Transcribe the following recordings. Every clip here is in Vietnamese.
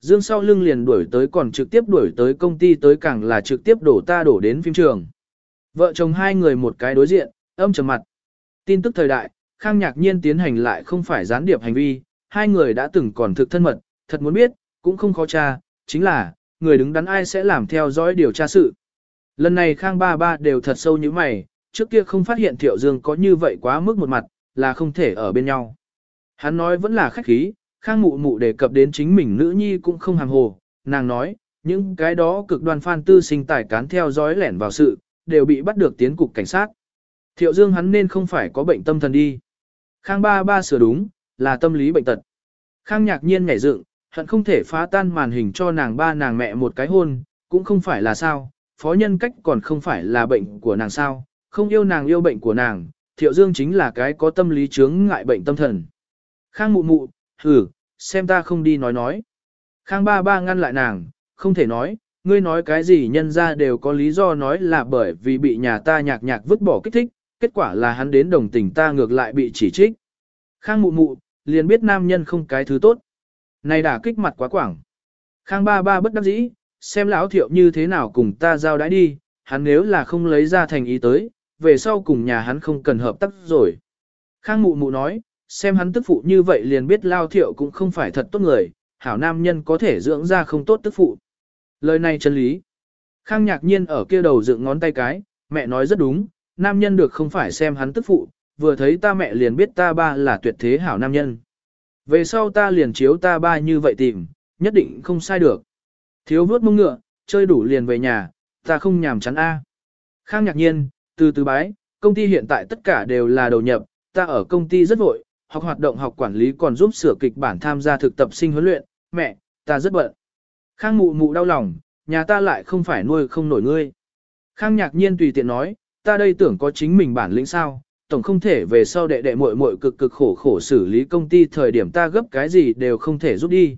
Dương sau lưng liền đuổi tới còn trực tiếp đuổi tới công ty tới càng là trực tiếp đổ ta đổ đến phim trường. Vợ chồng hai người một cái đối diện, âm trầm mặt. Tin tức thời đại, Khang Nhạc Nhiên tiến hành lại không phải gián điệp hành vi, hai người đã từng còn thực thân mật, thật muốn biết, cũng không khó tra, chính là, người đứng đắn ai sẽ làm theo dõi điều tra sự. Lần này Khang ba ba đều thật sâu như mày, trước kia không phát hiện Thiệu Dương có như vậy quá mức một mặt, là không thể ở bên nhau. Hắn nói vẫn là khách khí, Khang mụ mụ đề cập đến chính mình nữ nhi cũng không hàng hồ, nàng nói, những cái đó cực đoan phan tư sinh tài cán theo dõi lẻn vào sự, đều bị bắt được tiến cục cảnh sát. Thiệu Dương hắn nên không phải có bệnh tâm thần đi. Khang ba ba sửa đúng, là tâm lý bệnh tật. Khang nhạc nhiên nhảy dựng, hận không thể phá tan màn hình cho nàng ba nàng mẹ một cái hôn, cũng không phải là sao, phó nhân cách còn không phải là bệnh của nàng sao, không yêu nàng yêu bệnh của nàng, thiệu dương chính là cái có tâm lý chướng ngại bệnh tâm thần. Khang mụ mụ, hừ, xem ta không đi nói nói. Khang ba ba ngăn lại nàng, không thể nói, ngươi nói cái gì nhân ra đều có lý do nói là bởi vì bị nhà ta nhạc nhạc vứt bỏ kích thích, kết quả là hắn đến đồng tình ta ngược lại bị chỉ trích. Khang mụ mụ, liền biết nam nhân không cái thứ tốt. Này đả kích mặt quá quảng. Khang ba ba bất đắc dĩ, xem lão thiệu như thế nào cùng ta giao đãi đi, hắn nếu là không lấy ra thành ý tới, về sau cùng nhà hắn không cần hợp tác rồi. Khang mụ mụ nói, xem hắn tức phụ như vậy liền biết lao thiệu cũng không phải thật tốt người, hảo nam nhân có thể dưỡng ra không tốt tức phụ. Lời này chân lý. Khang nhạc nhiên ở kia đầu dựng ngón tay cái, mẹ nói rất đúng, nam nhân được không phải xem hắn tức phụ, vừa thấy ta mẹ liền biết ta ba là tuyệt thế hảo nam nhân. Về sau ta liền chiếu ta ba như vậy tìm, nhất định không sai được. Thiếu vớt mông ngựa, chơi đủ liền về nhà, ta không nhàm chán a. Khang nhạc nhiên, từ từ bái, công ty hiện tại tất cả đều là đầu nhập, ta ở công ty rất vội, học hoạt động học quản lý còn giúp sửa kịch bản tham gia thực tập sinh huấn luyện, mẹ, ta rất bận. Khang mụ mụ đau lòng, nhà ta lại không phải nuôi không nổi ngươi. Khang nhạc nhiên tùy tiện nói, ta đây tưởng có chính mình bản lĩnh sao, tổng không thể về sau đệ đệ muội muội cực cực khổ khổ xử lý công ty thời điểm ta gấp cái gì đều không thể giúp đi.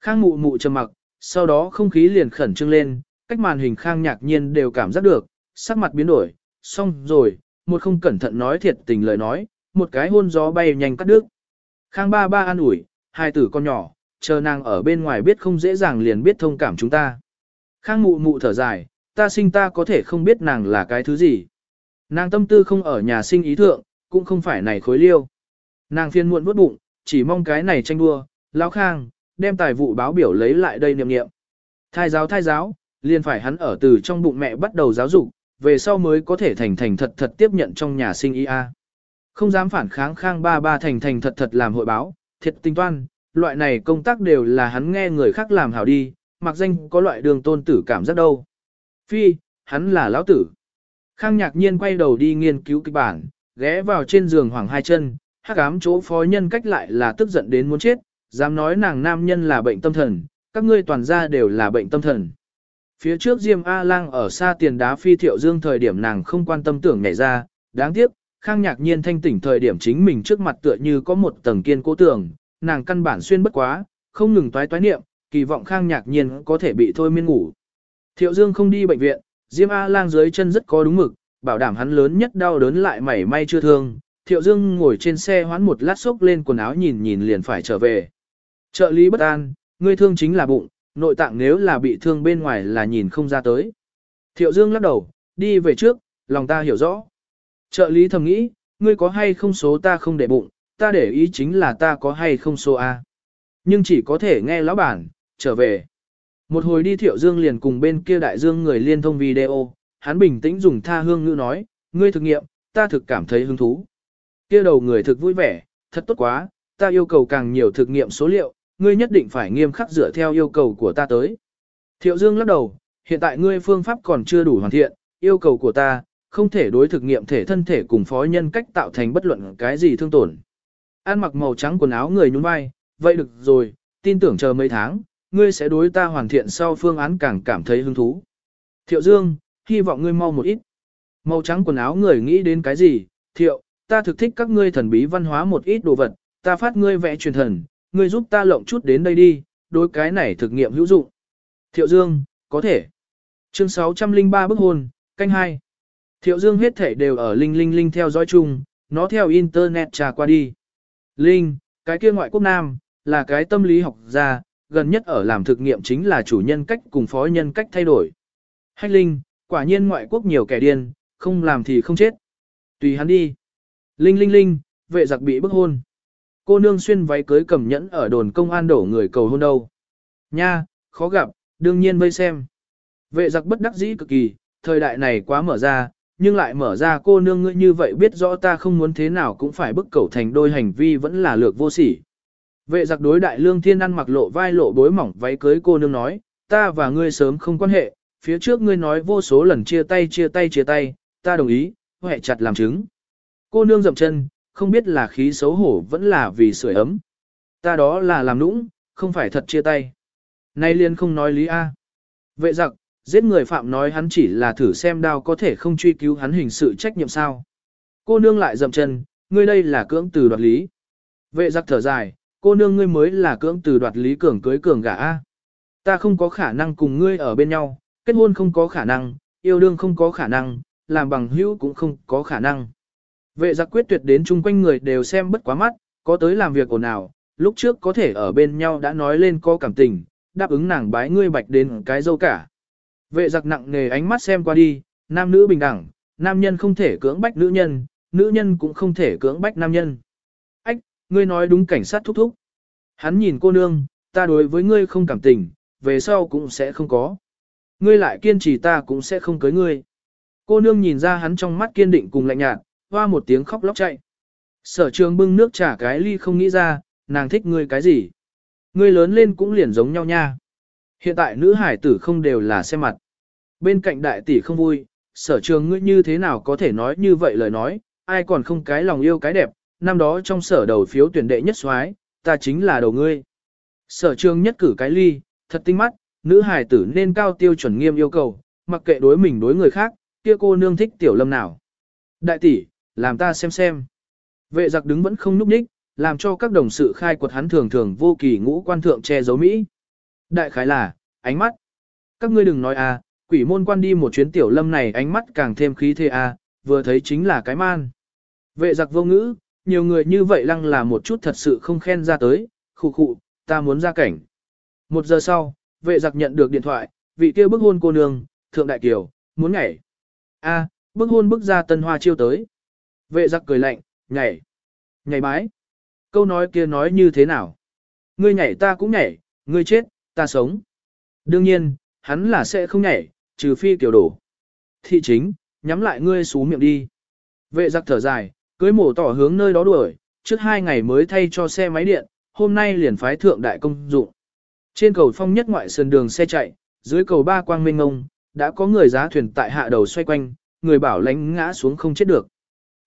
Khang mụ mụ trầm mặc, sau đó không khí liền khẩn trương lên, cách màn hình khang nhạc nhiên đều cảm giác được, sắc mặt biến đổi, xong rồi, một không cẩn thận nói thiệt tình lời nói, một cái hôn gió bay nhanh cắt đứt. Khang ba ba an ủi, hai tử con nhỏ, chờ nàng ở bên ngoài biết không dễ dàng liền biết thông cảm chúng ta. Khang mụ mụ thở dài, ta sinh ta có thể không biết nàng là cái thứ gì. Nàng tâm tư không ở nhà sinh ý thượng, cũng không phải này khối liêu. Nàng phiền muộn vớt bụng, chỉ mong cái này tranh đua, lão khang, đem tài vụ báo biểu lấy lại đây niệm niệm. Thai giáo thai giáo, liền phải hắn ở từ trong bụng mẹ bắt đầu giáo dục, về sau mới có thể thành thành thật thật tiếp nhận trong nhà sinh ý a. Không dám phản kháng khang ba ba thành thành thật thật làm hội báo, thiệt tinh toan, loại này công tác đều là hắn nghe người khác làm hảo đi, mặc danh có loại đường tôn tử cảm giác đâu. Phi, hắn là lão tử. Khang nhạc nhiên quay đầu đi nghiên cứu kịch bản, ghé vào trên giường hoảng hai chân, hắc ám chỗ phó nhân cách lại là tức giận đến muốn chết, dám nói nàng nam nhân là bệnh tâm thần, các ngươi toàn gia đều là bệnh tâm thần. Phía trước Diêm A Lang ở xa tiền đá phi thiệu dương thời điểm nàng không quan tâm tưởng nhảy ra, đáng tiếc, khang nhạc nhiên thanh tỉnh thời điểm chính mình trước mặt tựa như có một tầng kiên cố tường, nàng căn bản xuyên bất quá, không ngừng toái toái niệm, kỳ vọng khang nhạc nhiên có thể bị thôi miên ngủ. Thiệu dương không đi bệnh viện, Diêm A lang dưới chân rất có đúng mực, bảo đảm hắn lớn nhất đau đớn lại mảy may chưa thương. Thiệu Dương ngồi trên xe hoán một lát xốc lên quần áo nhìn nhìn liền phải trở về. Trợ lý bất an, ngươi thương chính là bụng, nội tạng nếu là bị thương bên ngoài là nhìn không ra tới. Thiệu Dương lắc đầu, đi về trước, lòng ta hiểu rõ. Trợ lý thầm nghĩ, ngươi có hay không số ta không để bụng, ta để ý chính là ta có hay không số A. Nhưng chỉ có thể nghe lão bản, trở về. Một hồi đi Thiệu Dương liền cùng bên kia đại dương người liên thông video, hắn bình tĩnh dùng tha hương ngữ nói, ngươi thực nghiệm, ta thực cảm thấy hứng thú. Kia đầu người thực vui vẻ, thật tốt quá, ta yêu cầu càng nhiều thực nghiệm số liệu, ngươi nhất định phải nghiêm khắc dựa theo yêu cầu của ta tới. Thiệu Dương lắc đầu, hiện tại ngươi phương pháp còn chưa đủ hoàn thiện, yêu cầu của ta, không thể đối thực nghiệm thể thân thể cùng phó nhân cách tạo thành bất luận cái gì thương tổn. An mặc màu trắng quần áo người nhún vai, vậy được rồi, tin tưởng chờ mấy tháng, ngươi sẽ đối ta hoàn thiện sau phương án càng cảm thấy hứng thú. Thiệu Dương, hy vọng ngươi mau một ít. Màu trắng quần áo người nghĩ đến cái gì? Thiệu, ta thực thích các ngươi thần bí văn hóa một ít đồ vật, ta phát ngươi vẽ truyền thần, ngươi giúp ta lộng chút đến đây đi, đối cái này thực nghiệm hữu dụng. Thiệu Dương, có thể. Chương 603 bức hôn, canh 2. Thiệu Dương hết thể đều ở Linh Linh Linh theo dõi chung, nó theo Internet trà qua đi. Linh, cái kia ngoại quốc nam, là cái tâm lý học gia, gần nhất ở làm thực nghiệm chính là chủ nhân cách cùng phó nhân cách thay đổi. Hách Linh, quả nhiên ngoại quốc nhiều kẻ điên, không làm thì không chết. Tùy hắn đi. Linh linh linh, vệ giặc bị bức hôn. Cô nương xuyên váy cưới cầm nhẫn ở đồn công an đổ người cầu hôn đâu. Nha, khó gặp, đương nhiên vây xem. Vệ giặc bất đắc dĩ cực kỳ, thời đại này quá mở ra, nhưng lại mở ra cô nương ngươi như vậy biết rõ ta không muốn thế nào cũng phải bức cầu thành đôi hành vi vẫn là lược vô sỉ. Vệ giặc đối đại lương thiên ăn mặc lộ vai lộ bối mỏng váy cưới cô nương nói, ta và ngươi sớm không quan hệ, phía trước ngươi nói vô số lần chia tay chia tay chia tay, ta đồng ý, hệ chặt làm chứng. Cô nương dậm chân, không biết là khí xấu hổ vẫn là vì sưởi ấm. Ta đó là làm nũng, không phải thật chia tay. Nay liên không nói lý A. Vệ giặc, giết người phạm nói hắn chỉ là thử xem đao có thể không truy cứu hắn hình sự trách nhiệm sao. Cô nương lại dậm chân, ngươi đây là cưỡng từ đoạt lý. Vệ giặc thở dài, cô nương ngươi mới là cưỡng từ đoạt lý cường cưới cường gả A. Ta không có khả năng cùng ngươi ở bên nhau, kết hôn không có khả năng, yêu đương không có khả năng, làm bằng hữu cũng không có khả năng. Vệ giặc quyết tuyệt đến chung quanh người đều xem bất quá mắt, có tới làm việc ồn ào, lúc trước có thể ở bên nhau đã nói lên có cảm tình, đáp ứng nàng bái ngươi bạch đến cái dâu cả. Vệ giặc nặng nề ánh mắt xem qua đi, nam nữ bình đẳng, nam nhân không thể cưỡng bách nữ nhân, nữ nhân cũng không thể cưỡng bách nam nhân. Ách, ngươi nói đúng cảnh sát thúc thúc. Hắn nhìn cô nương, ta đối với ngươi không cảm tình, về sau cũng sẽ không có. Ngươi lại kiên trì ta cũng sẽ không cưới ngươi. Cô nương nhìn ra hắn trong mắt kiên định cùng lạnh nhạt, hoa một tiếng khóc lóc chạy. Sở trường bưng nước trả cái ly không nghĩ ra, nàng thích ngươi cái gì. Ngươi lớn lên cũng liền giống nhau nha. Hiện tại nữ hải tử không đều là xem mặt. Bên cạnh đại tỷ không vui, sở trường ngươi như thế nào có thể nói như vậy lời nói, ai còn không cái lòng yêu cái đẹp, năm đó trong sở đầu phiếu tuyển đệ nhất soái ta chính là đầu ngươi. Sở trường nhất cử cái ly, thật tinh mắt, nữ hải tử nên cao tiêu chuẩn nghiêm yêu cầu, mặc kệ đối mình đối người khác, kia cô nương thích tiểu lâm nào. Đại tỷ, làm ta xem xem. Vệ giặc đứng vẫn không núp ních, làm cho các đồng sự khai quật hắn thường thường vô kỳ ngũ quan thượng che giấu Mỹ. Đại khái là, ánh mắt. Các ngươi đừng nói à, quỷ môn quan đi một chuyến tiểu lâm này ánh mắt càng thêm khí thế à, vừa thấy chính là cái man. Vệ giặc vô ngữ, nhiều người như vậy lăng là một chút thật sự không khen ra tới, khụ khụ, ta muốn ra cảnh. Một giờ sau, vệ giặc nhận được điện thoại, vị kia bức hôn cô nương, thượng đại kiều, muốn nhảy. A, bức hôn bức ra tân hoa chiêu tới. Vệ giặc cười lạnh, nhảy. Nhảy bái. Câu nói kia nói như thế nào? Ngươi nhảy ta cũng nhảy, ngươi chết, ta sống. Đương nhiên, hắn là sẽ không nhảy, trừ phi kiểu đổ. Thị chính, nhắm lại ngươi xú miệng đi. Vệ giặc thở dài, cưới mổ tỏ hướng nơi đó đuổi, trước hai ngày mới thay cho xe máy điện, hôm nay liền phái thượng đại công dụng. Trên cầu phong nhất ngoại sườn đường xe chạy, dưới cầu ba quang minh ngông, đã có người giá thuyền tại hạ đầu xoay quanh, người bảo lánh ngã xuống không chết được.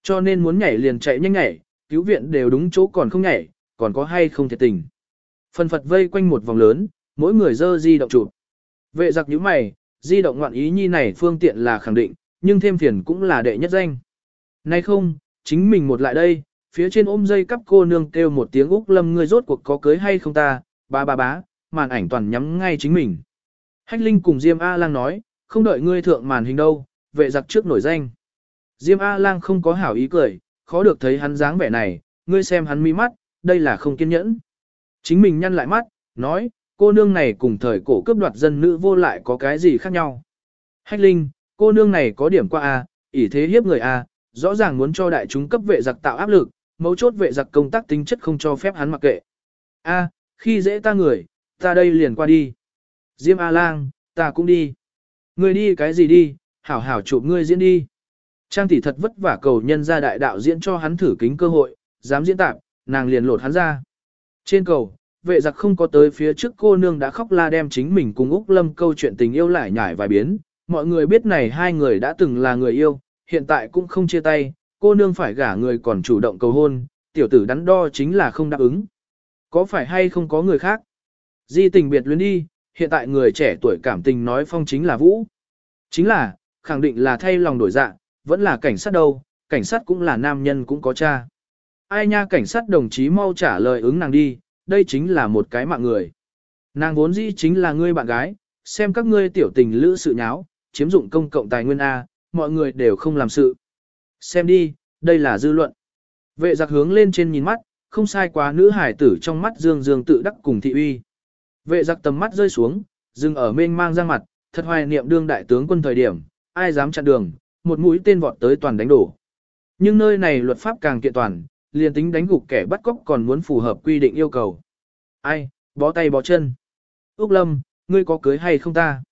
Cho nên muốn nhảy liền chạy nhanh nhảy, cứu viện đều đúng chỗ còn không nhảy, còn có hay không thiệt tình. Phần phật vây quanh một vòng lớn, mỗi người dơ di động chụp. Vệ giặc như mày, di động ngoạn ý nhi này phương tiện là khẳng định, nhưng thêm phiền cũng là đệ nhất danh. Nay không, chính mình một lại đây, phía trên ôm dây cắp cô nương kêu một tiếng Úc Lâm ngươi rốt cuộc có cưới hay không ta, ba ba bá, màn ảnh toàn nhắm ngay chính mình. Hách Linh cùng Diêm A Lang nói, không đợi ngươi thượng màn hình đâu, vệ giặc trước nổi danh. Diêm A Lang không có hảo ý cười, khó được thấy hắn dáng vẻ này, ngươi xem hắn mi mắt, đây là không kiên nhẫn. Chính mình nhăn lại mắt, nói, cô nương này cùng thời cổ cướp đoạt dân nữ vô lại có cái gì khác nhau. Hách Linh, cô nương này có điểm qua A, ỷ thế hiếp người A, rõ ràng muốn cho đại chúng cấp vệ giặc tạo áp lực, mấu chốt vệ giặc công tác tính chất không cho phép hắn mặc kệ. A, khi dễ ta người, ta đây liền qua đi. Diêm A Lang, ta cũng đi. Ngươi đi cái gì đi, hảo hảo chụp ngươi diễn đi. Trang tỷ thật vất vả cầu nhân ra đại đạo diễn cho hắn thử kính cơ hội, dám diễn tạp, nàng liền lột hắn ra. Trên cầu, vệ giặc không có tới phía trước cô nương đã khóc la đem chính mình cùng Úc Lâm câu chuyện tình yêu lại nhải vài biến. Mọi người biết này hai người đã từng là người yêu, hiện tại cũng không chia tay, cô nương phải gả người còn chủ động cầu hôn, tiểu tử đắn đo chính là không đáp ứng. Có phải hay không có người khác? Di tình biệt luyến đi, hiện tại người trẻ tuổi cảm tình nói phong chính là vũ. Chính là, khẳng định là thay lòng đổi dạ, vẫn là cảnh sát đâu, cảnh sát cũng là nam nhân cũng có cha. Ai nha cảnh sát đồng chí mau trả lời ứng nàng đi, đây chính là một cái mạng người. Nàng vốn dĩ chính là ngươi bạn gái, xem các ngươi tiểu tình lữ sự nháo, chiếm dụng công cộng tài nguyên A, mọi người đều không làm sự. Xem đi, đây là dư luận. Vệ giặc hướng lên trên nhìn mắt, không sai quá nữ hải tử trong mắt dương dương tự đắc cùng thị uy. Vệ giặc tầm mắt rơi xuống, dừng ở mênh mang ra mặt, thật hoài niệm đương đại tướng quân thời điểm, ai dám chặn đường, một mũi tên vọt tới toàn đánh đổ. Nhưng nơi này luật pháp càng kiện toàn, liền tính đánh gục kẻ bắt cóc còn muốn phù hợp quy định yêu cầu. Ai, bó tay bó chân. Úc Lâm, ngươi có cưới hay không ta?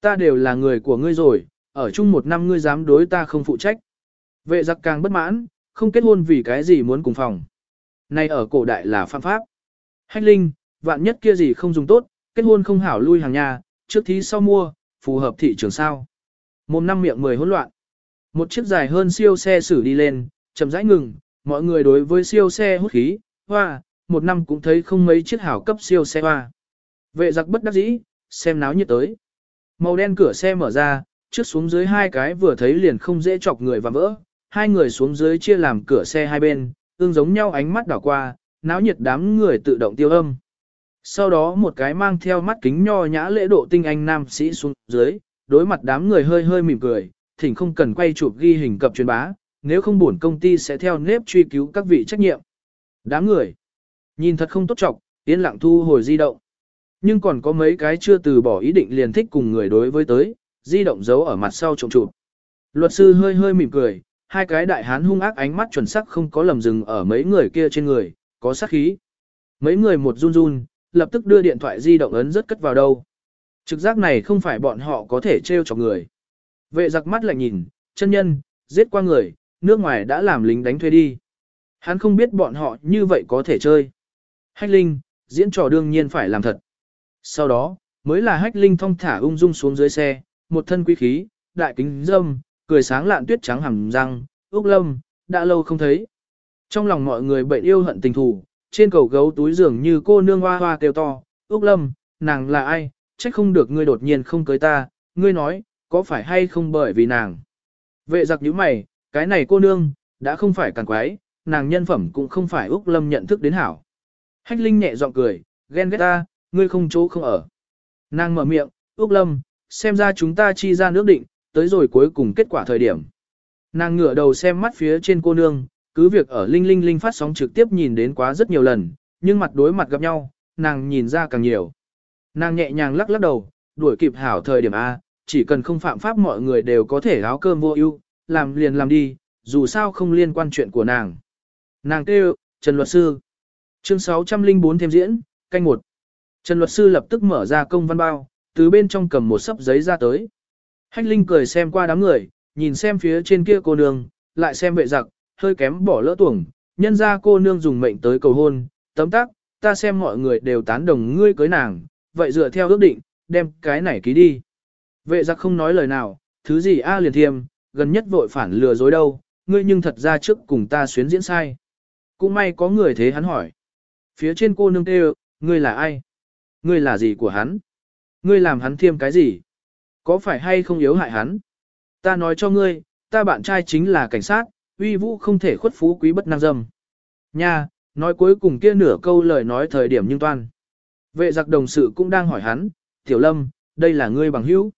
Ta đều là người của ngươi rồi, ở chung một năm ngươi dám đối ta không phụ trách. Vệ giặc càng bất mãn, không kết hôn vì cái gì muốn cùng phòng. nay ở cổ đại là phạm pháp. Hách linh, vạn nhất kia gì không dùng tốt, kết hôn không hảo lui hàng nhà, trước thí sau mua, phù hợp thị trường sao. Mồm năm miệng mười hỗn loạn. Một chiếc dài hơn siêu xe xử đi lên, chậm rãi ngừng, mọi người đối với siêu xe hút khí, hoa, một năm cũng thấy không mấy chiếc hảo cấp siêu xe hoa. Vệ giặc bất đắc dĩ, xem náo nhiệt tới. Màu đen cửa xe mở ra, trước xuống dưới hai cái vừa thấy liền không dễ chọc người và vỡ. Hai người xuống dưới chia làm cửa xe hai bên, tương giống nhau ánh mắt đảo qua, náo nhiệt đám người tự động tiêu âm. Sau đó một cái mang theo mắt kính nho nhã lễ độ tinh anh nam sĩ xuống dưới, đối mặt đám người hơi hơi mỉm cười, thỉnh không cần quay chụp ghi hình cập truyền bá, nếu không buồn công ty sẽ theo nếp truy cứu các vị trách nhiệm. Đám người, nhìn thật không tốt trọng, yên lặng thu hồi di động. Nhưng còn có mấy cái chưa từ bỏ ý định liền thích cùng người đối với tới, di động giấu ở mặt sau trộm chụp. Luật sư hơi hơi mỉm cười, hai cái đại hán hung ác ánh mắt chuẩn sắc không có lầm dừng ở mấy người kia trên người, có sát khí. Mấy người một run run, lập tức đưa điện thoại di động ấn rất cất vào đâu. Trực giác này không phải bọn họ có thể trêu chọc người. Vệ giặc mắt lại nhìn, chân nhân, giết qua người, nước ngoài đã làm lính đánh thuê đi. Hắn không biết bọn họ như vậy có thể chơi. Hách Linh, diễn trò đương nhiên phải làm thật. Sau đó, mới là Hách Linh thong thả ung dung xuống dưới xe, một thân quý khí, đại kính dâm, cười sáng lạn tuyết trắng hẳn răng, Úc Lâm, đã lâu không thấy. Trong lòng mọi người bệnh yêu hận tình thù, trên cầu gấu túi giường như cô nương hoa hoa kêu to, Úc Lâm, nàng là ai, trách không được ngươi đột nhiên không cưới ta, ngươi nói, có phải hay không bởi vì nàng. Vệ giặc như mày, cái này cô nương, đã không phải càng quái, nàng nhân phẩm cũng không phải Úc Lâm nhận thức đến hảo. Hách Linh nhẹ giọng cười, ghen ghét ta, ngươi không chỗ không ở. Nàng mở miệng, Úc Lâm, xem ra chúng ta chi ra nước định, tới rồi cuối cùng kết quả thời điểm. Nàng ngửa đầu xem mắt phía trên cô nương, cứ việc ở Linh Linh Linh phát sóng trực tiếp nhìn đến quá rất nhiều lần, nhưng mặt đối mặt gặp nhau, nàng nhìn ra càng nhiều. Nàng nhẹ nhàng lắc lắc đầu, đuổi kịp hảo thời điểm A, chỉ cần không phạm pháp mọi người đều có thể áo cơm vô ưu, làm liền làm đi, dù sao không liên quan chuyện của nàng. Nàng kêu, Trần Luật Sư. Chương 604 thêm diễn, canh một. Trần Luật Sư lập tức mở ra công văn bao, từ bên trong cầm một sấp giấy ra tới. Hách Linh cười xem qua đám người, nhìn xem phía trên kia cô nương, lại xem vệ giặc, hơi kém bỏ lỡ tuồng, nhân ra cô nương dùng mệnh tới cầu hôn, tấm tắc, ta xem mọi người đều tán đồng ngươi cưới nàng, vậy dựa theo ước định, đem cái này ký đi. Vệ giặc không nói lời nào, thứ gì a liền thiêm, gần nhất vội phản lừa dối đâu, ngươi nhưng thật ra trước cùng ta xuyến diễn sai. Cũng may có người thế hắn hỏi. Phía trên cô nương kêu, ngươi là ai? Ngươi là gì của hắn? Ngươi làm hắn thiêm cái gì? Có phải hay không yếu hại hắn? Ta nói cho ngươi, ta bạn trai chính là cảnh sát, uy vũ không thể khuất phú quý bất năng dâm. Nha, nói cuối cùng kia nửa câu lời nói thời điểm nhưng toan. Vệ giặc đồng sự cũng đang hỏi hắn, Tiểu Lâm, đây là ngươi bằng hữu.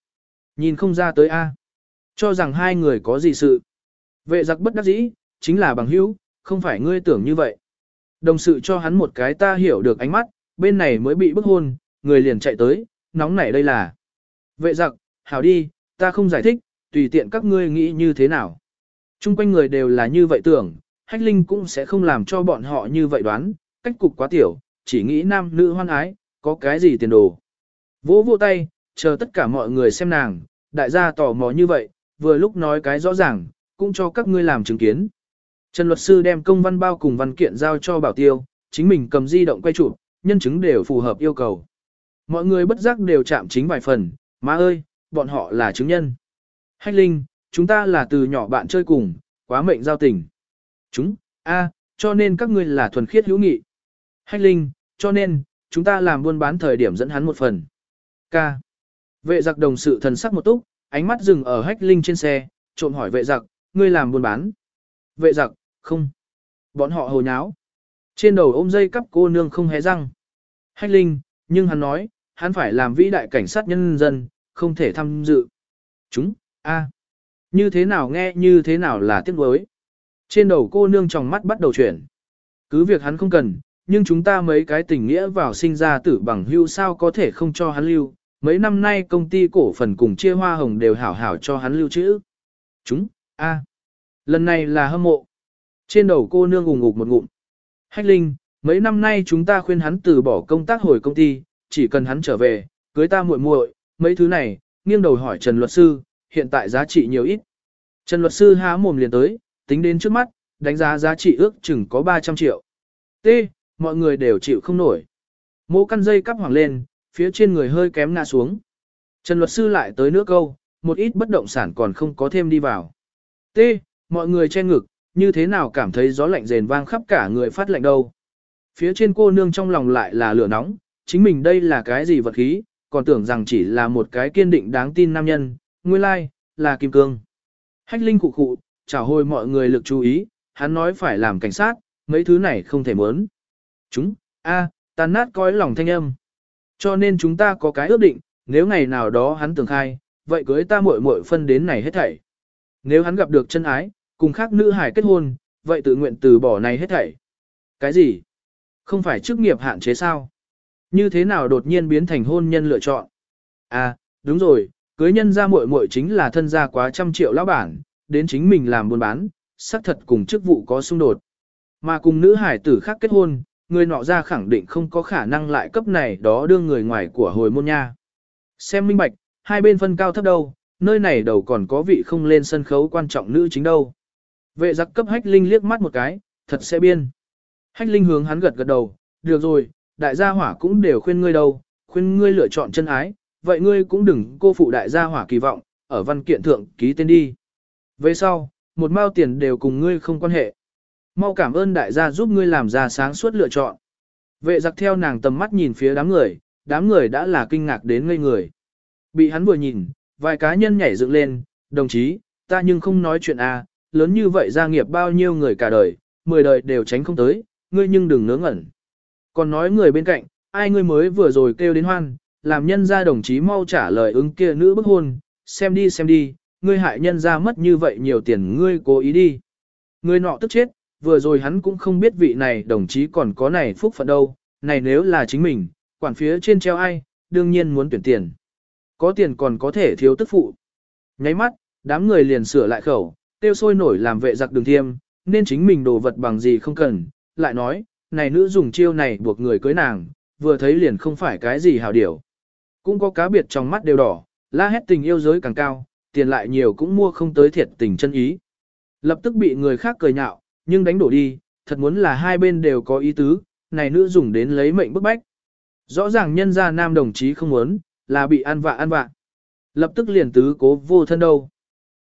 Nhìn không ra tới A. Cho rằng hai người có gì sự. Vệ giặc bất đắc dĩ, chính là bằng hữu, không phải ngươi tưởng như vậy. Đồng sự cho hắn một cái ta hiểu được ánh mắt, bên này mới bị bức hôn, người liền chạy tới, nóng nảy đây là. Vệ giặc, hảo đi, ta không giải thích, tùy tiện các ngươi nghĩ như thế nào. Trung quanh người đều là như vậy tưởng, hách linh cũng sẽ không làm cho bọn họ như vậy đoán, cách cục quá tiểu, chỉ nghĩ nam nữ hoan ái, có cái gì tiền đồ. Vỗ vô tay, chờ tất cả mọi người xem nàng, đại gia tò mò như vậy, vừa lúc nói cái rõ ràng, cũng cho các ngươi làm chứng kiến. Trần luật sư đem công văn bao cùng văn kiện giao cho bảo tiêu, chính mình cầm di động quay chụp, nhân chứng đều phù hợp yêu cầu. Mọi người bất giác đều chạm chính vài phần, má ơi, bọn họ là chứng nhân. Hách Linh, chúng ta là từ nhỏ bạn chơi cùng, quá mệnh giao tình. Chúng, a, cho nên các ngươi là thuần khiết hữu nghị. Hách Linh, cho nên, chúng ta làm buôn bán thời điểm dẫn hắn một phần. K. Vệ giặc đồng sự thần sắc một túc, ánh mắt dừng ở hách linh trên xe, trộm hỏi vệ giặc, ngươi làm buôn bán. Vệ giặc, không. Bọn họ hồ nháo. Trên đầu ôm dây cắp cô nương không hé răng. Hách linh, nhưng hắn nói, hắn phải làm vĩ đại cảnh sát nhân dân, không thể tham dự. Chúng, a, Như thế nào nghe như thế nào là tiếc đối. Trên đầu cô nương trong mắt bắt đầu chuyển. Cứ việc hắn không cần, nhưng chúng ta mấy cái tình nghĩa vào sinh ra tử bằng hưu sao có thể không cho hắn lưu, mấy năm nay công ty cổ phần cùng chia hoa hồng đều hảo hảo cho hắn lưu trữ. Chúng, a, lần này là hâm mộ. Trên đầu cô nương ủng ngục một ngụm. Hách Linh, mấy năm nay chúng ta khuyên hắn từ bỏ công tác hồi công ty, chỉ cần hắn trở về, cưới ta muội muội, mấy thứ này, nghiêng đầu hỏi Trần luật sư, hiện tại giá trị nhiều ít. Trần luật sư há mồm liền tới, tính đến trước mắt, đánh giá giá trị ước chừng có 300 triệu. T, mọi người đều chịu không nổi. Mô căn dây cắp hoàng lên, phía trên người hơi kém ngã xuống. Trần luật sư lại tới nước câu, một ít bất động sản còn không có thêm đi vào. T, mọi người che ngực, như thế nào cảm thấy gió lạnh rền vang khắp cả người phát lạnh đâu. Phía trên cô nương trong lòng lại là lửa nóng, chính mình đây là cái gì vật khí, còn tưởng rằng chỉ là một cái kiên định đáng tin nam nhân, nguyên lai, là kim cương. Hách linh cụ cụ, trả hồi mọi người lực chú ý, hắn nói phải làm cảnh sát, mấy thứ này không thể mớn. Chúng, a, à, tan nát coi lòng thanh âm. Cho nên chúng ta có cái ước định, nếu ngày nào đó hắn tưởng khai, vậy cưới ta muội muội phân đến này hết thảy. Nếu hắn gặp được chân ái, cùng khác nữ hải kết hôn, vậy tự nguyện từ bỏ này hết thảy. Cái gì? Không phải chức nghiệp hạn chế sao? Như thế nào đột nhiên biến thành hôn nhân lựa chọn? À, đúng rồi, cưới nhân ra muội muội chính là thân gia quá trăm triệu lão bản, đến chính mình làm buôn bán, xác thật cùng chức vụ có xung đột. Mà cùng nữ hải tử khác kết hôn, người nọ ra khẳng định không có khả năng lại cấp này đó đưa người ngoài của hồi môn nha. Xem minh bạch, hai bên phân cao thấp đâu, nơi này đầu còn có vị không lên sân khấu quan trọng nữ chính đâu. Vệ giặc cấp hách linh liếc mắt một cái, thật sẽ biên. Hách linh hướng hắn gật gật đầu, được rồi, đại gia hỏa cũng đều khuyên ngươi đâu, khuyên ngươi lựa chọn chân ái, vậy ngươi cũng đừng cô phụ đại gia hỏa kỳ vọng, ở văn kiện thượng ký tên đi. Về sau, một mao tiền đều cùng ngươi không quan hệ. Mau cảm ơn đại gia giúp ngươi làm ra sáng suốt lựa chọn. Vệ giặc theo nàng tầm mắt nhìn phía đám người, đám người đã là kinh ngạc đến ngây người. Bị hắn vừa nhìn, vài cá nhân nhảy dựng lên, đồng chí, ta nhưng không nói chuyện a, à, lớn như vậy gia nghiệp bao nhiêu người cả đời, mười đời đều tránh không tới, ngươi nhưng đừng ngớ ngẩn. Còn nói người bên cạnh, ai ngươi mới vừa rồi kêu đến hoan, làm nhân gia đồng chí mau trả lời ứng kia nữ bức hôn, xem đi xem đi, ngươi hại nhân gia mất như vậy nhiều tiền ngươi cố ý đi. Ngươi nọ tức chết, vừa rồi hắn cũng không biết vị này đồng chí còn có này phúc phận đâu, này nếu là chính mình, quản phía trên treo ai, đương nhiên muốn tuyển tiền. Có tiền còn có thể thiếu tức phụ. Nháy mắt, đám người liền sửa lại khẩu, tiêu sôi nổi làm vệ giặc đường thiêm, nên chính mình đồ vật bằng gì không cần, lại nói, này nữ dùng chiêu này buộc người cưới nàng, vừa thấy liền không phải cái gì hảo điểu. Cũng có cá biệt trong mắt đều đỏ, la hét tình yêu giới càng cao, tiền lại nhiều cũng mua không tới thiệt tình chân ý. Lập tức bị người khác cười nhạo, nhưng đánh đổ đi, thật muốn là hai bên đều có ý tứ, này nữ dùng đến lấy mệnh bức bách. Rõ ràng nhân gia nam đồng chí không muốn, là bị ăn vạ ăn vạ. Lập tức liền tứ cố vô thân đâu.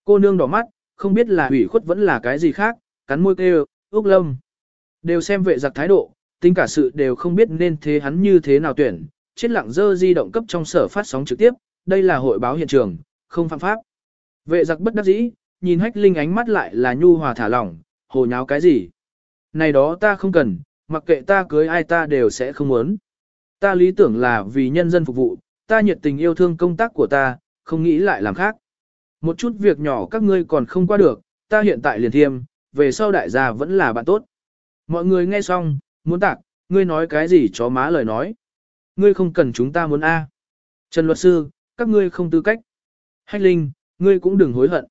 Cô nương đỏ mắt, không biết là hủy khuất vẫn là cái gì khác, cắn môi kêu, ước lâm. Đều xem vệ giặc thái độ, tính cả sự đều không biết nên thế hắn như thế nào tuyển, chết lặng dơ di động cấp trong sở phát sóng trực tiếp, đây là hội báo hiện trường, không phạm pháp. Vệ giặc bất đắc dĩ, nhìn hách linh ánh mắt lại là nhu hòa thả lỏng, hồ nháo cái gì. Này đó ta không cần, mặc kệ ta cưới ai ta đều sẽ không muốn. Ta lý tưởng là vì nhân dân phục vụ, ta nhiệt tình yêu thương công tác của ta, không nghĩ lại làm khác. Một chút việc nhỏ các ngươi còn không qua được, ta hiện tại liền thiêm, về sau đại gia vẫn là bạn tốt. Mọi người nghe xong, muốn tạc, ngươi nói cái gì chó má lời nói. Ngươi không cần chúng ta muốn A. Trần luật sư, các ngươi không tư cách. Hách Linh, ngươi cũng đừng hối hận.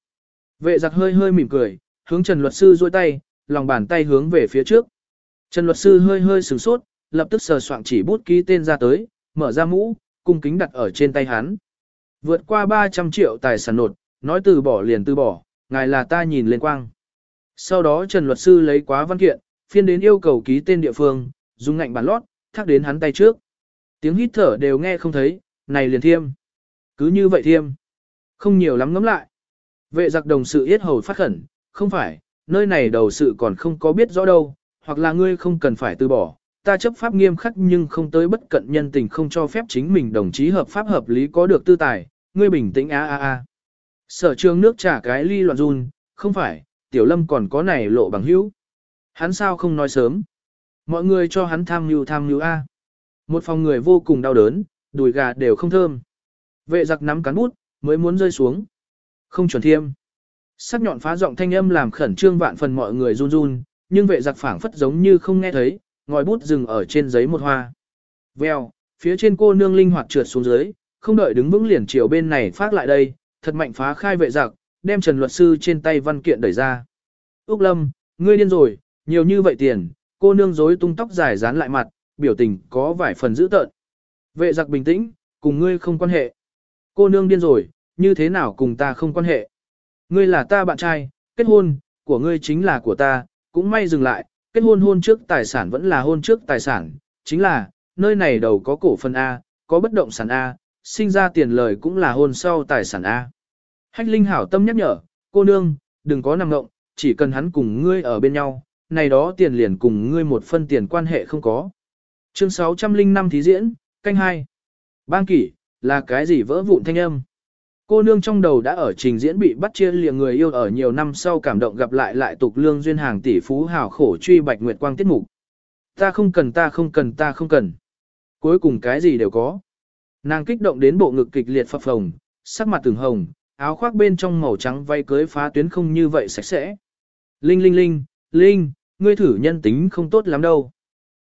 Vệ giặc hơi hơi mỉm cười, hướng Trần luật sư duỗi tay, lòng bàn tay hướng về phía trước. Trần luật sư hơi hơi sửng sốt, lập tức sờ soạn chỉ bút ký tên ra tới, mở ra mũ, cung kính đặt ở trên tay hắn. Vượt qua 300 triệu tài sản nột, nói từ bỏ liền từ bỏ, ngài là ta nhìn lên quang. Sau đó Trần luật sư lấy quá văn kiện, phiên đến yêu cầu ký tên địa phương, dùng ngạnh bản lót, thác đến hắn tay trước. Tiếng hít thở đều nghe không thấy, này liền thiêm. Cứ như vậy thiêm. Không nhiều lắm ngắm lại. Vệ giặc đồng sự yết hầu phát khẩn, không phải, nơi này đầu sự còn không có biết rõ đâu, hoặc là ngươi không cần phải từ bỏ. Ta chấp pháp nghiêm khắc nhưng không tới bất cận nhân tình không cho phép chính mình đồng chí hợp pháp hợp lý có được tư tài, ngươi bình tĩnh a a a. Sở trường nước trả cái ly loạn run, không phải, tiểu lâm còn có này lộ bằng hữu. Hắn sao không nói sớm. Mọi người cho hắn tham mưu tham mưu A. Một phòng người vô cùng đau đớn, đùi gà đều không thơm. Vệ giặc nắm cán bút, mới muốn rơi xuống. Không chuẩn thiêm. Sắc nhọn phá giọng thanh âm làm khẩn trương vạn phần mọi người run run, nhưng vệ giặc phảng phất giống như không nghe thấy, ngòi bút dừng ở trên giấy một hoa. Vèo, phía trên cô nương linh hoạt trượt xuống dưới, không đợi đứng vững liền chiều bên này phát lại đây, thật mạnh phá khai vệ giặc, đem Trần luật sư trên tay văn kiện đẩy ra. Úc Lâm, ngươi điên rồi, nhiều như vậy tiền, cô nương rối tung tóc dài dán lại mặt, biểu tình có vài phần dữ tợn. Vệ giặc bình tĩnh, cùng ngươi không quan hệ. Cô nương điên rồi, như thế nào cùng ta không quan hệ. Ngươi là ta bạn trai, kết hôn, của ngươi chính là của ta, cũng may dừng lại, kết hôn hôn trước tài sản vẫn là hôn trước tài sản, chính là, nơi này đầu có cổ phần A, có bất động sản A, sinh ra tiền lời cũng là hôn sau tài sản A. Hách Linh hảo tâm nhắc nhở, cô nương, đừng có nằm ngộng, chỉ cần hắn cùng ngươi ở bên nhau, này đó tiền liền cùng ngươi một phân tiền quan hệ không có. Chương 605 thí diễn, canh 2. Bang kỷ, là cái gì vỡ vụn thanh âm? Cô nương trong đầu đã ở trình diễn bị bắt chia liệng người yêu ở nhiều năm sau cảm động gặp lại lại tục lương duyên hàng tỷ phú hào khổ truy bạch nguyệt quang tiết mục. Ta không cần ta không cần ta không cần. Cuối cùng cái gì đều có. Nàng kích động đến bộ ngực kịch liệt phập phồng, sắc mặt từng hồng, áo khoác bên trong màu trắng vay cưới phá tuyến không như vậy sạch sẽ. Linh linh linh, linh, ngươi thử nhân tính không tốt lắm đâu.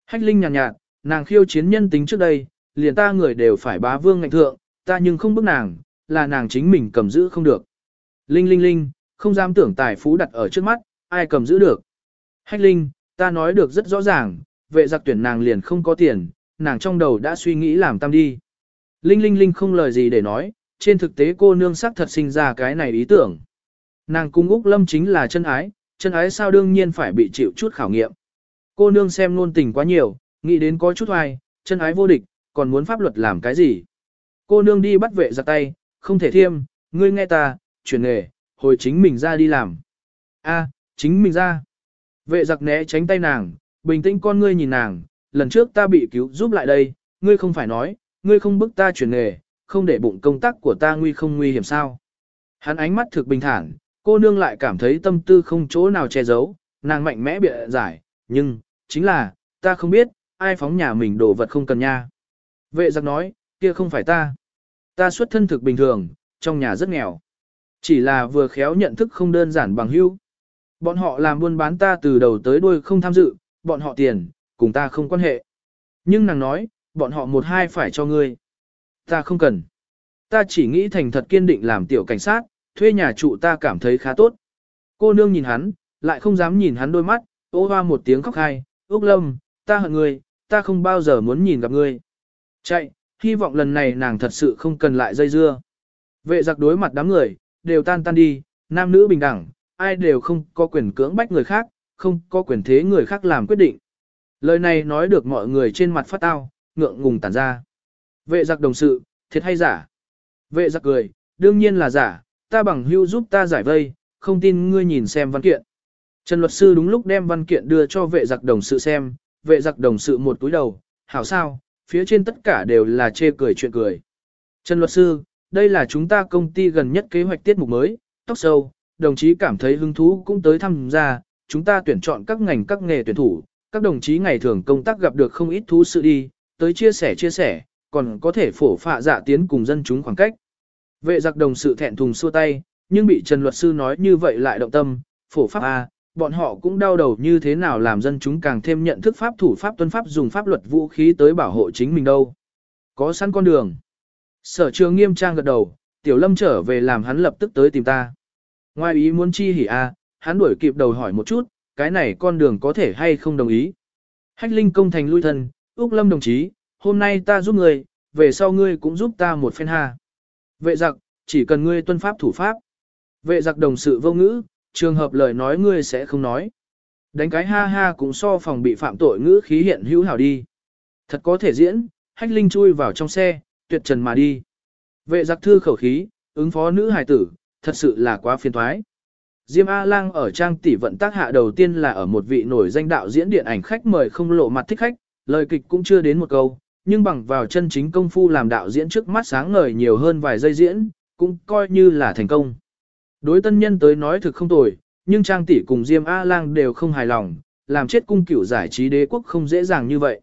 Hách linh nhàn nhạt, nhạt, nàng khiêu chiến nhân tính trước đây, liền ta người đều phải bá vương ngạnh thượng, ta nhưng không bức nàng, là nàng chính mình cầm giữ không được. Linh linh linh, không dám tưởng tài phú đặt ở trước mắt, ai cầm giữ được. Hách linh, ta nói được rất rõ ràng, vệ giặc tuyển nàng liền không có tiền, nàng trong đầu đã suy nghĩ làm tam đi. Linh linh linh không lời gì để nói, trên thực tế cô nương sắc thật sinh ra cái này ý tưởng. Nàng cung Úc Lâm chính là chân ái, chân ái sao đương nhiên phải bị chịu chút khảo nghiệm. Cô nương xem luôn tình quá nhiều, nghĩ đến có chút hoài, chân ái vô địch, còn muốn pháp luật làm cái gì. Cô nương đi bắt vệ giặc tay, không thể thiêm, ngươi nghe ta, chuyển nghề, hồi chính mình ra đi làm. A, chính mình ra. Vệ giặc né tránh tay nàng, bình tĩnh con ngươi nhìn nàng, lần trước ta bị cứu giúp lại đây, ngươi không phải nói, ngươi không bức ta chuyển nghề, không để bụng công tác của ta nguy không nguy hiểm sao. Hắn ánh mắt thực bình thản, cô nương lại cảm thấy tâm tư không chỗ nào che giấu, nàng mạnh mẽ bịa giải, nhưng, chính là, ta không biết, ai phóng nhà mình đồ vật không cần nha. Vệ giặc nói, kia không phải ta. Ta xuất thân thực bình thường, trong nhà rất nghèo. Chỉ là vừa khéo nhận thức không đơn giản bằng hữu. Bọn họ làm buôn bán ta từ đầu tới đuôi không tham dự, bọn họ tiền, cùng ta không quan hệ. Nhưng nàng nói, bọn họ một hai phải cho ngươi. Ta không cần. Ta chỉ nghĩ thành thật kiên định làm tiểu cảnh sát, thuê nhà trụ ta cảm thấy khá tốt. Cô nương nhìn hắn, lại không dám nhìn hắn đôi mắt, ô hoa một tiếng khóc hai, ước lâm, ta hận ngươi, ta không bao giờ muốn nhìn gặp ngươi. Chạy, hy vọng lần này nàng thật sự không cần lại dây dưa. Vệ giặc đối mặt đám người, đều tan tan đi, nam nữ bình đẳng, ai đều không có quyền cưỡng bách người khác, không có quyền thế người khác làm quyết định. Lời này nói được mọi người trên mặt phát tao, ngượng ngùng tản ra. Vệ giặc đồng sự, thiệt hay giả? Vệ giặc cười, đương nhiên là giả, ta bằng hưu giúp ta giải vây, không tin ngươi nhìn xem văn kiện. Trần luật sư đúng lúc đem văn kiện đưa cho vệ giặc đồng sự xem, vệ giặc đồng sự một túi đầu, hảo sao, phía trên tất cả đều là chê cười chuyện cười. Trần luật sư, đây là chúng ta công ty gần nhất kế hoạch tiết mục mới, tóc sâu, đồng chí cảm thấy hứng thú cũng tới tham gia, chúng ta tuyển chọn các ngành các nghề tuyển thủ, các đồng chí ngày thường công tác gặp được không ít thú sự đi, tới chia sẻ chia sẻ, còn có thể phổ phạ dạ tiến cùng dân chúng khoảng cách. Vệ giặc đồng sự thẹn thùng xua tay, nhưng bị Trần luật sư nói như vậy lại động tâm, phổ pháp A, à, bọn họ cũng đau đầu như thế nào làm dân chúng càng thêm nhận thức pháp thủ pháp tuân pháp dùng pháp luật vũ khí tới bảo hộ chính mình đâu. Có sẵn con đường. Sở trường nghiêm trang gật đầu, tiểu lâm trở về làm hắn lập tức tới tìm ta. Ngoài ý muốn chi hỉ a, hắn đuổi kịp đầu hỏi một chút, cái này con đường có thể hay không đồng ý. Hách linh công thành lui thân, Úc Lâm đồng chí, hôm nay ta giúp người, về sau ngươi cũng giúp ta một phen ha. Vệ giặc, chỉ cần ngươi tuân pháp thủ pháp. Vệ giặc đồng sự vô ngữ, trường hợp lời nói ngươi sẽ không nói. Đánh cái ha ha cũng so phòng bị phạm tội ngữ khí hiện hữu hảo đi. Thật có thể diễn, hách linh chui vào trong xe, tuyệt trần mà đi. Vệ giặc thư khẩu khí, ứng phó nữ hài tử, thật sự là quá phiền thoái. Diêm A-Lang ở trang tỷ vận tác hạ đầu tiên là ở một vị nổi danh đạo diễn điện ảnh khách mời không lộ mặt thích khách, lời kịch cũng chưa đến một câu, nhưng bằng vào chân chính công phu làm đạo diễn trước mắt sáng ngời nhiều hơn vài giây diễn, cũng coi như là thành công. Đối tân nhân tới nói thực không tồi, nhưng Trang tỷ cùng Diêm A-Lang đều không hài lòng, làm chết cung cửu giải trí đế quốc không dễ dàng như vậy.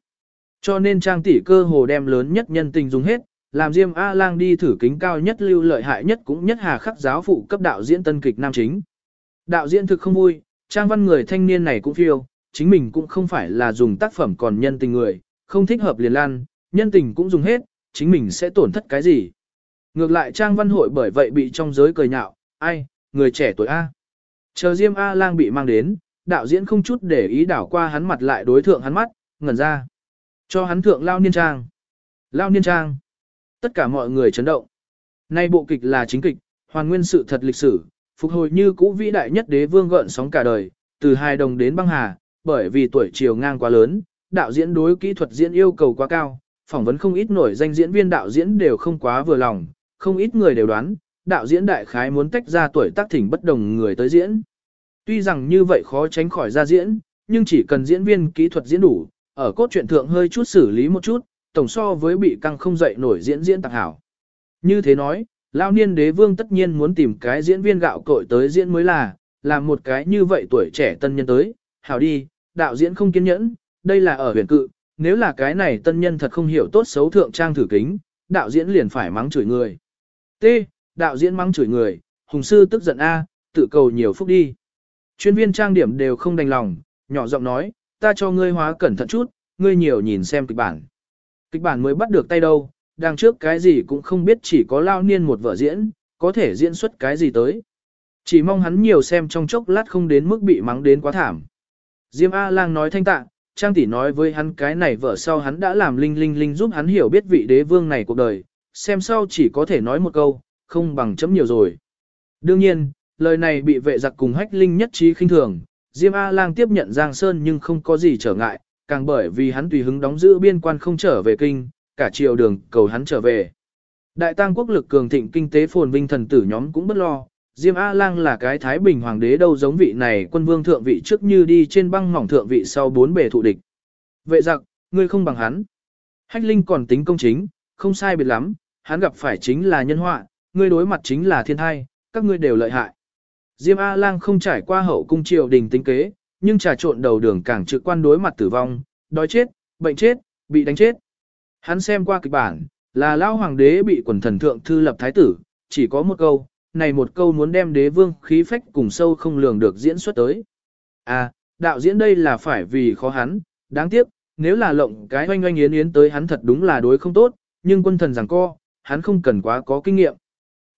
Cho nên Trang tỷ cơ hồ đem lớn nhất nhân tình dùng hết, làm Diêm A-Lang đi thử kính cao nhất lưu lợi hại nhất cũng nhất hà khắc giáo phụ cấp đạo diễn tân kịch nam chính. Đạo diễn thực không vui, Trang văn người thanh niên này cũng phiêu, chính mình cũng không phải là dùng tác phẩm còn nhân tình người, không thích hợp liền lan, nhân tình cũng dùng hết, chính mình sẽ tổn thất cái gì. Ngược lại Trang Văn Hội bởi vậy bị trong giới cười nhạo, ai, người trẻ tuổi A. Chờ Diêm A lang bị mang đến, đạo diễn không chút để ý đảo qua hắn mặt lại đối thượng hắn mắt, ngẩn ra. Cho hắn thượng lao niên trang. Lao niên trang. Tất cả mọi người chấn động. Nay bộ kịch là chính kịch, hoàn nguyên sự thật lịch sử, phục hồi như cũ vĩ đại nhất đế vương gợn sóng cả đời, từ hai đồng đến băng hà, bởi vì tuổi chiều ngang quá lớn, đạo diễn đối kỹ thuật diễn yêu cầu quá cao, phỏng vấn không ít nổi danh diễn viên đạo diễn đều không quá vừa lòng, không ít người đều đoán, đạo diễn đại khái muốn tách ra tuổi tác thỉnh bất đồng người tới diễn. Tuy rằng như vậy khó tránh khỏi ra diễn, nhưng chỉ cần diễn viên kỹ thuật diễn đủ, ở cốt truyện thượng hơi chút xử lý một chút, tổng so với bị căng không dậy nổi diễn diễn tạc hảo. Như thế nói, lao niên đế vương tất nhiên muốn tìm cái diễn viên gạo cội tới diễn mới là, làm một cái như vậy tuổi trẻ tân nhân tới, hảo đi, đạo diễn không kiên nhẫn, đây là ở huyền cự, nếu là cái này tân nhân thật không hiểu tốt xấu thượng trang thử kính, đạo diễn liền phải mắng chửi người. T. Đạo diễn mắng chửi người, hùng sư tức giận A, tự cầu nhiều phúc đi. Chuyên viên trang điểm đều không đành lòng, nhỏ giọng nói, ta cho ngươi hóa cẩn thận chút, ngươi nhiều nhìn xem kịch bản. Kịch bản mới bắt được tay đâu, đằng trước cái gì cũng không biết chỉ có lao niên một vở diễn, có thể diễn xuất cái gì tới. Chỉ mong hắn nhiều xem trong chốc lát không đến mức bị mắng đến quá thảm. Diêm A-lang nói thanh tạ, Trang tỷ nói với hắn cái này vợ sau hắn đã làm linh linh linh giúp hắn hiểu biết vị đế vương này cuộc đời, xem sau chỉ có thể nói một câu, không bằng chấm nhiều rồi. Đương nhiên, lời này bị vệ giặc cùng hách linh nhất trí khinh thường, Diêm A-lang tiếp nhận Giang Sơn nhưng không có gì trở ngại, càng bởi vì hắn tùy hứng đóng giữ biên quan không trở về kinh, cả chiều đường cầu hắn trở về. Đại tăng quốc lực cường thịnh kinh tế phồn vinh thần tử nhóm cũng bất lo, Diêm A-lang là cái Thái Bình Hoàng đế đâu giống vị này quân vương thượng vị trước như đi trên băng mỏng thượng vị sau bốn bề thụ địch. Vệ giặc, ngươi không bằng hắn. Hách Linh còn tính công chính, không sai biệt lắm, hắn gặp phải chính là nhân họa, ngươi đối mặt chính là thiên thai, các ngươi đều lợi hại. Diêm A-lang không trải qua hậu cung triều đình tính kế, nhưng trà trộn đầu đường càng trực quan đối mặt tử vong, đói chết, bệnh chết, bị đánh chết. Hắn xem qua kịch bản, là lao hoàng đế bị quần thần thượng thư lập thái tử, chỉ có một câu, này một câu muốn đem đế vương khí phách cùng sâu không lường được diễn xuất tới. À, đạo diễn đây là phải vì khó hắn, đáng tiếc, nếu là lộng cái oanh oanh yến yến tới hắn thật đúng là đối không tốt, nhưng quân thần rằng co, hắn không cần quá có kinh nghiệm.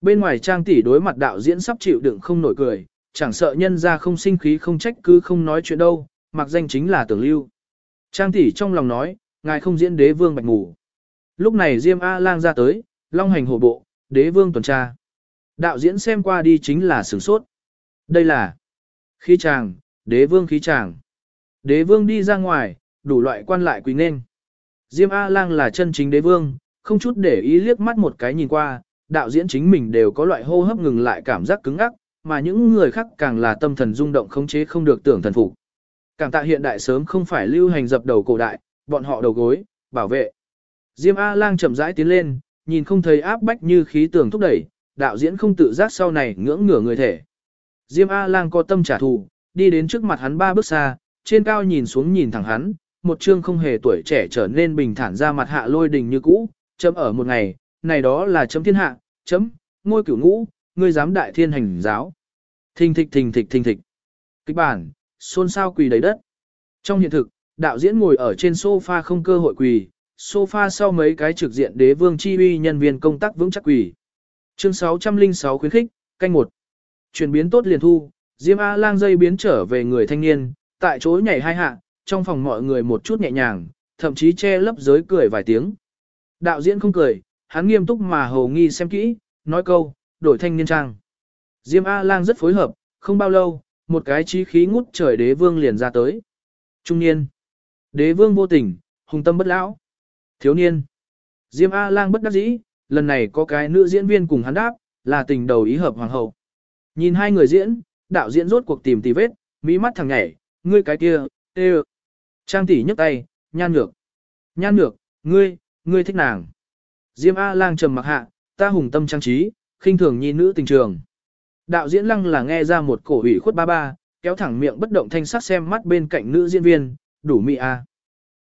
Bên ngoài trang tỷ đối mặt đạo diễn sắp chịu đựng không nổi cười, chẳng sợ nhân ra không sinh khí không trách cứ không nói chuyện đâu, mặc danh chính là tưởng lưu. Trang tỷ trong lòng nói, ngài không diễn đế vương bạch ngủ. Lúc này Diêm A lang ra tới, long hành hổ bộ, đế vương tuần tra. Đạo diễn xem qua đi chính là sửng sốt. Đây là khí tràng, đế vương khí tràng. Đế vương đi ra ngoài, đủ loại quan lại quỳ nên. Diêm A-lang là chân chính đế vương, không chút để ý liếc mắt một cái nhìn qua, đạo diễn chính mình đều có loại hô hấp ngừng lại cảm giác cứng ngắc, mà những người khác càng là tâm thần rung động khống chế không được tưởng thần phục. Cảm tạ hiện đại sớm không phải lưu hành dập đầu cổ đại, bọn họ đầu gối, bảo vệ. Diêm A-lang chậm rãi tiến lên, nhìn không thấy áp bách như khí tường thúc đẩy, đạo diễn không tự giác sau này ngưỡng ngửa người thể. Diêm A-lang có tâm trả thù, đi đến trước mặt hắn ba bước xa, trên cao nhìn xuống nhìn thẳng hắn, một chương không hề tuổi trẻ trở nên bình thản ra mặt hạ lôi đình như cũ, chấm ở một ngày, này đó là chấm thiên hạ, chấm, ngôi cửu ngũ, ngươi dám đại thiên hành giáo. Thình thịch thình thịch thình thịch. Kịch bản, xôn xao quỳ đầy đất. Trong hiện thực, đạo diễn ngồi ở trên sofa không cơ hội quỳ, sofa sau mấy cái trực diện đế vương chi uy nhân viên công tác vững chắc quỳ. Chương 606 khuyến khích, canh một. Chuyển biến tốt liền thu, Diêm A lang dây biến trở về người thanh niên, tại chỗ nhảy hai hạ, trong phòng mọi người một chút nhẹ nhàng, thậm chí che lấp giới cười vài tiếng. Đạo diễn không cười, hắn nghiêm túc mà hầu nghi xem kỹ, nói câu, đổi thanh niên trang. Diêm A lang rất phối hợp, không bao lâu, một cái chí khí ngút trời đế vương liền ra tới. Trung niên. Đế vương vô tình, hùng tâm bất lão. Thiếu niên. Diêm A lang bất đắc dĩ, lần này có cái nữ diễn viên cùng hắn đáp, là tình đầu ý hợp hoàng hậu. Nhìn hai người diễn, đạo diễn rốt cuộc tìm tì vết, mỹ mắt thằng nhảy, ngươi cái kia, ê Trang tỷ nhấc tay, nhan nhược. Nhan nhược, ngươi, ngươi thích nàng. Diêm A lang trầm mặc hạ, ta hùng tâm trang trí, khinh thường nhi nữ tình trường. Đạo diễn lăng là nghe ra một cổ ủy khuất ba ba, kéo thẳng miệng bất động thanh sắc xem mắt bên cạnh nữ diễn viên, đủ mị a.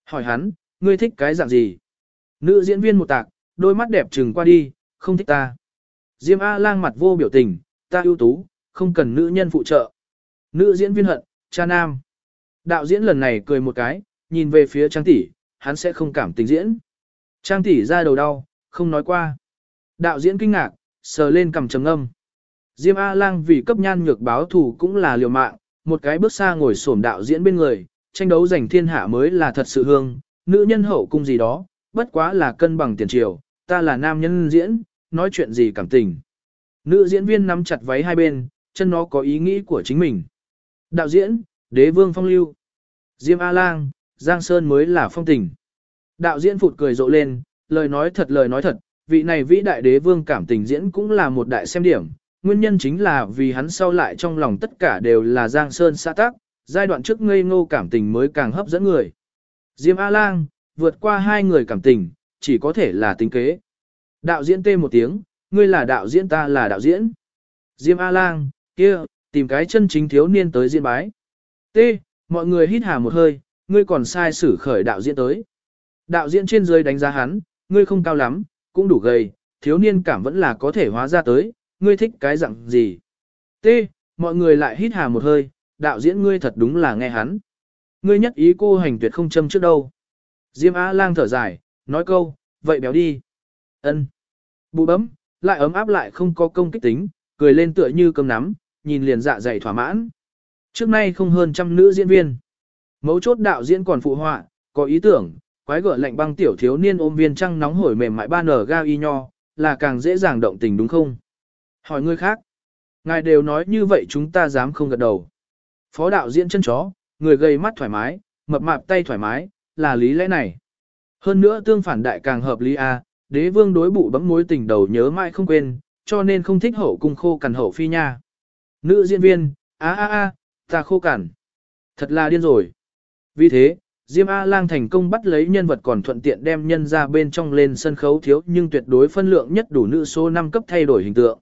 Hỏi hắn, ngươi thích cái dạng gì? Nữ diễn viên một tạc, đôi mắt đẹp trừng qua đi, không thích ta. Diêm A lang mặt vô biểu tình, ta ưu tú, không cần nữ nhân phụ trợ. Nữ diễn viên hận, cha nam. Đạo diễn lần này cười một cái, nhìn về phía Trang tỷ, hắn sẽ không cảm tình diễn. Trang tỷ ra đầu đau, không nói qua. Đạo diễn kinh ngạc, sờ lên cầm trầm âm. Diêm A-lang vì cấp nhan nhược báo thù cũng là liều mạng, một cái bước xa ngồi xổm đạo diễn bên người, tranh đấu giành thiên hạ mới là thật sự hương, nữ nhân hậu cung gì đó, bất quá là cân bằng tiền triều, ta là nam nhân diễn, nói chuyện gì cảm tình. Nữ diễn viên nắm chặt váy hai bên, chân nó có ý nghĩ của chính mình. Đạo diễn, đế vương phong lưu. Diêm A-lang, Giang Sơn mới là phong tình. Đạo diễn phụt cười rộ lên, lời nói thật lời nói thật, vị này vĩ đại đế vương cảm tình diễn cũng là một đại xem điểm. Nguyên nhân chính là vì hắn sau lại trong lòng tất cả đều là Giang Sơn xã tác, giai đoạn trước ngây ngô cảm tình mới càng hấp dẫn người. Diêm A-lang, vượt qua hai người cảm tình, chỉ có thể là tính kế. Đạo diễn tê một tiếng, ngươi là đạo diễn ta là đạo diễn. Diêm A-lang, kia, tìm cái chân chính thiếu niên tới diễn bái. tê mọi người hít hà một hơi, ngươi còn sai xử khởi đạo diễn tới. Đạo diễn trên dưới đánh giá hắn, ngươi không cao lắm, cũng đủ gầy, thiếu niên cảm vẫn là có thể hóa ra tới, ngươi thích cái dạng gì. T, mọi người lại hít hà một hơi, đạo diễn ngươi thật đúng là nghe hắn. Ngươi nhất ý cô hành tuyệt không châm trước đâu. Diêm A lang thở dài, nói câu, vậy béo đi. ân Bụ bấm, lại ấm áp lại không có công kích tính, cười lên tựa như cơm nắm, nhìn liền dạ dày thỏa mãn. Trước nay không hơn trăm nữ diễn viên. Mấu chốt đạo diễn còn phụ họa, có ý tưởng, quái gở lạnh băng tiểu thiếu niên ôm viên trăng nóng hổi mềm mại ba nở ga y nho, là càng dễ dàng động tình đúng không? Hỏi người khác. Ngài đều nói như vậy chúng ta dám không gật đầu. Phó đạo diễn chân chó, người gây mắt thoải mái, mập mạp tay thoải mái, là lý lẽ này. Hơn nữa tương phản đại càng hợp lý A, đế vương đối bụ bấm mối tình đầu nhớ mãi không quên, cho nên không thích hậu cung khô cằn hậu phi nha. Nữ diễn viên, a a a, ta khô cằn. Thật là điên rồi. Vì thế, Diêm A-lang thành công bắt lấy nhân vật còn thuận tiện đem nhân ra bên trong lên sân khấu thiếu nhưng tuyệt đối phân lượng nhất đủ nữ số 5 cấp thay đổi hình tượng.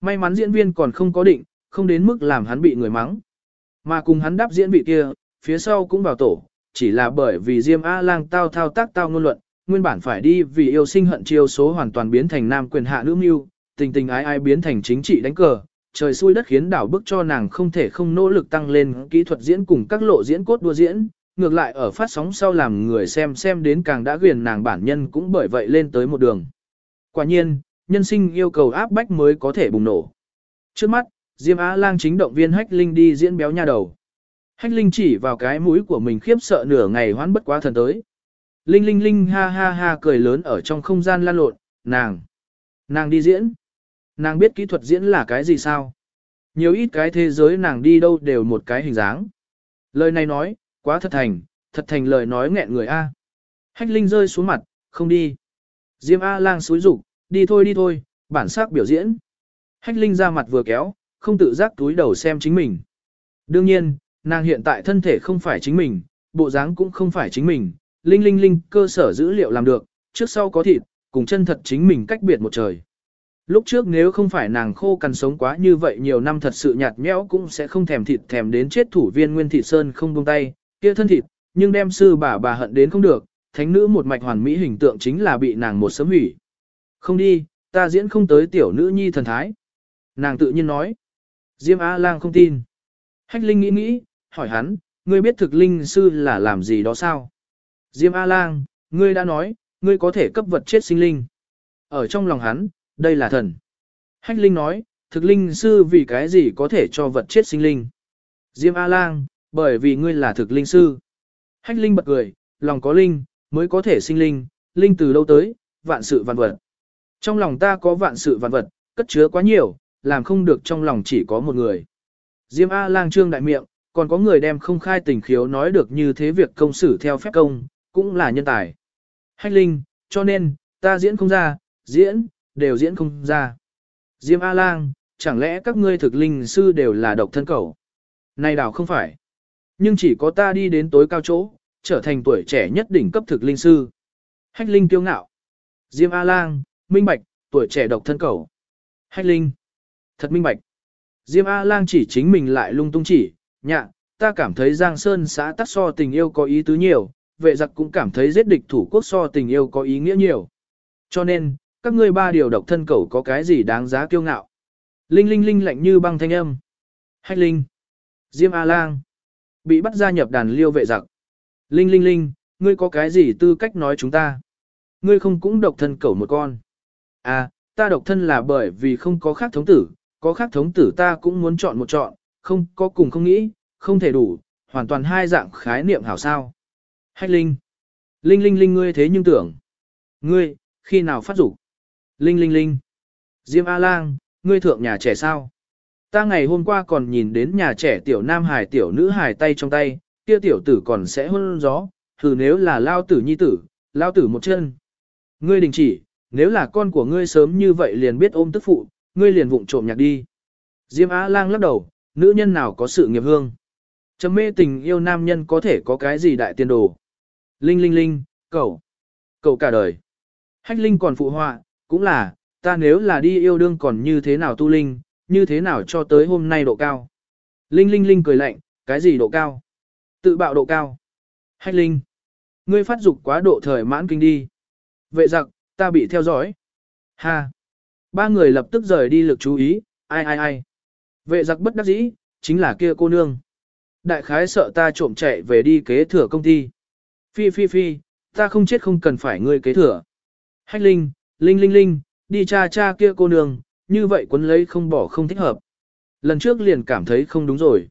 May mắn diễn viên còn không có định, không đến mức làm hắn bị người mắng. Mà cùng hắn đáp diễn vị kia, phía sau cũng vào tổ, chỉ là bởi vì Diêm A-lang tao thao tác tao ngôn luận, nguyên bản phải đi vì yêu sinh hận chiêu số hoàn toàn biến thành nam quyền hạ nữ mưu, tình tình ái ai biến thành chính trị đánh cờ, trời xui đất khiến đảo bức cho nàng không thể không nỗ lực tăng lên kỹ thuật diễn cùng các lộ diễn cốt đua diễn, ngược lại ở phát sóng sau làm người xem xem đến càng đã quyền nàng bản nhân cũng bởi vậy lên tới một đường. Quả nhiên, nhân sinh yêu cầu áp bách mới có thể bùng nổ. Trước mắt, Diêm Á Lang chính động viên Hách Linh đi diễn béo nha đầu. Hách Linh chỉ vào cái mũi của mình khiếp sợ nửa ngày hoán bất quá thần tới. Linh Linh Linh ha ha ha cười lớn ở trong không gian lan lộn, nàng. Nàng đi diễn. Nàng biết kỹ thuật diễn là cái gì sao? Nhiều ít cái thế giới nàng đi đâu đều một cái hình dáng. Lời này nói, quá thật thành, thật thành lời nói nghẹn người A. Hách Linh rơi xuống mặt, không đi. Diêm A lang xúi rủ, đi thôi đi thôi, bản sắc biểu diễn. Hách Linh ra mặt vừa kéo, không tự giác túi đầu xem chính mình. Đương nhiên, nàng hiện tại thân thể không phải chính mình, bộ dáng cũng không phải chính mình, linh linh linh cơ sở dữ liệu làm được, trước sau có thịt, cùng chân thật chính mình cách biệt một trời. Lúc trước nếu không phải nàng khô cằn sống quá như vậy nhiều năm thật sự nhạt nhẽo cũng sẽ không thèm thịt thèm đến chết thủ viên nguyên thị sơn không buông tay, kia thân thịt, nhưng đem sư bà bà hận đến không được, thánh nữ một mạch hoàn mỹ hình tượng chính là bị nàng một sớm hủy. Không đi, ta diễn không tới tiểu nữ nhi thần thái. Nàng tự nhiên nói. Diêm A lang không tin. Hách Linh nghĩ nghĩ, hỏi hắn, ngươi biết thực linh sư là làm gì đó sao? Diêm A lang, ngươi đã nói, ngươi có thể cấp vật chết sinh linh. Ở trong lòng hắn, đây là thần. Hách Linh nói, thực linh sư vì cái gì có thể cho vật chết sinh linh. Diêm A lang, bởi vì ngươi là thực linh sư. Hách Linh bật cười, lòng có linh, mới có thể sinh linh, linh từ đâu tới, vạn sự vạn vật. Trong lòng ta có vạn sự vạn vật, cất chứa quá nhiều, làm không được trong lòng chỉ có một người. Diêm A lang trương đại miệng, còn có người đem không khai tình khiếu nói được như thế việc công xử theo phép công, cũng là nhân tài. Hách Linh, cho nên, ta diễn không ra, diễn, đều diễn không ra. Diêm A lang, chẳng lẽ các ngươi thực linh sư đều là độc thân cầu? Này đảo không phải. Nhưng chỉ có ta đi đến tối cao chỗ, trở thành tuổi trẻ nhất đỉnh cấp thực linh sư. Hách Linh kiêu ngạo. Diêm A-Lang, minh bạch, tuổi trẻ độc thân cầu. Hách Linh. Thật minh bạch. Diêm A-Lang chỉ chính mình lại lung tung chỉ, nhạ, ta cảm thấy Giang Sơn xã tắc so tình yêu có ý tứ nhiều, vệ giặc cũng cảm thấy giết địch thủ quốc so tình yêu có ý nghĩa nhiều. Cho nên, các ngươi ba điều độc thân cầu có cái gì đáng giá kiêu ngạo. Linh linh linh lạnh như băng thanh âm. Hách Linh. Diêm A-Lang bị bắt gia nhập đàn liêu vệ giặc. Linh linh linh, ngươi có cái gì tư cách nói chúng ta? Ngươi không cũng độc thân cẩu một con. À, ta độc thân là bởi vì không có khác thống tử, có khác thống tử ta cũng muốn chọn một chọn, không có cùng không nghĩ, không thể đủ, hoàn toàn hai dạng khái niệm hảo sao. Hách linh. Linh linh linh ngươi thế nhưng tưởng. Ngươi, khi nào phát dục Linh linh linh. Diêm A-lang, ngươi thượng nhà trẻ sao? Ta ngày hôm qua còn nhìn đến nhà trẻ tiểu nam hài tiểu nữ hài tay trong tay, kia tiểu tử còn sẽ hôn gió, thử nếu là lao tử nhi tử, lao tử một chân. Ngươi đình chỉ, nếu là con của ngươi sớm như vậy liền biết ôm tức phụ, ngươi liền vụng trộm nhạc đi. Diêm Á lang lắc đầu, nữ nhân nào có sự nghiệp hương. trầm mê tình yêu nam nhân có thể có cái gì đại tiên đồ. Linh linh linh, cậu, cậu cả đời. Hách linh còn phụ họa, cũng là, ta nếu là đi yêu đương còn như thế nào tu linh, như thế nào cho tới hôm nay độ cao. Linh linh linh cười lạnh, cái gì độ cao? Tự bạo độ cao. Hách linh. Ngươi phát dục quá độ thời mãn kinh đi. Vệ giặc, ta bị theo dõi. Ha. Ba người lập tức rời đi lực chú ý, ai ai ai. Vệ giặc bất đắc dĩ, chính là kia cô nương. Đại khái sợ ta trộm chạy về đi kế thừa công ty. Phi phi phi, ta không chết không cần phải ngươi kế thừa. Hách linh, linh linh linh, đi cha cha kia cô nương, như vậy quấn lấy không bỏ không thích hợp. Lần trước liền cảm thấy không đúng rồi.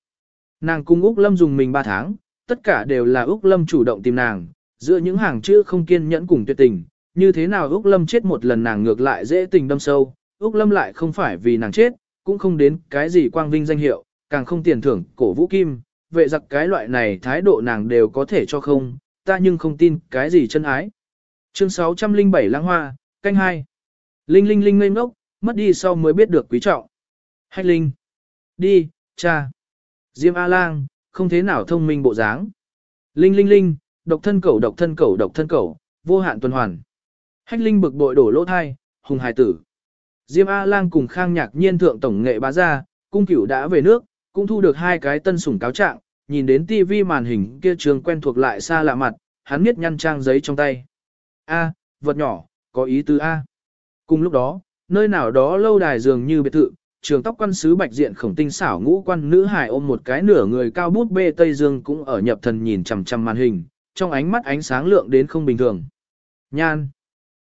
Nàng cung Úc Lâm dùng mình 3 tháng, tất cả đều là Úc Lâm chủ động tìm nàng, giữa những hàng chữ không kiên nhẫn cùng tuyệt tình, như thế nào Úc Lâm chết một lần nàng ngược lại dễ tình đâm sâu, Úc Lâm lại không phải vì nàng chết, cũng không đến cái gì quang vinh danh hiệu, càng không tiền thưởng cổ vũ kim, vệ giặc cái loại này thái độ nàng đều có thể cho không, ta nhưng không tin cái gì chân ái. Chương 607 Lãng Hoa, canh 2. Linh Linh Linh ngây ngốc, mất đi sau mới biết được quý trọng. Hách Linh. Đi, cha. Diêm A-lang, không thế nào thông minh bộ dáng. Linh Linh Linh, độc thân cẩu độc thân cẩu độc thân cẩu, vô hạn tuần hoàn. Hách Linh bực bội đổ lỗ thai, hùng hài tử. Diêm A-lang cùng Khang Nhạc Nhiên thượng tổng nghệ bá gia, cung cửu đã về nước, cũng thu được hai cái tân sủng cáo trạng, nhìn đến tivi màn hình kia trường quen thuộc lại xa lạ mặt, hắn miết nhăn trang giấy trong tay. A, vật nhỏ, có ý tứ A. Cùng lúc đó, nơi nào đó lâu đài dường như biệt thự, trường tóc quan sứ bạch diện khổng tinh xảo ngũ quan nữ hài ôm một cái nửa người cao bút bê Tây Dương cũng ở nhập thần nhìn chằm chằm màn hình, trong ánh mắt ánh sáng lượng đến không bình thường. Nhan.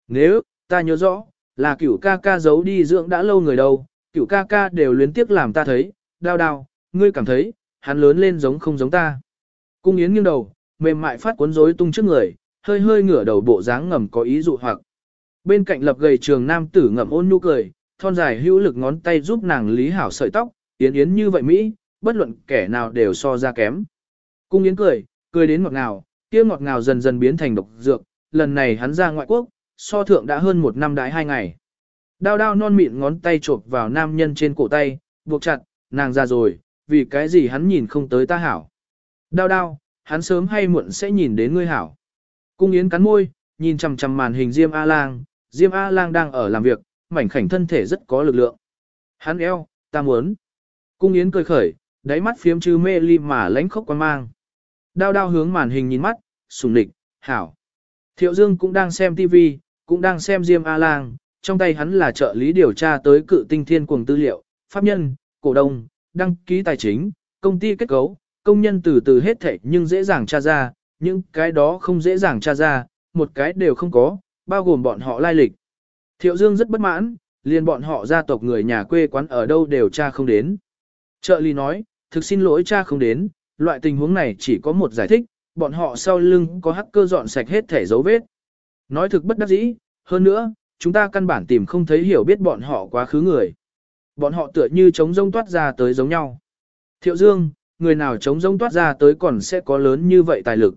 Nếu, ta nhớ rõ, là cửu ca ca giấu đi dưỡng đã lâu người đâu, cửu ca ca đều luyến tiếc làm ta thấy, đau đau, ngươi cảm thấy, hắn lớn lên giống không giống ta. Cung yến nghiêng đầu, mềm mại phát cuốn rối tung trước người, hơi hơi ngửa đầu bộ dáng ngầm có ý dụ hoặc. Bên cạnh lập gầy trường nam tử ngậm ôn nhu cười, thon dài hữu lực ngón tay giúp nàng lý hảo sợi tóc, yến yến như vậy Mỹ, bất luận kẻ nào đều so ra kém. Cung yến cười, cười đến ngọt ngào, kia ngọt ngào dần dần biến thành độc dược, lần này hắn ra ngoại quốc, so thượng đã hơn một năm đái hai ngày. Đao đao non mịn ngón tay chộp vào nam nhân trên cổ tay, buộc chặt, nàng ra rồi, vì cái gì hắn nhìn không tới ta hảo. Đao đao, hắn sớm hay muộn sẽ nhìn đến ngươi hảo. Cung yến cắn môi, nhìn chằm chằm màn hình Diêm A-Lang, Diêm A-Lang đang ở làm việc, mảnh khảnh thân thể rất có lực lượng. Hắn eo, ta muốn. Cung Yến cười khởi, đáy mắt phiếm chư mê ly mà lánh khóc quan mang. Đao đao hướng màn hình nhìn mắt, sùng địch, hảo. Thiệu Dương cũng đang xem TV, cũng đang xem Diêm A-Lang, trong tay hắn là trợ lý điều tra tới cự tinh thiên cuồng tư liệu, pháp nhân, cổ đông, đăng ký tài chính, công ty kết cấu, công nhân từ từ hết thảy nhưng dễ dàng tra ra, những cái đó không dễ dàng tra ra, một cái đều không có, bao gồm bọn họ lai lịch. Thiệu Dương rất bất mãn, liền bọn họ gia tộc người nhà quê quán ở đâu đều cha không đến. Trợ lý nói, thực xin lỗi cha không đến, loại tình huống này chỉ có một giải thích, bọn họ sau lưng có hacker dọn sạch hết thẻ dấu vết. Nói thực bất đắc dĩ, hơn nữa, chúng ta căn bản tìm không thấy hiểu biết bọn họ quá khứ người. Bọn họ tựa như trống rông toát ra tới giống nhau. Thiệu Dương, người nào trống rông toát ra tới còn sẽ có lớn như vậy tài lực.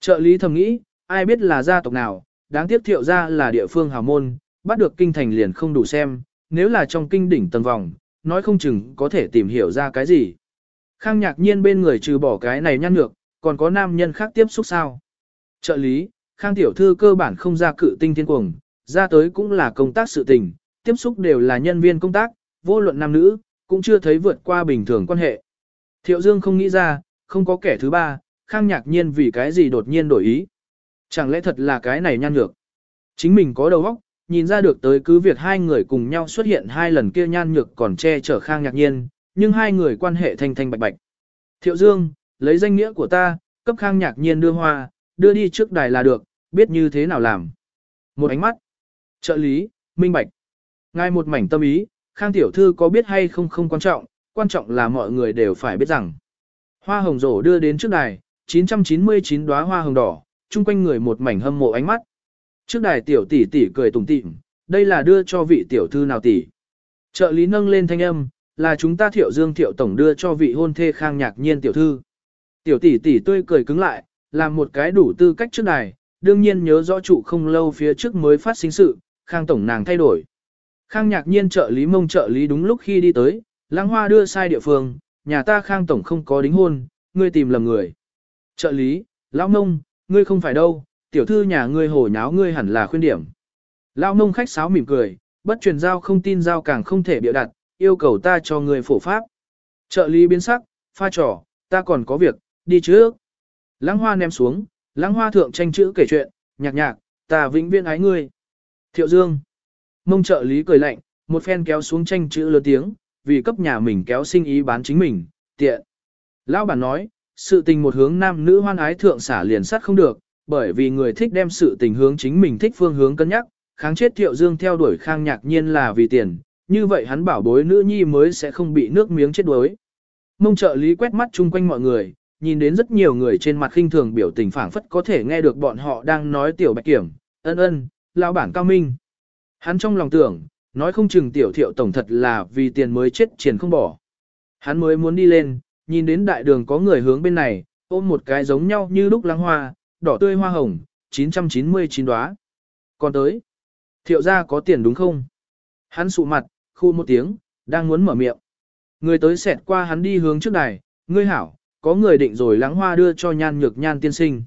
Trợ lý thầm nghĩ, ai biết là gia tộc nào, đáng tiếc thiệu ra là địa phương hào môn, bắt được kinh thành liền không đủ xem, nếu là trong kinh đỉnh tầng vòng, nói không chừng có thể tìm hiểu ra cái gì. Khang nhạc nhiên bên người trừ bỏ cái này nhăn ngược, còn có nam nhân khác tiếp xúc sao. Trợ lý, Khang tiểu thư cơ bản không ra cự tinh thiên cuồng, ra tới cũng là công tác sự tình, tiếp xúc đều là nhân viên công tác, vô luận nam nữ, cũng chưa thấy vượt qua bình thường quan hệ. Thiệu Dương không nghĩ ra, không có kẻ thứ ba, Khang nhạc nhiên vì cái gì đột nhiên đổi ý. Chẳng lẽ thật là cái này nhan nhược? Chính mình có đầu óc, nhìn ra được tới cứ việc hai người cùng nhau xuất hiện hai lần kia nhan nhược còn che chở khang nhạc nhiên, nhưng hai người quan hệ thanh thanh bạch bạch. Thiệu Dương, lấy danh nghĩa của ta, cấp khang nhạc nhiên đưa hoa, đưa đi trước đài là được, biết như thế nào làm. Một ánh mắt. Trợ lý, minh bạch. ngay một mảnh tâm ý, khang tiểu thư có biết hay không không quan trọng, quan trọng là mọi người đều phải biết rằng. Hoa hồng rổ đưa đến trước đài, 999 đóa hoa hồng đỏ, chung quanh người một mảnh hâm mộ ánh mắt. Trước đài tiểu tỷ tỷ cười tủm tỉm, đây là đưa cho vị tiểu thư nào tỷ. Trợ lý nâng lên thanh âm, là chúng ta thiệu dương thiệu tổng đưa cho vị hôn thê khang nhạc nhiên tiểu thư. Tiểu tỷ tỷ tươi cười cứng lại, làm một cái đủ tư cách trước đài, đương nhiên nhớ rõ trụ không lâu phía trước mới phát sinh sự, khang tổng nàng thay đổi. Khang nhạc nhiên trợ lý mông trợ lý đúng lúc khi đi tới, lãng hoa đưa sai địa phương, nhà ta khang tổng không có đính hôn, ngươi tìm lầm người. Trợ lý, lão mông, ngươi không phải đâu, tiểu thư nhà ngươi hồ nháo ngươi hẳn là khuyên điểm. Lão mông khách sáo mỉm cười, bất truyền giao không tin giao càng không thể biểu đặt, yêu cầu ta cho ngươi phổ pháp. Trợ lý biến sắc, pha trò, ta còn có việc, đi trước. Lãng hoa ném xuống, lãng hoa thượng tranh chữ kể chuyện, nhạc nhạc, ta vĩnh viễn ái ngươi. Thiệu Dương. Mông trợ lý cười lạnh, một phen kéo xuống tranh chữ lớn tiếng, vì cấp nhà mình kéo sinh ý bán chính mình, tiện. Lão bản nói, sự tình một hướng nam nữ hoan ái thượng xả liền sát không được, bởi vì người thích đem sự tình hướng chính mình thích phương hướng cân nhắc, kháng chết Thiệu Dương theo đuổi Khang Nhạc Nhiên là vì tiền, như vậy hắn bảo bối nữ nhi mới sẽ không bị nước miếng chết đuối. Mông trợ lý quét mắt chung quanh mọi người, nhìn đến rất nhiều người trên mặt khinh thường biểu tình phảng phất có thể nghe được bọn họ đang nói tiểu bạch kiểm, ân ân, lão bản cao minh. Hắn trong lòng tưởng, nói không chừng tiểu thiệu tổng thật là vì tiền mới chết triển không bỏ. Hắn mới muốn đi lên, nhìn đến đại đường có người hướng bên này, ôm một cái giống nhau như lúc lăng hoa, đỏ tươi hoa hồng, 999 đóa. Còn tới, thiệu gia có tiền đúng không? Hắn sụ mặt, khu một tiếng, đang muốn mở miệng. Người tới xẹt qua hắn đi hướng trước đài, ngươi hảo, có người định rồi lắng hoa đưa cho nhan nhược nhan tiên sinh.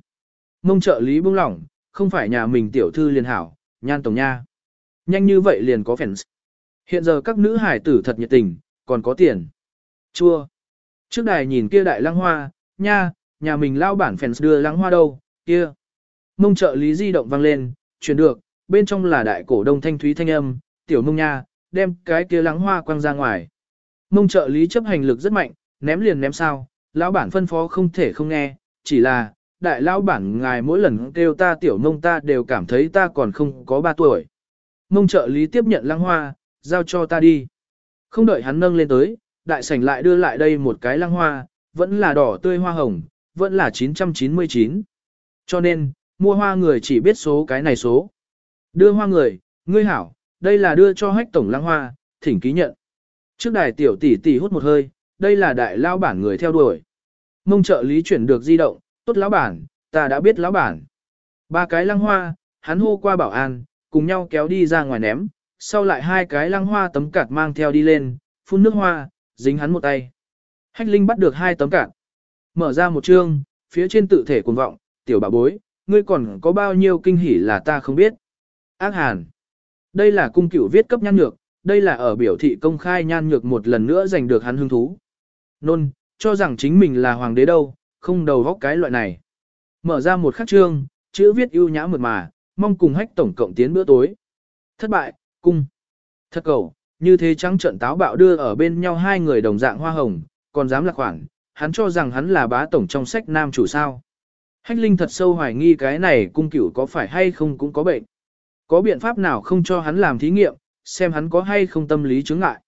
Mông trợ lý buông lỏng, không phải nhà mình tiểu thư liền hảo, nhan tổng nha. Nhanh như vậy liền có fans. Hiện giờ các nữ hải tử thật nhiệt tình, còn có tiền. Chua. Trước đài nhìn kia đại lăng hoa, nha, nhà mình lao bản fans đưa lăng hoa đâu, kia. Mông trợ lý di động vang lên, chuyển được, bên trong là đại cổ đông thanh thúy thanh âm, tiểu mông nha, đem cái kia lăng hoa quăng ra ngoài. Mông trợ lý chấp hành lực rất mạnh, ném liền ném sao, lão bản phân phó không thể không nghe, chỉ là, đại lão bản ngài mỗi lần kêu ta tiểu mông ta đều cảm thấy ta còn không có 3 tuổi. Mông trợ lý tiếp nhận lăng hoa, giao cho ta đi. Không đợi hắn nâng lên tới, đại sảnh lại đưa lại đây một cái lăng hoa, vẫn là đỏ tươi hoa hồng, vẫn là 999. Cho nên, mua hoa người chỉ biết số cái này số. Đưa hoa người, ngươi hảo, đây là đưa cho hách tổng lăng hoa, thỉnh ký nhận. Trước đài tiểu tỷ tỷ hút một hơi, đây là đại lao bản người theo đuổi. Mông trợ lý chuyển được di động, tốt lão bản, ta đã biết lão bản. Ba cái lăng hoa, hắn hô qua bảo an, cùng nhau kéo đi ra ngoài ném, sau lại hai cái lăng hoa tấm cạt mang theo đi lên, phun nước hoa, dính hắn một tay. Hách Linh bắt được hai tấm cạn. Mở ra một chương, phía trên tự thể cuồng vọng, tiểu bà bối, ngươi còn có bao nhiêu kinh hỉ là ta không biết. Ác hàn. Đây là cung cửu viết cấp nhan nhược, đây là ở biểu thị công khai nhan nhược một lần nữa giành được hắn hứng thú. Nôn, cho rằng chính mình là hoàng đế đâu, không đầu vóc cái loại này. Mở ra một khắc chương, chữ viết ưu nhã mượt mà, mong cùng hách tổng cộng tiến bữa tối. Thất bại, cung. Thất cầu, như thế trắng trận táo bạo đưa ở bên nhau hai người đồng dạng hoa hồng, còn dám lạc khoản, hắn cho rằng hắn là bá tổng trong sách nam chủ sao. Hách Linh thật sâu hoài nghi cái này cung cửu có phải hay không cũng có bệnh. Có biện pháp nào không cho hắn làm thí nghiệm, xem hắn có hay không tâm lý chứng ngại.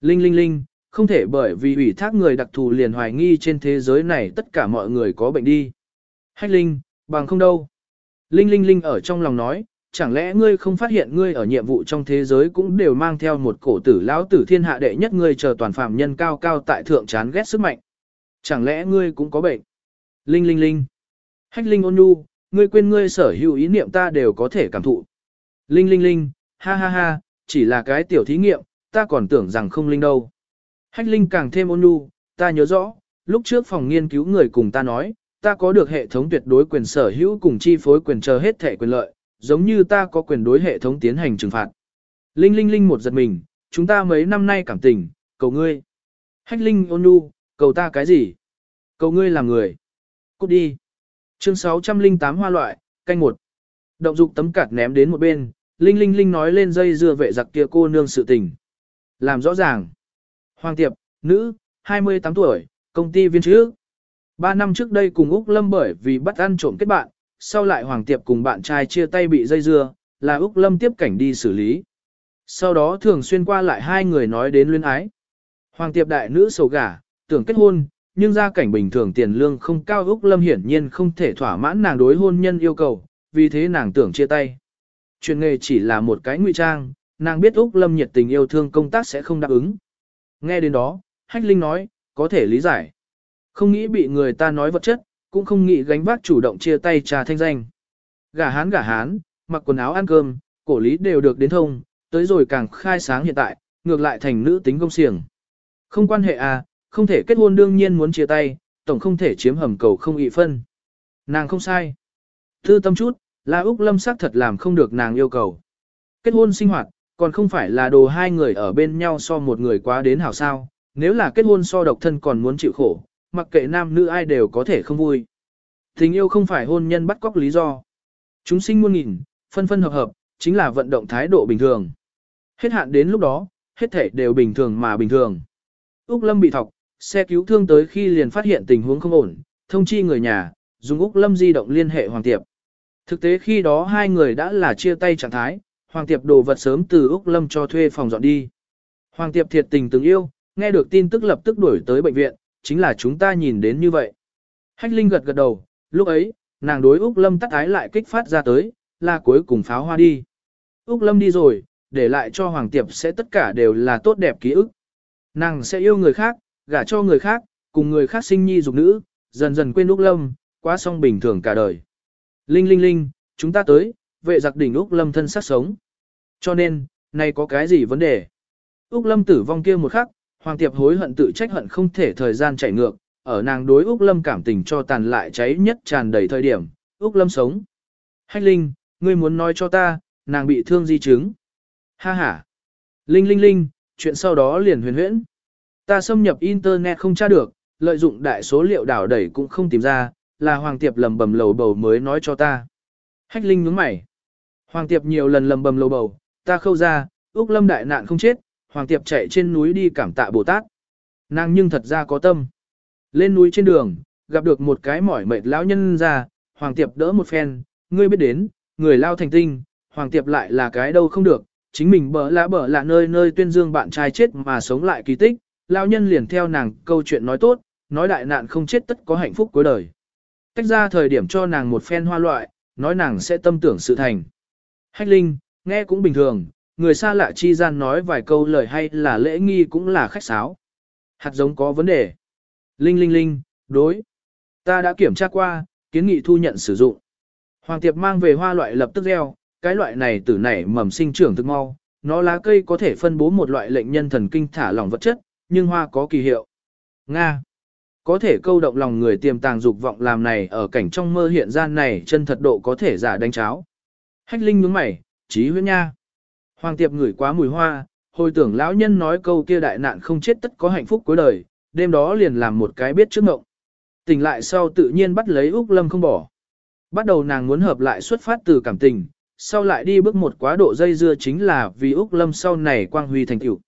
Linh linh linh, không thể bởi vì ủy thác người đặc thù liền hoài nghi trên thế giới này tất cả mọi người có bệnh đi. Hách Linh, bằng không đâu. Linh Linh Linh ở trong lòng nói, chẳng lẽ ngươi không phát hiện ngươi ở nhiệm vụ trong thế giới cũng đều mang theo một cổ tử lão tử thiên hạ đệ nhất ngươi chờ toàn phàm nhân cao cao tại thượng chán ghét sức mạnh. Chẳng lẽ ngươi cũng có bệnh? Linh Linh Linh. Hách Linh ôn nhu, ngươi quên ngươi sở hữu ý niệm ta đều có thể cảm thụ. Linh Linh Linh, ha ha ha, chỉ là cái tiểu thí nghiệm, ta còn tưởng rằng không linh đâu. Hách Linh càng thêm ôn nhu, ta nhớ rõ, lúc trước phòng nghiên cứu người cùng ta nói, ta có được hệ thống tuyệt đối quyền sở hữu cùng chi phối quyền chờ hết thể quyền lợi, giống như ta có quyền đối hệ thống tiến hành trừng phạt. Linh Linh Linh một giật mình, chúng ta mấy năm nay cảm tình, cầu ngươi. Hách Linh ôn nhu, cầu ta cái gì? Cầu ngươi làm người. Cút đi. Chương 608 hoa loại, canh một. Động dục tấm cạt ném đến một bên, Linh Linh Linh nói lên dây dưa vệ giặc kia cô nương sự tình. Làm rõ ràng. Hoàng Tiệp, nữ, 28 tuổi, công ty viên trước. Ba năm trước đây cùng Úc Lâm bởi vì bắt ăn trộm kết bạn, sau lại Hoàng Tiệp cùng bạn trai chia tay bị dây dưa, là Úc Lâm tiếp cảnh đi xử lý. Sau đó thường xuyên qua lại hai người nói đến luyến ái. Hoàng Tiệp đại nữ sầu gả, tưởng kết hôn, nhưng gia cảnh bình thường tiền lương không cao Úc Lâm hiển nhiên không thể thỏa mãn nàng đối hôn nhân yêu cầu, vì thế nàng tưởng chia tay. Chuyện nghề chỉ là một cái ngụy trang, nàng biết Úc Lâm nhiệt tình yêu thương công tác sẽ không đáp ứng. Nghe đến đó, Hách Linh nói, có thể lý giải. Không nghĩ bị người ta nói vật chất, cũng không nghĩ gánh vác chủ động chia tay trà thanh danh. Gả hán gả hán, mặc quần áo ăn cơm, cổ lý đều được đến thông, tới rồi càng khai sáng hiện tại, ngược lại thành nữ tính công xiềng. Không quan hệ à, không thể kết hôn đương nhiên muốn chia tay, tổng không thể chiếm hầm cầu không ị phân. Nàng không sai. Thư tâm chút, là Úc Lâm sắc thật làm không được nàng yêu cầu. Kết hôn sinh hoạt, còn không phải là đồ hai người ở bên nhau so một người quá đến hảo sao, nếu là kết hôn so độc thân còn muốn chịu khổ, mặc kệ nam nữ ai đều có thể không vui. Tình yêu không phải hôn nhân bắt cóc lý do. Chúng sinh muôn nghìn, phân phân hợp hợp, chính là vận động thái độ bình thường. Hết hạn đến lúc đó, hết thể đều bình thường mà bình thường. Úc Lâm bị thọc, xe cứu thương tới khi liền phát hiện tình huống không ổn, thông chi người nhà, dùng Úc Lâm di động liên hệ Hoàng Tiệp. Thực tế khi đó hai người đã là chia tay trạng thái, Hoàng Tiệp đồ vật sớm từ Úc Lâm cho thuê phòng dọn đi. Hoàng Tiệp thiệt tình từng yêu, nghe được tin tức lập tức đuổi tới bệnh viện, chính là chúng ta nhìn đến như vậy. Hách Linh gật gật đầu, lúc ấy, nàng đối Úc Lâm tắt ái lại kích phát ra tới, là cuối cùng pháo hoa đi. Úc Lâm đi rồi, để lại cho Hoàng Tiệp sẽ tất cả đều là tốt đẹp ký ức. Nàng sẽ yêu người khác, gả cho người khác, cùng người khác sinh nhi dục nữ, dần dần quên Úc Lâm, quá xong bình thường cả đời. Linh linh linh, chúng ta tới, vệ giặc đỉnh Úc Lâm thân sát sống. Cho nên, nay có cái gì vấn đề? Úc Lâm tử vong kia một khắc, Hoàng Tiệp hối hận tự trách hận không thể thời gian chạy ngược, ở nàng đối Úc Lâm cảm tình cho tàn lại cháy nhất tràn đầy thời điểm, Úc Lâm sống. Hách Linh, ngươi muốn nói cho ta, nàng bị thương di chứng. Ha ha. Linh linh linh, chuyện sau đó liền huyền huyễn. Ta xâm nhập internet không tra được, lợi dụng đại số liệu đảo đẩy cũng không tìm ra, là Hoàng Tiệp lầm bầm lầu bầu mới nói cho ta. Hách Linh nhướng mày. Hoàng Tiệp nhiều lần lầm bầm lầu bầu, ta khâu ra, Úc Lâm đại nạn không chết, Hoàng Tiệp chạy trên núi đi cảm tạ Bồ Tát. Nàng nhưng thật ra có tâm. Lên núi trên đường, gặp được một cái mỏi mệt lão nhân ra, Hoàng Tiệp đỡ một phen, ngươi biết đến, người lao thành tinh, Hoàng Tiệp lại là cái đâu không được, chính mình bỡ lã bỡ lạ nơi nơi tuyên dương bạn trai chết mà sống lại kỳ tích, lão nhân liền theo nàng câu chuyện nói tốt, nói đại nạn không chết tất có hạnh phúc cuối đời. Tách ra thời điểm cho nàng một phen hoa loại, nói nàng sẽ tâm tưởng sự thành. Hách Linh, nghe cũng bình thường, người xa lạ chi gian nói vài câu lời hay là lễ nghi cũng là khách sáo. Hạt giống có vấn đề. Linh linh linh, đối. Ta đã kiểm tra qua, kiến nghị thu nhận sử dụng. Hoàng tiệp mang về hoa loại lập tức gieo, cái loại này từ nảy mầm sinh trưởng thực mau, nó lá cây có thể phân bố một loại lệnh nhân thần kinh thả lỏng vật chất, nhưng hoa có kỳ hiệu. Nga. Có thể câu động lòng người tiềm tàng dục vọng làm này ở cảnh trong mơ hiện gian này chân thật độ có thể giả đánh cháo. Hách Linh nhướng mày, trí huyết nha. Hoàng tiệp ngửi quá mùi hoa, hồi tưởng lão nhân nói câu kia đại nạn không chết tất có hạnh phúc cuối đời, đêm đó liền làm một cái biết trước ngộng. Tỉnh lại sau tự nhiên bắt lấy Úc Lâm không bỏ. Bắt đầu nàng muốn hợp lại xuất phát từ cảm tình, sau lại đi bước một quá độ dây dưa chính là vì Úc Lâm sau này quang huy thành tựu.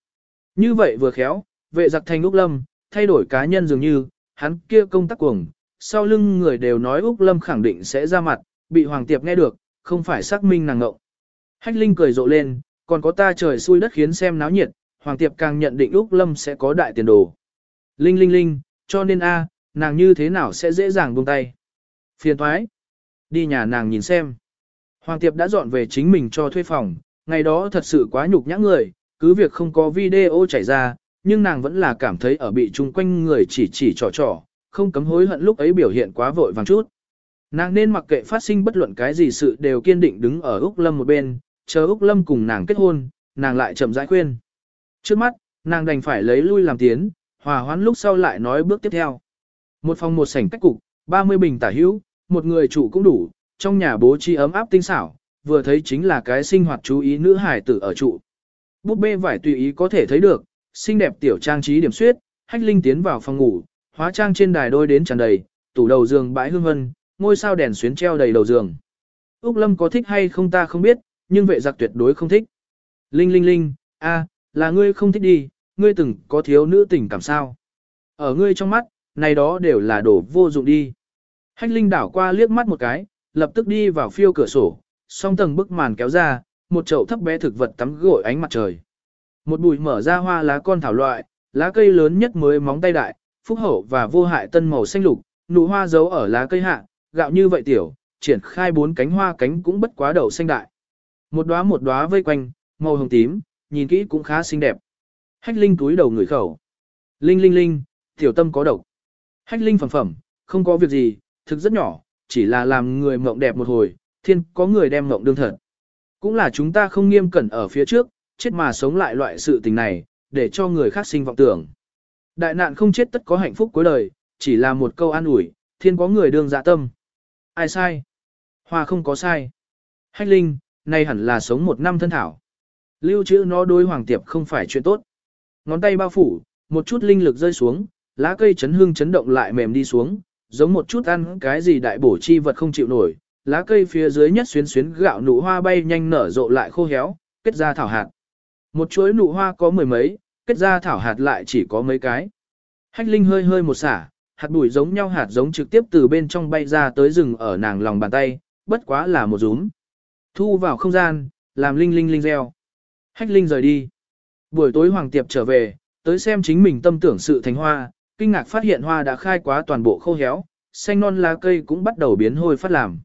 Như vậy vừa khéo, vệ giặc thành Úc Lâm, thay đổi cá nhân dường như, hắn kia công tác cuồng, sau lưng người đều nói Úc Lâm khẳng định sẽ ra mặt, bị Hoàng Tiệp nghe được, không phải xác minh nàng ngộng. Hách Linh cười rộ lên, còn có ta trời xui đất khiến xem náo nhiệt, Hoàng Tiệp càng nhận định Úc Lâm sẽ có đại tiền đồ. Linh linh linh, cho nên a, nàng như thế nào sẽ dễ dàng buông tay. Phiền thoái. Đi nhà nàng nhìn xem. Hoàng Tiệp đã dọn về chính mình cho thuê phòng, ngày đó thật sự quá nhục nhã người, cứ việc không có video chảy ra, nhưng nàng vẫn là cảm thấy ở bị chung quanh người chỉ chỉ trò trò, không cấm hối hận lúc ấy biểu hiện quá vội vàng chút. Nàng nên mặc kệ phát sinh bất luận cái gì sự đều kiên định đứng ở Úc Lâm một bên, chờ Úc Lâm cùng nàng kết hôn, nàng lại chậm rãi khuyên. Trước mắt, nàng đành phải lấy lui làm tiến, hòa hoãn lúc sau lại nói bước tiếp theo. Một phòng một sảnh cách cục, 30 bình tả hữu, một người chủ cũng đủ, trong nhà bố trí ấm áp tinh xảo, vừa thấy chính là cái sinh hoạt chú ý nữ hải tử ở trụ. Búp bê vải tùy ý có thể thấy được, xinh đẹp tiểu trang trí điểm suyết, hách linh tiến vào phòng ngủ, hóa trang trên đài đôi đến tràn đầy, tủ đầu giường bãi hương vân, ngôi sao đèn xuyến treo đầy đầu giường. Úc Lâm có thích hay không ta không biết, nhưng vệ giặc tuyệt đối không thích. Linh linh linh, a, là ngươi không thích đi, ngươi từng có thiếu nữ tình cảm sao. Ở ngươi trong mắt, này đó đều là đồ vô dụng đi. Hách Linh đảo qua liếc mắt một cái, lập tức đi vào phiêu cửa sổ, song tầng bức màn kéo ra, một chậu thấp bé thực vật tắm gội ánh mặt trời. Một bụi mở ra hoa lá con thảo loại, lá cây lớn nhất mới móng tay đại, phúc hậu và vô hại tân màu xanh lục, nụ hoa giấu ở lá cây hạ, gạo như vậy tiểu, triển khai bốn cánh hoa cánh cũng bất quá đầu xanh đại. Một đóa một đóa vây quanh, màu hồng tím, nhìn kỹ cũng khá xinh đẹp. Hách Linh túi đầu người khẩu. Linh linh linh, tiểu tâm có độc. Hách Linh phẩm phẩm, không có việc gì, thực rất nhỏ, chỉ là làm người mộng đẹp một hồi, thiên có người đem mộng đương thật. Cũng là chúng ta không nghiêm cẩn ở phía trước, chết mà sống lại loại sự tình này, để cho người khác sinh vọng tưởng. Đại nạn không chết tất có hạnh phúc cuối đời, chỉ là một câu an ủi, thiên có người đương dạ tâm. Ai sai? Hoa không có sai. Hách Linh, nay hẳn là sống một năm thân thảo. Lưu trữ nó đối hoàng tiệp không phải chuyện tốt. Ngón tay bao phủ, một chút linh lực rơi xuống, lá cây chấn hương chấn động lại mềm đi xuống, giống một chút ăn cái gì đại bổ chi vật không chịu nổi. Lá cây phía dưới nhất xuyến xuyến gạo nụ hoa bay nhanh nở rộ lại khô héo, kết ra thảo hạt. Một chuỗi nụ hoa có mười mấy, kết ra thảo hạt lại chỉ có mấy cái. Hách Linh hơi hơi một xả, hạt bụi giống nhau hạt giống trực tiếp từ bên trong bay ra tới rừng ở nàng lòng bàn tay, bất quá là một rúm. Thu vào không gian, làm Linh Linh Linh reo. Hách Linh rời đi. Buổi tối Hoàng Tiệp trở về, tới xem chính mình tâm tưởng sự thành hoa, kinh ngạc phát hiện hoa đã khai quá toàn bộ khô héo, xanh non lá cây cũng bắt đầu biến hôi phát làm.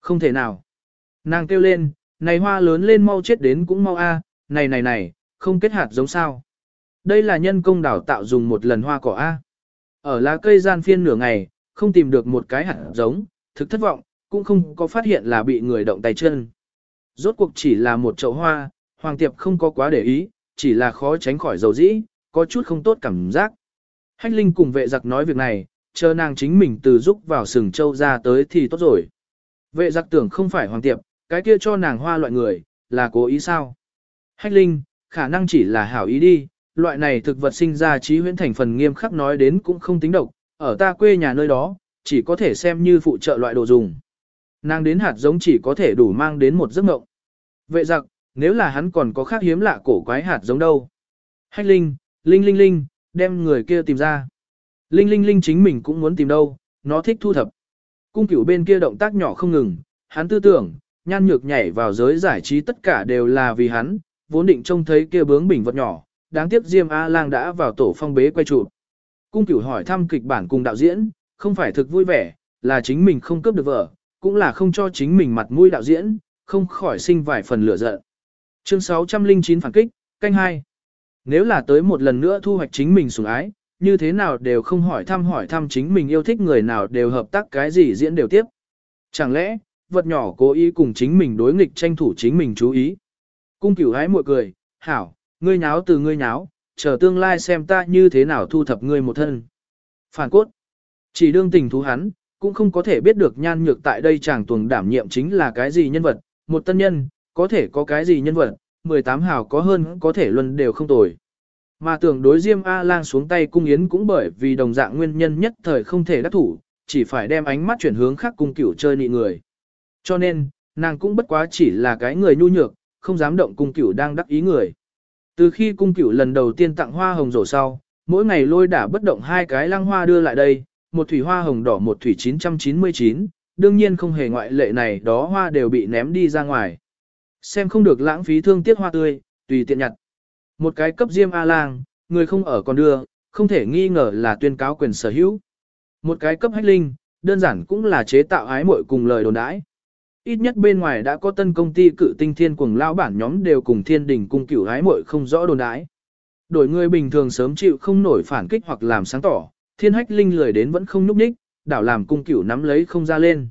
Không thể nào. Nàng kêu lên, này hoa lớn lên mau chết đến cũng mau a, này này này, không kết hạt giống sao. Đây là nhân công đào tạo dùng một lần hoa cỏ A. Ở lá cây gian phiên nửa ngày, không tìm được một cái hạt giống, thực thất vọng, cũng không có phát hiện là bị người động tay chân. Rốt cuộc chỉ là một chậu hoa, Hoàng Tiệp không có quá để ý, chỉ là khó tránh khỏi dầu dĩ, có chút không tốt cảm giác. Hách Linh cùng vệ giặc nói việc này, chờ nàng chính mình từ giúp vào sừng châu ra tới thì tốt rồi. Vệ giặc tưởng không phải Hoàng Tiệp, cái kia cho nàng hoa loại người, là cố ý sao? Hách Linh, khả năng chỉ là hảo ý đi, loại này thực vật sinh ra trí huyễn thành phần nghiêm khắc nói đến cũng không tính độc, ở ta quê nhà nơi đó, chỉ có thể xem như phụ trợ loại đồ dùng. Nàng đến hạt giống chỉ có thể đủ mang đến một giấc mộng. Vệ giặc, nếu là hắn còn có khác hiếm lạ cổ quái hạt giống đâu. Hách Linh, Linh Linh Linh, đem người kia tìm ra. Linh Linh Linh chính mình cũng muốn tìm đâu, nó thích thu thập. Cung cửu bên kia động tác nhỏ không ngừng, hắn tư tưởng, nhan nhược nhảy vào giới giải trí tất cả đều là vì hắn, vốn định trông thấy kia bướng bình vật nhỏ, đáng tiếc Diêm A-Lang đã vào tổ phong bế quay chụp. Cung cửu hỏi thăm kịch bản cùng đạo diễn, không phải thực vui vẻ, là chính mình không cướp được vợ, cũng là không cho chính mình mặt mũi đạo diễn, không khỏi sinh vài phần lửa giận. Chương 609 phản kích, canh 2. Nếu là tới một lần nữa thu hoạch chính mình sủng ái, như thế nào đều không hỏi thăm hỏi thăm chính mình yêu thích người nào đều hợp tác cái gì diễn đều tiếp. Chẳng lẽ, vật nhỏ cố ý cùng chính mình đối nghịch tranh thủ chính mình chú ý. Cung cửu hái mội cười, hảo, ngươi nháo từ ngươi nháo, chờ tương lai xem ta như thế nào thu thập ngươi một thân. Phản cốt, chỉ đương tình thú hắn, cũng không có thể biết được nhan nhược tại đây chàng tuồng đảm nhiệm chính là cái gì nhân vật, một tân nhân, có thể có cái gì nhân vật, 18 hào có hơn có thể luân đều không tồi. Mà tưởng đối Diêm A-lang xuống tay cung yến cũng bởi vì đồng dạng nguyên nhân nhất thời không thể đắc thủ, chỉ phải đem ánh mắt chuyển hướng khác cung cửu chơi nị người. Cho nên, nàng cũng bất quá chỉ là cái người nhu nhược, không dám động cung cửu đang đắc ý người. Từ khi cung cửu lần đầu tiên tặng hoa hồng rổ sau, mỗi ngày lôi đả bất động hai cái lăng hoa đưa lại đây, một thủy hoa hồng đỏ một thủy 999, đương nhiên không hề ngoại lệ này đó hoa đều bị ném đi ra ngoài. Xem không được lãng phí thương tiếc hoa tươi, tùy tiện nhặt. Một cái cấp diêm A-lang, người không ở còn đưa, không thể nghi ngờ là tuyên cáo quyền sở hữu. Một cái cấp hách linh, đơn giản cũng là chế tạo ái muội cùng lời đồn đãi. Ít nhất bên ngoài đã có tân công ty cự tinh thiên cùng lao bản nhóm đều cùng thiên đình cung cửu ái muội không rõ đồn đãi. Đổi người bình thường sớm chịu không nổi phản kích hoặc làm sáng tỏ, thiên hách linh lười đến vẫn không núp ních, đảo làm cung cửu nắm lấy không ra lên.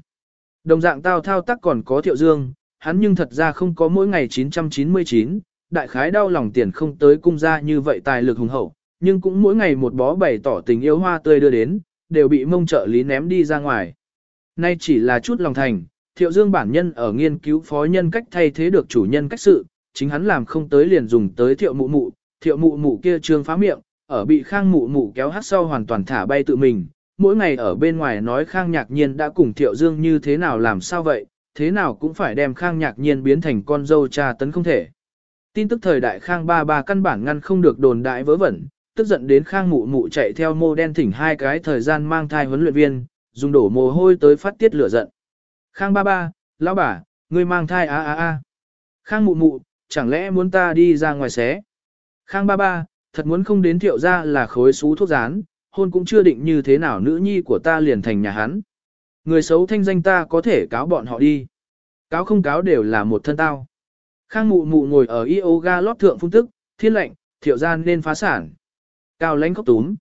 Đồng dạng tao thao tác còn có thiệu dương, hắn nhưng thật ra không có mỗi ngày 999, đại khái đau lòng tiền không tới cung ra như vậy tài lực hùng hậu, nhưng cũng mỗi ngày một bó bày tỏ tình yêu hoa tươi đưa đến, đều bị mông trợ lý ném đi ra ngoài. Nay chỉ là chút lòng thành, thiệu dương bản nhân ở nghiên cứu phó nhân cách thay thế được chủ nhân cách sự, chính hắn làm không tới liền dùng tới thiệu mụ mụ, thiệu mụ mụ kia trương phá miệng, ở bị khang mụ mụ kéo hát sau hoàn toàn thả bay tự mình, mỗi ngày ở bên ngoài nói khang nhạc nhiên đã cùng thiệu dương như thế nào làm sao vậy, thế nào cũng phải đem khang nhạc nhiên biến thành con dâu cha tấn không thể. Tin tức thời đại khang ba ba căn bản ngăn không được đồn đại vớ vẩn, tức giận đến khang mụ mụ chạy theo mô đen thỉnh hai cái thời gian mang thai huấn luyện viên, dùng đổ mồ hôi tới phát tiết lửa giận. Khang ba ba, lão bà, ngươi mang thai a a a. Khang mụ mụ, chẳng lẽ muốn ta đi ra ngoài xé? Khang ba ba, thật muốn không đến thiệu ra là khối xú thuốc rán, hôn cũng chưa định như thế nào nữ nhi của ta liền thành nhà hắn. Người xấu thanh danh ta có thể cáo bọn họ đi. Cáo không cáo đều là một thân tao. Khang mụ mụ ngồi ở yoga lót thượng phun tức, thiên lệnh, thiệu gian nên phá sản. Cao lãnh khóc túm.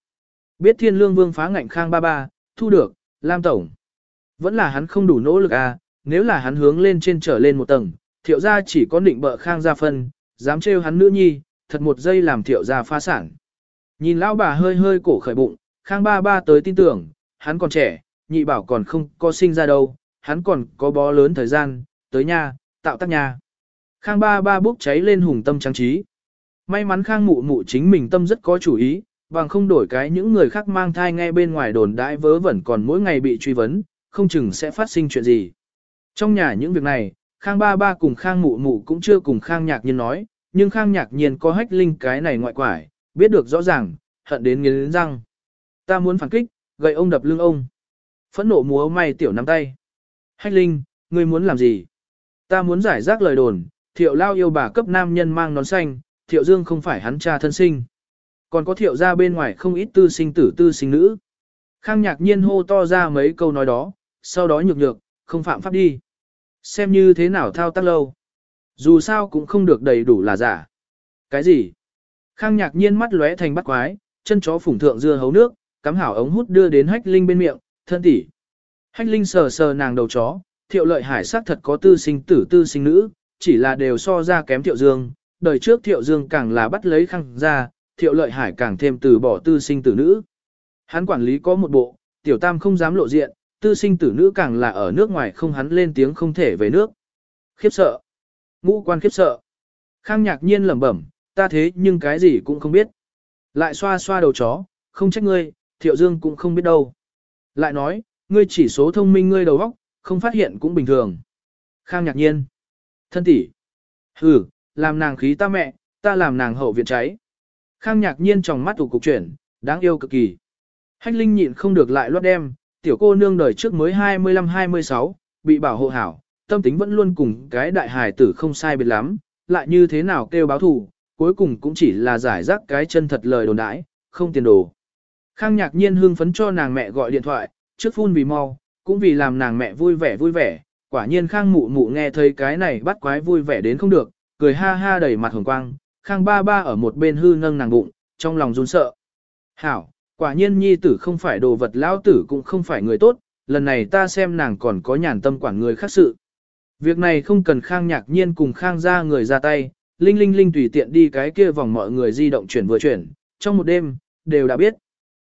Biết thiên lương vương phá ngạnh khang ba ba, thu được, Lam Tổng. Vẫn là hắn không đủ nỗ lực à, nếu là hắn hướng lên trên trở lên một tầng, thiệu gia chỉ có định bợ khang gia phân, dám trêu hắn nữ nhi, thật một giây làm thiệu gia phá sản. Nhìn lão bà hơi hơi cổ khởi bụng, khang ba ba tới tin tưởng, hắn còn trẻ, nhị bảo còn không có sinh ra đâu, hắn còn có bó lớn thời gian, tới nhà, tạo tác nhà. Khang ba ba bốc cháy lên hùng tâm trang trí. May mắn khang mụ mụ chính mình tâm rất có chủ ý, bằng không đổi cái những người khác mang thai ngay bên ngoài đồn đãi vớ vẩn còn mỗi ngày bị truy vấn, không chừng sẽ phát sinh chuyện gì. Trong nhà những việc này, khang ba ba cùng khang mụ mụ cũng chưa cùng khang nhạc nhiên nói, nhưng khang nhạc nhiên có hách linh cái này ngoại quải, biết được rõ ràng, hận đến nghiến răng. Ta muốn phản kích, gậy ông đập lưng ông. Phẫn nộ múa may tiểu nắm tay. Hách linh, ngươi muốn làm gì? Ta muốn giải rác lời đồn, thiệu lao yêu bà cấp nam nhân mang nón xanh, thiệu dương không phải hắn cha thân sinh. Còn có thiệu ra bên ngoài không ít tư sinh tử tư sinh nữ. Khang nhạc nhiên hô to ra mấy câu nói đó, sau đó nhược nhược, không phạm pháp đi. Xem như thế nào thao tác lâu. Dù sao cũng không được đầy đủ là giả. Cái gì? Khang nhạc nhiên mắt lóe thành bắt quái, chân chó phủng thượng dưa hấu nước, cắm hảo ống hút đưa đến hách linh bên miệng, thân tỷ. Hách linh sờ sờ nàng đầu chó, thiệu lợi hải sắc thật có tư sinh tử tư sinh nữ, chỉ là đều so ra kém thiệu dương, đời trước thiệu dương càng là bắt lấy Khang ra, thiệu lợi hải càng thêm từ bỏ tư sinh tử nữ. Hắn quản lý có một bộ, tiểu tam không dám lộ diện, tư sinh tử nữ càng là ở nước ngoài không hắn lên tiếng không thể về nước. Khiếp sợ. Ngũ quan khiếp sợ. Khang nhạc nhiên lẩm bẩm, ta thế nhưng cái gì cũng không biết. Lại xoa xoa đầu chó, không trách ngươi, thiệu dương cũng không biết đâu. Lại nói, ngươi chỉ số thông minh ngươi đầu óc, không phát hiện cũng bình thường. Khang nhạc nhiên. Thân tỷ. Hừ, làm nàng khí ta mẹ, ta làm nàng hậu viện cháy. Khang nhạc nhiên trong mắt tủ cục chuyển, đáng yêu cực kỳ. Hách Linh nhịn không được lại loát đem, tiểu cô nương đời trước mới 25-26, bị bảo hộ hảo, tâm tính vẫn luôn cùng cái đại hài tử không sai biệt lắm, lại như thế nào kêu báo thù, cuối cùng cũng chỉ là giải rác cái chân thật lời đồn đãi, không tiền đồ. Khang nhạc nhiên hưng phấn cho nàng mẹ gọi điện thoại, trước phun vì mau, cũng vì làm nàng mẹ vui vẻ vui vẻ, quả nhiên khang mụ mụ nghe thấy cái này bắt quái vui vẻ đến không được, cười ha ha đầy mặt hồng quang, khang ba ba ở một bên hư nâng nàng bụng, trong lòng run sợ. Hảo, quả nhiên nhi tử không phải đồ vật lão tử cũng không phải người tốt, lần này ta xem nàng còn có nhàn tâm quản người khác sự. Việc này không cần khang nhạc nhiên cùng khang ra người ra tay, linh linh linh tùy tiện đi cái kia vòng mọi người di động chuyển vừa chuyển, trong một đêm, đều đã biết.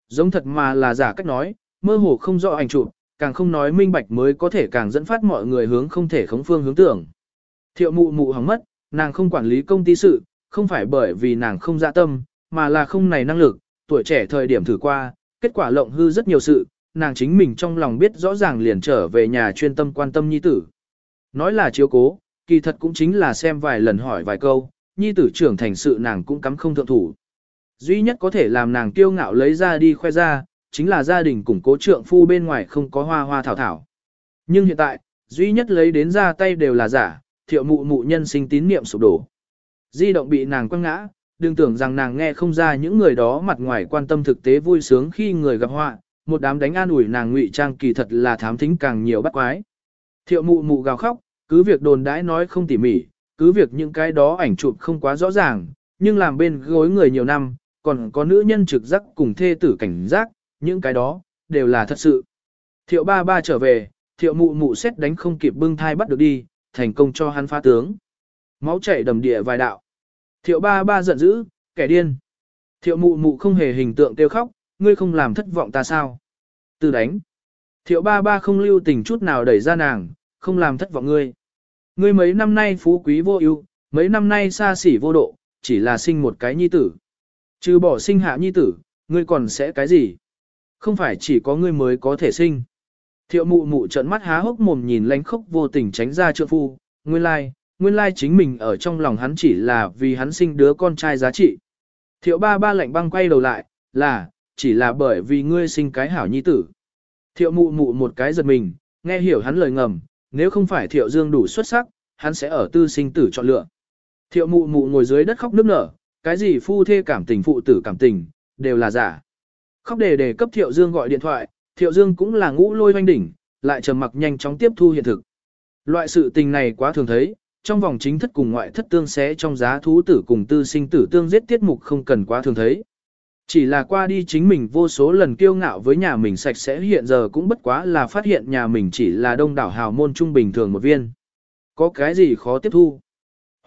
Giống thật mà là giả cách nói, mơ hồ không rõ ảnh chụp, càng không nói minh bạch mới có thể càng dẫn phát mọi người hướng không thể khống phương hướng tưởng. Thiệu mụ mụ hỏng mất, nàng không quản lý công ty sự, không phải bởi vì nàng không dạ tâm, mà là không này năng lực, tuổi trẻ thời điểm thử qua, kết quả lộng hư rất nhiều sự, nàng chính mình trong lòng biết rõ ràng liền trở về nhà chuyên tâm quan tâm nhi tử. Nói là chiếu cố, kỳ thật cũng chính là xem vài lần hỏi vài câu, nhi tử trưởng thành sự nàng cũng cắm không thượng thủ. Duy nhất có thể làm nàng kiêu ngạo lấy ra đi khoe ra, chính là gia đình củng cố trượng phu bên ngoài không có hoa hoa thảo thảo. Nhưng hiện tại, duy nhất lấy đến ra tay đều là giả, thiệu mụ mụ nhân sinh tín niệm sụp đổ. Di động bị nàng quăng ngã, đừng tưởng rằng nàng nghe không ra những người đó mặt ngoài quan tâm thực tế vui sướng khi người gặp họa, một đám đánh an ủi nàng ngụy trang kỳ thật là thám thính càng nhiều bắt quái. Thiệu mụ mụ gào khóc, cứ việc đồn đãi nói không tỉ mỉ, cứ việc những cái đó ảnh chụp không quá rõ ràng, nhưng làm bên gối người nhiều năm, còn có nữ nhân trực giác cùng thê tử cảnh giác, những cái đó, đều là thật sự. Thiệu ba ba trở về, thiệu mụ mụ xét đánh không kịp bưng thai bắt được đi, thành công cho hắn phá tướng. Máu chảy đầm địa vài đạo. Thiệu ba ba giận dữ, kẻ điên. Thiệu mụ mụ không hề hình tượng kêu khóc, ngươi không làm thất vọng ta sao. Từ đánh. Thiệu ba ba không lưu tình chút nào đẩy ra nàng, không làm thất vọng ngươi. Ngươi mấy năm nay phú quý vô ưu, mấy năm nay xa xỉ vô độ, chỉ là sinh một cái nhi tử. Trừ bỏ sinh hạ nhi tử, ngươi còn sẽ cái gì? Không phải chỉ có ngươi mới có thể sinh. Thiệu mụ mụ trợn mắt há hốc mồm nhìn lánh khốc vô tình tránh ra trượng phu, nguyên lai, nguyên lai chính mình ở trong lòng hắn chỉ là vì hắn sinh đứa con trai giá trị. Thiệu ba ba lạnh băng quay đầu lại, là, chỉ là bởi vì ngươi sinh cái hảo nhi tử. Thiệu mụ mụ một cái giật mình, nghe hiểu hắn lời ngầm, nếu không phải thiệu dương đủ xuất sắc, hắn sẽ ở tư sinh tử chọn lựa. Thiệu mụ mụ ngồi dưới đất khóc nức nở, cái gì phu thê cảm tình phụ tử cảm tình, đều là giả. Khóc đề đề cấp thiệu dương gọi điện thoại, thiệu dương cũng là ngũ lôi hoanh đỉnh, lại trầm mặc nhanh chóng tiếp thu hiện thực. Loại sự tình này quá thường thấy, trong vòng chính thất cùng ngoại thất tương xé trong giá thú tử cùng tư sinh tử tương giết tiết mục không cần quá thường thấy. Chỉ là qua đi chính mình vô số lần kiêu ngạo với nhà mình sạch sẽ hiện giờ cũng bất quá là phát hiện nhà mình chỉ là đông đảo hào môn trung bình thường một viên. Có cái gì khó tiếp thu?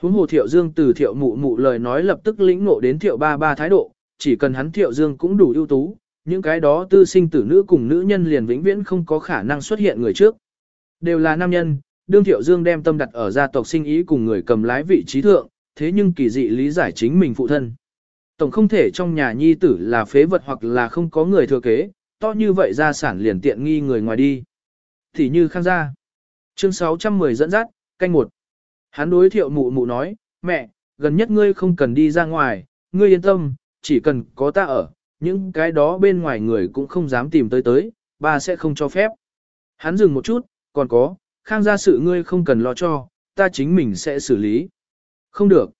Huống hồ thiệu dương từ thiệu mụ mụ lời nói lập tức lĩnh ngộ đến thiệu ba ba thái độ, chỉ cần hắn thiệu dương cũng đủ ưu tú, những cái đó tư sinh tử nữ cùng nữ nhân liền vĩnh viễn không có khả năng xuất hiện người trước. Đều là nam nhân, đương thiệu dương đem tâm đặt ở gia tộc sinh ý cùng người cầm lái vị trí thượng, thế nhưng kỳ dị lý giải chính mình phụ thân. Tổng không thể trong nhà nhi tử là phế vật hoặc là không có người thừa kế, to như vậy gia sản liền tiện nghi người ngoài đi. Thì như khang gia. Chương 610 dẫn dắt, canh một. Hắn đối thiệu mụ mụ nói, mẹ, gần nhất ngươi không cần đi ra ngoài, ngươi yên tâm, chỉ cần có ta ở, những cái đó bên ngoài người cũng không dám tìm tới tới, ba sẽ không cho phép. Hắn dừng một chút, còn có, khang gia sự ngươi không cần lo cho, ta chính mình sẽ xử lý. Không được.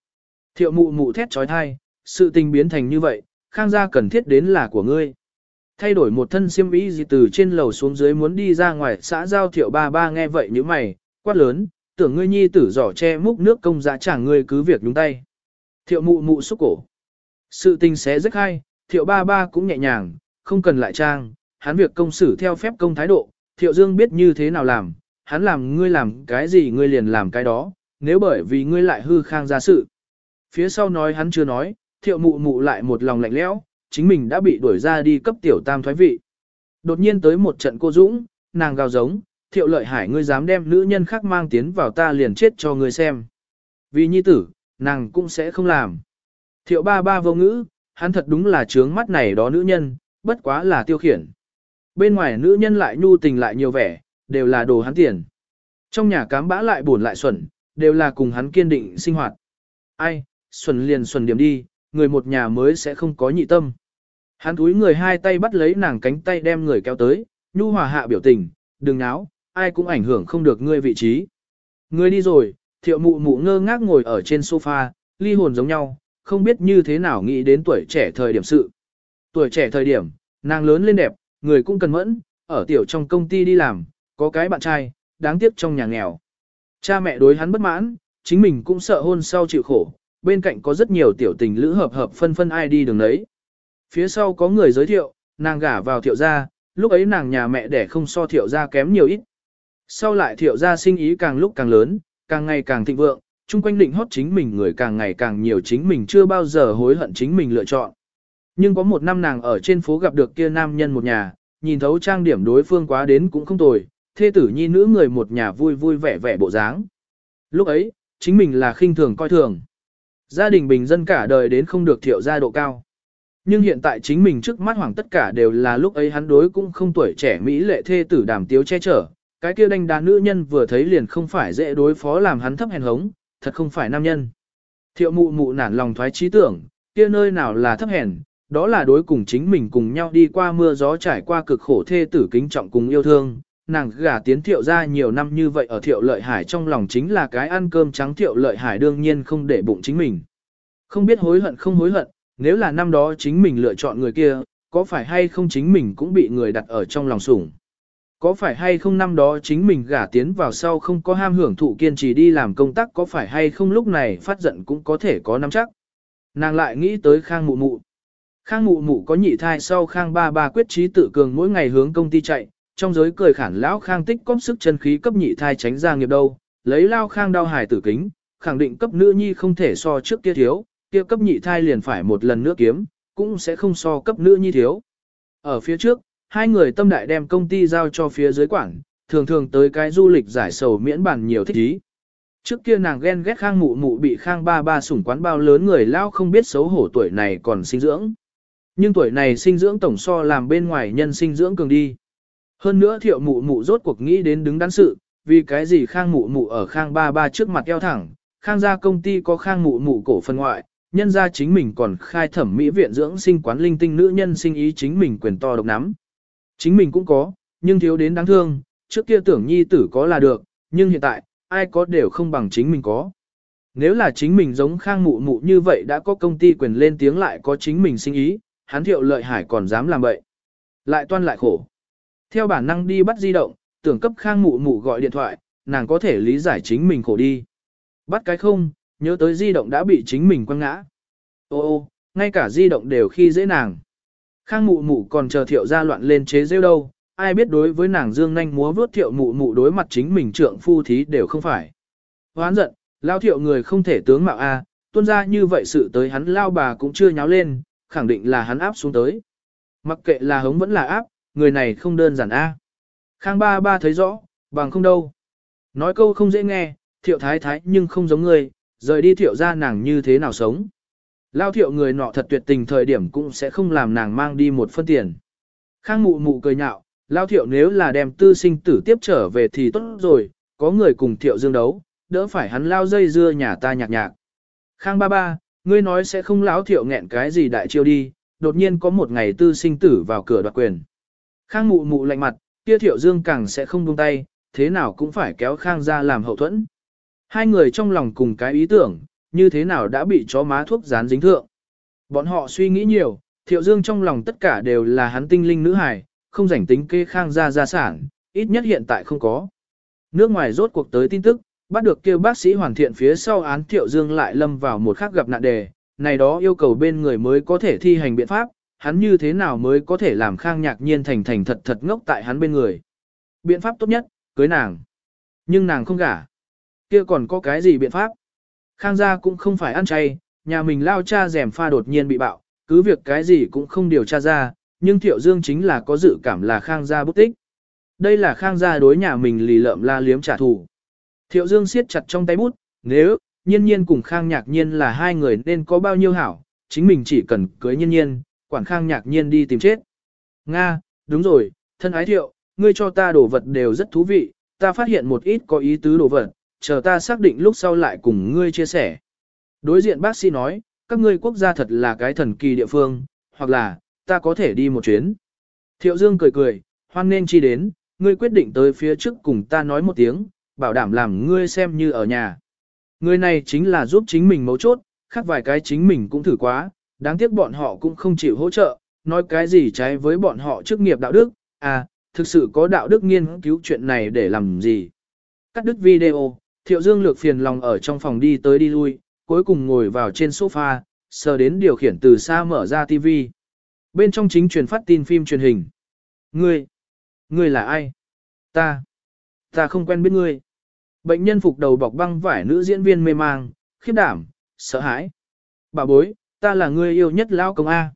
Thiệu mụ mụ thét trói thai, sự tình biến thành như vậy, khang gia cần thiết đến là của ngươi. Thay đổi một thân xiêm y gì từ trên lầu xuống dưới muốn đi ra ngoài xã giao thiệu ba ba nghe vậy như mày, quát lớn, tưởng ngươi nhi tử giỏ che múc nước công giá chẳng ngươi cứ việc nhúng tay. Thiệu mụ mụ xúc cổ. Sự tình xé rất hay, thiệu ba ba cũng nhẹ nhàng, không cần lại trang, hắn việc công xử theo phép công thái độ, thiệu dương biết như thế nào làm, hắn làm ngươi làm cái gì ngươi liền làm cái đó, nếu bởi vì ngươi lại hư khang ra sự. Phía sau nói hắn chưa nói, thiệu mụ mụ lại một lòng lạnh lẽo, chính mình đã bị đuổi ra đi cấp tiểu tam thoái vị. Đột nhiên tới một trận cô dũng, nàng gào giống, thiệu lợi hải ngươi dám đem nữ nhân khác mang tiến vào ta liền chết cho ngươi xem. Vì nhi tử, nàng cũng sẽ không làm. Thiệu ba ba vô ngữ, hắn thật đúng là trướng mắt này đó nữ nhân, bất quá là tiêu khiển. Bên ngoài nữ nhân lại nhu tình lại nhiều vẻ, đều là đồ hắn tiền. Trong nhà cám bã lại buồn lại xuẩn, đều là cùng hắn kiên định sinh hoạt. Ai, xuẩn liền xuẩn điểm đi, người một nhà mới sẽ không có nhị tâm. Hắn túi người hai tay bắt lấy nàng cánh tay đem người kéo tới, nhu hòa hạ biểu tình, đừng náo, ai cũng ảnh hưởng không được ngươi vị trí. Ngươi đi rồi, thiệu mụ mụ ngơ ngác ngồi ở trên sofa, ly hồn giống nhau, không biết như thế nào nghĩ đến tuổi trẻ thời điểm sự. Tuổi trẻ thời điểm, nàng lớn lên đẹp, người cũng cần mẫn, ở tiểu trong công ty đi làm, có cái bạn trai, đáng tiếc trong nhà nghèo. Cha mẹ đối hắn bất mãn, chính mình cũng sợ hôn sau chịu khổ, bên cạnh có rất nhiều tiểu tình lữ hợp hợp phân phân ai đi đường đấy. Phía sau có người giới thiệu, nàng gả vào thiệu gia, lúc ấy nàng nhà mẹ đẻ không so thiệu gia kém nhiều ít. Sau lại thiệu gia sinh ý càng lúc càng lớn, càng ngày càng thịnh vượng, chung quanh định hót chính mình người càng ngày càng nhiều chính mình chưa bao giờ hối hận chính mình lựa chọn. Nhưng có một năm nàng ở trên phố gặp được kia nam nhân một nhà, nhìn thấu trang điểm đối phương quá đến cũng không tồi, thê tử nhi nữ người một nhà vui vui vẻ vẻ bộ dáng. Lúc ấy, chính mình là khinh thường coi thường. Gia đình bình dân cả đời đến không được thiệu gia độ cao. Nhưng hiện tại chính mình trước mắt hoàng tất cả đều là lúc ấy hắn đối cũng không tuổi trẻ Mỹ lệ thê tử đàm tiếu che chở. Cái kia đánh đá nữ nhân vừa thấy liền không phải dễ đối phó làm hắn thấp hèn hống, thật không phải nam nhân. Thiệu mụ mụ nản lòng thoái trí tưởng, kia nơi nào là thấp hèn, đó là đối cùng chính mình cùng nhau đi qua mưa gió trải qua cực khổ thê tử kính trọng cùng yêu thương, nàng gả tiến thiệu ra nhiều năm như vậy ở thiệu lợi hải trong lòng chính là cái ăn cơm trắng thiệu lợi hải đương nhiên không để bụng chính mình. Không biết hối hận không hối hận, nếu là năm đó chính mình lựa chọn người kia, có phải hay không chính mình cũng bị người đặt ở trong lòng sủng. Có phải hay không năm đó chính mình gả tiến vào sau không có ham hưởng thụ kiên trì đi làm công tác có phải hay không lúc này phát giận cũng có thể có nắm chắc. Nàng lại nghĩ tới khang mụ mụ. Khang mụ mụ có nhị thai sau khang ba ba quyết trí tự cường mỗi ngày hướng công ty chạy, trong giới cười khản lão khang tích cóp sức chân khí cấp nhị thai tránh ra nghiệp đâu, lấy lao khang đau hài tử kính, khẳng định cấp nữ nhi không thể so trước kia thiếu, kia cấp nhị thai liền phải một lần nữa kiếm, cũng sẽ không so cấp nữ nhi thiếu. Ở phía trước, hai người tâm đại đem công ty giao cho phía dưới quản, thường thường tới cái du lịch giải sầu miễn bản nhiều thích ý. Trước kia nàng ghen ghét khang mụ mụ bị khang ba ba sủng quán bao lớn người lao không biết xấu hổ tuổi này còn sinh dưỡng. Nhưng tuổi này sinh dưỡng tổng so làm bên ngoài nhân sinh dưỡng cường đi. Hơn nữa thiệu mụ mụ rốt cuộc nghĩ đến đứng đắn sự, vì cái gì khang mụ mụ ở khang ba ba trước mặt eo thẳng, khang gia công ty có khang mụ mụ cổ phần ngoại, nhân gia chính mình còn khai thẩm mỹ viện dưỡng sinh quán linh tinh nữ nhân sinh ý chính mình quyền to độc nắm. Chính mình cũng có, nhưng thiếu đến đáng thương, trước kia tưởng nhi tử có là được, nhưng hiện tại, ai có đều không bằng chính mình có. Nếu là chính mình giống khang mụ mụ như vậy đã có công ty quyền lên tiếng lại có chính mình sinh ý, hắn thiệu lợi hải còn dám làm vậy. Lại toan lại khổ. Theo bản năng đi bắt di động, tưởng cấp khang mụ mụ gọi điện thoại, nàng có thể lý giải chính mình khổ đi. Bắt cái không, nhớ tới di động đã bị chính mình quăng ngã. Ô ô, ngay cả di động đều khi dễ nàng. Khang mụ mụ còn chờ thiệu ra loạn lên chế rêu đâu, ai biết đối với nàng dương nhanh múa vớt thiệu mụ mụ đối mặt chính mình trượng phu thí đều không phải. Hoán giận, lao thiệu người không thể tướng mạo A, tuôn ra như vậy sự tới hắn lao bà cũng chưa nháo lên, khẳng định là hắn áp xuống tới. Mặc kệ là hống vẫn là áp, người này không đơn giản A. Khang ba ba thấy rõ, bằng không đâu. Nói câu không dễ nghe, thiệu thái thái nhưng không giống người, rời đi thiệu ra nàng như thế nào sống. Lao thiệu người nọ thật tuyệt tình thời điểm cũng sẽ không làm nàng mang đi một phân tiền. Khang mụ mụ cười nhạo, Lao thiệu nếu là đem tư sinh tử tiếp trở về thì tốt rồi, có người cùng thiệu dương đấu, đỡ phải hắn lao dây dưa nhà ta nhạc nhạc. Khang ba ba, ngươi nói sẽ không lão thiệu nghẹn cái gì đại chiêu đi, đột nhiên có một ngày tư sinh tử vào cửa đoạt quyền. Khang mụ mụ lạnh mặt, kia thiệu dương càng sẽ không buông tay, thế nào cũng phải kéo Khang ra làm hậu thuẫn. Hai người trong lòng cùng cái ý tưởng, như thế nào đã bị chó má thuốc dán dính thượng. Bọn họ suy nghĩ nhiều, thiệu dương trong lòng tất cả đều là hắn tinh linh nữ hài, không rảnh tính kê Khang ra gia sản, ít nhất hiện tại không có. Nước ngoài rốt cuộc tới tin tức, bắt được kêu bác sĩ hoàn thiện phía sau án thiệu dương lại lâm vào một khắc gặp nạn đề, này đó yêu cầu bên người mới có thể thi hành biện pháp, hắn như thế nào mới có thể làm khang nhạc nhiên thành thành thật thật ngốc tại hắn bên người. Biện pháp tốt nhất, cưới nàng. Nhưng nàng không gả. kia còn có cái gì biện pháp? Khang gia cũng không phải ăn chay, nhà mình lao cha rèm pha đột nhiên bị bạo, cứ việc cái gì cũng không điều tra ra, nhưng Thiệu Dương chính là có dự cảm là Khang gia bút tích. Đây là Khang gia đối nhà mình lì lợm la liếm trả thù. Thiệu Dương siết chặt trong tay bút, nếu, nhiên nhiên cùng Khang nhạc nhiên là hai người nên có bao nhiêu hảo, chính mình chỉ cần cưới nhiên nhiên, quản Khang nhạc nhiên đi tìm chết. Nga, đúng rồi, thân ái thiệu, ngươi cho ta đồ vật đều rất thú vị, ta phát hiện một ít có ý tứ đồ vật, chờ ta xác định lúc sau lại cùng ngươi chia sẻ. Đối diện bác sĩ nói, các ngươi quốc gia thật là cái thần kỳ địa phương, hoặc là, ta có thể đi một chuyến. Thiệu Dương cười cười, hoan nên chi đến, ngươi quyết định tới phía trước cùng ta nói một tiếng, bảo đảm làm ngươi xem như ở nhà. Người này chính là giúp chính mình mấu chốt, khác vài cái chính mình cũng thử quá, đáng tiếc bọn họ cũng không chịu hỗ trợ, nói cái gì trái với bọn họ chức nghiệp đạo đức, à, thực sự có đạo đức nghiên cứu chuyện này để làm gì. Cắt đứt video, Thiệu Dương lược phiền lòng ở trong phòng đi tới đi lui, cuối cùng ngồi vào trên sofa, sờ đến điều khiển từ xa mở ra TV. Bên trong chính truyền phát tin phim truyền hình. Ngươi, ngươi là ai? Ta, ta không quen biết ngươi. Bệnh nhân phục đầu bọc băng vải nữ diễn viên mê mang, khiếp đảm, sợ hãi. Bà bối, ta là người yêu nhất lão công A.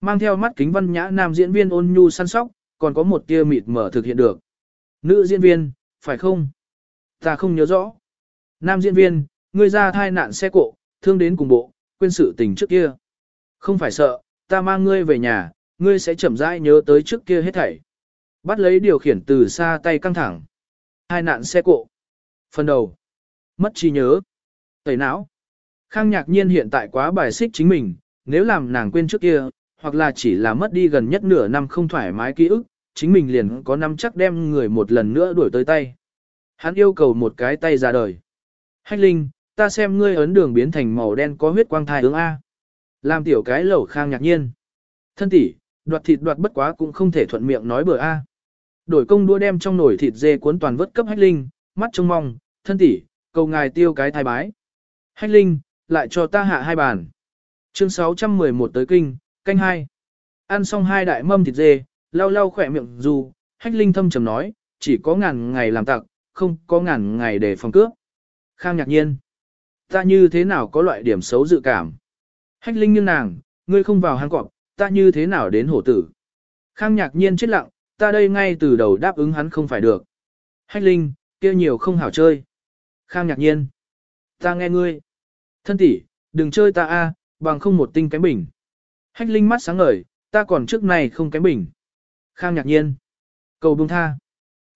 Mang theo mắt kính văn nhã nam diễn viên ôn nhu săn sóc, còn có một tia mịt mở thực hiện được. Nữ diễn viên, phải không? Ta không nhớ rõ. Nam diễn viên, ngươi ra thai nạn xe cộ, thương đến cùng bộ, quên sự tình trước kia. Không phải sợ, ta mang ngươi về nhà, ngươi sẽ chậm rãi nhớ tới trước kia hết thảy. Bắt lấy điều khiển từ xa tay căng thẳng. Hai nạn xe cộ. Phần đầu. Mất trí nhớ. Tẩy não. Khang nhạc nhiên hiện tại quá bài xích chính mình, nếu làm nàng quên trước kia, hoặc là chỉ là mất đi gần nhất nửa năm không thoải mái ký ức, chính mình liền có năm chắc đem người một lần nữa đuổi tới tay. Hắn yêu cầu một cái tay ra đời. Hách Linh, ta xem ngươi ấn đường biến thành màu đen có huyết quang thai ứng A. Làm tiểu cái lẩu khang nhạc nhiên. Thân tỷ, đoạt thịt đoạt bất quá cũng không thể thuận miệng nói bừa A. Đổi công đua đem trong nồi thịt dê cuốn toàn vớt cấp Hách Linh, mắt trông mong, thân tỷ, cầu ngài tiêu cái thai bái. Hách Linh, lại cho ta hạ hai bàn. Chương 611 tới kinh, canh hai. Ăn xong hai đại mâm thịt dê, lau lau khỏe miệng dù, Hách Linh thâm trầm nói, chỉ có ngàn ngày làm tặc, không có ngàn ngày để phòng cướp. Khang nhạc nhiên. Ta như thế nào có loại điểm xấu dự cảm? Hách Linh như nàng, ngươi không vào hang cọp, ta như thế nào đến hổ tử? Khang nhạc nhiên chết lặng, ta đây ngay từ đầu đáp ứng hắn không phải được. Hách Linh, kia nhiều không hảo chơi. Khang nhạc nhiên. Ta nghe ngươi. Thân tỷ, đừng chơi ta a, bằng không một tinh cái bình. Hách Linh mắt sáng ngời, ta còn trước này không cái bình. Khang nhạc nhiên. Cầu bông tha.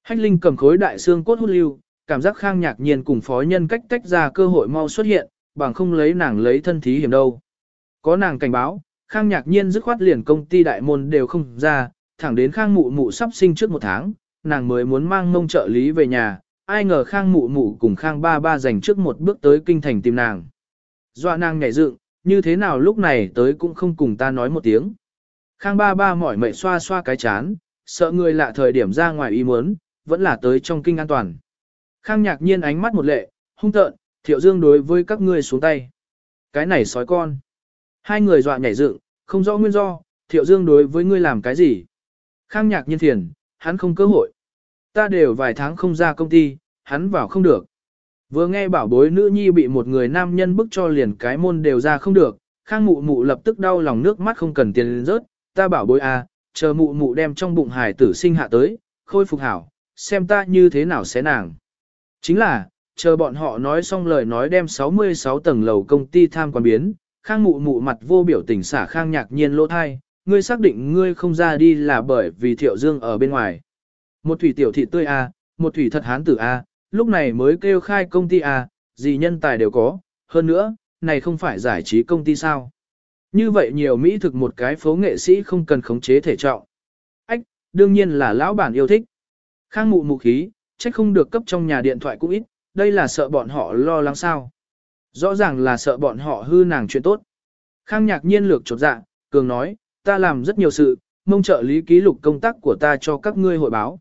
Hách Linh cầm khối đại xương cốt hút lưu, cảm giác khang nhạc nhiên cùng phó nhân cách tách ra cơ hội mau xuất hiện, bằng không lấy nàng lấy thân thí hiểm đâu. Có nàng cảnh báo, Khang Nhạc Nhiên dứt khoát liền công ty đại môn đều không ra, thẳng đến Khang Mụ Mụ sắp sinh trước một tháng, nàng mới muốn mang mông trợ lý về nhà, ai ngờ Khang Mụ Mụ cùng Khang Ba Ba dành trước một bước tới kinh thành tìm nàng. Dọa nàng nhảy dựng, như thế nào lúc này tới cũng không cùng ta nói một tiếng. Khang Ba Ba mỏi mệt xoa xoa cái chán, sợ người lạ thời điểm ra ngoài ý muốn, vẫn là tới trong kinh an toàn. Khang Nhạc Nhiên ánh mắt một lệ, hung tợn, Thiệu Dương đối với các ngươi xuống tay. Cái này sói con. Hai người dọa nhảy dựng, không rõ nguyên do, Thiệu Dương đối với ngươi làm cái gì? Khang nhạc nhiên thiền, hắn không cơ hội. Ta đều vài tháng không ra công ty, hắn vào không được. Vừa nghe bảo bối nữ nhi bị một người nam nhân bức cho liền cái môn đều ra không được, Khang mụ mụ lập tức đau lòng nước mắt không cần tiền rớt, ta bảo bối à, chờ mụ mụ đem trong bụng hài tử sinh hạ tới, khôi phục hảo, xem ta như thế nào sẽ nàng. Chính là, chờ bọn họ nói xong lời nói đem 66 tầng lầu công ty tham quan biến, Khang mụ mụ mặt vô biểu tình xả Khang nhạc nhiên lỗ thai, ngươi xác định ngươi không ra đi là bởi vì Thiệu Dương ở bên ngoài. Một thủy tiểu thị tươi A, một thủy thật hán tử A, lúc này mới kêu khai công ty à, gì nhân tài đều có, hơn nữa, này không phải giải trí công ty sao. Như vậy nhiều Mỹ thực một cái phố nghệ sĩ không cần khống chế thể trọng. Ách, đương nhiên là lão bản yêu thích. Khang mụ mụ khí, trách không được cấp trong nhà điện thoại cũng ít, đây là sợ bọn họ lo lắng sao. Rõ ràng là sợ bọn họ hư nàng chuyện tốt. Khang nhạc nhiên lược chột dạ, cường nói, ta làm rất nhiều sự, mong trợ lý ký lục công tác của ta cho các ngươi hội báo.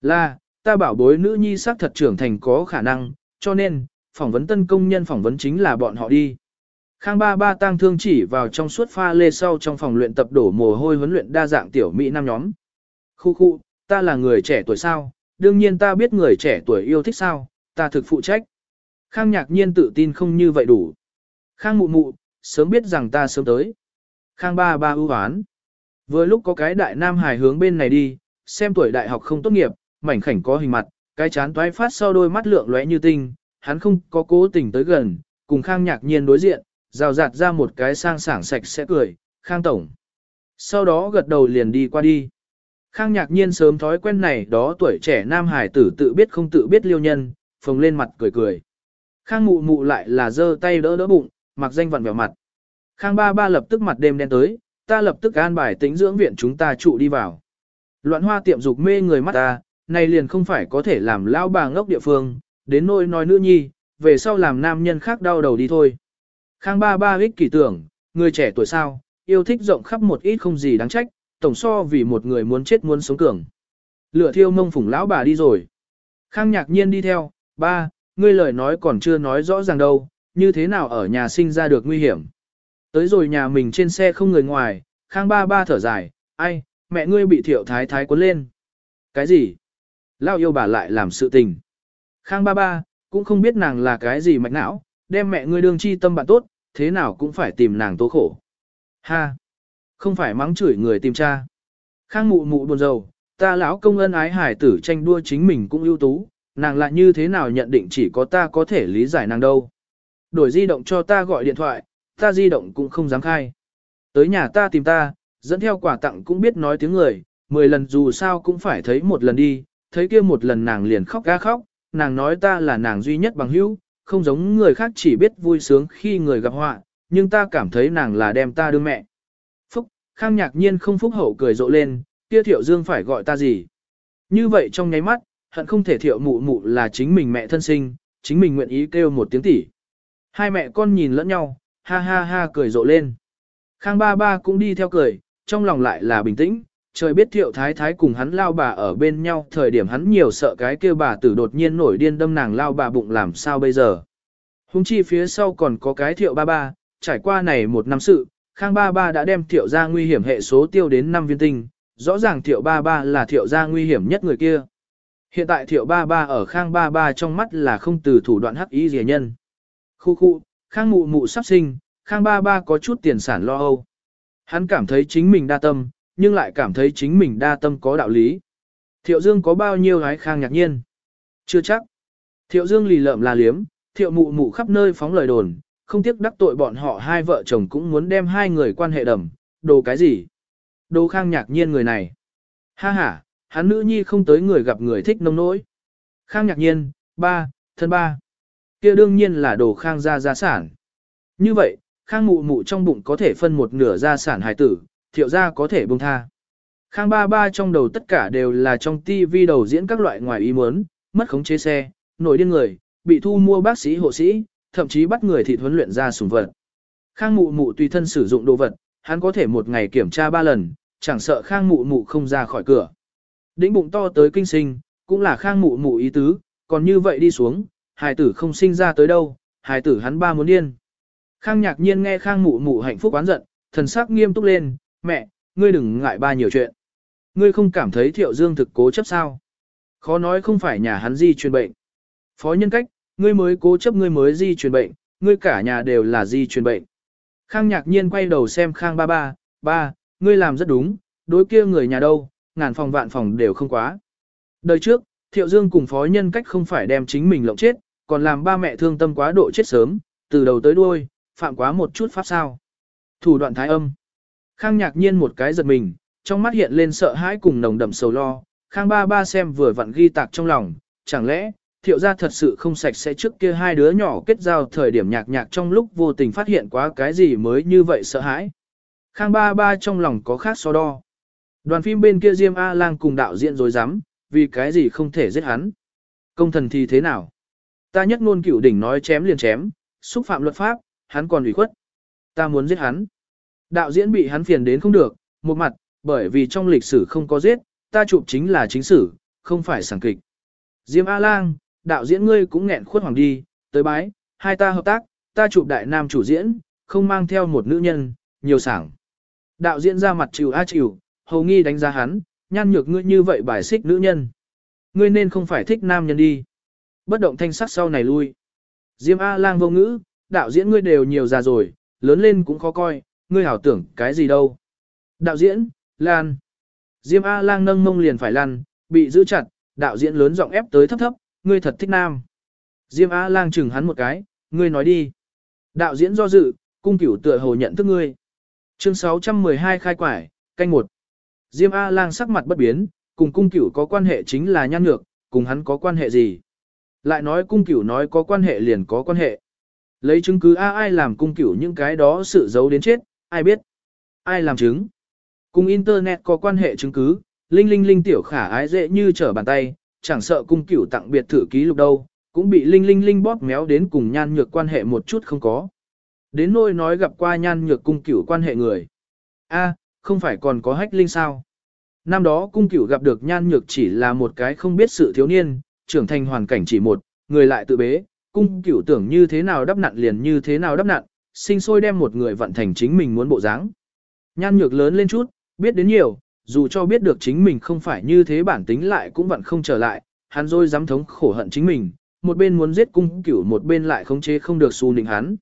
Là, ta bảo bối nữ nhi xác thật trưởng thành có khả năng, cho nên, phỏng vấn tân công nhân phỏng vấn chính là bọn họ đi. Khang ba ba tang thương chỉ vào trong suốt pha lê sau trong phòng luyện tập đổ mồ hôi huấn luyện đa dạng tiểu mỹ nam nhóm. Khu khu, ta là người trẻ tuổi sao, đương nhiên ta biết người trẻ tuổi yêu thích sao, ta thực phụ trách. Khang nhạc nhiên tự tin không như vậy đủ. Khang mụ mụ, sớm biết rằng ta sớm tới. Khang ba ba ưu hoán. Vừa lúc có cái đại nam hài hướng bên này đi, xem tuổi đại học không tốt nghiệp, mảnh khảnh có hình mặt, cái chán toái phát sau đôi mắt lượng lóe như tinh, hắn không có cố tình tới gần, cùng Khang nhạc nhiên đối diện, rào rạt ra một cái sang sảng sạch sẽ cười, Khang Tổng. Sau đó gật đầu liền đi qua đi. Khang nhạc nhiên sớm thói quen này đó tuổi trẻ nam hải tử tự biết không tự biết liêu nhân, phồng lên mặt cười cười. Khang mụ mụ lại là giơ tay đỡ đỡ bụng, mặc danh vặn vẹo mặt. Khang ba ba lập tức mặt đêm đen tới, ta lập tức an bài tính dưỡng viện chúng ta trụ đi vào. Loạn hoa tiệm dục mê người mắt ta, này liền không phải có thể làm lão bà ngốc địa phương, đến nỗi nói nữ nhi, về sau làm nam nhân khác đau đầu đi thôi. Khang ba ba ích kỷ tưởng, người trẻ tuổi sao, yêu thích rộng khắp một ít không gì đáng trách, tổng so vì một người muốn chết muốn sống cường. Lửa thiêu mông phủng lão bà đi rồi. Khang nhạc nhiên đi theo, ba, ngươi lời nói còn chưa nói rõ ràng đâu, như thế nào ở nhà sinh ra được nguy hiểm. Tới rồi nhà mình trên xe không người ngoài, Khang ba ba thở dài, ai, mẹ ngươi bị thiệu thái thái cuốn lên. Cái gì? Lao yêu bà lại làm sự tình. Khang ba ba, cũng không biết nàng là cái gì mạch não, đem mẹ ngươi đương chi tâm bạn tốt, thế nào cũng phải tìm nàng tố khổ. Ha! Không phải mắng chửi người tìm cha. Khang mụ mụ buồn rầu, ta lão công ân ái hải tử tranh đua chính mình cũng ưu tú, nàng lại như thế nào nhận định chỉ có ta có thể lý giải nàng đâu. Đổi di động cho ta gọi điện thoại, ta di động cũng không dám khai. Tới nhà ta tìm ta, dẫn theo quà tặng cũng biết nói tiếng người, mười lần dù sao cũng phải thấy một lần đi, thấy kia một lần nàng liền khóc ga khóc, nàng nói ta là nàng duy nhất bằng hữu, không giống người khác chỉ biết vui sướng khi người gặp họa, nhưng ta cảm thấy nàng là đem ta đưa mẹ. Phúc, Khang nhạc nhiên không phúc hậu cười rộ lên, kia thiệu dương phải gọi ta gì. Như vậy trong nháy mắt, hận không thể thiệu mụ mụ là chính mình mẹ thân sinh, chính mình nguyện ý kêu một tiếng tỷ. Hai mẹ con nhìn lẫn nhau, ha ha ha cười rộ lên. Khang ba ba cũng đi theo cười, trong lòng lại là bình tĩnh, trời biết thiệu thái thái cùng hắn lao bà ở bên nhau thời điểm hắn nhiều sợ cái kêu bà tử đột nhiên nổi điên đâm nàng lao bà bụng làm sao bây giờ. Hùng chi phía sau còn có cái thiệu ba ba, trải qua này một năm sự, Khang ba ba đã đem thiệu ra nguy hiểm hệ số tiêu đến 5 viên tinh, rõ ràng thiệu ba ba là thiệu ra nguy hiểm nhất người kia. Hiện tại thiệu ba ba ở khang ba ba trong mắt là không từ thủ đoạn hắc ý rẻ nhân. Khu khu, khang mụ mụ sắp sinh, khang ba ba có chút tiền sản lo âu. Hắn cảm thấy chính mình đa tâm, nhưng lại cảm thấy chính mình đa tâm có đạo lý. Thiệu Dương có bao nhiêu gái khang nhạc nhiên? Chưa chắc. Thiệu Dương lì lợm là liếm, thiệu mụ mụ khắp nơi phóng lời đồn, không tiếc đắc tội bọn họ hai vợ chồng cũng muốn đem hai người quan hệ đầm, đồ cái gì? Đồ khang nhạc nhiên người này. Ha ha, hắn nữ nhi không tới người gặp người thích nông nỗi. Khang nhạc nhiên, ba, thân ba. kia đương nhiên là đồ khang gia gia sản. Như vậy, khang mụ mụ trong bụng có thể phân một nửa gia sản hài tử, thiệu gia có thể buông tha. Khang ba ba trong đầu tất cả đều là trong tivi đầu diễn các loại ngoài ý muốn, mất khống chế xe, nổi điên người, bị thu mua bác sĩ hộ sĩ, thậm chí bắt người thị huấn luyện ra sủng vật. Khang mụ mụ tùy thân sử dụng đồ vật, hắn có thể một ngày kiểm tra ba lần, chẳng sợ khang mụ mụ không ra khỏi cửa. Đĩnh bụng to tới kinh sinh, cũng là khang mụ mụ ý tứ, còn như vậy đi xuống, hài tử không sinh ra tới đâu, hài tử hắn ba muốn điên. Khang nhạc nhiên nghe khang mụ mụ hạnh phúc oán giận, thần sắc nghiêm túc lên, mẹ, ngươi đừng ngại ba nhiều chuyện. Ngươi không cảm thấy thiệu dương thực cố chấp sao? Khó nói không phải nhà hắn di truyền bệnh. Phó nhân cách, ngươi mới cố chấp ngươi mới di truyền bệnh, ngươi cả nhà đều là di truyền bệnh. Khang nhạc nhiên quay đầu xem Khang ba ba, ba, ngươi làm rất đúng, đối kia người nhà đâu, ngàn phòng vạn phòng đều không quá. Đời trước, Thiệu Dương cùng phó nhân cách không phải đem chính mình lộng chết, còn làm ba mẹ thương tâm quá độ chết sớm, từ đầu tới đuôi, phạm quá một chút pháp sao. Thủ đoạn thái âm. Khang nhạc nhiên một cái giật mình, trong mắt hiện lên sợ hãi cùng nồng đậm sầu lo, Khang ba ba xem vừa vặn ghi tạc trong lòng, chẳng lẽ, thiệu gia thật sự không sạch sẽ trước kia hai đứa nhỏ kết giao thời điểm nhạc nhạc trong lúc vô tình phát hiện quá cái gì mới như vậy sợ hãi. Khang ba ba trong lòng có khác so đo. Đoàn phim bên kia Diêm A-Lang cùng đạo diễn dối dám, vì cái gì không thể giết hắn. Công thần thì thế nào? Ta nhất ngôn cửu đỉnh nói chém liền chém, xúc phạm luật pháp, hắn còn ủy khuất. Ta muốn giết hắn. Đạo diễn bị hắn phiền đến không được, một mặt, bởi vì trong lịch sử không có giết, ta chụp chính là chính sử, không phải sảng kịch. Diêm A-Lang, đạo diễn ngươi cũng nghẹn khuất hoàng đi, tới bái, hai ta hợp tác, ta chụp đại nam chủ diễn, không mang theo một nữ nhân, nhiều sảng. Đạo diễn ra mặt chịu a chịu, hầu nghi đánh giá hắn, nhan nhược ngươi như vậy bài xích nữ nhân. Ngươi nên không phải thích nam nhân đi. Bất động thanh sắc sau này lui. Diêm A-lang vô ngữ, đạo diễn ngươi đều nhiều già rồi, lớn lên cũng khó coi, ngươi hảo tưởng cái gì đâu. Đạo diễn, Lan. Diêm A-lang nâng mông liền phải lăn, bị giữ chặt, đạo diễn lớn giọng ép tới thấp thấp, ngươi thật thích nam. Diêm A-lang chừng hắn một cái, ngươi nói đi. Đạo diễn do dự, cung cửu tựa hồ nhận thức ngươi. Chương 612 khai quải, canh một. Diêm A-lang sắc mặt bất biến, cùng cung cửu có quan hệ chính là nhan nhược, cùng hắn có quan hệ gì. Lại nói cung cửu nói có quan hệ liền có quan hệ. Lấy chứng cứ A ai làm cung cửu những cái đó sự giấu đến chết, ai biết. Ai làm chứng. Cùng Internet có quan hệ chứng cứ, linh linh linh tiểu khả ái dễ như trở bàn tay, chẳng sợ cung cửu tặng biệt thự ký lục đâu, cũng bị linh linh linh bóp méo đến cùng nhan nhược quan hệ một chút không có. Đến nôi nói gặp qua nhan nhược cung cửu quan hệ người. A, không phải còn có hách linh sao? Năm đó cung cửu gặp được nhan nhược chỉ là một cái không biết sự thiếu niên, trưởng thành hoàn cảnh chỉ một, người lại tự bế, cung cửu tưởng như thế nào đắp nặn liền như thế nào đắp nặn, sinh sôi đem một người vận thành chính mình muốn bộ dáng. Nhan nhược lớn lên chút, biết đến nhiều, dù cho biết được chính mình không phải như thế bản tính lại cũng vẫn không trở lại, hắn rồi dám thống khổ hận chính mình, một bên muốn giết cung cửu một bên lại khống chế không được xu nịnh hắn.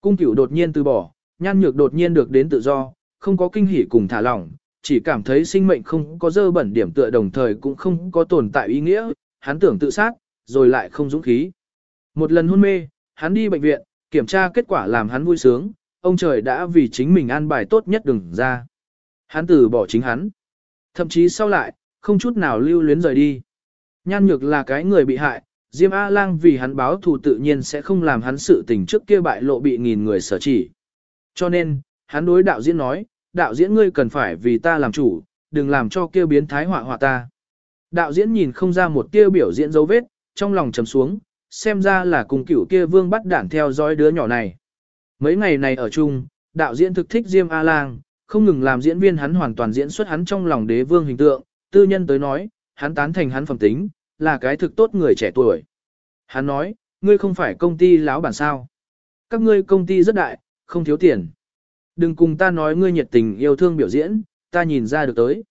Cung cửu đột nhiên từ bỏ, nhan nhược đột nhiên được đến tự do, không có kinh hỉ cùng thả lỏng, chỉ cảm thấy sinh mệnh không có dơ bẩn điểm tựa đồng thời cũng không có tồn tại ý nghĩa, hắn tưởng tự sát, rồi lại không dũng khí. Một lần hôn mê, hắn đi bệnh viện, kiểm tra kết quả làm hắn vui sướng, ông trời đã vì chính mình an bài tốt nhất đừng ra. Hắn từ bỏ chính hắn. Thậm chí sau lại, không chút nào lưu luyến rời đi. Nhan nhược là cái người bị hại, Diêm A-lang vì hắn báo thù tự nhiên sẽ không làm hắn sự tình trước kia bại lộ bị nghìn người sở chỉ. Cho nên, hắn đối đạo diễn nói, đạo diễn ngươi cần phải vì ta làm chủ, đừng làm cho kia biến thái họa họa ta. Đạo diễn nhìn không ra một tiêu biểu diễn dấu vết, trong lòng trầm xuống, xem ra là cùng cửu kia vương bắt đản theo dõi đứa nhỏ này. Mấy ngày này ở chung, đạo diễn thực thích Diêm A-Lang, không ngừng làm diễn viên hắn hoàn toàn diễn xuất hắn trong lòng đế vương hình tượng, tư nhân tới nói, hắn tán thành hắn phẩm tính, là cái thực tốt người trẻ tuổi. Hắn nói, ngươi không phải công ty láo bản sao. Các ngươi công ty rất đại, không thiếu tiền. Đừng cùng ta nói ngươi nhiệt tình yêu thương biểu diễn, ta nhìn ra được tới.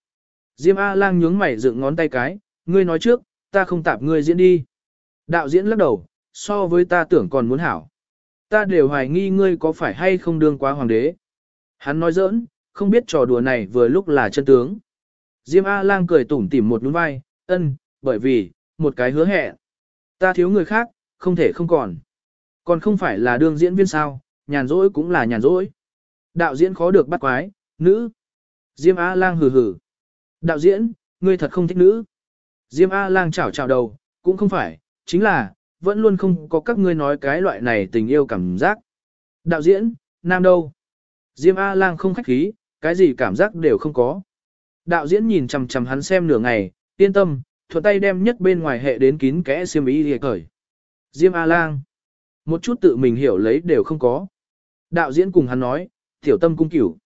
Diêm A-lang nhướng mày dựng ngón tay cái, ngươi nói trước, ta không tạp ngươi diễn đi. Đạo diễn lắc đầu, so với ta tưởng còn muốn hảo. Ta đều hoài nghi ngươi có phải hay không đương quá hoàng đế. Hắn nói giỡn, không biết trò đùa này vừa lúc là chân tướng. Diêm A-lang cười tủm tỉm một nhún vai, ân, bởi vì, một cái hứa hẹn. Ta thiếu người khác, không thể không còn. Còn không phải là đương diễn viên sao, nhàn rỗi cũng là nhàn rỗi. Đạo diễn khó được bắt quái, nữ. Diêm A-lang hừ hừ. Đạo diễn, ngươi thật không thích nữ. Diêm A-lang chảo chảo đầu, cũng không phải, chính là, vẫn luôn không có các ngươi nói cái loại này tình yêu cảm giác. Đạo diễn, nam đâu? Diêm A-lang không khách khí, cái gì cảm giác đều không có. Đạo diễn nhìn chằm chằm hắn xem nửa ngày, yên tâm, thuận tay đem nhất bên ngoài hệ đến kín kẽ xiêm ý hề cởi. Diêm A-lang, một chút tự mình hiểu lấy đều không có. Đạo diễn cùng hắn nói, tiểu tâm cung cửu.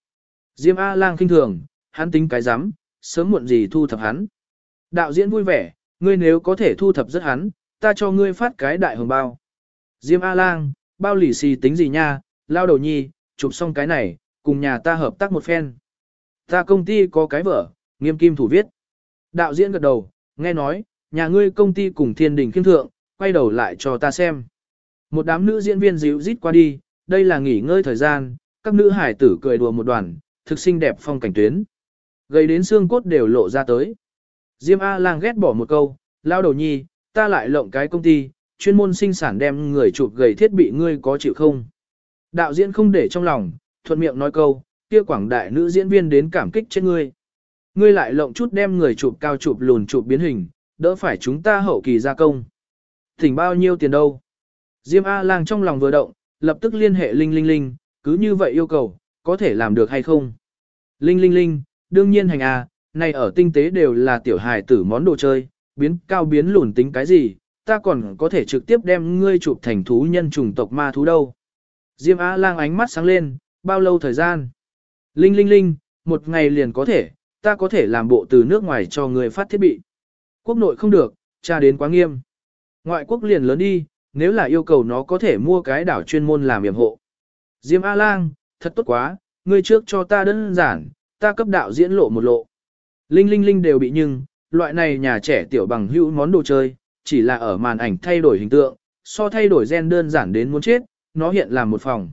Diêm A-lang khinh thường, hắn tính cái dám sớm muộn gì thu thập hắn. Đạo diễn vui vẻ, ngươi nếu có thể thu thập rất hắn, ta cho ngươi phát cái đại hồng bao. Diêm A-lang, bao lì xì tính gì nha, lao đầu nhi, chụp xong cái này, cùng nhà ta hợp tác một phen. Ta công ty có cái vở, nghiêm kim thủ viết. Đạo diễn gật đầu, nghe nói, nhà ngươi công ty cùng thiên đình khiêm thượng, quay đầu lại cho ta xem. Một đám nữ diễn viên dịu rít qua đi, đây là nghỉ ngơi thời gian, các nữ hải tử cười đùa một đoàn, thực xinh đẹp phong cảnh tuyến. Gây đến xương cốt đều lộ ra tới. Diêm A-lang ghét bỏ một câu, lao đầu nhi, ta lại lộng cái công ty, chuyên môn sinh sản đem người chụp gầy thiết bị ngươi có chịu không? Đạo diễn không để trong lòng, thuận miệng nói câu, kia quảng đại nữ diễn viên đến cảm kích trên ngươi. Ngươi lại lộng chút đem người chụp cao chụp lùn chụp biến hình, đỡ phải chúng ta hậu kỳ gia công. Thỉnh bao nhiêu tiền đâu? Diêm A-lang trong lòng vừa động, lập tức liên hệ Linh Linh Linh, cứ như vậy yêu cầu, có thể làm được hay không? Linh Linh Linh, đương nhiên hành A, này ở tinh tế đều là tiểu hài tử món đồ chơi, biến cao biến lùn tính cái gì, ta còn có thể trực tiếp đem ngươi chụp thành thú nhân chủng tộc ma thú đâu. Diêm A-lang ánh mắt sáng lên, bao lâu thời gian? Linh linh linh, một ngày liền có thể, ta có thể làm bộ từ nước ngoài cho người phát thiết bị. Quốc nội không được, tra đến quá nghiêm. Ngoại quốc liền lớn đi, nếu là yêu cầu nó có thể mua cái đảo chuyên môn làm yểm hộ. Diêm A-lang, thật tốt quá, ngươi trước cho ta đơn giản, ta cấp đạo diễn lộ một lộ. Linh linh linh đều bị nhưng, loại này nhà trẻ tiểu bằng hữu món đồ chơi, chỉ là ở màn ảnh thay đổi hình tượng, so thay đổi gen đơn giản đến muốn chết, nó hiện làm một phòng.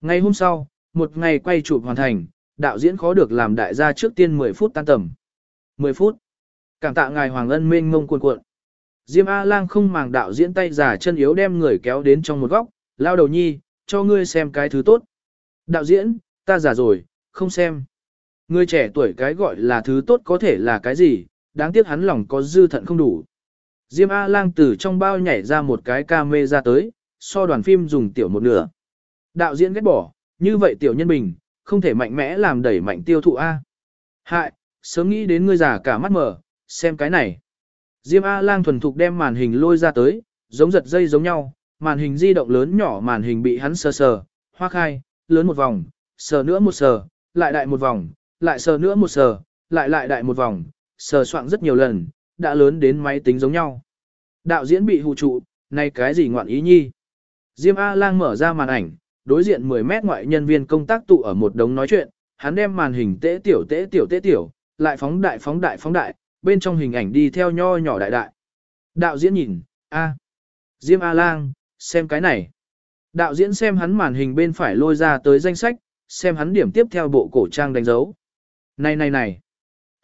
Ngày hôm sau, một ngày quay chụp hoàn thành, đạo diễn khó được làm đại gia trước tiên 10 phút tan tầm. 10 phút. Cảm tạ ngài Hoàng Ân mênh ngông cuộn cuộn. Diêm A-lang không màng đạo diễn tay giả chân yếu đem người kéo đến trong một góc, lao đầu nhi, cho ngươi xem cái thứ tốt. Đạo diễn, ta giả rồi, không xem. Người trẻ tuổi cái gọi là thứ tốt có thể là cái gì, đáng tiếc hắn lòng có dư thận không đủ. Diêm A-lang từ trong bao nhảy ra một cái ca mê ra tới, so đoàn phim dùng tiểu một nửa. Đạo diễn ghét bỏ, như vậy tiểu nhân bình, không thể mạnh mẽ làm đẩy mạnh tiêu thụ A. Hại, sớm nghĩ đến ngươi già cả mắt mở, xem cái này. Diêm A-lang thuần thục đem màn hình lôi ra tới, giống giật dây giống nhau, màn hình di động lớn nhỏ màn hình bị hắn sờ sờ, hoa khai, lớn một vòng, sờ nữa một sờ, lại đại một vòng, lại sờ nữa một sờ, lại lại đại một vòng, sờ soạn rất nhiều lần, đã lớn đến máy tính giống nhau. Đạo diễn bị hù trụ, này cái gì ngoạn ý nhi. Diêm A-lang mở ra màn ảnh, đối diện 10 mét ngoại nhân viên công tác tụ ở một đống nói chuyện, hắn đem màn hình tế tiểu tế tiểu tế tiểu, lại phóng đại phóng đại phóng đại, bên trong hình ảnh đi theo nho nhỏ đại đại. Đạo diễn nhìn, a, Diêm A-lang, xem cái này. Đạo diễn xem hắn màn hình bên phải lôi ra tới danh sách, xem hắn điểm tiếp theo bộ cổ trang đánh dấu. Này này này,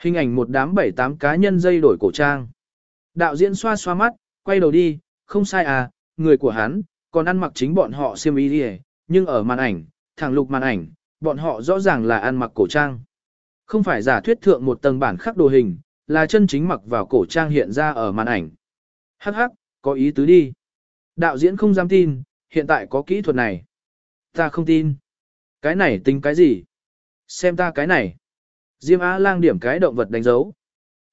hình ảnh một đám bảy tám cá nhân dây đổi cổ trang. Đạo diễn xoa xoa mắt, quay đầu đi, không sai à, người của hắn, còn ăn mặc chính bọn họ xiêm y đi nhưng ở màn ảnh, thẳng lục màn ảnh, bọn họ rõ ràng là ăn mặc cổ trang. Không phải giả thuyết thượng một tầng bản khắc đồ hình, là chân chính mặc vào cổ trang hiện ra ở màn ảnh. Hắc hắc, có ý tứ đi. Đạo diễn không dám tin, hiện tại có kỹ thuật này. Ta không tin. Cái này tính cái gì? Xem ta cái này. Diêm Á lang điểm cái động vật đánh dấu.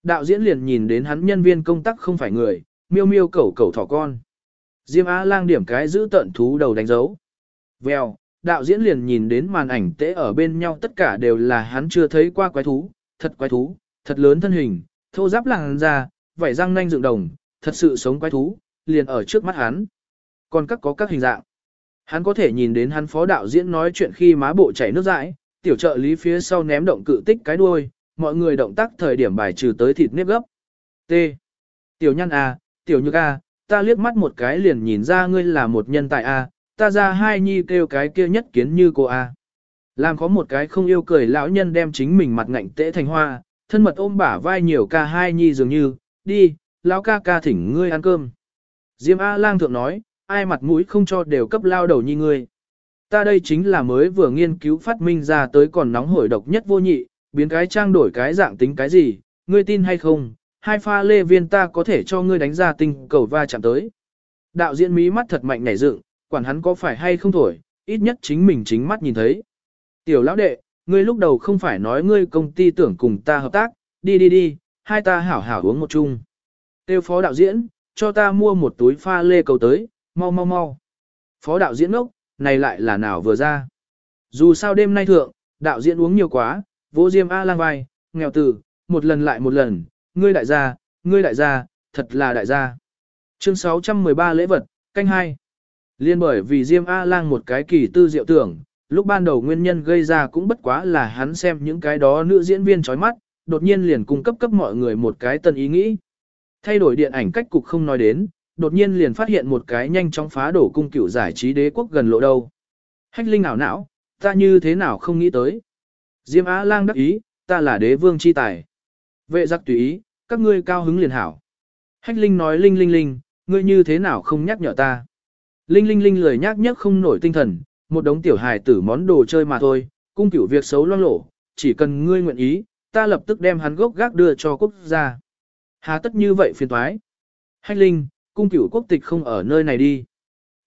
Đạo diễn liền nhìn đến hắn nhân viên công tác không phải người, miêu miêu cẩu cẩu thỏ con. Diêm Á lang điểm cái giữ tận thú đầu đánh dấu. Vèo, đạo diễn liền nhìn đến màn ảnh tế ở bên nhau tất cả đều là hắn chưa thấy qua quái thú, thật quái thú, thật lớn thân hình, thô giáp làng ra, vảy răng nanh dựng đồng, thật sự sống quái thú, liền ở trước mắt hắn. Còn các có các hình dạng. Hắn có thể nhìn đến hắn phó đạo diễn nói chuyện khi má bộ chảy nước dãi, tiểu trợ lý phía sau ném động cự tích cái đuôi, mọi người động tác thời điểm bài trừ tới thịt nếp gấp. T. Tiểu nhân A, à, tiểu nhược A, ta liếc mắt một cái liền nhìn ra ngươi là một nhân tài A, ta ra hai nhi kêu cái kia nhất kiến như cô A. Làm có một cái không yêu cười lão nhân đem chính mình mặt ngạnh tễ thành hoa, thân mật ôm bả vai nhiều ca hai nhi dường như, đi, lão ca ca thỉnh ngươi ăn cơm. Diêm A lang thượng nói, ai mặt mũi không cho đều cấp lao đầu nhi ngươi. Ta đây chính là mới vừa nghiên cứu phát minh ra tới còn nóng hổi độc nhất vô nhị, biến cái trang đổi cái dạng tính cái gì, ngươi tin hay không, hai pha lê viên ta có thể cho ngươi đánh ra tinh cầu va chạm tới. Đạo diễn mí mắt thật mạnh nảy dựng, quản hắn có phải hay không thổi, ít nhất chính mình chính mắt nhìn thấy. Tiểu lão đệ, ngươi lúc đầu không phải nói ngươi công ty tưởng cùng ta hợp tác, đi đi đi, hai ta hảo hảo uống một chung. Tiêu phó đạo diễn, cho ta mua một túi pha lê cầu tới, mau mau mau. Phó đạo diễn ngốc, này lại là nào vừa ra. Dù sao đêm nay thượng, đạo diễn uống nhiều quá, vô diêm A lang vai, nghèo tử, một lần lại một lần, ngươi đại gia, ngươi đại gia, thật là đại gia. Chương 613 lễ vật, canh hai. Liên bởi vì Diêm A-lang một cái kỳ tư diệu tưởng, lúc ban đầu nguyên nhân gây ra cũng bất quá là hắn xem những cái đó nữ diễn viên chói mắt, đột nhiên liền cung cấp cấp mọi người một cái tân ý nghĩ. Thay đổi điện ảnh cách cục không nói đến, đột nhiên liền phát hiện một cái nhanh chóng phá đổ cung cựu giải trí đế quốc gần lộ đâu. Hách linh ảo não, ta như thế nào không nghĩ tới. Diêm Á lang đắc ý, ta là đế vương chi tài. Vệ giặc tùy ý, các ngươi cao hứng liền hảo. Hách linh nói linh linh linh, ngươi như thế nào không nhắc nhở ta. Linh linh linh lười nhắc nhắc không nổi tinh thần, một đống tiểu hài tử món đồ chơi mà thôi, cung cửu việc xấu loang lổ, chỉ cần ngươi nguyện ý, ta lập tức đem hắn gốc gác đưa cho quốc gia. Hà tất như vậy phiền toái. Hách linh, cung cửu quốc tịch không ở nơi này đi.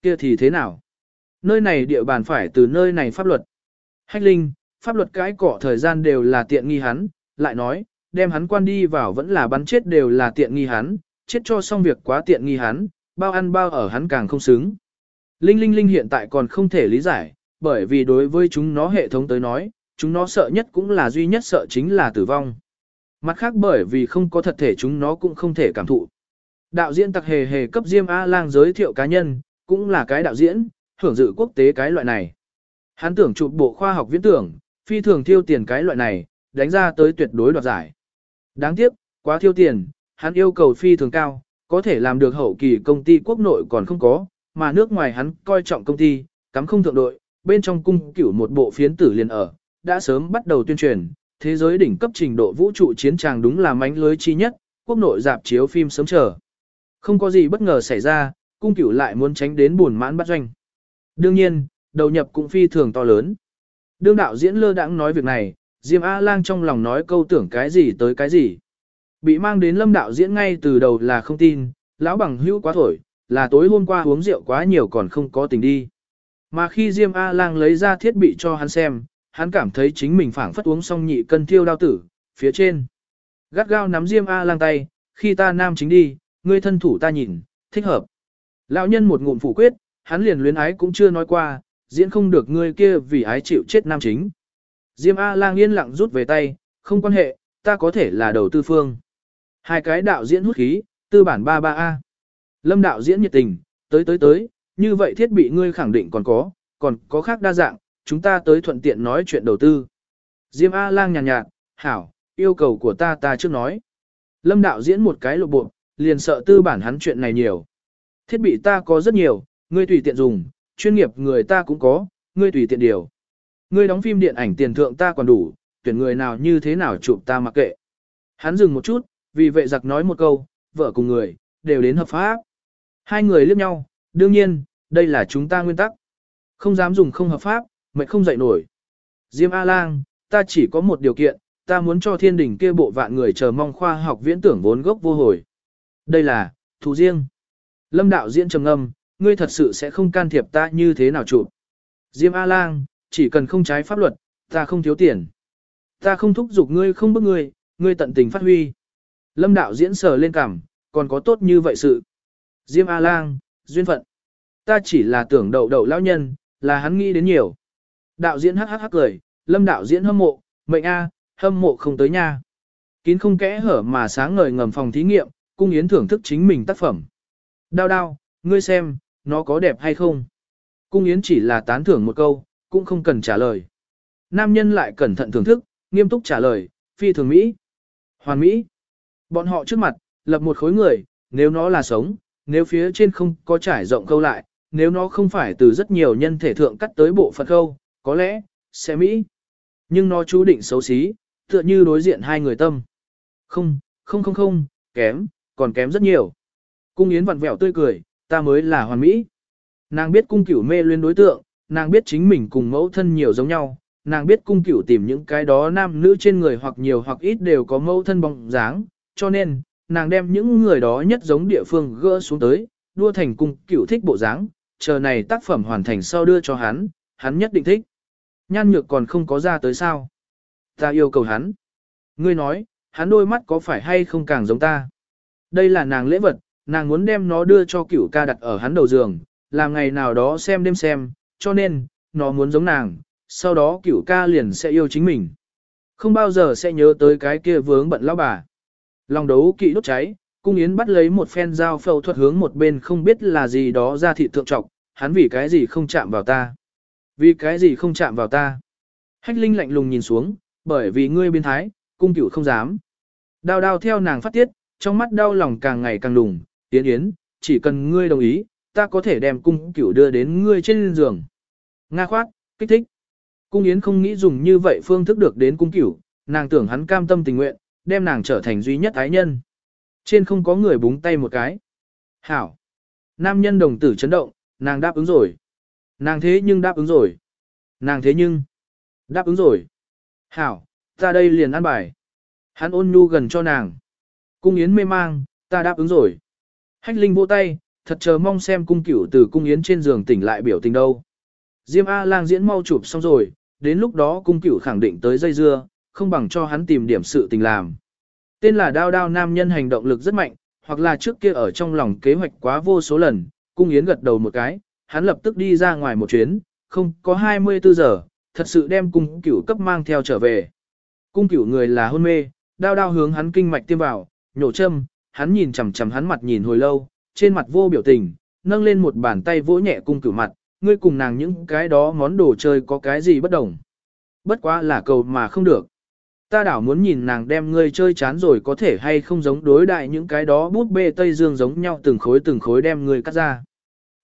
Kia thì thế nào? Nơi này địa bàn phải từ nơi này pháp luật. Hách linh, pháp luật cái cỏ thời gian đều là tiện nghi hắn, lại nói, đem hắn quan đi vào vẫn là bắn chết đều là tiện nghi hắn, chết cho xong việc quá tiện nghi hắn, bao ăn bao ở hắn càng không xứng. Linh Linh Linh hiện tại còn không thể lý giải, bởi vì đối với chúng nó hệ thống tới nói, chúng nó sợ nhất cũng là duy nhất sợ chính là tử vong. Mặt khác bởi vì không có thật thể chúng nó cũng không thể cảm thụ. Đạo diễn tặc hề hề cấp Diêm A-lang giới thiệu cá nhân, cũng là cái đạo diễn, hưởng dự quốc tế cái loại này. Hắn tưởng chụp bộ khoa học viễn tưởng, phi thường thiêu tiền cái loại này, đánh ra tới tuyệt đối đoạt giải. Đáng tiếc, quá thiêu tiền, hắn yêu cầu phi thường cao, có thể làm được hậu kỳ công ty quốc nội còn không có, mà nước ngoài hắn coi trọng công ty, cắm không thượng đội, bên trong cung cửu một bộ phiến tử liền ở, đã sớm bắt đầu tuyên truyền, thế giới đỉnh cấp trình độ vũ trụ chiến tràng đúng là mánh lưới chi nhất, quốc nội dạp chiếu phim sớm chờ. Không có gì bất ngờ xảy ra, cung cửu lại muốn tránh đến buồn mãn bắt doanh. Đương nhiên, đầu nhập cũng phi thường to lớn. Đương đạo diễn lơ đãng nói việc này, Diêm A-lang trong lòng nói câu tưởng cái gì tới cái gì. Bị mang đến lâm đạo diễn ngay từ đầu là không tin, lão bằng hữu quá thổi, là tối hôm qua uống rượu quá nhiều còn không có tình đi. Mà khi Diêm A-lang lấy ra thiết bị cho hắn xem, hắn cảm thấy chính mình phảng phất uống xong nhị cân thiêu đao tử, phía trên. Gắt gao nắm Diêm A-lang tay, khi ta nam chính đi, ngươi thân thủ ta nhìn, thích hợp. Lão nhân một ngụm phủ quyết, hắn liền luyến ái cũng chưa nói qua, diễn không được ngươi kia vì ái chịu chết nam chính. Diêm A-lang yên lặng rút về tay, không quan hệ, ta có thể là đầu tư phương. Hai cái đạo diễn hút khí, tư bản 33A. Lâm đạo diễn nhiệt tình, tới tới tới, như vậy thiết bị ngươi khẳng định còn có, còn có khác đa dạng, chúng ta tới thuận tiện nói chuyện đầu tư. Diêm A lang nhàn nhạt, nhạt, hảo, yêu cầu của ta ta trước nói. Lâm đạo diễn một cái lộ bộ, liền sợ tư bản hắn chuyện này nhiều. Thiết bị ta có rất nhiều, ngươi tùy tiện dùng, chuyên nghiệp người ta cũng có, ngươi tùy tiện điều. Ngươi đóng phim điện ảnh tiền thượng ta còn đủ, tuyển người nào như thế nào chụp ta mặc kệ. Hắn dừng một chút, vì vệ giặc nói một câu, vợ cùng người, đều đến hợp pháp. Hai người liếc nhau, đương nhiên, đây là chúng ta nguyên tắc. Không dám dùng không hợp pháp, mệnh không dậy nổi. Diêm A-lang, ta chỉ có một điều kiện, ta muốn cho thiên đình kia bộ vạn người chờ mong khoa học viễn tưởng vốn gốc vô hồi. Đây là, thù riêng. Lâm đạo diễn trầm ngâm, ngươi thật sự sẽ không can thiệp ta như thế nào chụp. Diêm A-lang, chỉ cần không trái pháp luật, ta không thiếu tiền. Ta không thúc giục ngươi không bức ngươi, ngươi tận tình phát huy. Lâm đạo diễn sờ lên cảm còn có tốt như vậy sự. Diêm A-lang, duyên phận. Ta chỉ là tưởng đậu đậu lão nhân, là hắn nghĩ đến nhiều. Đạo diễn hắc hắc hắc cười, lâm đạo diễn hâm mộ, mệnh A, hâm mộ không tới nha. Kín không kẽ hở mà sáng ngời ngầm phòng thí nghiệm, cung yến thưởng thức chính mình tác phẩm. Đao đao, ngươi xem, nó có đẹp hay không? Cung yến chỉ là tán thưởng một câu, cũng không cần trả lời. Nam nhân lại cẩn thận thưởng thức, nghiêm túc trả lời, phi thường Mỹ. Hoàn Mỹ. Bọn họ trước mặt, lập một khối người, nếu nó là sống, nếu phía trên không có trải rộng câu lại, nếu nó không phải từ rất nhiều nhân thể thượng cắt tới bộ phận câu, có lẽ, sẽ Mỹ. Nhưng nó chú định xấu xí, tựa như đối diện hai người tâm. Không, không không không, kém, còn kém rất nhiều. Cung Yến vặn vẹo tươi cười, ta mới là hoàn mỹ. Nàng biết cung cửu mê luyến đối tượng, nàng biết chính mình cùng mẫu thân nhiều giống nhau, nàng biết cung cửu tìm những cái đó nam nữ trên người hoặc nhiều hoặc ít đều có mẫu thân bóng dáng, cho nên, nàng đem những người đó nhất giống địa phương gỡ xuống tới, đua thành cung cửu thích bộ dáng, chờ này tác phẩm hoàn thành sau đưa cho hắn, hắn nhất định thích. Nhan nhược còn không có ra tới sao. Ta yêu cầu hắn. Ngươi nói, hắn đôi mắt có phải hay không càng giống ta. Đây là nàng lễ vật, nàng muốn đem nó đưa cho cửu ca đặt ở hắn đầu giường, làm ngày nào đó xem đêm xem, cho nên, nó muốn giống nàng, sau đó cửu ca liền sẽ yêu chính mình. Không bao giờ sẽ nhớ tới cái kia vướng bận lão bà. Lòng đấu kỵ đốt cháy, cung yến bắt lấy một phen dao phẫu thuật hướng một bên không biết là gì đó ra thị thượng trọc, hắn vì cái gì không chạm vào ta. Vì cái gì không chạm vào ta. Hách linh lạnh lùng nhìn xuống, bởi vì ngươi biến thái, cung cửu không dám. Đao đao theo nàng phát tiết, trong mắt đau lòng càng ngày càng đùng, tiến yến, chỉ cần ngươi đồng ý, ta có thể đem cung cửu đưa đến ngươi trên giường. Nga khoát, kích thích. Cung yến không nghĩ dùng như vậy phương thức được đến cung cửu, nàng tưởng hắn cam tâm tình nguyện, đem nàng trở thành duy nhất ái nhân. Trên không có người búng tay một cái. Hảo. Nam nhân đồng tử chấn động, nàng đáp ứng rồi. Nàng thế nhưng đáp ứng rồi. Nàng thế nhưng. Đáp ứng rồi. Hảo, ta đây liền ăn bài. Hắn ôn nhu gần cho nàng. Cung yến mê mang, ta đáp ứng rồi. Hách linh vỗ tay, thật chờ mong xem cung cửu từ cung yến trên giường tỉnh lại biểu tình đâu. Diêm A lang diễn mau chụp xong rồi, đến lúc đó cung cửu khẳng định tới dây dưa, không bằng cho hắn tìm điểm sự tình làm. Tên là đao đao nam nhân hành động lực rất mạnh, hoặc là trước kia ở trong lòng kế hoạch quá vô số lần, cung yến gật đầu một cái, hắn lập tức đi ra ngoài một chuyến, không có 24 giờ, thật sự đem cung cửu cấp mang theo trở về. Cung cửu người là hôn mê, đao đao hướng hắn kinh mạch tiêm vào, nhổ châm, hắn nhìn chằm chằm hắn mặt nhìn hồi lâu, trên mặt vô biểu tình, nâng lên một bàn tay vỗ nhẹ cung cửu mặt, ngươi cùng nàng những cái đó món đồ chơi có cái gì bất đồng. Bất quá là cầu mà không được. Ta đảo muốn nhìn nàng đem ngươi chơi chán rồi có thể hay không giống đối đại những cái đó bút bê Tây Dương giống nhau từng khối từng khối đem ngươi cắt ra.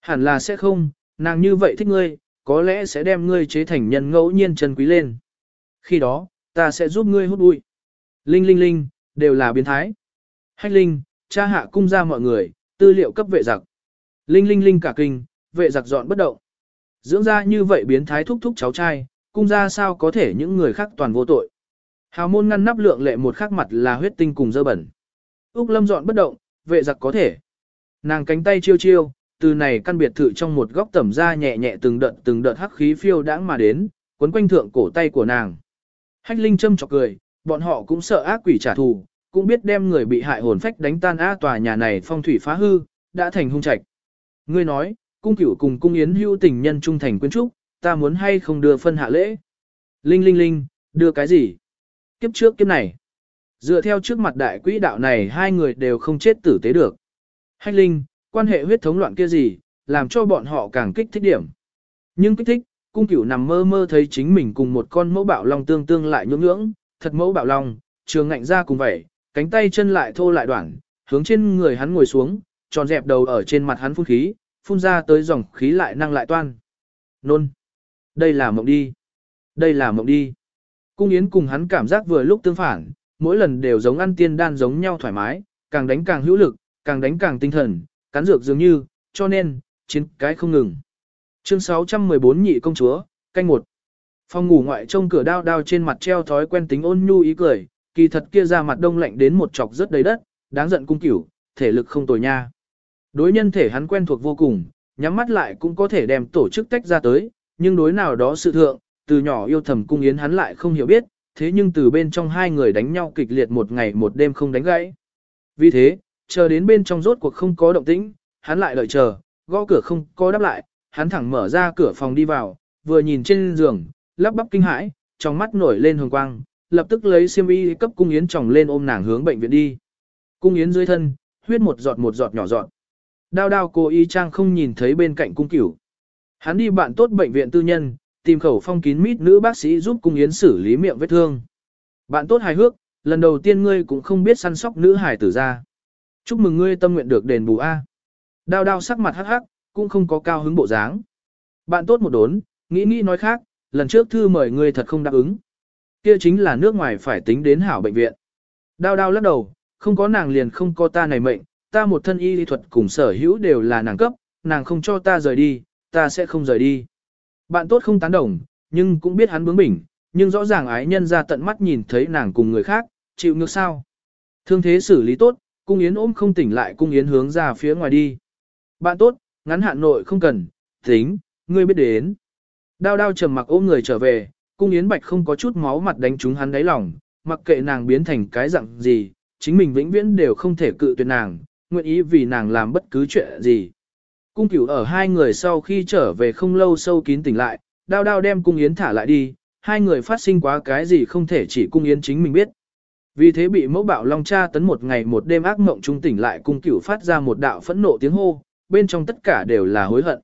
Hẳn là sẽ không, nàng như vậy thích ngươi, có lẽ sẽ đem ngươi chế thành nhân ngẫu nhiên chân quý lên. Khi đó, ta sẽ giúp ngươi hút bụi. Linh linh linh, đều là biến thái. Hách linh, cha hạ cung ra mọi người, tư liệu cấp vệ giặc. Linh linh linh cả kinh, vệ giặc dọn bất động. Dưỡng ra như vậy biến thái thúc thúc cháu trai, cung ra sao có thể những người khác toàn vô tội. Hào môn ngăn nắp lượng lệ một khắc mặt là huyết tinh cùng dơ bẩn. Úc lâm dọn bất động, vệ giặc có thể. Nàng cánh tay chiêu chiêu, từ này căn biệt thự trong một góc tẩm ra nhẹ nhẹ từng đợt từng đợt hắc khí phiêu đãng mà đến, quấn quanh thượng cổ tay của nàng. Hách Linh châm chọc cười, bọn họ cũng sợ ác quỷ trả thù, cũng biết đem người bị hại hồn phách đánh tan á tòa nhà này phong thủy phá hư, đã thành hung trạch. Ngươi nói, cung cửu cùng cung yến hưu tình nhân trung thành quyến trúc, ta muốn hay không đưa phân hạ lễ. Linh linh linh, đưa cái gì? Kiếp trước kiếp này. Dựa theo trước mặt đại quỹ đạo này hai người đều không chết tử tế được. Hách linh, quan hệ huyết thống loạn kia gì, làm cho bọn họ càng kích thích điểm. Nhưng kích thích, cung cửu nằm mơ mơ thấy chính mình cùng một con mẫu bạo long tương tương lại nhưỡng nhưỡng, thật mẫu bạo long, trường ngạnh ra cùng vậy, cánh tay chân lại thô lại đoạn, hướng trên người hắn ngồi xuống, tròn dẹp đầu ở trên mặt hắn phun khí, phun ra tới dòng khí lại năng lại toan. Nôn. Đây là mộng đi. Đây là mộng đi. Cung Yến cùng hắn cảm giác vừa lúc tương phản, mỗi lần đều giống ăn tiên đan giống nhau thoải mái, càng đánh càng hữu lực, càng đánh càng tinh thần, cắn dược dường như, cho nên, chiến cái không ngừng. Chương 614 nhị công chúa, canh một. Phòng ngủ ngoại trông cửa đao đao trên mặt treo thói quen tính ôn nhu ý cười, kỳ thật kia ra mặt đông lạnh đến một chọc rất đầy đất, đáng giận cung cửu, thể lực không tồi nha. Đối nhân thể hắn quen thuộc vô cùng, nhắm mắt lại cũng có thể đem tổ chức tách ra tới, nhưng đối nào đó sự thượng, từ nhỏ yêu thầm cung yến hắn lại không hiểu biết, thế nhưng từ bên trong hai người đánh nhau kịch liệt một ngày một đêm không đánh gãy. Vì thế, chờ đến bên trong rốt cuộc không có động tĩnh, hắn lại đợi chờ, gõ cửa không có đáp lại, hắn thẳng mở ra cửa phòng đi vào, vừa nhìn trên giường, lắp bắp kinh hãi, trong mắt nổi lên hồng quang, lập tức lấy xiêm y cấp cung yến tròng lên ôm nàng hướng bệnh viện đi. Cung yến dưới thân, huyết một giọt một giọt nhỏ giọt. Đao đao cô y trang không nhìn thấy bên cạnh cung cửu. Hắn đi bạn tốt bệnh viện tư nhân, tìm khẩu phong kín mít nữ bác sĩ giúp cung yến xử lý miệng vết thương. Bạn tốt hài hước, lần đầu tiên ngươi cũng không biết săn sóc nữ hài tử ra. Chúc mừng ngươi tâm nguyện được đền bù A. Đao đao sắc mặt hắc hắc, cũng không có cao hứng bộ dáng. Bạn tốt một đốn, nghĩ nghĩ nói khác, lần trước thư mời ngươi thật không đáp ứng. Kia chính là nước ngoài phải tính đến hảo bệnh viện. Đao đao lắc đầu, không có nàng liền không có ta này mệnh, ta một thân y lý thuật cùng sở hữu đều là nàng cấp, nàng không cho ta rời đi, ta sẽ không rời đi. Bạn tốt không tán đồng, nhưng cũng biết hắn bướng bỉnh, nhưng rõ ràng ái nhân ra tận mắt nhìn thấy nàng cùng người khác, chịu ngược sao. Thương thế xử lý tốt, cung yến ôm không tỉnh lại cung yến hướng ra phía ngoài đi. Bạn tốt, ngắn hạn nội không cần, tính, ngươi biết đến. Đao đao trầm mặc ôm người trở về, cung yến bạch không có chút máu mặt đánh trúng hắn đáy lòng, mặc kệ nàng biến thành cái dạng gì, chính mình vĩnh viễn đều không thể cự tuyệt nàng, nguyện ý vì nàng làm bất cứ chuyện gì. Cung cửu ở hai người sau khi trở về không lâu sâu kín tỉnh lại, đao đao đem cung yến thả lại đi, hai người phát sinh quá cái gì không thể chỉ cung yến chính mình biết. Vì thế bị mẫu bạo long cha tấn một ngày một đêm ác mộng trung tỉnh lại cung cửu phát ra một đạo phẫn nộ tiếng hô, bên trong tất cả đều là hối hận.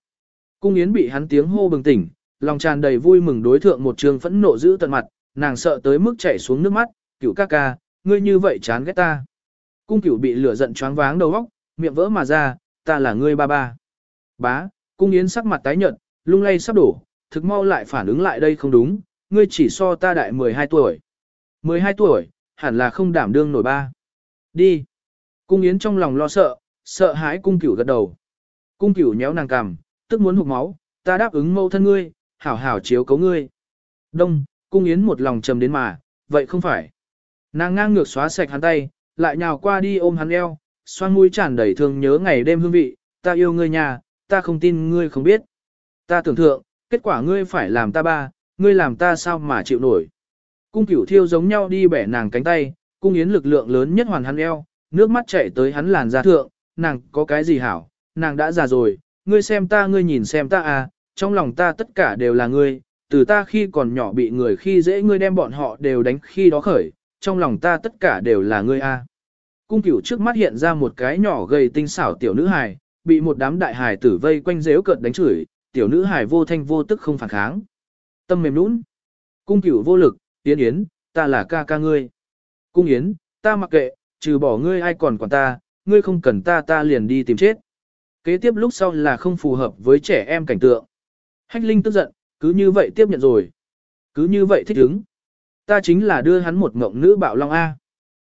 Cung yến bị hắn tiếng hô bừng tỉnh, lòng tràn đầy vui mừng đối thượng một trường phẫn nộ giữ tận mặt, nàng sợ tới mức chảy xuống nước mắt, cửu ca ca, ngươi như vậy chán ghét ta. Cung cửu bị lửa giận choáng váng đầu óc, miệng vỡ mà ra, ta là ngươi ba ba. Bá, cung yến sắc mặt tái nhợt, lung lay sắp đổ, thực mau lại phản ứng lại đây không đúng, ngươi chỉ so ta đại 12 tuổi. 12 tuổi, hẳn là không đảm đương nổi ba. Đi. Cung yến trong lòng lo sợ, sợ hãi cung cửu gật đầu. Cung cửu nhéo nàng cằm, tức muốn hụt máu, ta đáp ứng mâu thân ngươi, hảo hảo chiếu cấu ngươi. Đông, cung yến một lòng trầm đến mà, vậy không phải. Nàng ngang ngược xóa sạch hắn tay, lại nhào qua đi ôm hắn eo, xoan mũi tràn đầy thương nhớ ngày đêm hương vị, ta yêu ngươi nhà, ta không tin ngươi không biết. Ta tưởng thượng, kết quả ngươi phải làm ta ba, ngươi làm ta sao mà chịu nổi. Cung cửu thiêu giống nhau đi bẻ nàng cánh tay, cung yến lực lượng lớn nhất hoàn hắn eo, nước mắt chảy tới hắn làn da thượng, nàng có cái gì hảo, nàng đã già rồi, ngươi xem ta ngươi nhìn xem ta à, trong lòng ta tất cả đều là ngươi, từ ta khi còn nhỏ bị người khi dễ ngươi đem bọn họ đều đánh khi đó khởi, trong lòng ta tất cả đều là ngươi a. À. Cung cửu trước mắt hiện ra một cái nhỏ gầy tinh xảo tiểu nữ hài, bị một đám đại hài tử vây quanh dếu cợt đánh chửi, tiểu nữ hài vô thanh vô tức không phản kháng. Tâm mềm nũng. Cung cửu vô lực, Yến Yến, ta là ca ca ngươi. Cung Yến, ta mặc kệ, trừ bỏ ngươi ai còn quản ta, ngươi không cần ta ta liền đi tìm chết. Kế tiếp lúc sau là không phù hợp với trẻ em cảnh tượng. Hách Linh tức giận, cứ như vậy tiếp nhận rồi. Cứ như vậy thích ứng. Ta chính là đưa hắn một ngộng nữ bạo long A.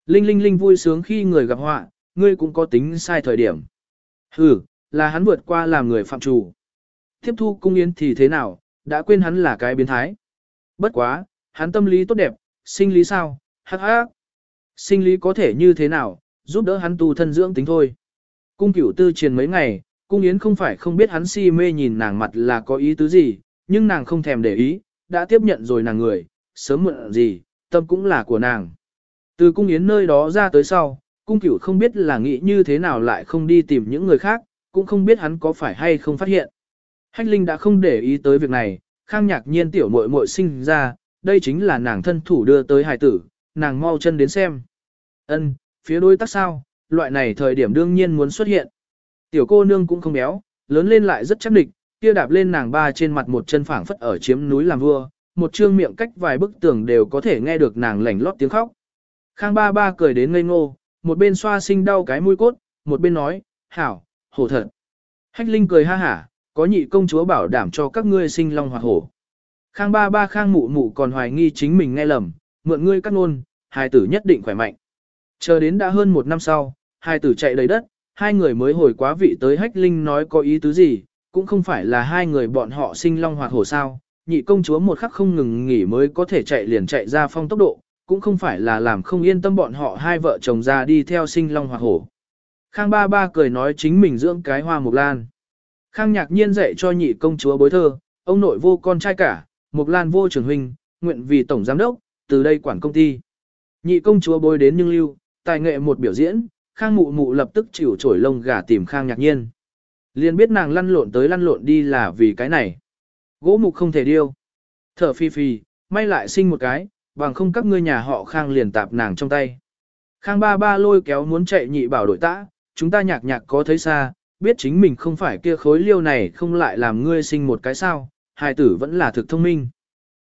Linh Linh Linh vui sướng khi người gặp họa, ngươi cũng có tính sai thời điểm. Hừ, là hắn vượt qua làm người phạm chủ. Tiếp thu cung yến thì thế nào, đã quên hắn là cái biến thái. Bất quá, hắn tâm lý tốt đẹp, sinh lý sao, hắc hắc. Sinh lý có thể như thế nào, giúp đỡ hắn tu thân dưỡng tính thôi. Cung cửu tư truyền mấy ngày, cung yến không phải không biết hắn si mê nhìn nàng mặt là có ý tứ gì, nhưng nàng không thèm để ý, đã tiếp nhận rồi nàng người, sớm muộn gì, tâm cũng là của nàng. Từ cung yến nơi đó ra tới sau, cung cửu không biết là nghĩ như thế nào lại không đi tìm những người khác, cũng không biết hắn có phải hay không phát hiện. Hách Linh đã không để ý tới việc này, khang nhạc nhiên tiểu muội muội sinh ra, đây chính là nàng thân thủ đưa tới hài tử, nàng mau chân đến xem. Ân, phía đối tác sao, loại này thời điểm đương nhiên muốn xuất hiện. Tiểu cô nương cũng không béo, lớn lên lại rất chắc địch, kia đạp lên nàng ba trên mặt một chân phảng phất ở chiếm núi làm vua, một trương miệng cách vài bức tường đều có thể nghe được nàng lảnh lót tiếng khóc. Khang ba ba cười đến ngây ngô, một bên xoa sinh đau cái mũi cốt, một bên nói, hảo, hổ thật. Hách Linh cười ha hả, có nhị công chúa bảo đảm cho các ngươi sinh long hoặc hổ. Khang ba ba khang mụ mụ còn hoài nghi chính mình nghe lầm, mượn ngươi cắt ngôn, hai tử nhất định khỏe mạnh. Chờ đến đã hơn một năm sau, hai tử chạy đầy đất, hai người mới hồi quá vị tới hách linh nói có ý tứ gì, cũng không phải là hai người bọn họ sinh long hoạt hổ sao, nhị công chúa một khắc không ngừng nghỉ mới có thể chạy liền chạy ra phong tốc độ, cũng không phải là làm không yên tâm bọn họ hai vợ chồng ra đi theo sinh long hoạt hổ. Khang ba ba cười nói chính mình dưỡng cái hoa mục lan. Khang nhạc nhiên dạy cho nhị công chúa bối thơ, ông nội vô con trai cả, mục lan vô trưởng huynh, nguyện vì tổng giám đốc, từ đây quản công ty. Nhị công chúa bối đến nhưng lưu, tài nghệ một biểu diễn, khang mụ mụ lập tức chịu trổi lông gà tìm khang nhạc nhiên. Liền biết nàng lăn lộn tới lăn lộn đi là vì cái này. Gỗ mục không thể điêu. Thở phi phi, may lại sinh một cái, bằng không các ngươi nhà họ khang liền tạp nàng trong tay. Khang ba ba lôi kéo muốn chạy nhị bảo đội tã, chúng ta nhạc nhạc có thấy xa, biết chính mình không phải kia khối liêu này không lại làm ngươi sinh một cái sao, hài tử vẫn là thực thông minh.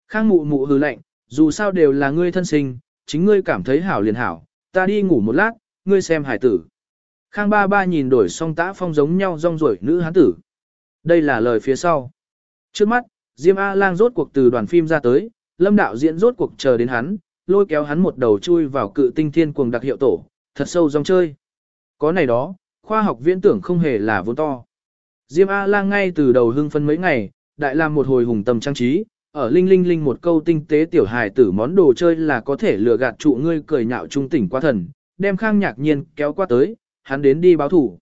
Khang mụ mụ hừ lạnh, dù sao đều là ngươi thân sinh, chính ngươi cảm thấy hảo liền hảo, ta đi ngủ một lát, ngươi xem hải tử. Khang ba ba nhìn đổi song tã phong giống nhau rong ruổi nữ hán tử. Đây là lời phía sau. Trước mắt, Diêm A-lang rốt cuộc từ đoàn phim ra tới, lâm đạo diễn rốt cuộc chờ đến hắn, lôi kéo hắn một đầu chui vào cự tinh thiên cuồng đặc hiệu tổ, thật sâu rong chơi. Có này đó, khoa học viễn tưởng không hề là vốn to. Diêm A-lang ngay từ đầu hưng phân mấy ngày, đại làm một hồi hùng tâm trang trí, ở linh linh linh một câu tinh tế tiểu hài tử món đồ chơi là có thể lừa gạt trụ ngươi cười nhạo trung tỉnh qua thần, đem khang nhạc nhiên kéo qua tới, hắn đến đi báo thủ.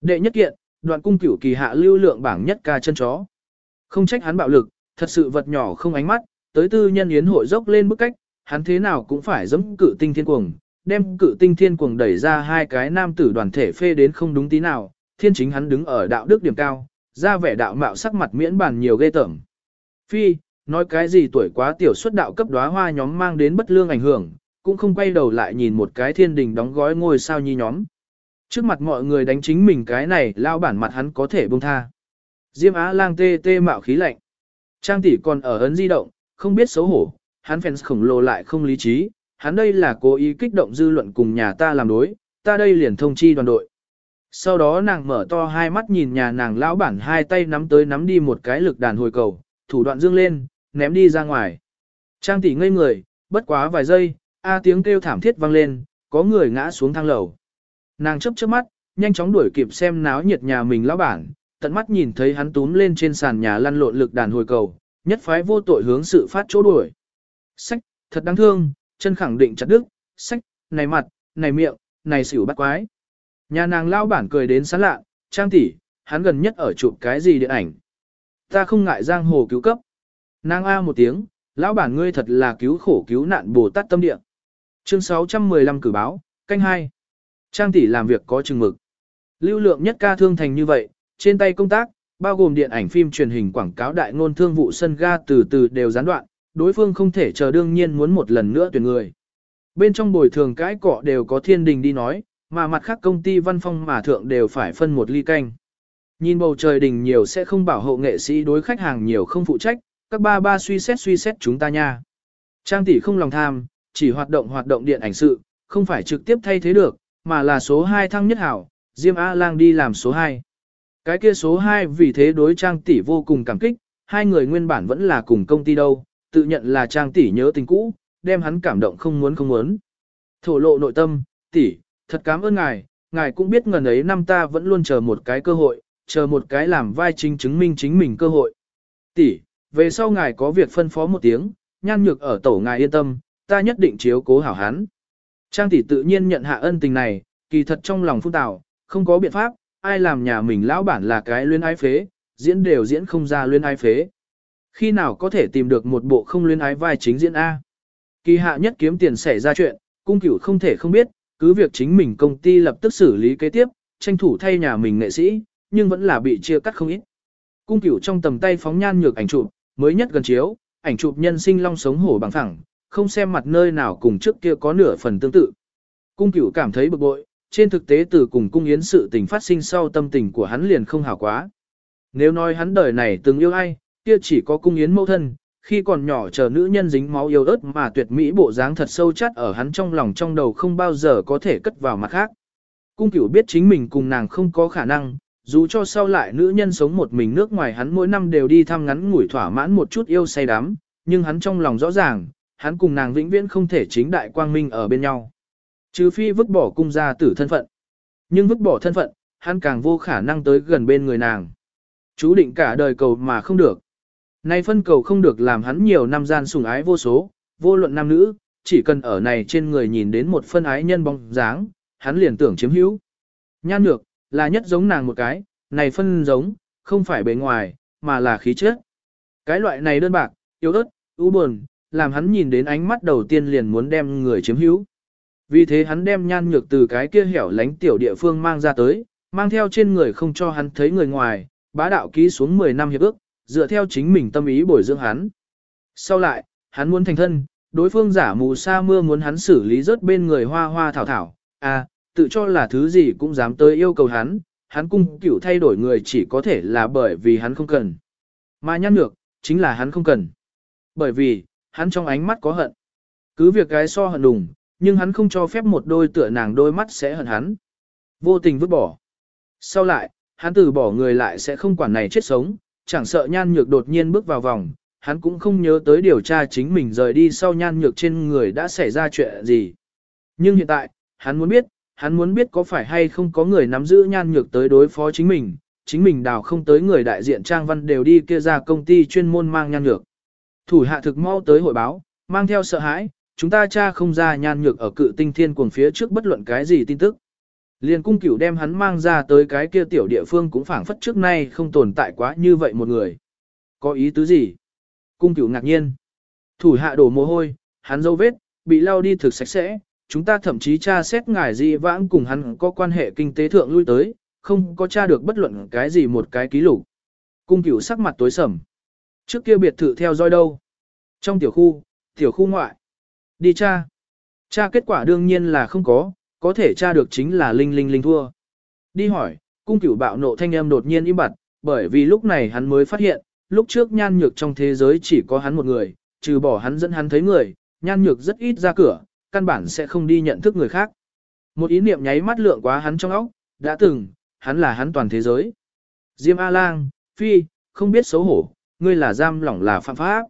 Đệ nhất kiện, đoạn cung cửu kỳ hạ lưu lượng bảng nhất ca chân chó. Không trách hắn bạo lực, Thật sự vật nhỏ không ánh mắt, tới tư nhân yến hội dốc lên bức cách, hắn thế nào cũng phải giống cự tinh thiên cuồng, đem cự tinh thiên cuồng đẩy ra hai cái nam tử đoàn thể phê đến không đúng tí nào, thiên chính hắn đứng ở đạo đức điểm cao, ra vẻ đạo mạo sắc mặt miễn bàn nhiều ghê tởm. Phi, nói cái gì tuổi quá tiểu xuất đạo cấp đóa hoa nhóm mang đến bất lương ảnh hưởng, cũng không quay đầu lại nhìn một cái thiên đình đóng gói ngôi sao nhi nhóm. Trước mặt mọi người đánh chính mình cái này lao bản mặt hắn có thể buông tha. Diêm Á lang tê tê mạo khí lạnh. Trang tỷ còn ở ấn di động, không biết xấu hổ, hắn fans khổng lồ lại không lý trí, hắn đây là cố ý kích động dư luận cùng nhà ta làm đối, ta đây liền thông chi đoàn đội. Sau đó nàng mở to hai mắt nhìn nhà nàng lão bản hai tay nắm tới nắm đi một cái lực đàn hồi cầu, thủ đoạn dương lên, ném đi ra ngoài. Trang tỷ ngây người, bất quá vài giây, a tiếng kêu thảm thiết vang lên, có người ngã xuống thang lầu. Nàng chấp chớp mắt, nhanh chóng đuổi kịp xem náo nhiệt nhà mình lão bản, tận mắt nhìn thấy hắn túm lên trên sàn nhà lăn lộn lực đàn hồi cầu, nhất phái vô tội hướng sự phát chỗ đuổi. Sách, thật đáng thương, chân khẳng định chặt đứt, sách, này mặt, này miệng, này xỉu bắt quái. Nhà nàng lão bản cười đến sán lạ, trang tỷ, hắn gần nhất ở chụp cái gì điện ảnh. Ta không ngại giang hồ cứu cấp. Nàng A một tiếng, lão bản ngươi thật là cứu khổ cứu nạn Bồ Tát tâm địa. Chương 615 cử báo, canh 2. Trang tỷ làm việc có chừng mực. Lưu lượng nhất ca thương thành như vậy, trên tay công tác, bao gồm điện ảnh phim truyền hình quảng cáo đại ngôn thương vụ sân ga từ từ đều gián đoạn, đối phương không thể chờ đương nhiên muốn một lần nữa tuyển người. Bên trong bồi thường cái cọ đều có thiên đình đi nói, mà mặt khác công ty văn phong mà thượng đều phải phân một ly canh. Nhìn bầu trời đình nhiều sẽ không bảo hộ nghệ sĩ đối khách hàng nhiều không phụ trách, các ba ba suy xét suy xét chúng ta nha. Trang tỷ không lòng tham, chỉ hoạt động hoạt động điện ảnh sự, không phải trực tiếp thay thế được, mà là số 2 thăng nhất hảo, Diêm A Lang đi làm số 2. Cái kia số 2 vì thế đối Trang tỷ vô cùng cảm kích, hai người nguyên bản vẫn là cùng công ty đâu, tự nhận là Trang tỷ nhớ tình cũ, đem hắn cảm động không muốn không muốn. Thổ lộ nội tâm, tỷ, thật cảm ơn ngài, ngài cũng biết ngần ấy năm ta vẫn luôn chờ một cái cơ hội, chờ một cái làm vai chính chứng minh chính mình cơ hội. Tỷ, về sau ngài có việc phân phó một tiếng, nhan nhược ở tổ ngài yên tâm, ta nhất định chiếu cố hảo hắn. Trang tỷ tự nhiên nhận hạ ân tình này, kỳ thật trong lòng phun tào, không có biện pháp, ai làm nhà mình lão bản là cái luyên ái phế, diễn đều diễn không ra luyên ái phế. Khi nào có thể tìm được một bộ không luyên ái vai chính diễn A? Kỳ hạ nhất kiếm tiền xảy ra chuyện, cung cửu không thể không biết, cứ việc chính mình công ty lập tức xử lý kế tiếp, tranh thủ thay nhà mình nghệ sĩ, nhưng vẫn là bị chia cắt không ít. Cung cửu trong tầm tay phóng nhan nhược ảnh chụp, mới nhất gần chiếu, ảnh chụp nhân sinh long sống hổ bằng phẳng, không xem mặt nơi nào cùng trước kia có nửa phần tương tự. Cung cửu cảm thấy bực bội, trên thực tế từ cùng cung yến sự tình phát sinh sau tâm tình của hắn liền không hảo quá. Nếu nói hắn đời này từng yêu ai, kia chỉ có cung yến mẫu thân, khi còn nhỏ chờ nữ nhân dính máu yêu ớt mà tuyệt mỹ bộ dáng thật sâu chắt ở hắn trong lòng trong đầu không bao giờ có thể cất vào mặt khác. Cung cửu biết chính mình cùng nàng không có khả năng, dù cho sau lại nữ nhân sống một mình nước ngoài hắn mỗi năm đều đi thăm ngắn ngủi thỏa mãn một chút yêu say đắm, nhưng hắn trong lòng rõ ràng, hắn cùng nàng vĩnh viễn không thể chính đại quang minh ở bên nhau. Trừ phi vứt bỏ cung gia tử thân phận. Nhưng vứt bỏ thân phận, hắn càng vô khả năng tới gần bên người nàng. Chú định cả đời cầu mà không được. Nay phân cầu không được làm hắn nhiều năm gian sủng ái vô số, vô luận nam nữ, chỉ cần ở này trên người nhìn đến một phân ái nhân bóng dáng, hắn liền tưởng chiếm hữu. Nhan nhược, là nhất giống nàng một cái, này phân giống, không phải bề ngoài, mà là khí chất. Cái loại này đơn bạc, yếu ớt, u buồn, làm hắn nhìn đến ánh mắt đầu tiên liền muốn đem người chiếm hữu. Vì thế hắn đem nhan nhược từ cái kia hẻo lánh tiểu địa phương mang ra tới, mang theo trên người không cho hắn thấy người ngoài, bá đạo ký xuống 10 năm hiệp ước, dựa theo chính mình tâm ý bồi dưỡng hắn. Sau lại, hắn muốn thành thân, đối phương giả mù sa mưa muốn hắn xử lý rớt bên người hoa hoa thảo thảo, à, tự cho là thứ gì cũng dám tới yêu cầu hắn, hắn cung cửu thay đổi người chỉ có thể là bởi vì hắn không cần. Mà nhăn nhược, chính là hắn không cần. Bởi vì, hắn trong ánh mắt có hận. Cứ việc gái so hận đùng, nhưng hắn không cho phép một đôi tựa nàng đôi mắt sẽ hận hắn. Vô tình vứt bỏ. Sau lại, hắn từ bỏ người lại sẽ không quản này chết sống, chẳng sợ nhan nhược đột nhiên bước vào vòng, hắn cũng không nhớ tới điều tra chính mình rời đi sau nhan nhược trên người đã xảy ra chuyện gì. Nhưng hiện tại, hắn muốn biết, hắn muốn biết có phải hay không có người nắm giữ nhan nhược tới đối phó chính mình, chính mình đào không tới người đại diện trang văn đều đi kia ra công ty chuyên môn mang nhan nhược. Thủ hạ thực mau tới hội báo, mang theo sợ hãi, chúng ta cha không ra nhan nhược ở cự tinh thiên cuồng phía trước bất luận cái gì tin tức. Liên cung cửu đem hắn mang ra tới cái kia tiểu địa phương cũng phảng phất trước nay không tồn tại quá như vậy một người. Có ý tứ gì? Cung cửu ngạc nhiên. Thủ hạ đổ mồ hôi, hắn dấu vết, bị lau đi thực sạch sẽ, chúng ta thậm chí tra xét ngài dị vãng cùng hắn có quan hệ kinh tế thượng lui tới, không có tra được bất luận cái gì một cái ký lục. Cung cửu sắc mặt tối sầm. Trước kia biệt thự theo dõi đâu? Trong tiểu khu, tiểu khu ngoại. Đi tra. Tra kết quả đương nhiên là không có, có thể tra được chính là linh linh linh thua. Đi hỏi, cung cửu bạo nộ thanh âm đột nhiên im bặt, bởi vì lúc này hắn mới phát hiện, lúc trước nhan nhược trong thế giới chỉ có hắn một người, trừ bỏ hắn dẫn hắn thấy người, nhan nhược rất ít ra cửa, căn bản sẽ không đi nhận thức người khác. Một ý niệm nháy mắt lượng quá hắn trong óc, đã từng, hắn là hắn toàn thế giới. Diêm A-lang, Phi, không biết xấu hổ, ngươi là giam lỏng là phạm pháp.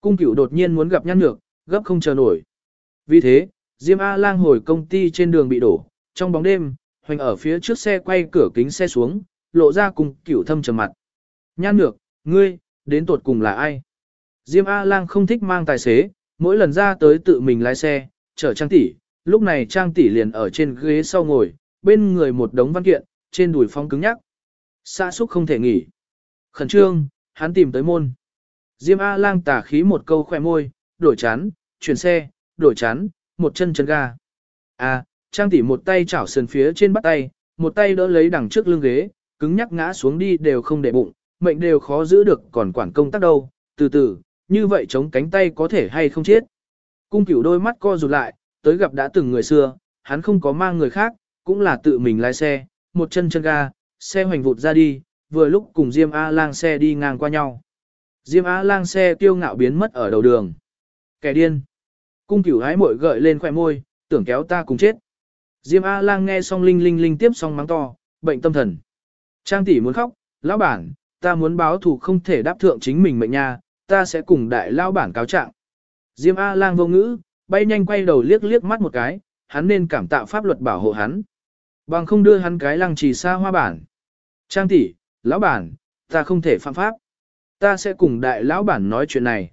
Cung cửu đột nhiên muốn gặp nhan nhược, gấp không chờ nổi. Vì thế, Diêm A-lang hồi công ty trên đường bị đổ, trong bóng đêm, hoành ở phía trước xe quay cửa kính xe xuống, lộ ra cùng cửu thâm trầm mặt. Nhan nhược, ngươi, đến tột cùng là ai? Diêm A-lang không thích mang tài xế, mỗi lần ra tới tự mình lái xe, chở Trang tỷ, lúc này Trang tỷ liền ở trên ghế sau ngồi, bên người một đống văn kiện, trên đùi phong cứng nhắc. Xa xúc không thể nghỉ. Khẩn trương, hắn tìm tới môn. Diêm A-lang tả khí một câu khỏe môi, đổi chán, chuyển xe, đổi chán, một chân chân ga. À, Trang tỷ một tay chảo sườn phía trên bắt tay, một tay đỡ lấy đằng trước lưng ghế, cứng nhắc ngã xuống đi đều không để bụng, mệnh đều khó giữ được còn quản công tác đâu, từ từ, như vậy chống cánh tay có thể hay không chết. Cung cửu đôi mắt co rụt lại, tới gặp đã từng người xưa, hắn không có mang người khác, cũng là tự mình lái xe, một chân chân ga, xe hoành vụt ra đi, vừa lúc cùng Diêm A-lang xe đi ngang qua nhau. Diêm A-lang xe tiêu ngạo biến mất ở đầu đường. Kẻ điên. Cung cửu hái mội gợi lên khỏe môi, tưởng kéo ta cùng chết. Diêm A-lang nghe xong linh linh linh tiếp xong mắng to, bệnh tâm thần. Trang tỷ muốn khóc, lão bản, ta muốn báo thù không thể đáp thượng chính mình mệnh nha, ta sẽ cùng đại lão bản cáo trạng. Diêm A-lang vô ngữ, bay nhanh quay đầu liếc liếc mắt một cái, hắn nên cảm tạ pháp luật bảo hộ hắn. Bằng không đưa hắn cái lăng trì xa hoa bản. Trang tỷ, lão bản, ta không thể phạm pháp. Ta sẽ cùng đại lão bản nói chuyện này.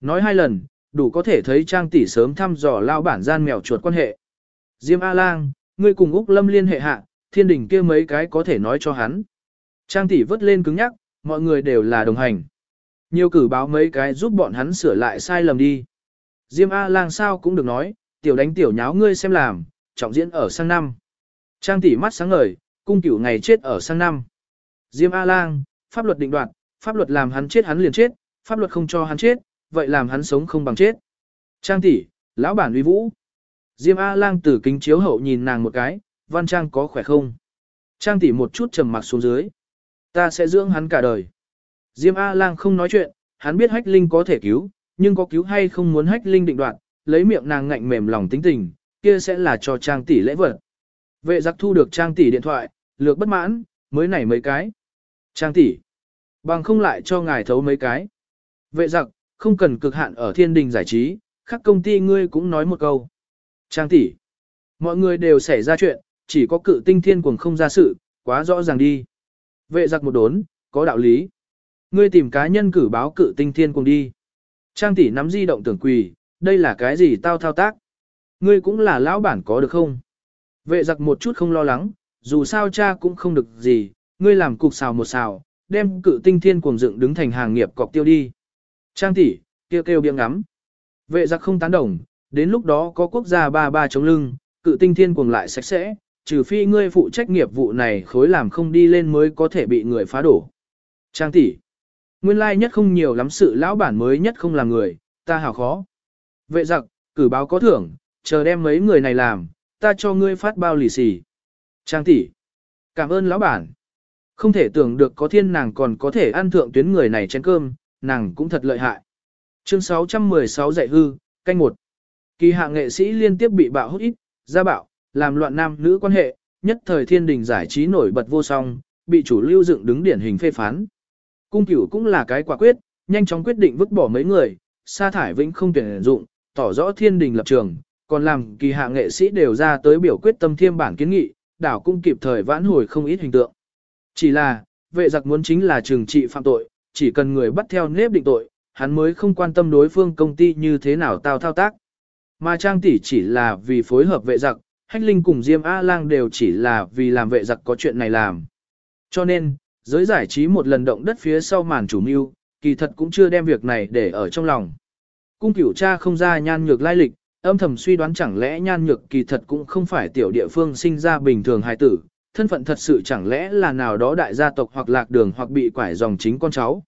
Nói hai lần, đủ có thể thấy Trang tỷ sớm thăm dò lão bản gian mèo chuột quan hệ. Diêm A-lang, ngươi cùng Úc Lâm liên hệ hạ, thiên đình kia mấy cái có thể nói cho hắn. Trang tỷ vớt lên cứng nhắc, mọi người đều là đồng hành. Nhiều cử báo mấy cái giúp bọn hắn sửa lại sai lầm đi. Diêm A-lang sao cũng được nói, tiểu đánh tiểu nháo ngươi xem làm, trọng diễn ở sang năm. Trang tỷ mắt sáng ngời, cung cửu ngày chết ở sang năm. Diêm A-lang, pháp luật định đoạt, pháp luật làm hắn chết hắn liền chết, pháp luật không cho hắn chết, vậy làm hắn sống không bằng chết. Trang tỷ, lão bản uy vũ. Diêm A-lang từ kính chiếu hậu nhìn nàng một cái, văn trang có khỏe không? Trang tỷ một chút trầm mặc xuống dưới. Ta sẽ dưỡng hắn cả đời. Diêm A-lang không nói chuyện, hắn biết hách linh có thể cứu, nhưng có cứu hay không muốn hách linh định đoạt, lấy miệng nàng ngạnh mềm lòng tính tình, kia sẽ là cho trang tỷ lễ vật. Vệ giặc thu được trang tỷ điện thoại, lược bất mãn, mới nảy mấy cái. Trang tỷ, bằng không lại cho ngài thấu mấy cái. Vệ giặc, không cần cực hạn ở thiên đình giải trí, khác công ty ngươi cũng nói một câu. Trang tỷ, mọi người đều xảy ra chuyện, chỉ có cự tinh thiên cuồng không ra sự, quá rõ ràng đi. Vệ giặc một đốn, có đạo lý. Ngươi tìm cá nhân cử báo cự tinh thiên cuồng đi. Trang tỷ nắm di động tưởng quỳ, đây là cái gì tao thao tác? Ngươi cũng là lão bản có được không? Vệ giặc một chút không lo lắng, dù sao cha cũng không được gì, ngươi làm cục xào một xào, đem cự tinh thiên cuồng dựng đứng thành hàng nghiệp cọc tiêu đi. Trang tỷ, kêu kêu biếng ngắm. Vệ giặc không tán đồng, đến lúc đó có quốc gia ba ba chống lưng, cự tinh thiên cuồng lại sạch sẽ, trừ phi ngươi phụ trách nghiệp vụ này khối làm không đi lên mới có thể bị người phá đổ. Trang tỷ, nguyên lai nhất không nhiều lắm sự lão bản mới nhất không là người, ta hảo khó. Vệ giặc, cử báo có thưởng, chờ đem mấy người này làm, ta cho ngươi phát bao lì xì. Trang tỷ, cảm ơn lão bản. Không thể tưởng được có thiên nàng còn có thể ăn thượng tuyến người này chén cơm, nàng cũng thật lợi hại. Chương 616 dạy hư, canh một. Kỳ hạ nghệ sĩ liên tiếp bị bạo hút ít, gia bạo, làm loạn nam nữ quan hệ, nhất thời thiên đình giải trí nổi bật vô song, bị chủ lưu dựng đứng điển hình phê phán. Cung cửu cũng là cái quả quyết, nhanh chóng quyết định vứt bỏ mấy người, sa thải vĩnh không tuyển dụng, tỏ rõ thiên đình lập trường, còn làm kỳ hạ nghệ sĩ đều ra tới biểu quyết tâm thiêm bản kiến nghị, đảo cũng kịp thời vãn hồi không ít hình tượng. Chỉ là, vệ giặc muốn chính là trừng trị phạm tội, chỉ cần người bắt theo nếp định tội, hắn mới không quan tâm đối phương công ty như thế nào tao thao tác. Mà Trang tỷ chỉ là vì phối hợp vệ giặc, Hách Linh cùng Diêm A-Lang đều chỉ là vì làm vệ giặc có chuyện này làm. Cho nên, giới giải trí một lần động đất phía sau màn chủ mưu, kỳ thật cũng chưa đem việc này để ở trong lòng. Cung cửu cha không ra nhan nhược lai lịch, âm thầm suy đoán chẳng lẽ nhan nhược kỳ thật cũng không phải tiểu địa phương sinh ra bình thường hài tử, thân phận thật sự chẳng lẽ là nào đó đại gia tộc hoặc lạc đường hoặc bị quải dòng chính con cháu.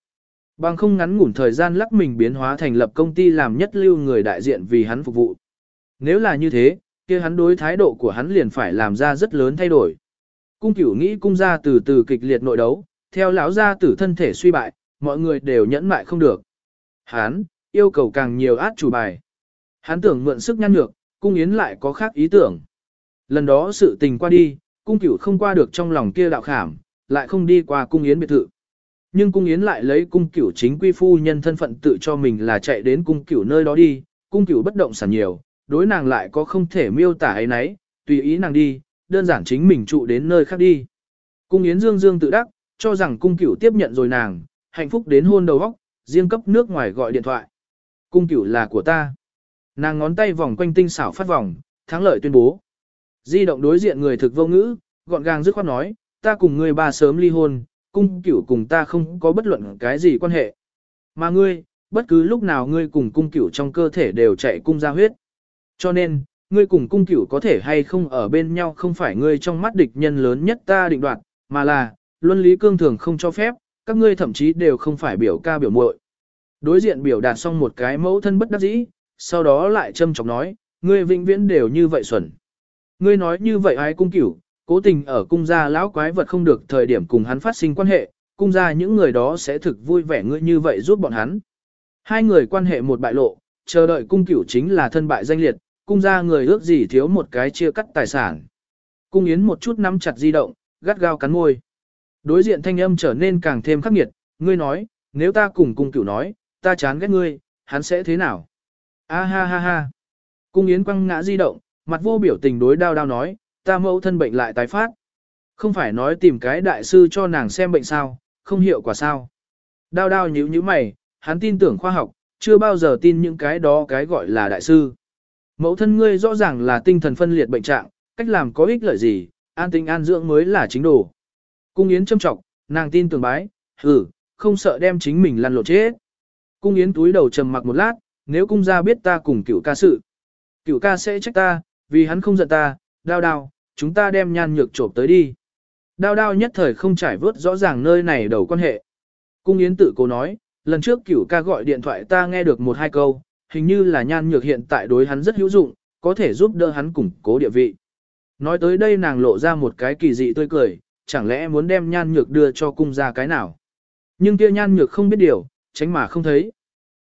Bằng không ngắn ngủn thời gian lắc mình biến hóa thành lập công ty làm nhất lưu người đại diện vì hắn phục vụ. Nếu là như thế, kia hắn đối thái độ của hắn liền phải làm ra rất lớn thay đổi. Cung cửu nghĩ cung gia từ từ kịch liệt nội đấu, theo lão gia tử thân thể suy bại, mọi người đều nhẫn mại không được. Hắn, yêu cầu càng nhiều át chủ bài. Hắn tưởng mượn sức nhăn nhược, cung yến lại có khác ý tưởng. Lần đó sự tình qua đi, cung cửu không qua được trong lòng kia đạo khảm, lại không đi qua cung yến biệt thự. Nhưng cung yến lại lấy cung cửu chính quy phu nhân thân phận tự cho mình là chạy đến cung cửu nơi đó đi, cung cửu bất động sản nhiều, đối nàng lại có không thể miêu tả ấy nấy, tùy ý nàng đi, đơn giản chính mình trụ đến nơi khác đi. Cung yến dương dương tự đắc, cho rằng cung cửu tiếp nhận rồi nàng, hạnh phúc đến hôn đầu góc, riêng cấp nước ngoài gọi điện thoại. Cung cửu là của ta. Nàng ngón tay vòng quanh tinh xảo phát vòng, thắng lợi tuyên bố. Di động đối diện người thực vô ngữ, gọn gàng dứt khoát nói, ta cùng ngươi ba sớm ly hôn, cung cửu cùng ta không có bất luận cái gì quan hệ. Mà ngươi, bất cứ lúc nào ngươi cùng cung cửu trong cơ thể đều chạy cung ra huyết. Cho nên, ngươi cùng cung cửu có thể hay không ở bên nhau không phải ngươi trong mắt địch nhân lớn nhất ta định đoạt, mà là, luân lý cương thường không cho phép, các ngươi thậm chí đều không phải biểu ca biểu muội. Đối diện biểu đạt xong một cái mẫu thân bất đắc dĩ, sau đó lại châm chọc nói, ngươi vĩnh viễn đều như vậy xuẩn. Ngươi nói như vậy ai cung cửu, cố tình ở cung gia lão quái vật không được thời điểm cùng hắn phát sinh quan hệ, cung gia những người đó sẽ thực vui vẻ ngươi như vậy giúp bọn hắn. Hai người quan hệ một bại lộ, chờ đợi cung cửu chính là thân bại danh liệt, cung gia người ước gì thiếu một cái chia cắt tài sản. Cung yến một chút nắm chặt di động, gắt gao cắn môi. Đối diện thanh âm trở nên càng thêm khắc nghiệt, ngươi nói, nếu ta cùng cung cửu nói, ta chán ghét ngươi, hắn sẽ thế nào? A ha ha ha. Cung Yến quăng ngã di động, mặt vô biểu tình đối đao đao nói, ta mẫu thân bệnh lại tái phát. Không phải nói tìm cái đại sư cho nàng xem bệnh sao, không hiệu quả sao. Đao đao nhíu nhíu mày, hắn tin tưởng khoa học, chưa bao giờ tin những cái đó cái gọi là đại sư. Mẫu thân ngươi rõ ràng là tinh thần phân liệt bệnh trạng, cách làm có ích lợi gì, an tinh an dưỡng mới là chính đồ. Cung Yến châm trọng, nàng tin tưởng bái, hử, không sợ đem chính mình lăn lộn chết. Cung Yến túi đầu trầm mặc một lát, nếu cung gia biết ta cùng cựu ca sự. Cựu ca sẽ trách ta, vì hắn không giận ta, đao đao, chúng ta đem nhan nhược trộm tới đi. Đao đao nhất thời không trải vớt rõ ràng nơi này đầu quan hệ. Cung Yến tự cố nói, lần trước cửu ca gọi điện thoại ta nghe được một hai câu, hình như là nhan nhược hiện tại đối hắn rất hữu dụng, có thể giúp đỡ hắn củng cố địa vị. Nói tới đây nàng lộ ra một cái kỳ dị tươi cười, chẳng lẽ muốn đem nhan nhược đưa cho cung gia cái nào. Nhưng kia nhan nhược không biết điều, tránh mà không thấy.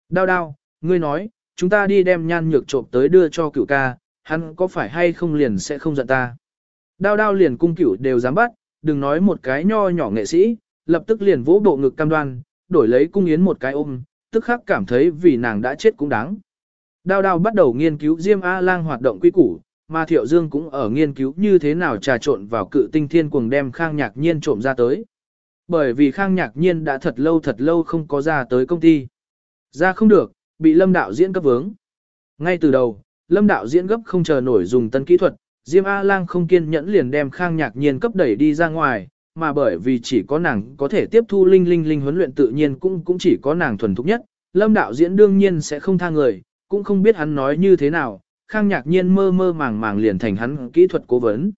Đao đao, ngươi nói, chúng ta đi đem nhan nhược trộm tới đưa cho cửu ca, hắn có phải hay không liền sẽ không giận ta. Đao đao liền cung cửu đều dám bắt, đừng nói một cái nho nhỏ nghệ sĩ, lập tức liền vỗ bộ ngực cam đoan, đổi lấy cung yến một cái ôm, tức khắc cảm thấy vì nàng đã chết cũng đáng. Đao đao bắt đầu nghiên cứu Diêm A-lang hoạt động quy củ, mà Thiệu Dương cũng ở nghiên cứu như thế nào trà trộn vào cự tinh thiên cuồng đem Khang Nhạc Nhiên trộm ra tới. Bởi vì Khang Nhạc Nhiên đã thật lâu thật lâu không có ra tới công ty. Ra không được, bị lâm đạo diễn cấp vướng. Ngay từ đầu, lâm đạo diễn gấp không chờ nổi dùng tân kỹ thuật, Diêm A-lang không kiên nhẫn liền đem khang nhạc nhiên cấp đẩy đi ra ngoài, mà bởi vì chỉ có nàng có thể tiếp thu linh linh linh huấn luyện tự nhiên cũng cũng chỉ có nàng thuần thục nhất, lâm đạo diễn đương nhiên sẽ không tha người, cũng không biết hắn nói như thế nào, khang nhạc nhiên mơ mơ màng màng liền thành hắn kỹ thuật cố vấn.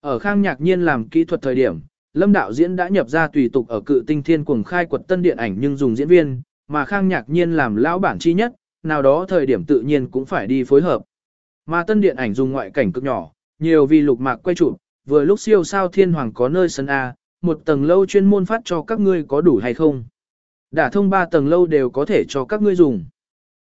Ở khang nhạc nhiên làm kỹ thuật thời điểm, lâm đạo diễn đã nhập ra tùy tục ở cự tinh thiên cuồng khai quật tân điện ảnh nhưng dùng diễn viên, mà Khang Nhạc Nhiên làm lão bản chi nhất, nào đó thời điểm tự nhiên cũng phải đi phối hợp. Mà tân điện ảnh dùng ngoại cảnh cực nhỏ, nhiều vì lục mạc quay chụp, vừa lúc siêu sao thiên hoàng có nơi sân A, một tầng lâu chuyên môn phát cho các ngươi có đủ hay không. Đã thông ba tầng lâu đều có thể cho các ngươi dùng.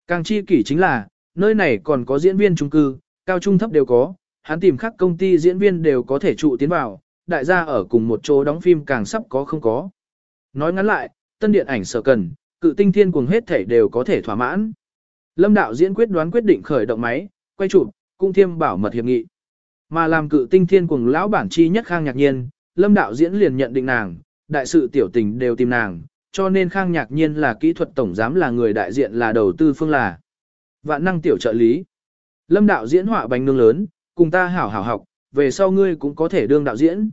Càng chi kỷ chính là, nơi này còn có diễn viên trung cư, cao trung thấp đều có, hắn tìm khác công ty diễn viên đều có thể trụ tiến vào, đại gia ở cùng một chỗ đóng phim càng sắp có không có. Nói ngắn lại, tân điện ảnh sở cần, cự tinh thiên cuồng hết thể đều có thể thỏa mãn. Lâm đạo diễn quyết đoán quyết định khởi động máy, quay chụp, cung thiêm bảo mật hiệp nghị. Mà làm cự tinh thiên cùng lão bản chi nhất khang nhạc nhiên, lâm đạo diễn liền nhận định nàng, đại sự tiểu tình đều tìm nàng, cho nên khang nhạc nhiên là kỹ thuật tổng giám là người đại diện là đầu tư phương là. Vạn năng tiểu trợ lý. Lâm đạo diễn họa bánh nương lớn, cùng ta hảo hảo học, về sau ngươi cũng có thể đương đạo diễn.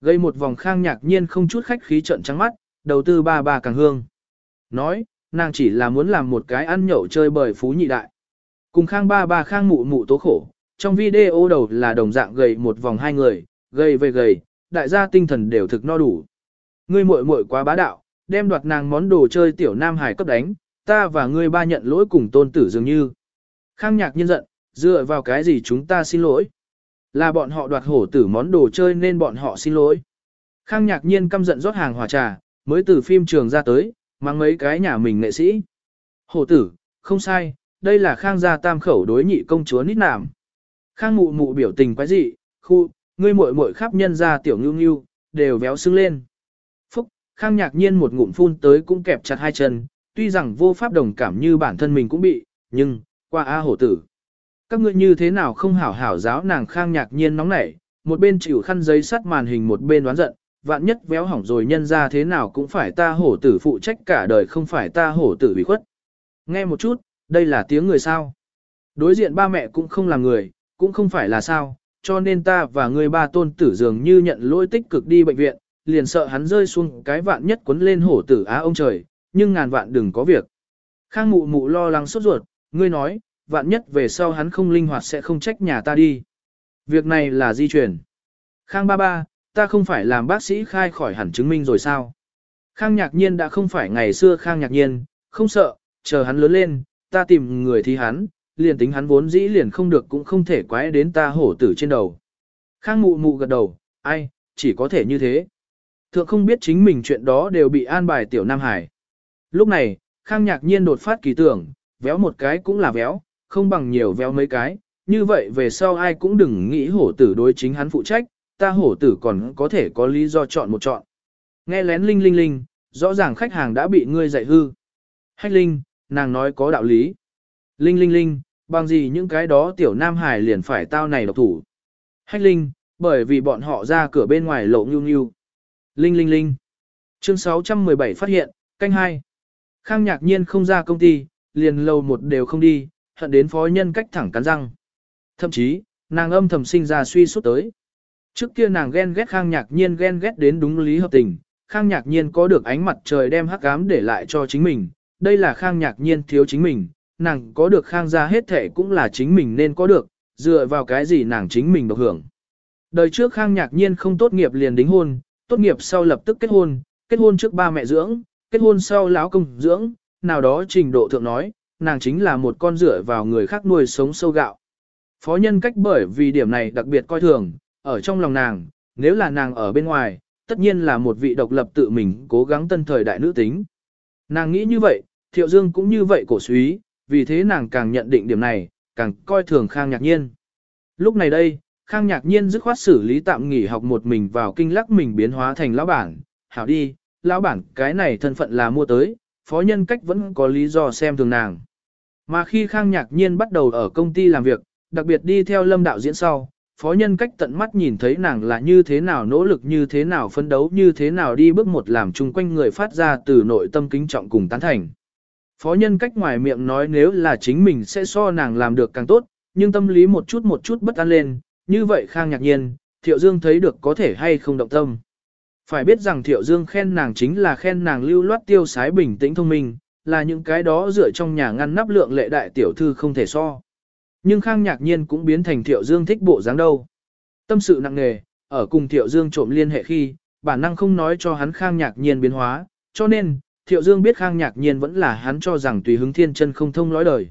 Gây một vòng khang nhạc nhiên không chút khách khí trận trắng mắt, đầu tư ba ba càng hương. Nói, nàng chỉ là muốn làm một cái ăn nhậu chơi bời phú nhị đại. Cùng khang ba ba khang mụ mụ tố khổ, trong video đầu là đồng dạng gầy một vòng hai người, gầy về gầy, đại gia tinh thần đều thực no đủ. Ngươi muội muội quá bá đạo, đem đoạt nàng món đồ chơi tiểu nam hải cấp đánh, ta và ngươi ba nhận lỗi cùng tôn tử dường như. Khang nhạc nhân giận, dựa vào cái gì chúng ta xin lỗi. Là bọn họ đoạt hổ tử món đồ chơi nên bọn họ xin lỗi. Khang nhạc nhiên căm giận rót hàng hòa trà, mới từ phim trường ra tới, mang mấy cái nhà mình nghệ sĩ. Hổ tử, không sai, đây là khang gia tam khẩu đối nhị công chúa nít nảm. Khang mụ mụ biểu tình quái dị, khu, ngươi muội muội khắp nhân ra tiểu ngưu ngưu, đều véo xưng lên. Phúc, khang nhạc nhiên một ngụm phun tới cũng kẹp chặt hai chân, tuy rằng vô pháp đồng cảm như bản thân mình cũng bị, nhưng, qua A hổ tử. Các ngươi như thế nào không hảo hảo giáo nàng khang nhạc nhiên nóng nảy, một bên chịu khăn giấy sắt màn hình một bên đoán giận, vạn nhất véo hỏng rồi nhân ra thế nào cũng phải ta hổ tử phụ trách cả đời không phải ta hổ tử bị khuất. Nghe một chút, đây là tiếng người sao. Đối diện ba mẹ cũng không là người, cũng không phải là sao, cho nên ta và người ba tôn tử dường như nhận lỗi tích cực đi bệnh viện, liền sợ hắn rơi xuống cái vạn nhất quấn lên hổ tử á ông trời, nhưng ngàn vạn đừng có việc. Khang mụ mụ lo lắng sốt ruột, ngươi nói, vạn nhất về sau hắn không linh hoạt sẽ không trách nhà ta đi. Việc này là di chuyển. Khang ba ba, ta không phải làm bác sĩ khai khỏi hẳn chứng minh rồi sao? Khang nhạc nhiên đã không phải ngày xưa khang nhạc nhiên, không sợ, chờ hắn lớn lên, ta tìm người thi hắn, liền tính hắn vốn dĩ liền không được cũng không thể quái đến ta hổ tử trên đầu. Khang mụ mụ gật đầu, ai, chỉ có thể như thế. Thượng không biết chính mình chuyện đó đều bị an bài tiểu Nam Hải. Lúc này, Khang nhạc nhiên đột phát kỳ tưởng, véo một cái cũng là véo, không bằng nhiều véo mấy cái, như vậy về sau ai cũng đừng nghĩ hổ tử đối chính hắn phụ trách, ta hổ tử còn có thể có lý do chọn một chọn. Nghe lén linh linh linh, rõ ràng khách hàng đã bị ngươi dạy hư. Hách linh, nàng nói có đạo lý. Linh linh linh, bằng gì những cái đó tiểu nam hải liền phải tao này độc thủ. Hách linh, bởi vì bọn họ ra cửa bên ngoài lộ nhu nhu. Linh linh linh. Chương 617 phát hiện, canh hai. Khang nhạc nhiên không ra công ty, liền lâu một đều không đi, hận đến phó nhân cách thẳng cắn răng. Thậm chí, nàng âm thầm sinh ra suy suốt tới. Trước kia nàng ghen ghét khang nhạc nhiên ghen ghét đến đúng lý hợp tình, khang nhạc nhiên có được ánh mặt trời đem hắc ám để lại cho chính mình, đây là khang nhạc nhiên thiếu chính mình, nàng có được khang gia hết thể cũng là chính mình nên có được, dựa vào cái gì nàng chính mình độc hưởng. Đời trước khang nhạc nhiên không tốt nghiệp liền đính hôn, tốt nghiệp sau lập tức kết hôn, kết hôn trước ba mẹ dưỡng, kết hôn sau lão công dưỡng, nào đó trình độ thượng nói, nàng chính là một con dựa vào người khác nuôi sống sâu gạo. Phó nhân cách bởi vì điểm này đặc biệt coi thường, ở trong lòng nàng, nếu là nàng ở bên ngoài, tất nhiên là một vị độc lập tự mình cố gắng tân thời đại nữ tính. Nàng nghĩ như vậy, Thiệu Dương cũng như vậy cổ suý, vì thế nàng càng nhận định điểm này, càng coi thường Khang Nhạc Nhiên. Lúc này đây, Khang Nhạc Nhiên dứt khoát xử lý tạm nghỉ học một mình vào kinh lắc mình biến hóa thành lão bản, hảo đi, lão bản cái này thân phận là mua tới, phó nhân cách vẫn có lý do xem thường nàng. Mà khi Khang Nhạc Nhiên bắt đầu ở công ty làm việc, đặc biệt đi theo lâm đạo diễn sau, phó nhân cách tận mắt nhìn thấy nàng là như thế nào nỗ lực như thế nào phấn đấu như thế nào đi bước một làm chung quanh người phát ra từ nội tâm kính trọng cùng tán thành. Phó nhân cách ngoài miệng nói nếu là chính mình sẽ so nàng làm được càng tốt, nhưng tâm lý một chút một chút bất an lên, như vậy khang nhạc nhiên, Thiệu Dương thấy được có thể hay không động tâm. Phải biết rằng Thiệu Dương khen nàng chính là khen nàng lưu loát tiêu sái bình tĩnh thông minh, là những cái đó dựa trong nhà ngăn nắp lượng lệ đại tiểu thư không thể so. Nhưng Khang nhạc nhiên cũng biến thành Thiệu Dương thích bộ dáng đâu. Tâm sự nặng nề, ở cùng Thiệu Dương trộm liên hệ khi, bản năng không nói cho hắn Khang nhạc nhiên biến hóa, cho nên, Thiệu Dương biết Khang nhạc nhiên vẫn là hắn cho rằng tùy hứng thiên chân không thông lõi đời.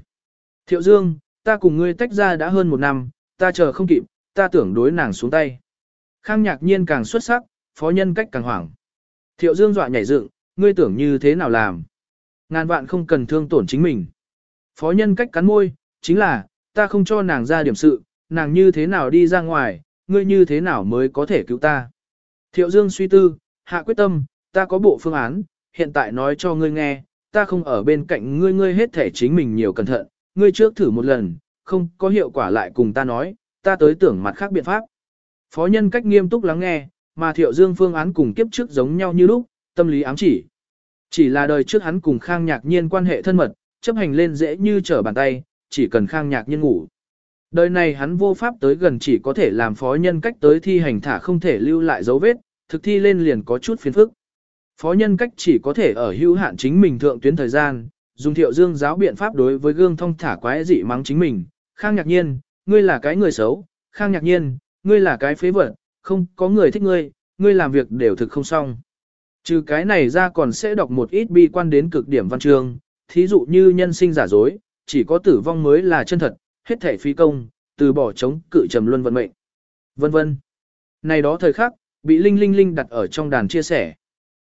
Thiệu Dương, ta cùng ngươi tách ra đã hơn một năm, ta chờ không kịp, ta tưởng đối nàng xuống tay. Khang nhạc nhiên càng xuất sắc, phó nhân cách càng hoảng. Thiệu Dương dọa nhảy dựng, ngươi tưởng như thế nào làm? Ngàn vạn không cần thương tổn chính mình. Phó nhân cách cắn môi, chính là, ta không cho nàng ra điểm sự, nàng như thế nào đi ra ngoài, ngươi như thế nào mới có thể cứu ta. Thiệu Dương suy tư, hạ quyết tâm, ta có bộ phương án, hiện tại nói cho ngươi nghe, ta không ở bên cạnh ngươi ngươi hết thể chính mình nhiều cẩn thận, ngươi trước thử một lần, không có hiệu quả lại cùng ta nói, ta tới tưởng mặt khác biện pháp. Phó nhân cách nghiêm túc lắng nghe, mà Thiệu Dương phương án cùng kiếp trước giống nhau như lúc, tâm lý ám chỉ. Chỉ là đời trước hắn cùng Khang Nhạc Nhiên quan hệ thân mật, chấp hành lên dễ như trở bàn tay, chỉ cần Khang Nhạc nhân ngủ. Đời này hắn vô pháp tới gần chỉ có thể làm phó nhân cách tới thi hành thả không thể lưu lại dấu vết, thực thi lên liền có chút phiền phức. Phó nhân cách chỉ có thể ở hữu hạn chính mình thượng tuyến thời gian, dùng thiệu dương giáo biện pháp đối với gương thông thả quái dị mắng chính mình. Khang nhạc nhiên, ngươi là cái người xấu, khang nhạc nhiên, ngươi là cái phế vật, không có người thích ngươi, ngươi làm việc đều thực không xong. Trừ cái này ra còn sẽ đọc một ít bi quan đến cực điểm văn chương, thí dụ như nhân sinh giả dối, chỉ có tử vong mới là chân thật, hết thể phi công, từ bỏ chống cự trầm luân vận mệnh. Vân vân. Này đó thời khắc, bị Linh Linh Linh đặt ở trong đàn chia sẻ.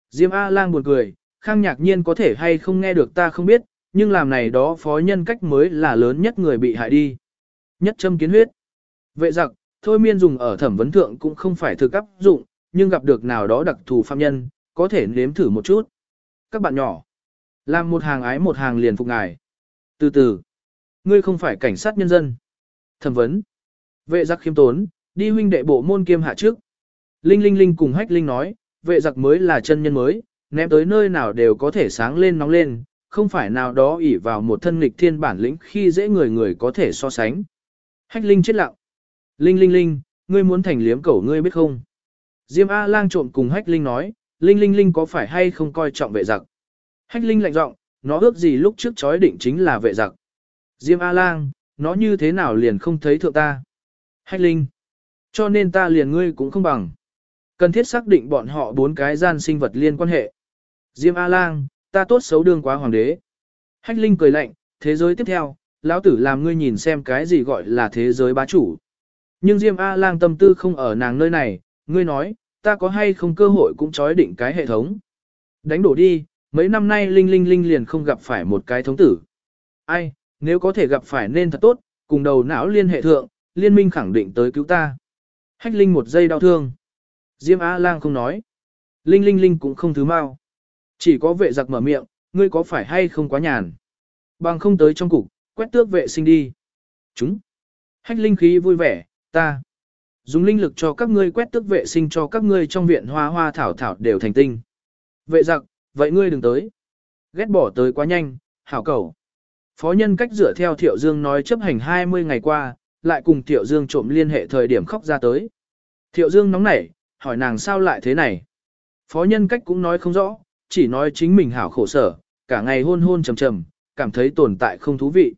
Diêm A-lang buồn cười, khang nhạc nhiên có thể hay không nghe được ta không biết, nhưng làm này đó phó nhân cách mới là lớn nhất người bị hại đi. Nhất châm kiến huyết. Vệ giặc, thôi miên dùng ở thẩm vấn thượng cũng không phải thực áp dụng, nhưng gặp được nào đó đặc thù phạm nhân, có thể nếm thử một chút. Các bạn nhỏ, làm một hàng ái một hàng liền phục ngài. Từ từ, ngươi không phải cảnh sát nhân dân. Thẩm vấn, vệ giặc khiêm tốn, đi huynh đệ bộ môn kiêm hạ trước. Linh Linh Linh cùng Hách Linh nói, vệ giặc mới là chân nhân mới, ném tới nơi nào đều có thể sáng lên nóng lên, không phải nào đó ỷ vào một thân nghịch thiên bản lĩnh khi dễ người người có thể so sánh. Hách Linh chết lặng. Linh Linh Linh, ngươi muốn thành liếm cẩu ngươi biết không? Diêm A lang trộm cùng Hách Linh nói, Linh Linh Linh có phải hay không coi trọng vệ giặc? Hách Linh lạnh giọng, nó ước gì lúc trước chói định chính là vệ giặc. Diêm A lang, nó như thế nào liền không thấy thượng ta? Hách Linh, cho nên ta liền ngươi cũng không bằng. Cần thiết xác định bọn họ bốn cái gian sinh vật liên quan hệ. Diêm A lang, ta tốt xấu đương quá hoàng đế. Hách Linh cười lạnh, thế giới tiếp theo, lão tử làm ngươi nhìn xem cái gì gọi là thế giới bá chủ. Nhưng Diêm A-lang tâm tư không ở nàng nơi này, ngươi nói, ta có hay không cơ hội cũng chói định cái hệ thống. Đánh đổ đi, mấy năm nay Linh Linh Linh liền không gặp phải một cái thống tử. Ai, nếu có thể gặp phải nên thật tốt, cùng đầu não liên hệ thượng, liên minh khẳng định tới cứu ta. Hách Linh một giây đau thương. Diêm A-lang không nói. Linh Linh Linh cũng không thứ mau. Chỉ có vệ giặc mở miệng, ngươi có phải hay không quá nhàn. Bằng không tới trong cục, quét tước vệ sinh đi. Chúng. Hách Linh khí vui vẻ, ta. Dùng linh lực cho các ngươi quét tước vệ sinh cho các ngươi trong viện hoa hoa thảo thảo đều thành tinh. Vệ giặc, vậy ngươi đừng tới. Ghét bỏ tới quá nhanh, hảo cầu. Phó nhân cách dựa theo Thiệu Dương nói chấp hành 20 ngày qua, lại cùng Thiệu Dương trộm liên hệ thời điểm khóc ra tới. Thiệu Dương nóng nảy, hỏi nàng sao lại thế này. Phó nhân cách cũng nói không rõ, chỉ nói chính mình hảo khổ sở, cả ngày hôn hôn trầm trầm, cảm thấy tồn tại không thú vị.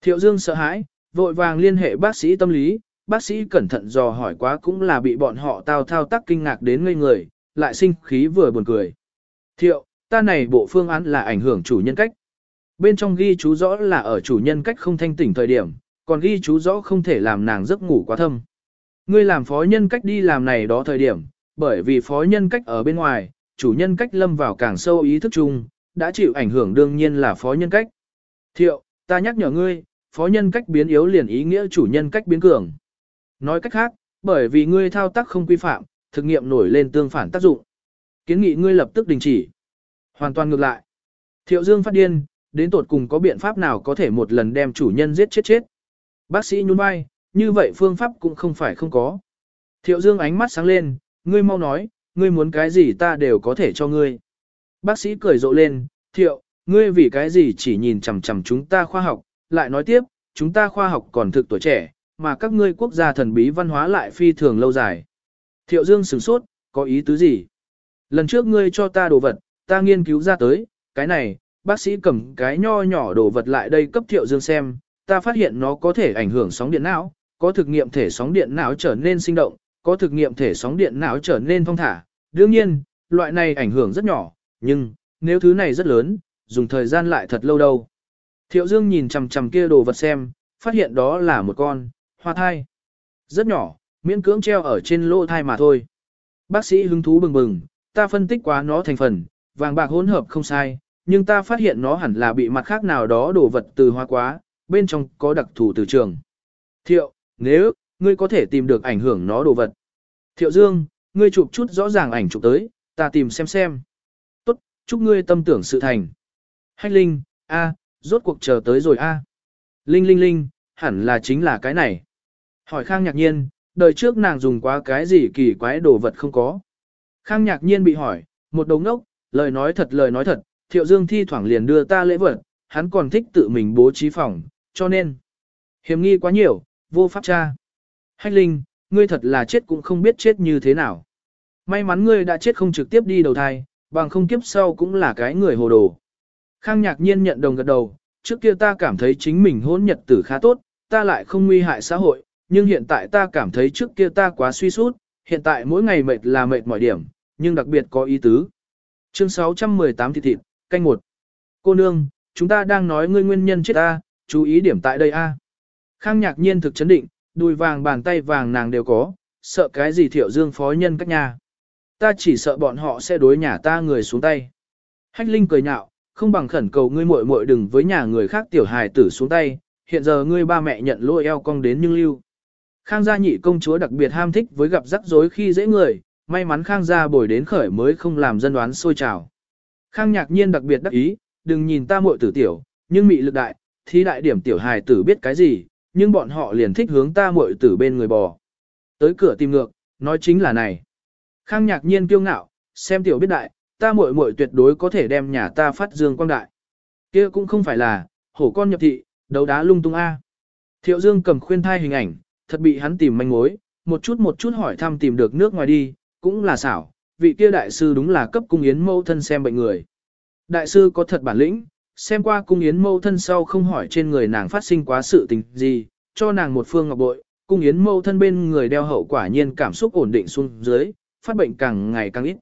Thiệu Dương sợ hãi, vội vàng liên hệ bác sĩ tâm lý, bác sĩ cẩn thận dò hỏi quá cũng là bị bọn họ tao thao tác kinh ngạc đến ngây người, lại sinh khí vừa buồn cười. Thiệu, ta này bộ phương án là ảnh hưởng chủ nhân cách. Bên trong ghi chú rõ là ở chủ nhân cách không thanh tỉnh thời điểm, còn ghi chú rõ không thể làm nàng giấc ngủ quá thâm. Ngươi làm phó nhân cách đi làm này đó thời điểm, bởi vì phó nhân cách ở bên ngoài, chủ nhân cách lâm vào càng sâu ý thức chung, đã chịu ảnh hưởng đương nhiên là phó nhân cách. Thiệu, ta nhắc nhở ngươi, phó nhân cách biến yếu liền ý nghĩa chủ nhân cách biến cường. Nói cách khác, bởi vì ngươi thao tác không quy phạm, thực nghiệm nổi lên tương phản tác dụng. Kiến nghị ngươi lập tức đình chỉ. Hoàn toàn ngược lại. Thiệu Dương phát điên, đến tột cùng có biện pháp nào có thể một lần đem chủ nhân giết chết chết. Bác sĩ nhún vai, như vậy phương pháp cũng không phải không có. Thiệu Dương ánh mắt sáng lên, ngươi mau nói, ngươi muốn cái gì ta đều có thể cho ngươi. Bác sĩ cười rộ lên, thiệu, ngươi vì cái gì chỉ nhìn chằm chằm chúng ta khoa học, lại nói tiếp, chúng ta khoa học còn thực tuổi trẻ, mà các ngươi quốc gia thần bí văn hóa lại phi thường lâu dài. Thiệu Dương sửng sốt, có ý tứ gì? Lần trước ngươi cho ta đồ vật, ta nghiên cứu ra tới, cái này, bác sĩ cầm cái nho nhỏ đồ vật lại đây cấp Thiệu Dương xem, ta phát hiện nó có thể ảnh hưởng sóng điện não, có thực nghiệm thể sóng điện não trở nên sinh động, có thực nghiệm thể sóng điện não trở nên thông thả. Đương nhiên, loại này ảnh hưởng rất nhỏ, nhưng, nếu thứ này rất lớn, dùng thời gian lại thật lâu đâu. Thiệu Dương nhìn chằm chằm kia đồ vật xem, phát hiện đó là một con, hoa thai. Rất nhỏ, miễn cưỡng treo ở trên lỗ thai mà thôi. Bác sĩ hứng thú bừng bừng, ta phân tích quá nó thành phần, vàng bạc hỗn hợp không sai, nhưng ta phát hiện nó hẳn là bị mặt khác nào đó đổ vật từ hoa quá, bên trong có đặc thù từ trường. Thiệu, nếu, ngươi có thể tìm được ảnh hưởng nó đồ vật. Thiệu Dương, ngươi chụp chút rõ ràng ảnh chụp tới, ta tìm xem xem. Tốt, chúc ngươi tâm tưởng sự thành. Hách Linh, a, rốt cuộc chờ tới rồi a. Linh Linh Linh, hẳn là chính là cái này. Hỏi Khang Nhạc Nhiên, đời trước nàng dùng quá cái gì kỳ quái đồ vật không có. Khang Nhạc Nhiên bị hỏi, một đống ngốc, lời nói thật lời nói thật, Thiệu Dương thi thoảng liền đưa ta lễ vật, hắn còn thích tự mình bố trí phòng, cho nên. Hiểm nghi quá nhiều, vô pháp tra. Hách Linh, ngươi thật là chết cũng không biết chết như thế nào. May mắn ngươi đã chết không trực tiếp đi đầu thai, bằng không kiếp sau cũng là cái người hồ đồ. Khang nhạc nhiên nhận đồng gật đầu, trước kia ta cảm thấy chính mình hôn nhật tử khá tốt, ta lại không nguy hại xã hội, nhưng hiện tại ta cảm thấy trước kia ta quá suy sút, hiện tại mỗi ngày mệt là mệt mỏi điểm, nhưng đặc biệt có ý tứ. Chương 618 thịt thịt, canh một. Cô nương, chúng ta đang nói ngươi nguyên nhân chết ta, chú ý điểm tại đây a. Khang nhạc nhiên thực chấn định, đùi vàng bàn tay vàng nàng đều có, sợ cái gì thiệu dương phó nhân các nhà. Ta chỉ sợ bọn họ sẽ đối nhà ta người xuống tay. Hách Linh cười nhạo, không bằng khẩn cầu ngươi muội muội đừng với nhà người khác tiểu hài tử xuống tay, hiện giờ ngươi ba mẹ nhận lôi eo cong đến nhưng lưu. Khang gia nhị công chúa đặc biệt ham thích với gặp rắc rối khi dễ người, may mắn Khang gia bồi đến khởi mới không làm dân đoán sôi trào. Khang nhạc nhiên đặc biệt đắc ý, đừng nhìn ta muội tử tiểu, nhưng mị lực đại, thì đại điểm tiểu hài tử biết cái gì, nhưng bọn họ liền thích hướng ta muội tử bên người bò. Tới cửa tìm ngược, nói chính là này. Khang nhạc nhiên kiêu ngạo, xem tiểu biết đại, ta muội muội tuyệt đối có thể đem nhà ta phát dương quang đại. Kia cũng không phải là, hổ con nhập thị, đấu đá lung tung a. Thiệu Dương cầm khuyên thai hình ảnh, thật bị hắn tìm manh mối, một chút một chút hỏi thăm tìm được nước ngoài đi, cũng là xảo, vị kia đại sư đúng là cấp cung yến mâu thân xem bệnh người. Đại sư có thật bản lĩnh, xem qua cung yến mâu thân sau không hỏi trên người nàng phát sinh quá sự tình gì, cho nàng một phương ngọc bội, cung yến mâu thân bên người đeo hậu quả nhiên cảm xúc ổn định xuống dưới, phát bệnh càng ngày càng ít.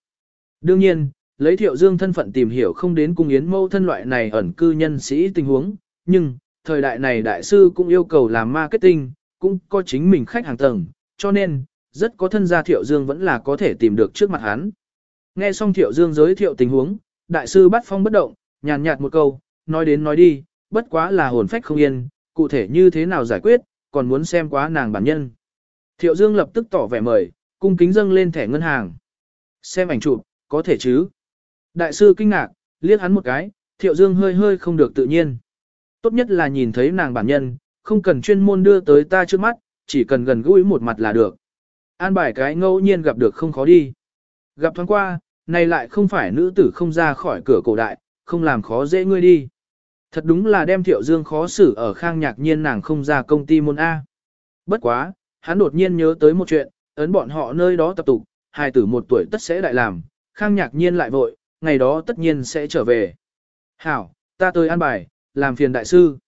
Đương nhiên, lấy thiệu dương thân phận tìm hiểu không đến cung yến mâu thân loại này ẩn cư nhân sĩ tình huống, nhưng, thời đại này đại sư cũng yêu cầu làm marketing, cũng có chính mình khách hàng tầng, cho nên, rất có thân gia thiệu dương vẫn là có thể tìm được trước mặt hắn. Nghe xong thiệu dương giới thiệu tình huống, đại sư bắt phong bất động, nhàn nhạt một câu, nói đến nói đi, bất quá là hồn phách không yên, cụ thể như thế nào giải quyết, còn muốn xem quá nàng bản nhân. Thiệu Dương lập tức tỏ vẻ mời, cung kính dâng lên thẻ ngân hàng. Xem ảnh chụp, có thể chứ. Đại sư kinh ngạc, liếc hắn một cái, Thiệu Dương hơi hơi không được tự nhiên. Tốt nhất là nhìn thấy nàng bản nhân, không cần chuyên môn đưa tới ta trước mắt, chỉ cần gần gũi một mặt là được. An bài cái ngẫu nhiên gặp được không khó đi. Gặp thoáng qua, này lại không phải nữ tử không ra khỏi cửa cổ đại, không làm khó dễ ngươi đi. Thật đúng là đem Thiệu Dương khó xử ở khang nhạc nhiên nàng không ra công ty môn A. Bất quá, hắn đột nhiên nhớ tới một chuyện, ấn bọn họ nơi đó tập tục, hai tử một tuổi tất sẽ đại làm, khang nhạc nhiên lại vội, ngày đó tất nhiên sẽ trở về. Hảo, ta tới an bài, làm phiền đại sư.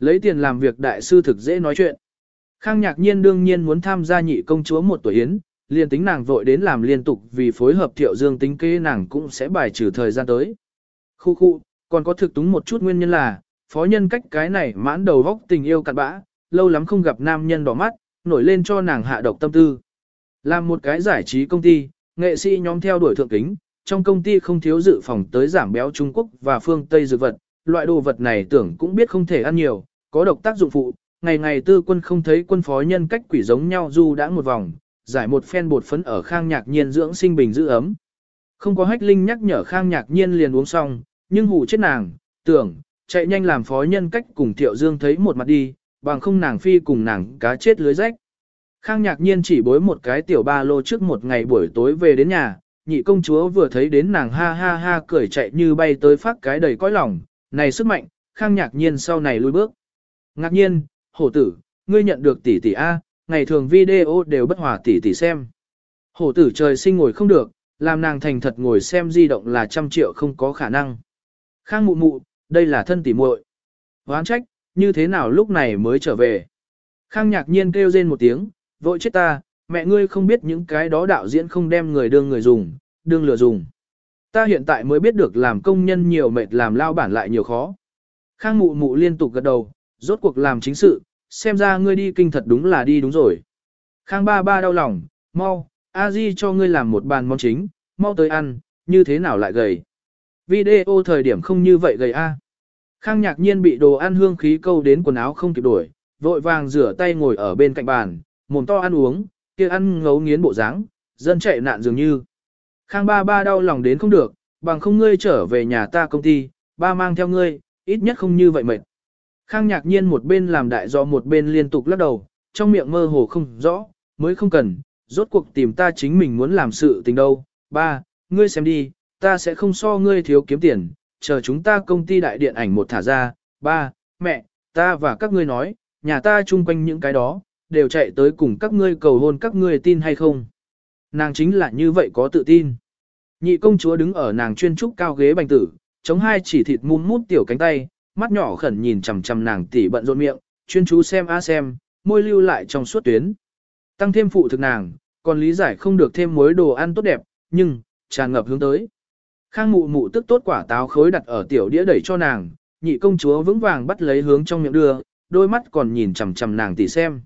Lấy tiền làm việc đại sư thực dễ nói chuyện. Khang nhạc nhiên đương nhiên muốn tham gia nhị công chúa một tuổi yến, liền tính nàng vội đến làm liên tục vì phối hợp thiệu dương tính kế nàng cũng sẽ bài trừ thời gian tới. Khu khu, còn có thực túng một chút nguyên nhân là, phó nhân cách cái này mãn đầu vóc tình yêu cặn bã, lâu lắm không gặp nam nhân đỏ mắt, nổi lên cho nàng hạ độc tâm tư. Làm một cái giải trí công ty, nghệ sĩ nhóm theo đuổi thượng kính, trong công ty không thiếu dự phòng tới giảm béo Trung Quốc và phương Tây dược vật, loại đồ vật này tưởng cũng biết không thể ăn nhiều, có độc tác dụng phụ, ngày ngày tư quân không thấy quân phó nhân cách quỷ giống nhau du đã một vòng, giải một phen bột phấn ở khang nhạc nhiên dưỡng sinh bình giữ ấm. Không có hách linh nhắc nhở khang nhạc nhiên liền uống xong, nhưng hủ chết nàng, tưởng, chạy nhanh làm phó nhân cách cùng Thiệu Dương thấy một mặt đi, bằng không nàng phi cùng nàng cá chết lưới rách. Khang nhạc nhiên chỉ bối một cái tiểu ba lô trước một ngày buổi tối về đến nhà, nhị công chúa vừa thấy đến nàng ha ha ha cười chạy như bay tới phát cái đầy cõi lòng, này sức mạnh, khang nhạc nhiên sau này lui bước. Ngạc nhiên, hổ tử, ngươi nhận được tỷ tỷ A, ngày thường video đều bất hòa tỷ tỷ xem. Hổ tử trời sinh ngồi không được, làm nàng thành thật ngồi xem di động là trăm triệu không có khả năng. Khang mụ mụ, đây là thân tỷ muội. Hoán trách, như thế nào lúc này mới trở về. Khang nhạc nhiên kêu rên một tiếng, vội chết ta, mẹ ngươi không biết những cái đó đạo diễn không đem người đương người dùng, đương lừa dùng. Ta hiện tại mới biết được làm công nhân nhiều mệt làm lao bản lại nhiều khó. Khang mụ mụ liên tục gật đầu, rốt cuộc làm chính sự, xem ra ngươi đi kinh thật đúng là đi đúng rồi. Khang ba ba đau lòng, mau, a di cho ngươi làm một bàn món chính, mau tới ăn, như thế nào lại gầy. Video thời điểm không như vậy gầy a. Khang nhạc nhiên bị đồ ăn hương khí câu đến quần áo không kịp đuổi, vội vàng rửa tay ngồi ở bên cạnh bàn, mồm to ăn uống, kia ăn ngấu nghiến bộ dáng, dân chạy nạn dường như. Khang ba ba đau lòng đến không được, bằng không ngươi trở về nhà ta công ty, ba mang theo ngươi, ít nhất không như vậy mệt. Khang nhạc nhiên một bên làm đại do một bên liên tục lắc đầu, trong miệng mơ hồ không rõ, mới không cần, rốt cuộc tìm ta chính mình muốn làm sự tình đâu. Ba, ngươi xem đi, ta sẽ không so ngươi thiếu kiếm tiền, chờ chúng ta công ty đại điện ảnh một thả ra, ba, mẹ, ta và các ngươi nói, nhà ta chung quanh những cái đó, đều chạy tới cùng các ngươi cầu hôn các ngươi tin hay không. Nàng chính là như vậy có tự tin. Nhị công chúa đứng ở nàng chuyên trúc cao ghế bành tử, chống hai chỉ thịt muôn mút tiểu cánh tay, mắt nhỏ khẩn nhìn chằm chằm nàng tỉ bận rộn miệng, chuyên chú xem a xem, môi lưu lại trong suốt tuyến. Tăng thêm phụ thực nàng, còn lý giải không được thêm muối đồ ăn tốt đẹp, nhưng, tràn ngập hướng tới. Khang mụ mụ tức tốt quả táo khối đặt ở tiểu đĩa đẩy cho nàng, nhị công chúa vững vàng bắt lấy hướng trong miệng đưa, đôi mắt còn nhìn chằm chằm nàng tỉ xem.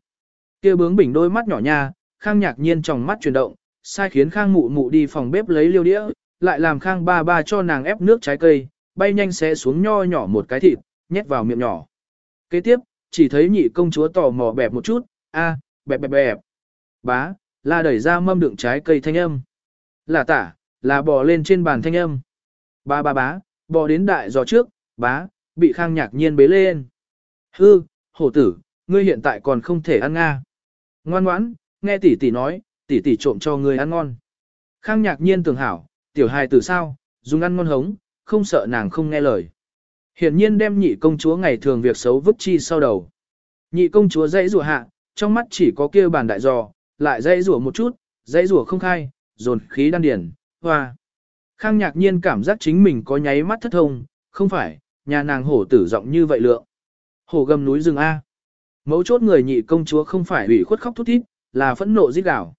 kia bướng bình đôi mắt nhỏ nha, khang nhạc nhiên trong mắt chuyển động, sai khiến khang mụ mụ đi phòng bếp lấy liêu đĩa, lại làm khang ba ba cho nàng ép nước trái cây, bay nhanh xé xuống nho nhỏ một cái thịt, nhét vào miệng nhỏ. Kế tiếp, chỉ thấy nhị công chúa tò mò bẹp một chút, a, bẹp bẹp bẹp. Bá, là đẩy ra mâm đựng trái cây thanh âm. Là tả, là bò lên trên bàn thanh âm. Ba ba bá, bò đến đại giò trước, bá, bị khang nhạc nhiên bế lên. Hư, hổ tử, ngươi hiện tại còn không thể ăn nga. Ngoan ngoãn, nghe tỷ tỷ nói, tỷ tỷ trộm cho ngươi ăn ngon. Khang nhạc nhiên tưởng hảo, tiểu hài tử sao, dùng ăn ngon hống, không sợ nàng không nghe lời. Hiển nhiên đem nhị công chúa ngày thường việc xấu vứt chi sau đầu. Nhị công chúa dãy rủa hạ, trong mắt chỉ có kia bàn đại giò, lại dãy rủa một chút, dãy rủa không khai, dồn khí đan điển, hoa. Khang nhạc nhiên cảm giác chính mình có nháy mắt thất thông, không phải, nhà nàng hổ tử giọng như vậy lượng. Hổ gầm núi rừng A. Mấu chốt người nhị công chúa không phải ủy khuất khóc thút thít, là phẫn nộ giết đảo.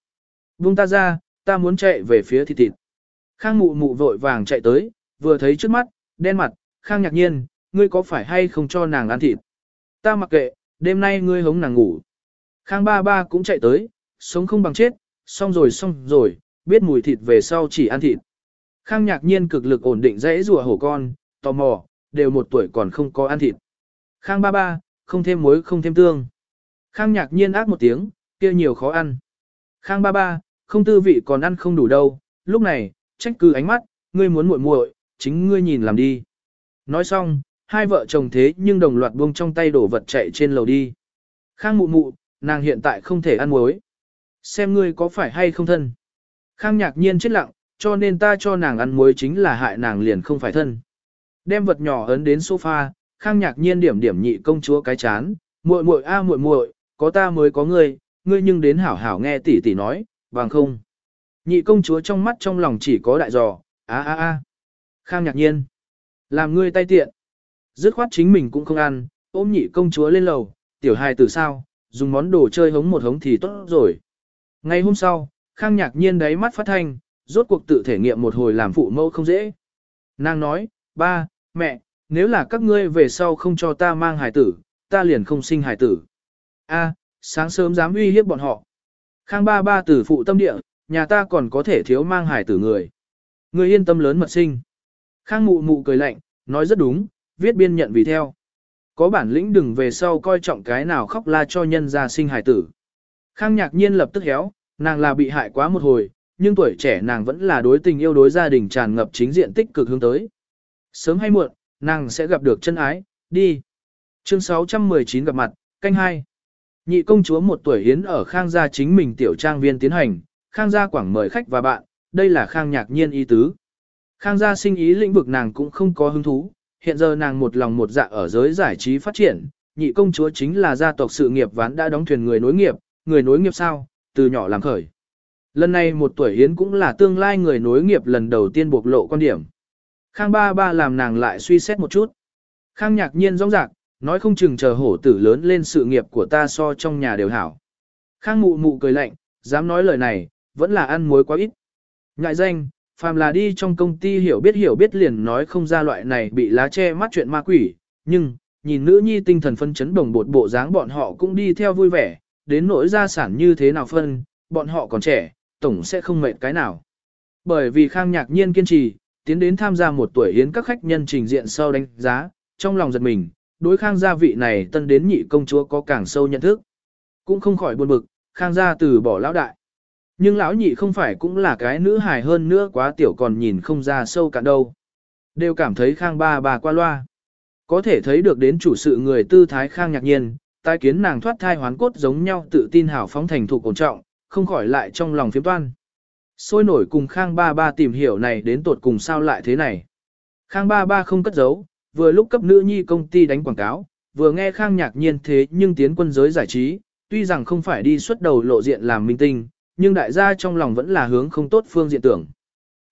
Vung ta ra, ta muốn chạy về phía thịt thịt. Khang mụ mụ vội vàng chạy tới, vừa thấy trước mắt, đen mặt, Khang nhạc nhiên, ngươi có phải hay không cho nàng ăn thịt? Ta mặc kệ, đêm nay ngươi hống nàng ngủ. Khang ba ba cũng chạy tới, sống không bằng chết, xong rồi xong rồi, biết mùi thịt về sau chỉ ăn thịt. Khang nhạc nhiên cực lực ổn định dãy rùa hổ con, tò mò, đều một tuổi còn không có ăn thịt. Khang ba ba, không thêm muối không thêm tương. Khang nhạc nhiên ác một tiếng, kia nhiều khó ăn. Khang ba ba, không tư vị còn ăn không đủ đâu, lúc này, trách cứ ánh mắt, ngươi muốn muội muội, chính ngươi nhìn làm đi. Nói xong, hai vợ chồng thế nhưng đồng loạt buông trong tay đổ vật chạy trên lầu đi. Khang mụ mụ, nàng hiện tại không thể ăn muối. Xem ngươi có phải hay không thân. Khang nhạc nhiên chết lặng, cho nên ta cho nàng ăn muối chính là hại nàng liền không phải thân. Đem vật nhỏ ấn đến sofa, Khang nhạc nhiên điểm điểm nhị công chúa cái chán, muội muội a muội muội, có ta mới có ngươi, ngươi nhưng đến hảo hảo nghe tỷ tỷ nói, bằng không. Nhị công chúa trong mắt trong lòng chỉ có đại giò, a a a. Khang nhạc nhiên, làm ngươi tay tiện. Dứt khoát chính mình cũng không ăn, ôm nhị công chúa lên lầu, tiểu hài từ sao, dùng món đồ chơi hống một hống thì tốt rồi. Ngày hôm sau, Khang nhạc nhiên đáy mắt phát thanh, rốt cuộc tự thể nghiệm một hồi làm phụ mẫu không dễ. Nàng nói, ba, mẹ, nếu là các ngươi về sau không cho ta mang hài tử, ta liền không sinh hài tử. A, sáng sớm dám uy hiếp bọn họ. Khang ba ba tử phụ tâm địa, nhà ta còn có thể thiếu mang hài tử người. Người yên tâm lớn mật sinh. Khang mụ mụ cười lạnh, nói rất đúng, viết biên nhận vì theo. Có bản lĩnh đừng về sau coi trọng cái nào khóc la cho nhân gia sinh hài tử. Khang nhạc nhiên lập tức héo, nàng là bị hại quá một hồi, nhưng tuổi trẻ nàng vẫn là đối tình yêu đối gia đình tràn ngập chính diện tích cực hướng tới. Sớm hay muộn, nàng sẽ gặp được chân ái, đi. Chương 619 gặp mặt, canh hai. Nhị công chúa một tuổi hiến ở Khang gia chính mình tiểu trang viên tiến hành, Khang gia quảng mời khách và bạn, đây là Khang nhạc nhiên ý tứ. Khang gia sinh ý lĩnh vực nàng cũng không có hứng thú, hiện giờ nàng một lòng một dạ ở giới giải trí phát triển, nhị công chúa chính là gia tộc sự nghiệp ván đã đóng thuyền người nối nghiệp, người nối nghiệp sao, từ nhỏ làm khởi. Lần này một tuổi hiến cũng là tương lai người nối nghiệp lần đầu tiên bộc lộ quan điểm. Khang ba ba làm nàng lại suy xét một chút. Khang nhạc nhiên rong rạc, nói không chừng chờ hổ tử lớn lên sự nghiệp của ta so trong nhà đều hảo. Khang mụ mụ cười lạnh, dám nói lời này, vẫn là ăn muối quá ít. Ngại danh, phàm là đi trong công ty hiểu biết hiểu biết liền nói không ra loại này bị lá che mắt chuyện ma quỷ, nhưng, nhìn nữ nhi tinh thần phân chấn đồng bột bộ dáng bọn họ cũng đi theo vui vẻ, đến nỗi gia sản như thế nào phân, bọn họ còn trẻ, tổng sẽ không mệt cái nào. Bởi vì Khang nhạc nhiên kiên trì, tiến đến tham gia một tuổi hiến các khách nhân trình diện sau đánh giá, trong lòng giật mình, đối Khang gia vị này tân đến nhị công chúa có càng sâu nhận thức. Cũng không khỏi buồn bực, Khang gia từ bỏ lão đại. Nhưng lão nhị không phải cũng là cái nữ hài hơn nữa quá tiểu còn nhìn không ra sâu cả đâu. Đều cảm thấy Khang ba bà qua loa. Có thể thấy được đến chủ sự người tư thái Khang nhạc nhiên, tai kiến nàng thoát thai hoán cốt giống nhau tự tin hảo phóng thành thủ cổ trọng, không khỏi lại trong lòng phiếm toan. Sôi nổi cùng Khang ba ba tìm hiểu này đến tột cùng sao lại thế này. Khang ba ba không cất giấu, vừa lúc cấp nữ nhi công ty đánh quảng cáo, vừa nghe Khang nhạc nhiên thế nhưng tiến quân giới giải trí, tuy rằng không phải đi xuất đầu lộ diện làm minh tinh, nhưng đại gia trong lòng vẫn là hướng không tốt phương diện tưởng.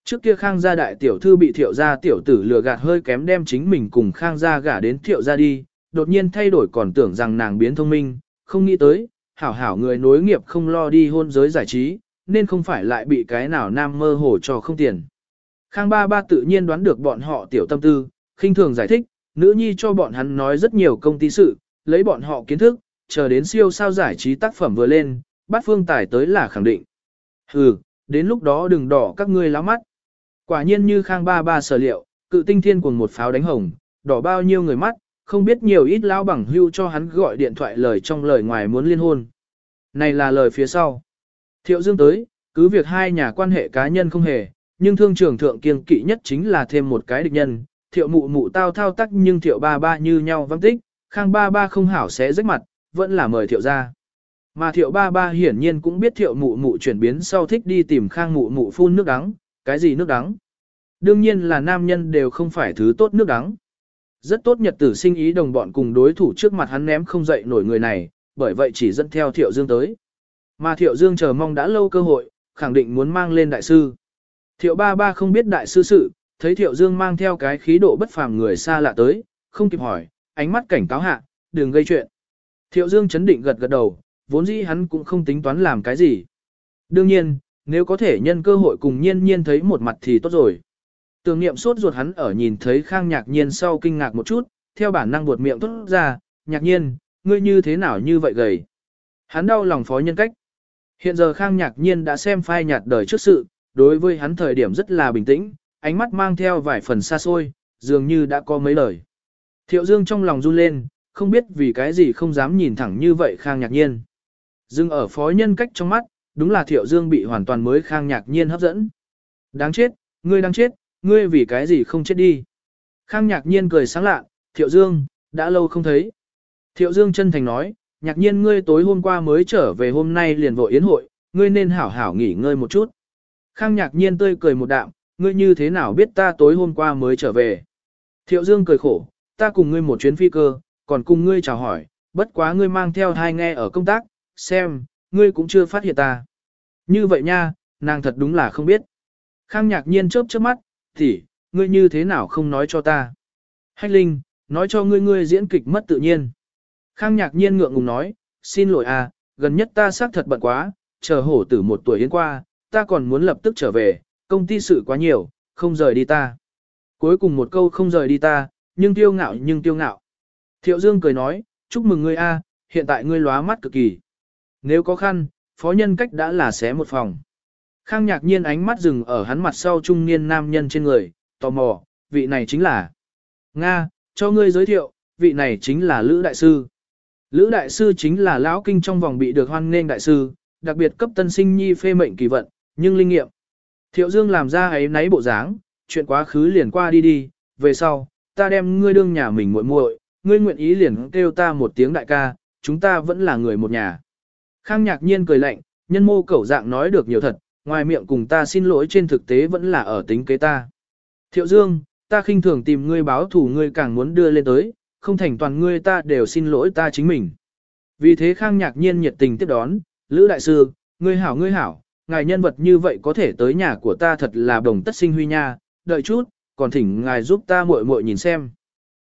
Trước kia Khang gia đại tiểu thư bị thiệu gia tiểu tử lừa gạt hơi kém đem chính mình cùng Khang gia gả đến thiệu gia đi, đột nhiên thay đổi còn tưởng rằng nàng biến thông minh, không nghĩ tới, hảo hảo người nối nghiệp không lo đi hôn giới giải trí, nên không phải lại bị cái nào nam mơ hồ cho không tiền. Khang ba ba tự nhiên đoán được bọn họ tiểu tâm tư, khinh thường giải thích, nữ nhi cho bọn hắn nói rất nhiều công ty sự, lấy bọn họ kiến thức, chờ đến siêu sao giải trí tác phẩm vừa lên, bát phương tài tới là khẳng định. Hừ, đến lúc đó đừng đỏ các ngươi láo mắt. Quả nhiên như khang ba ba sở liệu, cự tinh thiên cùng một pháo đánh hồng, đỏ bao nhiêu người mắt, không biết nhiều ít lao bằng hưu cho hắn gọi điện thoại lời trong lời ngoài muốn liên hôn. Này là lời phía sau. Thiệu Dương tới, cứ việc hai nhà quan hệ cá nhân không hề, nhưng thương trường thượng kiêng kỵ nhất chính là thêm một cái địch nhân. Thiệu mụ mụ tao thao tác nhưng thiệu ba ba như nhau văng tích, khang ba ba không hảo sẽ rách mặt, vẫn là mời thiệu ra. Mà thiệu ba ba hiển nhiên cũng biết thiệu mụ mụ chuyển biến sau thích đi tìm khang mụ mụ phun nước đắng, cái gì nước đắng. Đương nhiên là nam nhân đều không phải thứ tốt nước đắng. Rất tốt nhật tử sinh ý đồng bọn cùng đối thủ trước mặt hắn ném không dậy nổi người này, bởi vậy chỉ dẫn theo thiệu dương tới. Mà thiệu dương chờ mong đã lâu cơ hội, khẳng định muốn mang lên đại sư. Thiệu ba ba không biết đại sư sự, thấy thiệu dương mang theo cái khí độ bất phàm người xa lạ tới, không kịp hỏi, ánh mắt cảnh cáo hạ, đừng gây chuyện. Thiệu dương chấn định gật gật đầu, vốn dĩ hắn cũng không tính toán làm cái gì. Đương nhiên, nếu có thể nhân cơ hội cùng nhiên nhiên thấy một mặt thì tốt rồi. Tưởng niệm suốt ruột hắn ở nhìn thấy khang nhạc nhiên sau kinh ngạc một chút, theo bản năng buột miệng tốt ra, nhạc nhiên, ngươi như thế nào như vậy gầy. Hắn đau lòng phó nhân cách. Hiện giờ khang nhạc nhiên đã xem phai nhạt đời trước sự, đối với hắn thời điểm rất là bình tĩnh, ánh mắt mang theo vài phần xa xôi, dường như đã có mấy lời. Thiệu dương trong lòng run lên, không biết vì cái gì không dám nhìn thẳng như vậy khang nhạc nhiên. Dưng ở phó nhân cách trong mắt, đúng là thiệu dương bị hoàn toàn mới khang nhạc nhiên hấp dẫn. Đáng chết, ngươi đang chết, ngươi vì cái gì không chết đi. Khang nhạc nhiên cười sáng lạ, thiệu dương, đã lâu không thấy. Thiệu dương chân thành nói, nhạc nhiên ngươi tối hôm qua mới trở về hôm nay liền vội yến hội, ngươi nên hảo hảo nghỉ ngơi một chút. Khang nhạc nhiên tươi cười một đạm, ngươi như thế nào biết ta tối hôm qua mới trở về. Thiệu dương cười khổ, ta cùng ngươi một chuyến phi cơ, còn cùng ngươi chào hỏi, bất quá ngươi mang theo hai nghe ở công tác, xem, ngươi cũng chưa phát hiện ta. Như vậy nha, nàng thật đúng là không biết. Khang nhạc nhiên chớp chớp mắt, thì, ngươi như thế nào không nói cho ta. Hách Linh, nói cho ngươi ngươi diễn kịch mất tự nhiên. Khang nhạc nhiên ngượng ngùng nói, xin lỗi à, gần nhất ta xác thật bận quá, chờ hổ tử một tuổi yến qua, ta còn muốn lập tức trở về, công ty sự quá nhiều, không rời đi ta. Cuối cùng một câu không rời đi ta, nhưng tiêu ngạo nhưng tiêu ngạo. Thiệu Dương cười nói, chúc mừng ngươi a, hiện tại ngươi lóa mắt cực kỳ. Nếu có khăn, phó nhân cách đã là xé một phòng. Khang nhạc nhiên ánh mắt dừng ở hắn mặt sau trung niên nam nhân trên người, tò mò, vị này chính là. Nga, cho ngươi giới thiệu, vị này chính là Lữ Đại Sư. Lữ Đại Sư chính là lão kinh trong vòng bị được hoan nghênh Đại Sư, đặc biệt cấp tân sinh nhi phê mệnh kỳ vận, nhưng linh nghiệm. Thiệu Dương làm ra ấy nấy bộ dáng, chuyện quá khứ liền qua đi đi, về sau, ta đem ngươi đương nhà mình muội muội, ngươi nguyện ý liền kêu ta một tiếng đại ca, chúng ta vẫn là người một nhà. Khang nhạc nhiên cười lạnh, nhân mô cẩu dạng nói được nhiều thật, ngoài miệng cùng ta xin lỗi trên thực tế vẫn là ở tính kế ta. Thiệu Dương, ta khinh thường tìm ngươi báo thủ ngươi càng muốn đưa lên tới, không thành toàn ngươi ta đều xin lỗi ta chính mình. Vì thế Khang nhạc nhiên nhiệt tình tiếp đón, Lữ Đại Sư, ngươi hảo ngươi hảo, ngài nhân vật như vậy có thể tới nhà của ta thật là đồng tất sinh huy nha, đợi chút, còn thỉnh ngài giúp ta muội muội nhìn xem.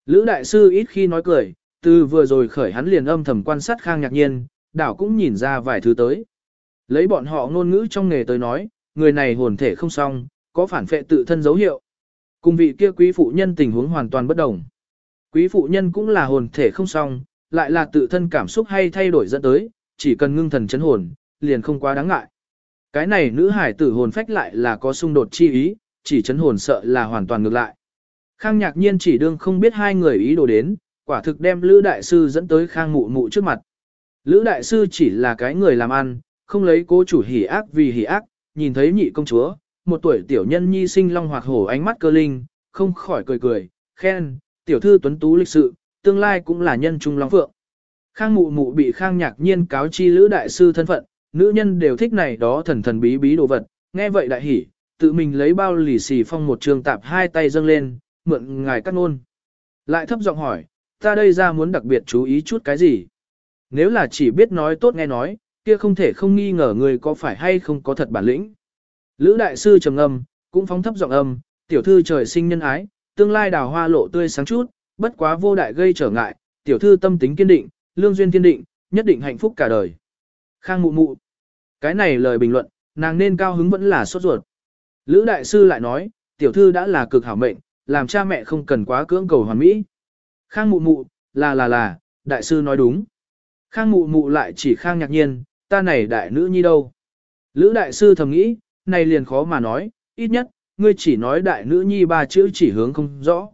Lữ Đại Sư ít khi nói cười, từ vừa rồi khởi hắn liền âm thầm quan sát Khang nhạc nhiên, đảo cũng nhìn ra vài thứ tới. Lấy bọn họ ngôn ngữ trong nghề tới nói, người này hồn thể không xong, có phản phệ tự thân dấu hiệu. Cùng vị kia quý phụ nhân tình huống hoàn toàn bất đồng. Quý phụ nhân cũng là hồn thể không xong, lại là tự thân cảm xúc hay thay đổi dẫn tới, chỉ cần ngưng thần chấn hồn, liền không quá đáng ngại. Cái này nữ hải tử hồn phách lại là có xung đột chi ý, chỉ chấn hồn sợ là hoàn toàn ngược lại. Khang nhạc nhiên chỉ đương không biết hai người ý đồ đến, quả thực đem Lữ Đại Sư dẫn tới Khang mụ mụ trước mặt. Lữ Đại Sư chỉ là cái người làm ăn, không lấy cố chủ hỉ ác vì hỉ ác, nhìn thấy nhị công chúa, một tuổi tiểu nhân nhi sinh long hoặc hổ ánh mắt cơ linh, không khỏi cười cười, khen, tiểu thư tuấn tú lịch sự, tương lai cũng là nhân trung long phượng. Khang mụ mụ bị khang nhạc nhiên cáo chi lữ đại sư thân phận, nữ nhân đều thích này đó thần thần bí bí đồ vật, nghe vậy đại hỉ, tự mình lấy bao lì xì phong một trường tạp hai tay dâng lên, mượn ngài cắt ngôn. Lại thấp giọng hỏi, ta đây ra muốn đặc biệt chú ý chút cái gì? Nếu là chỉ biết nói tốt nghe nói, kia không thể không nghi ngờ người có phải hay không có thật bản lĩnh. Lữ đại sư trầm âm, cũng phóng thấp giọng âm, tiểu thư trời sinh nhân ái, tương lai đào hoa lộ tươi sáng chút, bất quá vô đại gây trở ngại, tiểu thư tâm tính kiên định, lương duyên thiên định, nhất định hạnh phúc cả đời. Khang mụ mụ. Cái này lời bình luận, nàng nên cao hứng vẫn là sốt ruột. Lữ đại sư lại nói, tiểu thư đã là cực hảo mệnh, làm cha mẹ không cần quá cưỡng cầu hoàn mỹ. Khang mụ mụ, là là là, đại sư nói đúng. Khang mụ mụ lại chỉ khang nhạc nhiên, ta này đại nữ nhi đâu. Lữ đại sư thầm nghĩ, này liền khó mà nói, ít nhất, ngươi chỉ nói đại nữ nhi ba chữ chỉ hướng không rõ.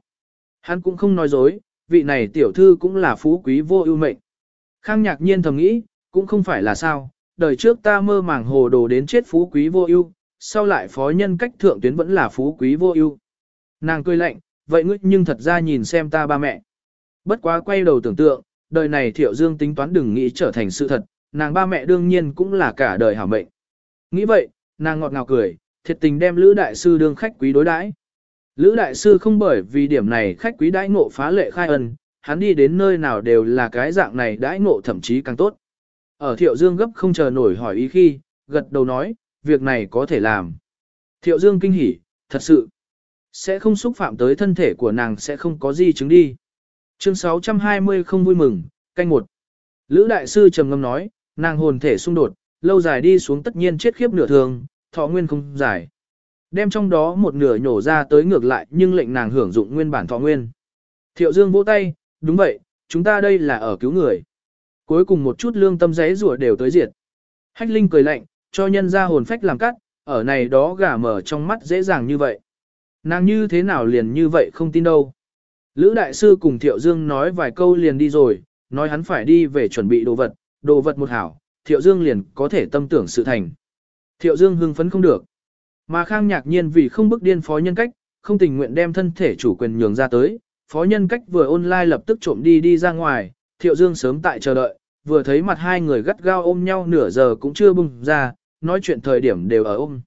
Hắn cũng không nói dối, vị này tiểu thư cũng là phú quý vô ưu mệnh. Khang nhạc nhiên thầm nghĩ, cũng không phải là sao, đời trước ta mơ màng hồ đồ đến chết phú quý vô ưu, sau lại phó nhân cách thượng tuyến vẫn là phú quý vô ưu. Nàng cười lạnh, vậy ngươi nhưng thật ra nhìn xem ta ba mẹ. Bất quá quay đầu tưởng tượng, đời này thiệu dương tính toán đừng nghĩ trở thành sự thật, nàng ba mẹ đương nhiên cũng là cả đời hảo mệnh. Nghĩ vậy, nàng ngọt ngào cười, thiệt tình đem Lữ Đại Sư đương khách quý đối đãi. Lữ Đại Sư không bởi vì điểm này khách quý đãi ngộ phá lệ khai ân, hắn đi đến nơi nào đều là cái dạng này đãi ngộ thậm chí càng tốt. Ở Thiệu Dương gấp không chờ nổi hỏi ý khi, gật đầu nói, việc này có thể làm. Thiệu Dương kinh hỉ, thật sự, sẽ không xúc phạm tới thân thể của nàng sẽ không có gì chứng đi. Chương 620 không vui mừng, canh một. Lữ Đại Sư trầm ngâm nói, nàng hồn thể xung đột, lâu dài đi xuống tất nhiên chết khiếp nửa thường, thọ nguyên không dài. Đem trong đó một nửa nhổ ra tới ngược lại nhưng lệnh nàng hưởng dụng nguyên bản thọ nguyên. Thiệu Dương vỗ tay, đúng vậy, chúng ta đây là ở cứu người. Cuối cùng một chút lương tâm giấy rủa đều tới diệt. Hách Linh cười lạnh, cho nhân ra hồn phách làm cắt, ở này đó gà mở trong mắt dễ dàng như vậy. Nàng như thế nào liền như vậy không tin đâu. Lữ Đại Sư cùng Thiệu Dương nói vài câu liền đi rồi, nói hắn phải đi về chuẩn bị đồ vật, đồ vật một hảo, Thiệu Dương liền có thể tâm tưởng sự thành. Thiệu Dương hưng phấn không được. Mà Khang nhạc nhiên vì không bức điên phó nhân cách, không tình nguyện đem thân thể chủ quyền nhường ra tới, phó nhân cách vừa online lập tức trộm đi đi ra ngoài, Thiệu Dương sớm tại chờ đợi, vừa thấy mặt hai người gắt gao ôm nhau nửa giờ cũng chưa bung ra, nói chuyện thời điểm đều ở ôm.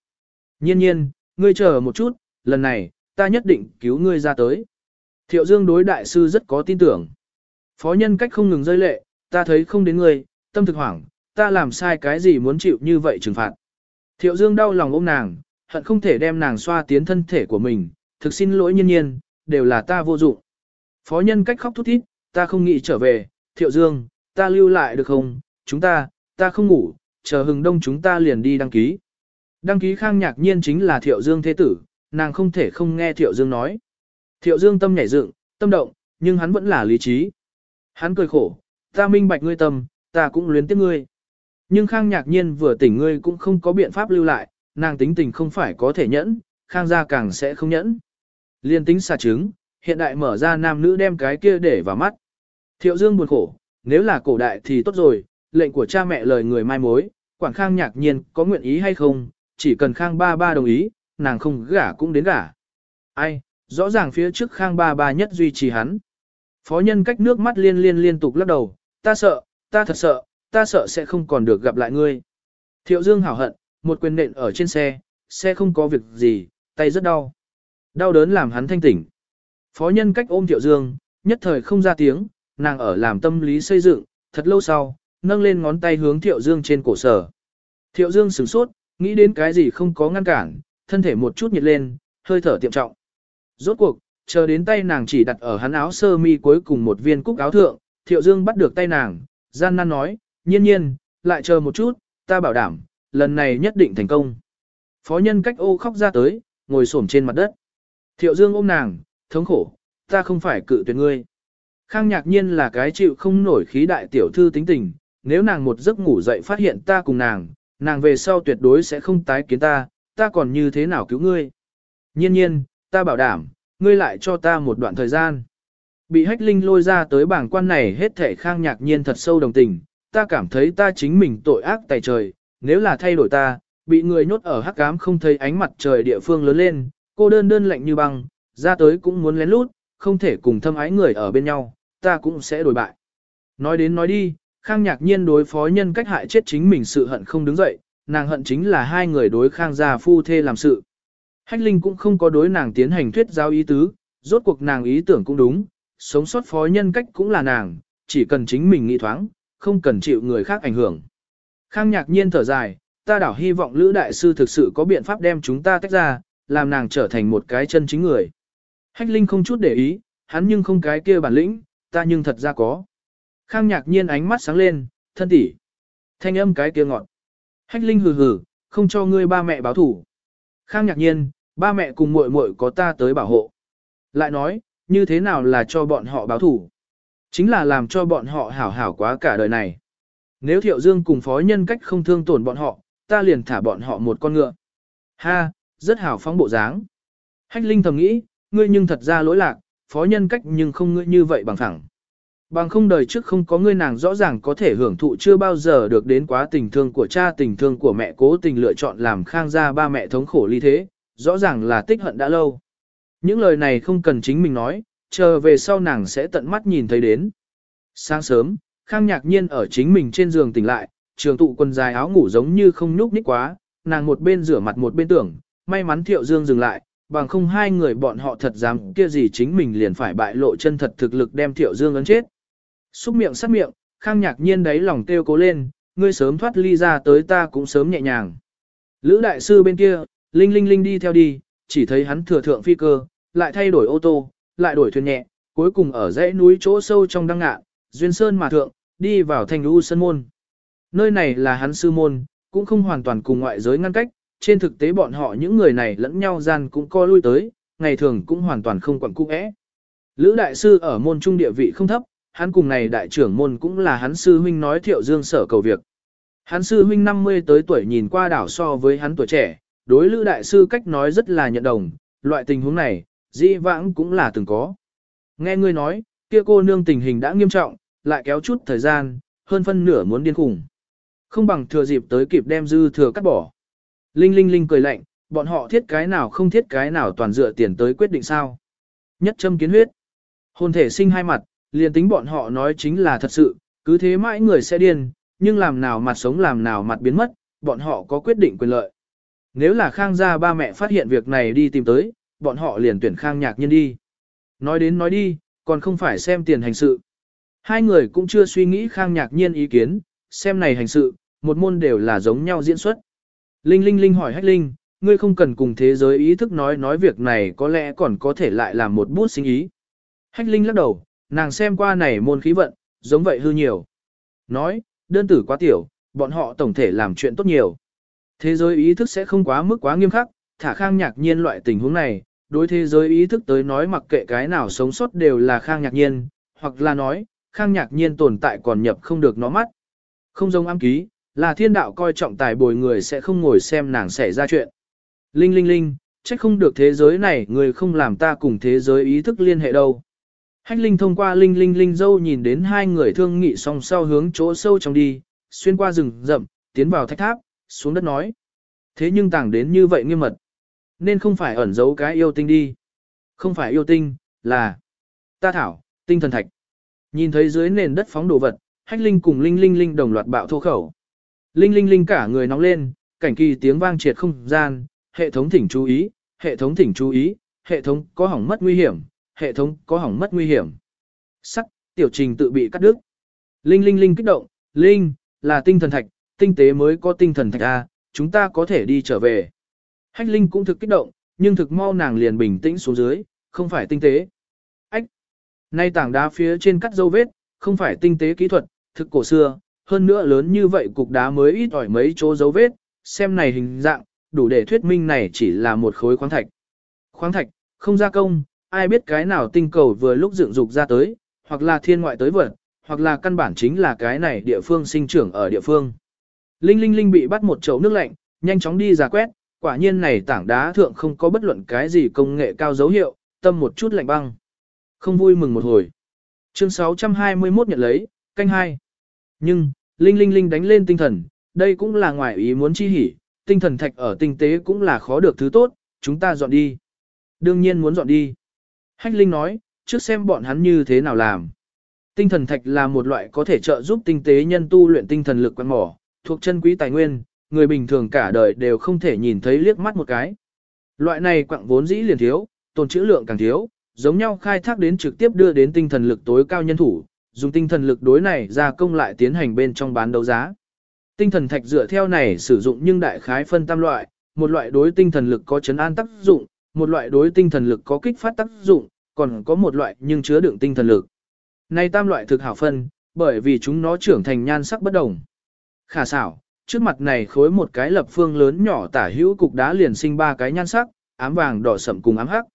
Nhiên nhiên, ngươi chờ một chút, lần này, ta nhất định cứu ngươi ra tới. Thiệu Dương đối đại sư rất có tin tưởng. Phó nhân cách không ngừng rơi lệ, ta thấy không đến người, tâm thực hoảng, ta làm sai cái gì muốn chịu như vậy trừng phạt. Thiệu Dương đau lòng ôm nàng, hận không thể đem nàng xoa tiến thân thể của mình, thực xin lỗi nhiên nhiên, đều là ta vô dụng. Phó nhân cách khóc thút thít, ta không nghĩ trở về, Thiệu Dương, ta lưu lại được không, chúng ta, ta không ngủ, chờ hừng đông chúng ta liền đi đăng ký. Đăng ký khang nhạc nhiên chính là Thiệu Dương thế tử, nàng không thể không nghe Thiệu Dương nói. Thiệu Dương tâm nhảy dựng, tâm động, nhưng hắn vẫn là lý trí. Hắn cười khổ, ta minh bạch ngươi tâm, ta cũng luyến tiếc ngươi. Nhưng Khang nhạc nhiên vừa tỉnh ngươi cũng không có biện pháp lưu lại, nàng tính tình không phải có thể nhẫn, Khang gia càng sẽ không nhẫn. Liên tính xà trứng, hiện đại mở ra nam nữ đem cái kia để vào mắt. Thiệu Dương buồn khổ, nếu là cổ đại thì tốt rồi, lệnh của cha mẹ lời người mai mối, quản Khang nhạc nhiên có nguyện ý hay không, chỉ cần Khang ba ba đồng ý, nàng không gả cũng đến gả. Ai, rõ ràng phía trước Khang ba ba nhất duy trì hắn. Phó nhân cách nước mắt liên liên liên tục lắc đầu, ta sợ, ta thật sợ, ta sợ sẽ không còn được gặp lại ngươi. Thiệu Dương hảo hận, một quyền nện ở trên xe, xe không có việc gì, tay rất đau. Đau đớn làm hắn thanh tỉnh. Phó nhân cách ôm Thiệu Dương, nhất thời không ra tiếng, nàng ở làm tâm lý xây dựng, thật lâu sau, nâng lên ngón tay hướng Thiệu Dương trên cổ sở. Thiệu Dương sửng sốt, nghĩ đến cái gì không có ngăn cản, thân thể một chút nhiệt lên, hơi thở tiệm trọng. Rốt cuộc, chờ đến tay nàng chỉ đặt ở hắn áo sơ mi cuối cùng một viên cúc áo thượng, Thiệu Dương bắt được tay nàng, gian nan nói, nhiên nhiên, lại chờ một chút, ta bảo đảm, lần này nhất định thành công. Phó nhân cách ô khóc ra tới, ngồi xổm trên mặt đất. Thiệu Dương ôm nàng, thống khổ, ta không phải cự tuyệt ngươi. Khang nhạc nhiên là cái chịu không nổi khí đại tiểu thư tính tình, nếu nàng một giấc ngủ dậy phát hiện ta cùng nàng, nàng về sau tuyệt đối sẽ không tái kiến ta, ta còn như thế nào cứu ngươi. Nhiên nhiên, ta bảo đảm, ngươi lại cho ta một đoạn thời gian. Bị hách linh lôi ra tới bảng quan này hết thể khang nhạc nhiên thật sâu đồng tình, ta cảm thấy ta chính mình tội ác tại trời, nếu là thay đổi ta, bị người nhốt ở hắc ám không thấy ánh mặt trời địa phương lớn lên, cô đơn đơn lạnh như băng, ra tới cũng muốn lén lút, không thể cùng thâm ái người ở bên nhau, ta cũng sẽ đổi bại. Nói đến nói đi, Khang nhạc nhiên đối phó nhân cách hại chết chính mình sự hận không đứng dậy, nàng hận chính là hai người đối Khang gia phu thê làm sự. Hách Linh cũng không có đối nàng tiến hành thuyết giao ý tứ, rốt cuộc nàng ý tưởng cũng đúng, sống sót phó nhân cách cũng là nàng, chỉ cần chính mình nghĩ thoáng, không cần chịu người khác ảnh hưởng. Khang nhạc nhiên thở dài, ta đảo hy vọng Lữ Đại Sư thực sự có biện pháp đem chúng ta tách ra, làm nàng trở thành một cái chân chính người. Hách Linh không chút để ý, hắn nhưng không cái kia bản lĩnh, ta nhưng thật ra có. Khang nhạc nhiên ánh mắt sáng lên, thân tỷ. Thanh âm cái kia ngọn. Hách Linh hừ hừ, không cho ngươi ba mẹ báo thủ. Khang nhạc nhiên, ba mẹ cùng muội muội có ta tới bảo hộ. Lại nói, như thế nào là cho bọn họ báo thủ? Chính là làm cho bọn họ hảo hảo quá cả đời này. Nếu Thiệu Dương cùng phó nhân cách không thương tổn bọn họ, ta liền thả bọn họ một con ngựa. Ha, rất hảo phóng bộ dáng. Hách Linh thầm nghĩ, ngươi nhưng thật ra lỗi lạc, phó nhân cách nhưng không ngươi như vậy bằng thẳng. Bằng không đời trước không có ngươi nàng rõ ràng có thể hưởng thụ chưa bao giờ được đến quá tình thương của cha tình thương của mẹ cố tình lựa chọn làm khang gia ba mẹ thống khổ ly thế, rõ ràng là tích hận đã lâu. Những lời này không cần chính mình nói, chờ về sau nàng sẽ tận mắt nhìn thấy đến. Sáng sớm, khang nhạc nhiên ở chính mình trên giường tỉnh lại, trường tụ quần dài áo ngủ giống như không nhúc nhích quá, nàng một bên rửa mặt một bên tưởng, may mắn thiệu dương dừng lại, bằng không hai người bọn họ thật dám kia gì chính mình liền phải bại lộ chân thật thực lực đem thiệu dương ấn chết. Xúc miệng sát miệng, khang nhạc nhiên đấy lòng kêu cố lên, ngươi sớm thoát ly ra tới ta cũng sớm nhẹ nhàng. Lữ đại sư bên kia, Linh Linh Linh đi theo đi, chỉ thấy hắn thừa thượng phi cơ, lại thay đổi ô tô, lại đổi thuyền nhẹ, cuối cùng ở dãy núi chỗ sâu trong đăng ngạ, duyên sơn mà thượng, đi vào thành u sân môn. Nơi này là hắn sư môn, cũng không hoàn toàn cùng ngoại giới ngăn cách, trên thực tế bọn họ những người này lẫn nhau gian cũng co lui tới, ngày thường cũng hoàn toàn không quản cung ẽ. Lữ đại sư ở môn trung địa vị không thấp, hắn cùng này đại trưởng môn cũng là hắn sư huynh nói thiệu dương sở cầu việc. Hắn sư huynh 50 tới tuổi nhìn qua đảo so với hắn tuổi trẻ, đối lữ đại sư cách nói rất là nhận đồng, loại tình huống này, di vãng cũng là từng có. Nghe ngươi nói, kia cô nương tình hình đã nghiêm trọng, lại kéo chút thời gian, hơn phân nửa muốn điên khủng. Không bằng thừa dịp tới kịp đem dư thừa cắt bỏ. Linh Linh Linh cười lạnh, bọn họ thiết cái nào không thiết cái nào toàn dựa tiền tới quyết định sao. Nhất châm kiến huyết. Hồn thể sinh hai mặt, liền tính bọn họ nói chính là thật sự, cứ thế mãi người sẽ điên, nhưng làm nào mặt sống làm nào mặt biến mất, bọn họ có quyết định quyền lợi. Nếu là Khang gia ba mẹ phát hiện việc này đi tìm tới, bọn họ liền tuyển Khang nhạc nhân đi. Nói đến nói đi, còn không phải xem tiền hành sự. Hai người cũng chưa suy nghĩ Khang nhạc nhiên ý kiến, xem này hành sự, một môn đều là giống nhau diễn xuất. Linh Linh Linh hỏi Hách Linh, ngươi không cần cùng thế giới ý thức nói nói việc này có lẽ còn có thể lại làm một bút sinh ý. Hách Linh lắc đầu, nàng xem qua này môn khí vận, giống vậy hư nhiều. Nói, đơn tử quá tiểu, bọn họ tổng thể làm chuyện tốt nhiều. Thế giới ý thức sẽ không quá mức quá nghiêm khắc, thả khang nhạc nhiên loại tình huống này, đối thế giới ý thức tới nói mặc kệ cái nào sống sót đều là khang nhạc nhiên, hoặc là nói, khang nhạc nhiên tồn tại còn nhập không được nó mắt. Không giống ám ký, là thiên đạo coi trọng tài bồi người sẽ không ngồi xem nàng xảy ra chuyện. Linh linh linh, trách không được thế giới này người không làm ta cùng thế giới ý thức liên hệ đâu. Hách linh thông qua linh linh linh dâu nhìn đến hai người thương nghị song sau hướng chỗ sâu trong đi, xuyên qua rừng rậm, tiến vào thách tháp, xuống đất nói. Thế nhưng tàng đến như vậy nghiêm mật. Nên không phải ẩn giấu cái yêu tinh đi. Không phải yêu tinh, là ta thảo, tinh thần thạch. Nhìn thấy dưới nền đất phóng đồ vật, hách linh cùng linh linh linh đồng loạt bạo thô khẩu. Linh linh linh cả người nóng lên, cảnh kỳ tiếng vang triệt không gian, hệ thống thỉnh chú ý, hệ thống thỉnh chú ý, hệ thống có hỏng mất nguy hiểm, hệ thống có hỏng mất nguy hiểm. Sắc, tiểu trình tự bị cắt đứt. Linh linh linh kích động, linh, là tinh thần thạch, tinh tế mới có tinh thần thạch A, chúng ta có thể đi trở về. Hách linh cũng thực kích động, nhưng thực mau nàng liền bình tĩnh xuống dưới, không phải tinh tế. Ách! Nay tảng đá phía trên cắt dấu vết, không phải tinh tế kỹ thuật, thực cổ xưa, hơn nữa lớn như vậy cục đá mới ít ỏi mấy chỗ dấu vết, xem này hình dạng, đủ để thuyết minh này chỉ là một khối khoáng thạch. Khoáng thạch, không gia công, ai biết cái nào tinh cầu vừa lúc dựng dục ra tới, hoặc là thiên ngoại tới vật, hoặc là căn bản chính là cái này địa phương sinh trưởng ở địa phương. Linh Linh Linh bị bắt một chậu nước lạnh, nhanh chóng đi ra quét, quả nhiên này tảng đá thượng không có bất luận cái gì công nghệ cao dấu hiệu, tâm một chút lạnh băng. Không vui mừng một hồi. Chương 621 nhận lấy, canh hai. Nhưng, Linh Linh Linh đánh lên tinh thần, đây cũng là ngoài ý muốn chi hỉ, tinh thần thạch ở tinh tế cũng là khó được thứ tốt, chúng ta dọn đi. Đương nhiên muốn dọn đi. Hách Linh nói, trước xem bọn hắn như thế nào làm. Tinh thần thạch là một loại có thể trợ giúp tinh tế nhân tu luyện tinh thần lực quan mỏ, thuộc chân quý tài nguyên, người bình thường cả đời đều không thể nhìn thấy liếc mắt một cái. Loại này quặng vốn dĩ liền thiếu, tồn trữ lượng càng thiếu, giống nhau khai thác đến trực tiếp đưa đến tinh thần lực tối cao nhân thủ, dùng tinh thần lực đối này ra công lại tiến hành bên trong bán đấu giá. Tinh thần thạch dựa theo này sử dụng nhưng đại khái phân tam loại, một loại đối tinh thần lực có chấn an tác dụng, một loại đối tinh thần lực có kích phát tác dụng, còn có một loại nhưng chứa đựng tinh thần lực. Nay tam loại thực hảo phân, bởi vì chúng nó trưởng thành nhan sắc bất đồng. Khả xảo, trước mặt này khối một cái lập phương lớn nhỏ tả hữu cục đá liền sinh ba cái nhan sắc, ám vàng đỏ sậm cùng ám hắc.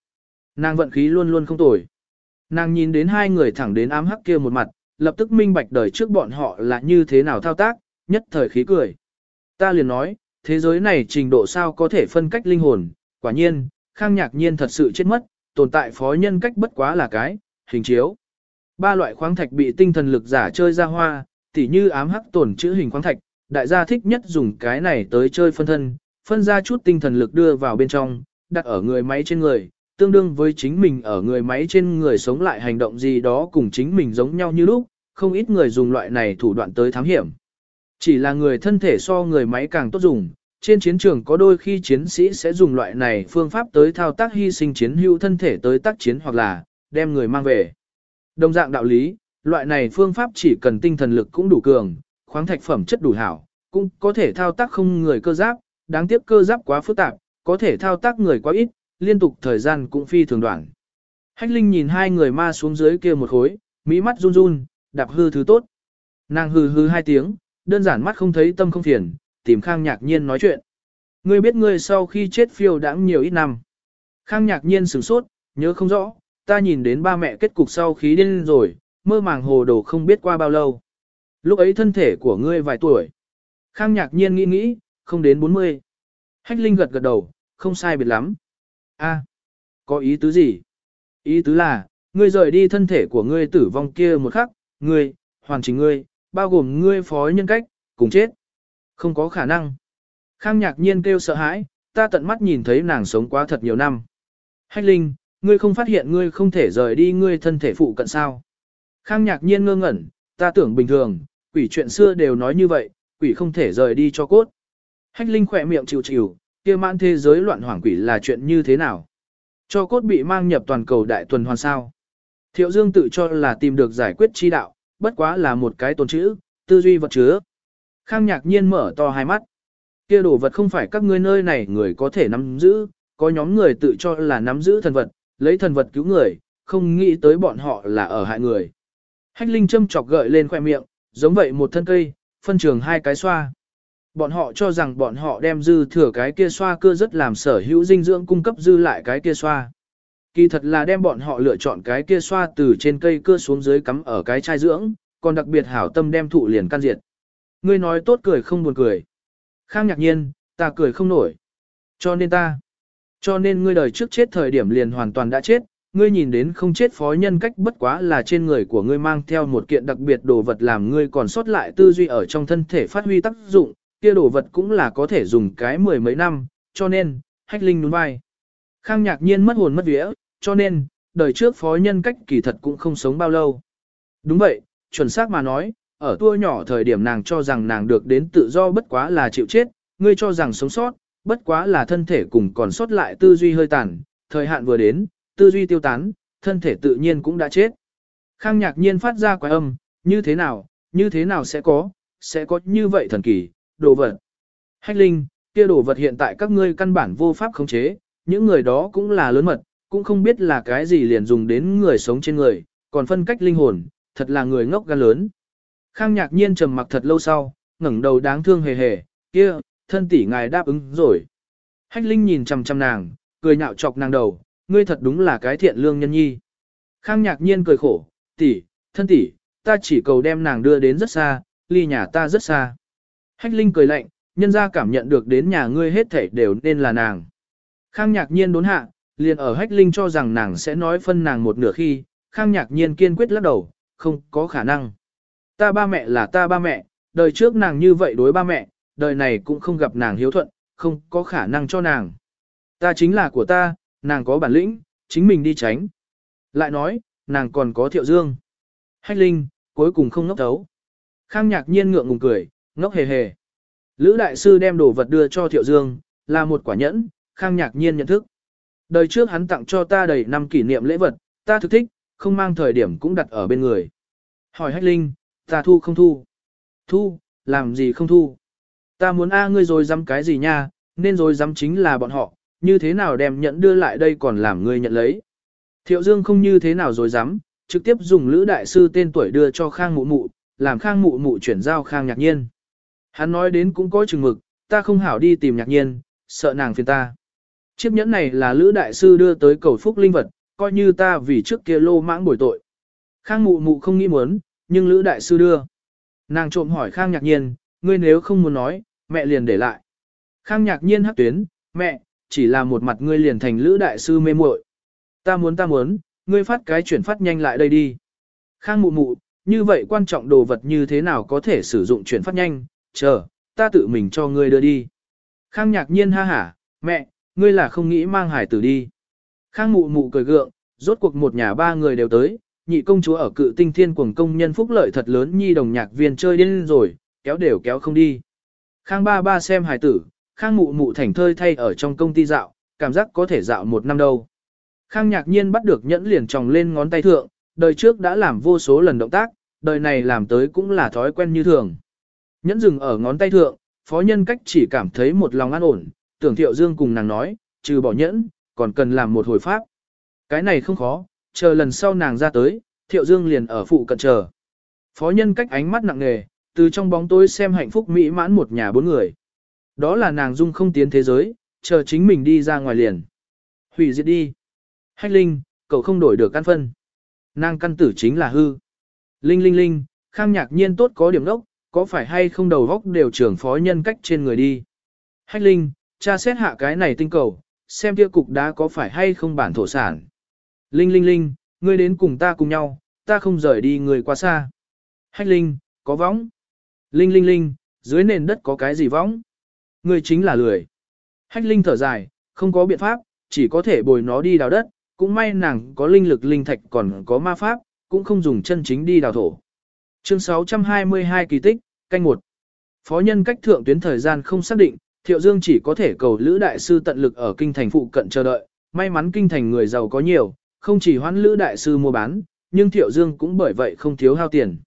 Nàng vận khí luôn luôn không tồi. Nàng nhìn đến hai người thẳng đến ám hắc kia một mặt, lập tức minh bạch đời trước bọn họ là như thế nào thao tác, nhất thời khí cười. Ta liền nói, thế giới này trình độ sao có thể phân cách linh hồn, quả nhiên, khang nhạc nhiên thật sự chết mất, tồn tại phó nhân cách bất quá là cái, hình chiếu. Ba loại khoáng thạch bị tinh thần lực giả chơi ra hoa, tỉ như ám hắc tổn chữ hình khoáng thạch, đại gia thích nhất dùng cái này tới chơi phân thân, phân ra chút tinh thần lực đưa vào bên trong, đặt ở người máy trên người, tương đương với chính mình ở người máy trên người sống lại hành động gì đó cùng chính mình giống nhau như lúc, không ít người dùng loại này thủ đoạn tới thám hiểm. Chỉ là người thân thể so người máy càng tốt dùng, trên chiến trường có đôi khi chiến sĩ sẽ dùng loại này phương pháp tới thao tác hy sinh chiến hữu thân thể tới tác chiến hoặc là đem người mang về. Đồng dạng đạo lý, loại này phương pháp chỉ cần tinh thần lực cũng đủ cường, khoáng thạch phẩm chất đủ hảo, cũng có thể thao tác không người cơ giáp, đáng tiếc cơ giáp quá phức tạp, có thể thao tác người quá ít, liên tục thời gian cũng phi thường đoạn. Hách Linh nhìn hai người ma xuống dưới kia một khối, mỹ mắt run run, đạp hư thứ tốt. Nàng hư hư hai tiếng, đơn giản mắt không thấy tâm không phiền, tìm Khang Nhạc Nhiên nói chuyện. Ngươi biết ngươi sau khi chết phiêu đãng nhiều ít năm. Khang Nhạc Nhiên sửng sốt, nhớ không rõ, ta nhìn đến ba mẹ kết cục sau khí điên rồi, mơ màng hồ đồ không biết qua bao lâu. Lúc ấy thân thể của ngươi vài tuổi. Khang Nhạc Nhiên nghĩ nghĩ, không đến 40. Hách Linh gật gật đầu, không sai biệt lắm. A, có ý tứ gì? Ý tứ là, ngươi rời đi thân thể của ngươi tử vong kia một khắc, ngươi, hoàn chỉnh ngươi, bao gồm ngươi phó nhân cách, cùng chết. Không có khả năng. Khang nhạc nhiên kêu sợ hãi, ta tận mắt nhìn thấy nàng sống quá thật nhiều năm. Hách Linh, ngươi không phát hiện ngươi không thể rời đi ngươi thân thể phụ cận sao. Khang nhạc nhiên ngơ ngẩn, ta tưởng bình thường, quỷ chuyện xưa đều nói như vậy, quỷ không thể rời đi cho cốt. Hách Linh khỏe miệng chịu chịu, kia mãn thế giới loạn hoảng quỷ là chuyện như thế nào? Cho cốt bị mang nhập toàn cầu đại tuần hoàn sao? Thiệu Dương tự cho là tìm được giải quyết chi đạo, bất quá là một cái tồn chữ, tư duy vật chứa. Khang nhạc nhiên mở to hai mắt. Kia đồ vật không phải các ngươi nơi này người có thể nắm giữ, có nhóm người tự cho là nắm giữ thần vật, lấy thần vật cứu người, không nghĩ tới bọn họ là ở hại người. Hách Linh châm chọc gợi lên khoe miệng, giống vậy một thân cây, phân trường hai cái xoa. Bọn họ cho rằng bọn họ đem dư thừa cái kia xoa cơ rất làm sở hữu dinh dưỡng cung cấp dư lại cái kia xoa. Kỳ thật là đem bọn họ lựa chọn cái kia xoa từ trên cây cưa xuống dưới cắm ở cái chai dưỡng, còn đặc biệt hảo tâm đem thụ liền can diệt. Ngươi nói tốt cười không buồn cười. Khang nhạc nhiên, ta cười không nổi. Cho nên ta. Cho nên ngươi đời trước chết thời điểm liền hoàn toàn đã chết, ngươi nhìn đến không chết phó nhân cách bất quá là trên người của ngươi mang theo một kiện đặc biệt đồ vật làm ngươi còn sót lại tư duy ở trong thân thể phát huy tác dụng, kia đồ vật cũng là có thể dùng cái mười mấy năm, cho nên, hách linh đúng vai. Khang nhạc nhiên mất hồn mất vía, cho nên, đời trước phó nhân cách kỳ thật cũng không sống bao lâu. Đúng vậy, chuẩn xác mà nói, ở tua nhỏ thời điểm nàng cho rằng nàng được đến tự do bất quá là chịu chết, ngươi cho rằng sống sót, bất quá là thân thể cùng còn sót lại tư duy hơi tàn, thời hạn vừa đến, tư duy tiêu tán, thân thể tự nhiên cũng đã chết. Khang nhạc nhiên phát ra quái âm, như thế nào, như thế nào sẽ có, sẽ có như vậy thần kỳ, đồ vật. Hách linh, kia đồ vật hiện tại các ngươi căn bản vô pháp khống chế, những người đó cũng là lớn mật, cũng không biết là cái gì liền dùng đến người sống trên người, còn phân cách linh hồn, thật là người ngốc gan lớn. Khang nhạc nhiên trầm mặc thật lâu sau, ngẩng đầu đáng thương hề hề, kia, thân tỷ ngài đáp ứng rồi. Hách Linh nhìn chằm chằm nàng, cười nhạo chọc nàng đầu, ngươi thật đúng là cái thiện lương nhân nhi. Khang nhạc nhiên cười khổ, tỷ, thân tỷ, ta chỉ cầu đem nàng đưa đến rất xa, ly nhà ta rất xa. Hách Linh cười lạnh, nhân ra cảm nhận được đến nhà ngươi hết thảy đều nên là nàng. Khang nhạc nhiên đốn hạ, liền ở Hách Linh cho rằng nàng sẽ nói phân nàng một nửa khi, Khang nhạc nhiên kiên quyết lắc đầu, không có khả năng. Ta ba mẹ là ta ba mẹ, đời trước nàng như vậy đối ba mẹ, đời này cũng không gặp nàng hiếu thuận, không có khả năng cho nàng. Ta chính là của ta, nàng có bản lĩnh, chính mình đi tránh. Lại nói, nàng còn có thiệu dương. Hách Linh, cuối cùng không ngốc thấu. Khang nhạc nhiên ngượng ngùng cười, ngốc hề hề. Lữ đại sư đem đồ vật đưa cho thiệu dương, là một quả nhẫn, khang nhạc nhiên nhận thức. Đời trước hắn tặng cho ta đầy năm kỷ niệm lễ vật, ta thực thích, không mang thời điểm cũng đặt ở bên người. Hỏi Hách Linh, ta thu không thu? Thu, làm gì không thu? Ta muốn a ngươi rồi dám cái gì nha, nên rồi dám chính là bọn họ, như thế nào đem nhận đưa lại đây còn làm ngươi nhận lấy. Thiệu Dương không như thế nào rồi dám, trực tiếp dùng Lữ Đại Sư tên tuổi đưa cho Khang Mụ Mụ, làm Khang Mụ Mụ chuyển giao Khang Nhạc Nhiên. Hắn nói đến cũng có chừng mực, ta không hảo đi tìm Nhạc Nhiên, sợ nàng phiền ta. Chiếc nhẫn này là Lữ Đại Sư đưa tới cầu phúc linh vật, coi như ta vì trước kia lô mãng bồi tội. Khang Mụ Mụ không nghĩ muốn, nhưng Lữ Đại Sư đưa. Nàng trộm hỏi Khang Nhạc Nhiên, ngươi nếu không muốn nói, mẹ liền để lại. Khang Nhạc Nhiên hắc tuyến, mẹ, chỉ là một mặt ngươi liền thành Lữ Đại Sư mê muội. Ta muốn ta muốn, ngươi phát cái chuyển phát nhanh lại đây đi. Khang mụ mụ, như vậy quan trọng đồ vật như thế nào có thể sử dụng chuyển phát nhanh, chờ, ta tự mình cho ngươi đưa đi. Khang nhạc nhiên ha hả, mẹ, ngươi là không nghĩ mang hải tử đi. Khang mụ mụ cười gượng, rốt cuộc một nhà ba người đều tới, nhị công chúa ở cự tinh thiên quần công nhân phúc lợi thật lớn nhi đồng nhạc viên chơi điên rồi, kéo đều kéo không đi. Khang ba ba xem hải tử, khang mụ mụ thành thơi thay ở trong công ty dạo, cảm giác có thể dạo một năm đâu. Khang nhạc nhiên bắt được nhẫn liền tròng lên ngón tay thượng, đời trước đã làm vô số lần động tác, đời này làm tới cũng là thói quen như thường. Nhẫn dừng ở ngón tay thượng, phó nhân cách chỉ cảm thấy một lòng an ổn, tưởng thiệu dương cùng nàng nói, trừ bỏ nhẫn, còn cần làm một hồi pháp. Cái này không khó, chờ lần sau nàng ra tới, thiệu dương liền ở phụ cận chờ. Phó nhân cách ánh mắt nặng nề, từ trong bóng tối xem hạnh phúc mỹ mãn một nhà bốn người. Đó là nàng dung không tiến thế giới, chờ chính mình đi ra ngoài liền. Hủy diệt đi. Hách Linh, cậu không đổi được căn phân. Nàng căn tử chính là hư. Linh linh linh, khang nhạc nhiên tốt có điểm đốc, có phải hay không đầu góc đều trưởng phó nhân cách trên người đi. Hách Linh, cha xét hạ cái này tinh cầu, xem kia cục đá có phải hay không bản thổ sản. Linh linh linh, ngươi đến cùng ta cùng nhau, ta không rời đi người quá xa. Hách Linh, có võng. Linh linh linh, dưới nền đất có cái gì võng? Ngươi chính là lười. Hách Linh thở dài, không có biện pháp, chỉ có thể bồi nó đi đào đất, cũng may nàng có linh lực linh thạch còn có ma pháp, cũng không dùng chân chính đi đào thổ. Chương 622 kỳ tích, canh một. Phó nhân cách thượng tuyến thời gian không xác định, Thiệu Dương chỉ có thể cầu Lữ Đại Sư tận lực ở kinh thành phụ cận chờ đợi, may mắn kinh thành người giàu có nhiều, không chỉ hoãn Lữ Đại Sư mua bán, nhưng Thiệu Dương cũng bởi vậy không thiếu hao tiền.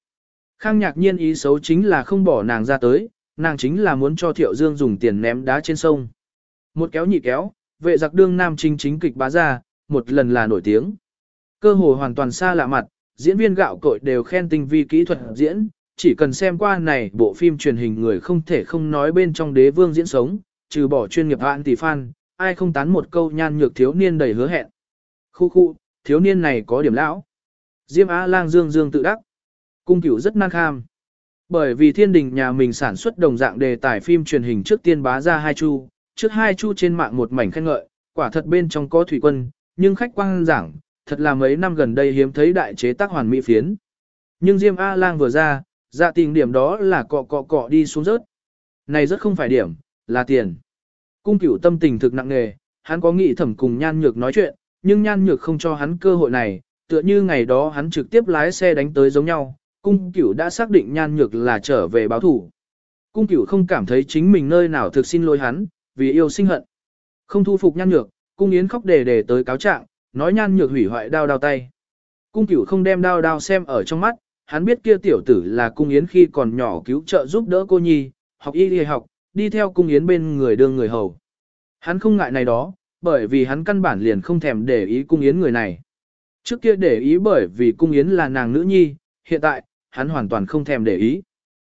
Khang nhạc nhiên ý xấu chính là không bỏ nàng ra tới, nàng chính là muốn cho Thiệu Dương dùng tiền ném đá trên sông. Một kéo nhị kéo, vệ giặc đương nam chính chính kịch bá ra, một lần là nổi tiếng. Cơ hồ hoàn toàn xa lạ mặt, diễn viên gạo cội đều khen tinh vi kỹ thuật diễn, chỉ cần xem qua này bộ phim truyền hình người không thể không nói bên trong đế vương diễn sống, trừ bỏ chuyên nghiệp hạn tỷ fan, ai không tán một câu nhan nhược thiếu niên đầy hứa hẹn. Khu khu, thiếu niên này có điểm lão. Diêm Á lang dương dương tự đắc. Cung cửu rất nan kham. Bởi vì thiên đình nhà mình sản xuất đồng dạng đề tài phim truyền hình trước tiên bá ra hai chu, trước hai chu trên mạng một mảnh khen ngợi, quả thật bên trong có thủy quân, nhưng khách quan giảng, thật là mấy năm gần đây hiếm thấy đại chế tác hoàn mỹ phiến. Nhưng Diêm A-lang vừa ra, dạ tình điểm đó là cọ cọ cọ đi xuống rớt. Này rất không phải điểm, là tiền. Cung cửu tâm tình thực nặng nề, hắn có nghĩ thẩm cùng nhan nhược nói chuyện, nhưng nhan nhược không cho hắn cơ hội này, tựa như ngày đó hắn trực tiếp lái xe đánh tới giống nhau, cung cửu đã xác định nhan nhược là trở về báo thủ. Cung cửu không cảm thấy chính mình nơi nào thực xin lỗi hắn, vì yêu sinh hận. Không thu phục nhan nhược, cung yến khóc đề đề tới cáo trạng, nói nhan nhược hủy hoại đao đao tay. Cung cửu không đem đao đao xem ở trong mắt, hắn biết kia tiểu tử là cung yến khi còn nhỏ cứu trợ giúp đỡ cô nhi, học y đi học, đi theo cung yến bên người đương người hầu. Hắn không ngại này đó, bởi vì hắn căn bản liền không thèm để ý cung yến người này. Trước kia để ý bởi vì cung yến là nàng nữ nhi, hiện tại, hắn hoàn toàn không thèm để ý.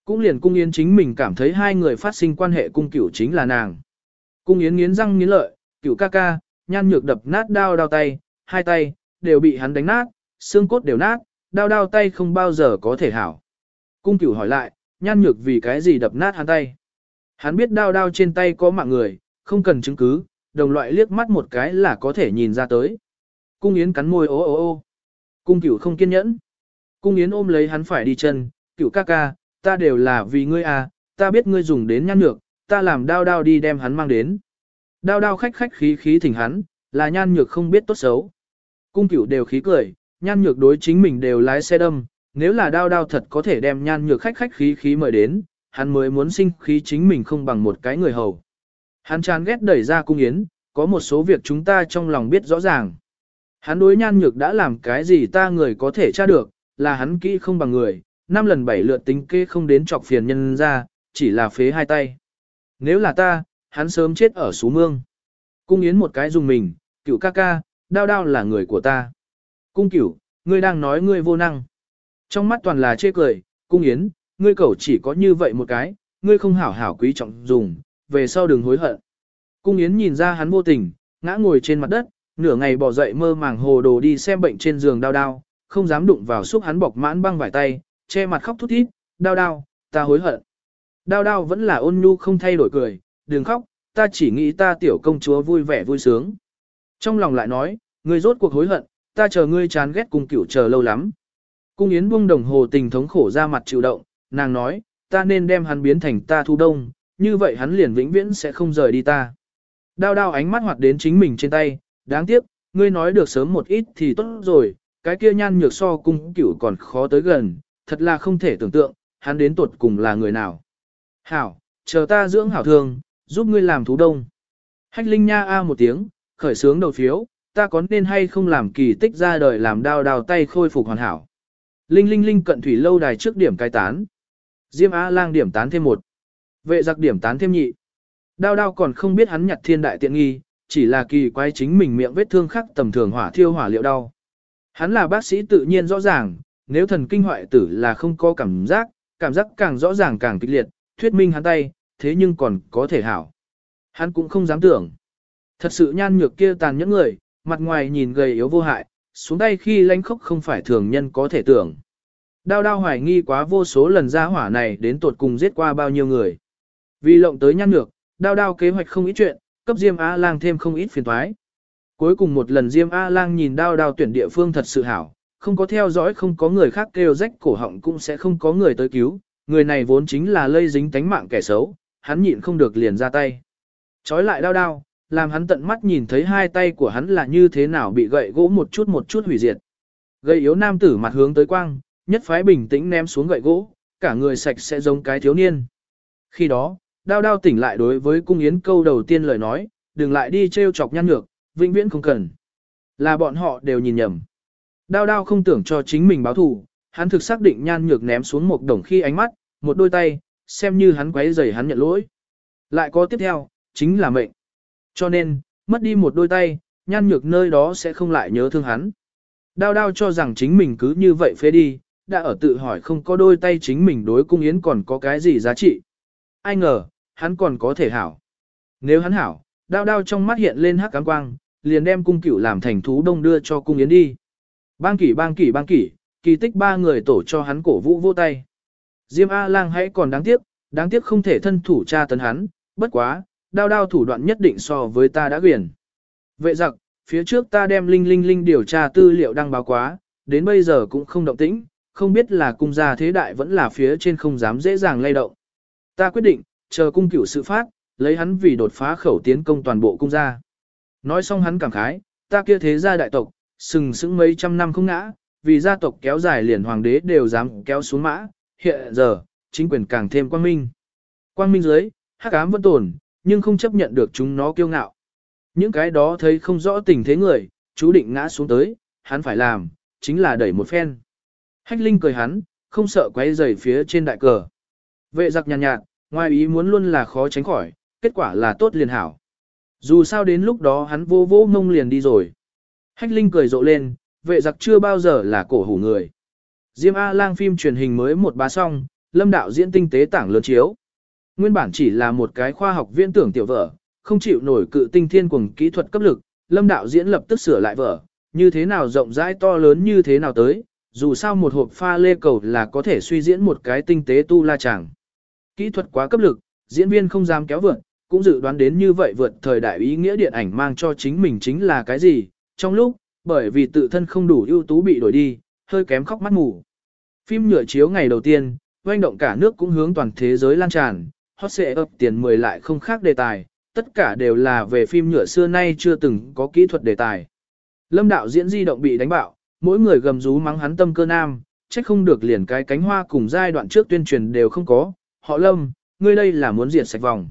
Cũng liền cung yến chính mình cảm thấy hai người phát sinh quan hệ cung cửu chính là nàng. Cung yến nghiến răng nghiến lợi, cửu ca ca, nhan nhược đập nát đao đao tay, hai tay, đều bị hắn đánh nát, xương cốt đều nát, đao đao tay không bao giờ có thể hảo. Cung cửu hỏi lại, nhan nhược vì cái gì đập nát hắn tay. Hắn biết đao đao trên tay có mạng người, không cần chứng cứ, đồng loại liếc mắt một cái là có thể nhìn ra tới. Cung yến cắn môi ô ô ô. Cung cửu không kiên nhẫn. Cung yến ôm lấy hắn phải đi chân, cửu ca ca, ta đều là vì ngươi à, ta biết ngươi dùng đến nhan nhược, ta làm đao đao đi đem hắn mang đến. Đao đao khách khách khí khí thỉnh hắn, là nhan nhược không biết tốt xấu. Cung cửu đều khí cười, nhan nhược đối chính mình đều lái xe đâm, nếu là đao đao thật có thể đem nhan nhược khách khách khí khí mời đến, hắn mới muốn sinh khí chính mình không bằng một cái người hầu. Hắn chán ghét đẩy ra cung yến, có một số việc chúng ta trong lòng biết rõ ràng. Hắn đối nhan nhược đã làm cái gì ta người có thể tra được, là hắn kỹ không bằng người, năm lần bảy lượt tính kê không đến chọc phiền nhân ra, chỉ là phế hai tay. Nếu là ta, hắn sớm chết ở xú mương. Cung yến một cái dùng mình, Cựu ca ca, đao đao là người của ta. Cung cửu, ngươi đang nói ngươi vô năng. Trong mắt toàn là chê cười, cung yến, ngươi cẩu chỉ có như vậy một cái, ngươi không hảo hảo quý trọng dùng, về sau đừng hối hận. Cung yến nhìn ra hắn vô tình, ngã ngồi trên mặt đất, nửa ngày bỏ dậy mơ màng hồ đồ đi xem bệnh trên giường đau đau, không dám đụng vào xúc hắn bọc mãn băng vải tay, che mặt khóc thút thít, đau đau, ta hối hận. đau đau vẫn là ôn nhu không thay đổi cười, đừng khóc, ta chỉ nghĩ ta tiểu công chúa vui vẻ vui sướng. Trong lòng lại nói, ngươi rốt cuộc hối hận, ta chờ ngươi chán ghét cùng cửu chờ lâu lắm. Cung Yến buông đồng hồ tình thống khổ ra mặt chịu động, nàng nói, ta nên đem hắn biến thành ta thu đông, như vậy hắn liền vĩnh viễn sẽ không rời đi ta. Đao đao ánh mắt hoạt đến chính mình trên tay, đáng tiếc, ngươi nói được sớm một ít thì tốt rồi, cái kia nhan nhược so cung cửu còn khó tới gần, thật là không thể tưởng tượng, hắn đến tuột cùng là người nào. Hảo, chờ ta dưỡng hảo thương, giúp ngươi làm thú đông. Hách Linh Nha A một tiếng, khởi sướng đầu phiếu, ta có nên hay không làm kỳ tích ra đời làm đao đao tay khôi phục hoàn hảo. Linh Linh Linh cận thủy lâu đài trước điểm cai tán. Diêm A lang điểm tán thêm một. Vệ giặc điểm tán thêm nhị. Đao đao còn không biết hắn nhặt thiên đại tiện nghi, chỉ là kỳ quái chính mình miệng vết thương khắc tầm thường hỏa thiêu hỏa liệu đau. Hắn là bác sĩ tự nhiên rõ ràng, nếu thần kinh hoại tử là không có cảm giác, cảm giác càng rõ ràng càng kịch liệt, thuyết minh hắn tay, thế nhưng còn có thể hảo. Hắn cũng không dám tưởng. Thật sự nhan nhược kia tàn nhẫn người, mặt ngoài nhìn gầy yếu vô hại, xuống tay khi lánh khốc không phải thường nhân có thể tưởng. Đao đao hoài nghi quá vô số lần ra hỏa này đến tột cùng giết qua bao nhiêu người. Vì lộng tới nhan ngược, đao đao kế hoạch không ít chuyện, cấp Diêm A-lang thêm không ít phiền toái. Cuối cùng một lần Diêm A-lang nhìn đao đao tuyển địa phương thật sự hảo, không có theo dõi không có người khác kêu rách cổ họng cũng sẽ không có người tới cứu, người này vốn chính là lây dính tánh mạng kẻ xấu, hắn nhịn không được liền ra tay. Chói lại đao đao, làm hắn tận mắt nhìn thấy hai tay của hắn là như thế nào bị gậy gỗ một chút một chút hủy diệt. Gậy yếu nam tử mặt hướng tới quang, nhất phái bình tĩnh ném xuống gậy gỗ, cả người sạch sẽ giống cái thiếu niên. Khi đó, đao đao tỉnh lại đối với cung yến câu đầu tiên lời nói, đừng lại đi trêu chọc nhăn nhược, vĩnh viễn không cần. Là bọn họ đều nhìn nhầm. Đao đao không tưởng cho chính mình báo thù, hắn thực xác định nhan nhược ném xuống một đồng khi ánh mắt, một đôi tay, xem như hắn quấy rầy hắn nhận lỗi. Lại có tiếp theo, chính là mệnh. Cho nên, mất đi một đôi tay, nhan nhược nơi đó sẽ không lại nhớ thương hắn. Đao đao cho rằng chính mình cứ như vậy phế đi, đã ở tự hỏi không có đôi tay chính mình đối cung yến còn có cái gì giá trị. Ai ngờ, hắn còn có thể hảo. Nếu hắn hảo, đao đao trong mắt hiện lên hắc cám quang, liền đem cung cửu làm thành thú đông đưa cho cung yến đi. Bang kỷ bang kỷ bang kỷ, kỳ tích ba người tổ cho hắn cổ vũ vô tay. Diêm A-lang hãy còn đáng tiếc, đáng tiếc không thể thân thủ tra tấn hắn, bất quá, đao đao thủ đoạn nhất định so với ta đã quyền. Vệ giặc, phía trước ta đem linh linh linh điều tra tư liệu đăng báo quá, đến bây giờ cũng không động tĩnh, không biết là cung gia thế đại vẫn là phía trên không dám dễ dàng lay động. Ta quyết định, chờ cung cửu sự phát, lấy hắn vì đột phá khẩu tiến công toàn bộ cung gia. Nói xong hắn cảm khái, ta kia thế gia đại tộc, sừng sững mấy trăm năm không ngã, vì gia tộc kéo dài liền hoàng đế đều dám kéo xuống mã, hiện giờ, chính quyền càng thêm quang minh. Quang minh dưới, hắc ám vẫn tồn, nhưng không chấp nhận được chúng nó kiêu ngạo. Những cái đó thấy không rõ tình thế người, chú định ngã xuống tới, hắn phải làm, chính là đẩy một phen. Hách Linh cười hắn, không sợ quay rầy phía trên đại cờ. Vệ giặc nhàn nhạt, nhạt, ngoài ý muốn luôn là khó tránh khỏi, kết quả là tốt liền hảo. Dù sao đến lúc đó hắn vô vô mông liền đi rồi. Hách Linh cười rộ lên, vệ giặc chưa bao giờ là cổ hủ người. Diêm A-lang phim truyền hình mới một bá xong, lâm đạo diễn tinh tế tảng lớn chiếu. Nguyên bản chỉ là một cái khoa học viễn tưởng tiểu vở, không chịu nổi cự tinh thiên cùng kỹ thuật cấp lực, lâm đạo diễn lập tức sửa lại vở, như thế nào rộng rãi to lớn như thế nào tới, dù sao một hộp pha lê cầu là có thể suy diễn một cái tinh tế tu la chẳng. Kỹ thuật quá cấp lực, diễn viên không dám kéo vượt, cũng dự đoán đến như vậy vượt thời đại ý nghĩa điện ảnh mang cho chính mình chính là cái gì, trong lúc, bởi vì tự thân không đủ ưu tú bị đổi đi, hơi kém khóc mắt mù. Phim nhựa chiếu ngày đầu tiên, doanh động cả nước cũng hướng toàn thế giới lan tràn, hot sẽ ập tiền 10 lại không khác đề tài, tất cả đều là về phim nhựa xưa nay chưa từng có kỹ thuật đề tài. Lâm đạo diễn di động bị đánh bạo, mỗi người gầm rú mắng hắn tâm cơ nam, trách không được liền cái cánh hoa cùng giai đoạn trước tuyên truyền đều không có, họ Lâm, ngươi đây là muốn diệt sạch vòng.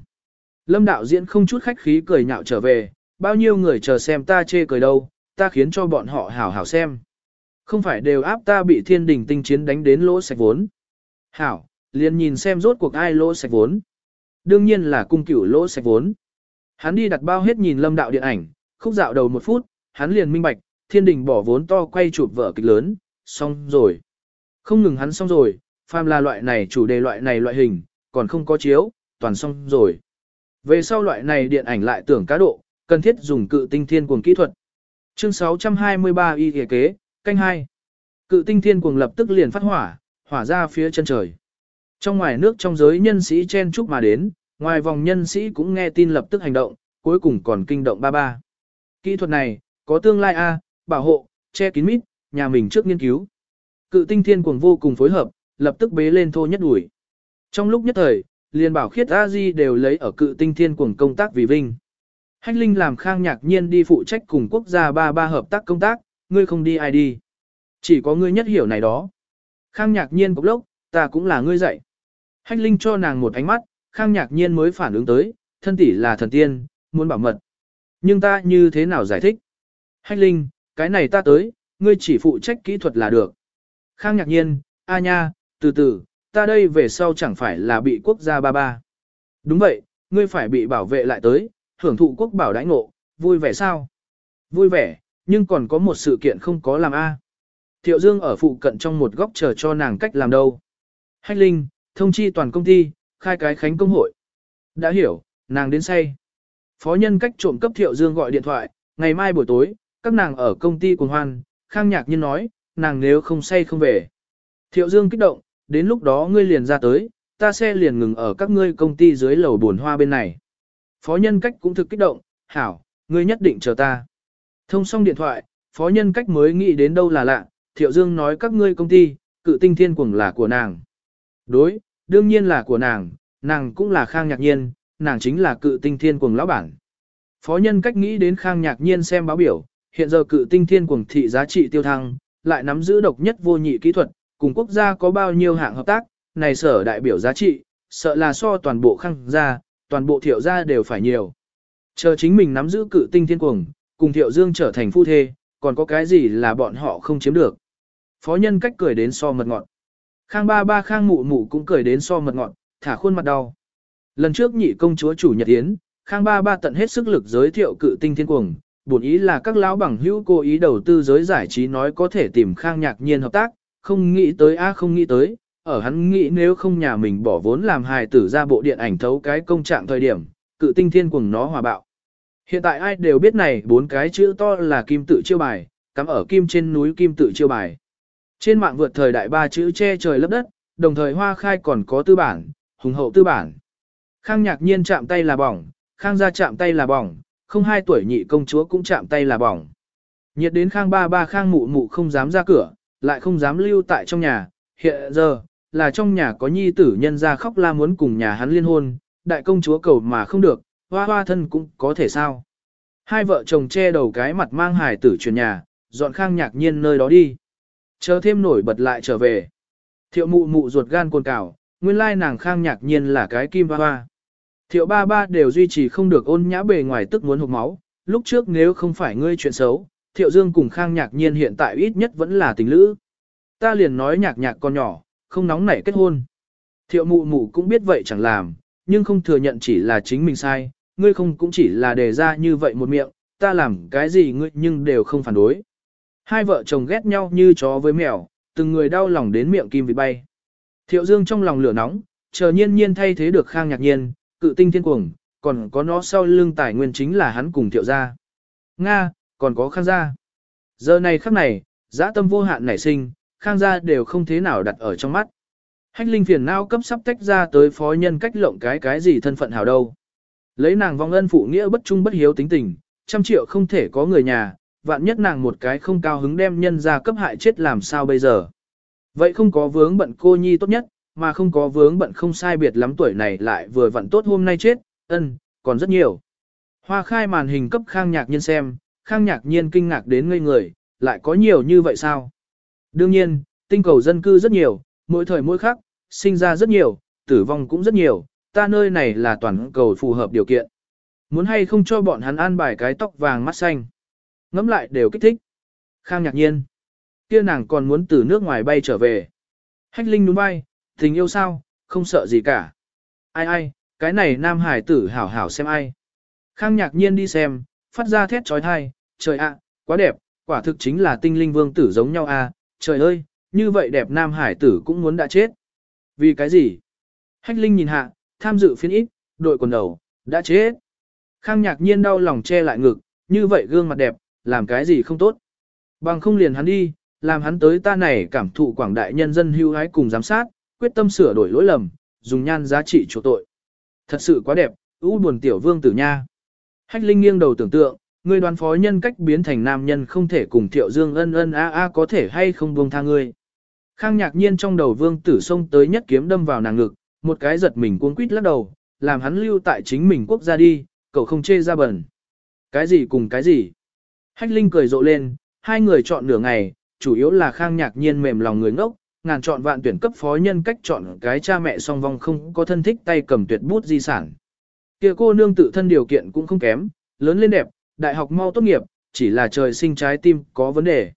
Lâm đạo diễn không chút khách khí cười nhạo trở về, bao nhiêu người chờ xem ta chê cười đâu, ta khiến cho bọn họ hảo hảo xem. Không phải đều áp ta bị thiên đình tinh chiến đánh đến lỗ sạch vốn. Hảo, liền nhìn xem rốt cuộc ai lỗ sạch vốn. Đương nhiên là cung cửu lỗ sạch vốn. Hắn đi đặt bao hết nhìn lâm đạo điện ảnh, khúc dạo đầu một phút, hắn liền minh bạch, thiên đình bỏ vốn to quay chụp vở kịch lớn, xong rồi. Không ngừng hắn xong rồi, phàm là loại này chủ đề loại này loại hình, còn không có chiếu, toàn xong rồi. Về sau loại này điện ảnh lại tưởng cá độ, cần thiết dùng cự tinh thiên cuồng kỹ thuật. Chương 623 y kế kế, canh 2. Cự tinh thiên cuồng lập tức liền phát hỏa, hỏa ra phía chân trời. Trong ngoài nước trong giới nhân sĩ chen chúc mà đến, ngoài vòng nhân sĩ cũng nghe tin lập tức hành động, cuối cùng còn kinh động ba ba. Kỹ thuật này, có tương lai A, bảo hộ, che kín mít, nhà mình trước nghiên cứu. Cự tinh thiên cuồng vô cùng phối hợp, lập tức bế lên thô nhất đuổi. Trong lúc nhất thời, liền bảo khiết a di đều lấy ở cự tinh thiên cuồng công tác vì vinh. Hách Linh làm khang nhạc nhiên đi phụ trách cùng quốc gia ba ba hợp tác công tác, ngươi không đi ai đi. Chỉ có ngươi nhất hiểu này đó. Khang nhạc nhiên bốc lốc, ta cũng là ngươi dạy. Hách Linh cho nàng một ánh mắt, khang nhạc nhiên mới phản ứng tới, thân tỷ là thần tiên, muốn bảo mật. Nhưng ta như thế nào giải thích? Hách Linh, cái này ta tới, ngươi chỉ phụ trách kỹ thuật là được. Khang nhạc nhiên, a nha, từ từ, ta đây về sau chẳng phải là bị quốc gia ba ba. Đúng vậy, ngươi phải bị bảo vệ lại tới, hưởng thụ quốc bảo đãi ngộ, vui vẻ sao? Vui vẻ, nhưng còn có một sự kiện không có làm a. Thiệu Dương ở phụ cận trong một góc chờ cho nàng cách làm đâu. Hách Linh, thông chi toàn công ty, khai cái khánh công hội. Đã hiểu, nàng đến say. Phó nhân cách trộm cấp Thiệu Dương gọi điện thoại, ngày mai buổi tối, các nàng ở công ty cùng hoan, Khang Nhạc Nhiên nói, nàng nếu không say không về. Thiệu Dương kích động, đến lúc đó ngươi liền ra tới, ta xe liền ngừng ở các ngươi công ty dưới lầu buồn hoa bên này. Phó nhân cách cũng thực kích động, hảo, ngươi nhất định chờ ta. Thông xong điện thoại, phó nhân cách mới nghĩ đến đâu là lạ, Thiệu Dương nói các ngươi công ty, cự tinh thiên Cuồng là của nàng. Đối, đương nhiên là của nàng, nàng cũng là khang nhạc nhiên, nàng chính là cự tinh thiên Cuồng lão bản. Phó nhân cách nghĩ đến khang nhạc nhiên xem báo biểu, hiện giờ cự tinh thiên Cuồng thị giá trị tiêu thăng, lại nắm giữ độc nhất vô nhị kỹ thuật, cùng quốc gia có bao nhiêu hạng hợp tác, này sở đại biểu giá trị, sợ là so toàn bộ khang gia, toàn bộ thiệu gia đều phải nhiều. Chờ chính mình nắm giữ cự tinh thiên cuồng, cùng thiệu dương trở thành phu thê, còn có cái gì là bọn họ không chiếm được. Phó nhân cách cười đến so mật ngọt. Khang ba ba khang mụ mụ cũng cười đến so mật ngọt, thả khuôn mặt đau. Lần trước nhị công chúa chủ nhật yến, khang ba ba tận hết sức lực giới thiệu cự tinh thiên cuồng, bổn ý là các lão bằng hữu cố ý đầu tư giới giải trí nói có thể tìm khang nhạc nhiên hợp tác, không nghĩ tới a không nghĩ tới, ở hắn nghĩ nếu không nhà mình bỏ vốn làm hài tử ra bộ điện ảnh thấu cái công trạng thời điểm, cự tinh thiên cùng nó hòa bạo. Hiện tại ai đều biết này bốn cái chữ to là kim tự chiêu bài, cắm ở kim trên núi kim tự chiêu bài. Trên mạng vượt thời đại ba chữ che trời lấp đất, đồng thời hoa khai còn có tư bản, hùng hậu tư bản. Khang nhạc nhiên chạm tay là bỏng, khang gia chạm tay là bỏng, không hai tuổi nhị công chúa cũng chạm tay là bỏng. Nhiệt đến khang ba ba khang mụ mụ không dám ra cửa, lại không dám lưu tại trong nhà, hiện giờ, là trong nhà có nhi tử nhân ra khóc la muốn cùng nhà hắn liên hôn, đại công chúa cầu mà không được, hoa hoa thân cũng có thể sao. Hai vợ chồng che đầu cái mặt mang hài tử chuyển nhà, dọn khang nhạc nhiên nơi đó đi. Chờ thêm nổi bật lại trở về. Thiệu mụ mụ ruột gan cồn cào, nguyên lai nàng khang nhạc nhiên là cái kim hoa hoa. Thiệu ba ba đều duy trì không được ôn nhã bề ngoài tức muốn hụt máu, lúc trước nếu không phải ngươi chuyện xấu, Thiệu Dương cùng Khang Nhạc Nhiên hiện tại ít nhất vẫn là tình lữ. Ta liền nói nhạc nhạc con nhỏ, không nóng nảy kết hôn. Thiệu mụ mụ cũng biết vậy chẳng làm, nhưng không thừa nhận chỉ là chính mình sai, ngươi không cũng chỉ là đề ra như vậy một miệng, ta làm cái gì ngươi nhưng đều không phản đối. Hai vợ chồng ghét nhau như chó với mèo, từng người đau lòng đến miệng kim vị bay. Thiệu Dương trong lòng lửa nóng, chờ nhiên nhiên thay thế được Khang Nhạc Nhiên, cự tinh thiên cuồng, còn có nó sau lưng tài nguyên chính là hắn cùng Thiệu gia. Nga, còn có Khang gia. Giờ này khắc này, dã tâm vô hạn nảy sinh, Khang gia đều không thế nào đặt ở trong mắt. Hách linh phiền não cấp sắp tách ra tới phó nhân cách lộng cái cái gì thân phận hào đâu. Lấy nàng vong ân phụ nghĩa bất trung bất hiếu tính tình, trăm triệu không thể có người nhà, vạn nhất nàng một cái không cao hứng đem nhân ra cấp hại chết làm sao bây giờ. Vậy không có vướng bận cô nhi tốt nhất, mà không có vướng bận không sai biệt lắm tuổi này lại vừa vặn tốt hôm nay chết, ân, còn rất nhiều. Hoa khai màn hình cấp khang nhạc nhân xem, khang nhạc nhiên kinh ngạc đến ngây người, lại có nhiều như vậy sao? Đương nhiên, tinh cầu dân cư rất nhiều, mỗi thời mỗi khắc, sinh ra rất nhiều, tử vong cũng rất nhiều, ta nơi này là toàn cầu phù hợp điều kiện. Muốn hay không cho bọn hắn an bài cái tóc vàng mắt xanh. Ngắm lại đều kích thích. Khang nhạc nhiên. Kia nàng còn muốn từ nước ngoài bay trở về. Hách Linh đúng bay, tình yêu sao, không sợ gì cả. Ai ai, cái này nam hải tử hảo hảo xem ai. Khang nhạc nhiên đi xem, phát ra thét trói thai, trời ạ, quá đẹp, quả thực chính là tinh linh vương tử giống nhau a, trời ơi, như vậy đẹp nam hải tử cũng muốn đã chết. Vì cái gì? Hách linh nhìn hạ, tham dự phiên ít, đội quần đầu, đã chết. Khang nhạc nhiên đau lòng che lại ngực, như vậy gương mặt đẹp, làm cái gì không tốt. Bằng không liền hắn đi, làm hắn tới ta này cảm thụ quảng đại nhân dân hưu hái cùng giám sát, quyết tâm sửa đổi lỗi lầm, dùng nhan giá trị chỗ tội. Thật sự quá đẹp, u buồn tiểu vương tử nha. Hách Linh nghiêng đầu tưởng tượng, Ngươi đoán phó nhân cách biến thành nam nhân không thể cùng Thiệu Dương ân ân a a có thể hay không buông tha ngươi. Khang nhạc nhiên trong đầu vương tử xông tới nhất kiếm đâm vào nàng ngực, một cái giật mình cuống quýt lắc đầu, làm hắn lưu tại chính mình quốc gia đi, cậu không chê ra bẩn. Cái gì cùng cái gì? Hách Linh cười rộ lên, hai người chọn nửa ngày, chủ yếu là Khang nhạc nhiên mềm lòng người ngốc, ngàn chọn vạn tuyển cấp phó nhân cách chọn cái cha mẹ song vong không có thân thích tay cầm tuyệt bút di sản. Kia cô nương tự thân điều kiện cũng không kém, lớn lên đẹp, đại học mau tốt nghiệp, chỉ là trời sinh trái tim có vấn đề.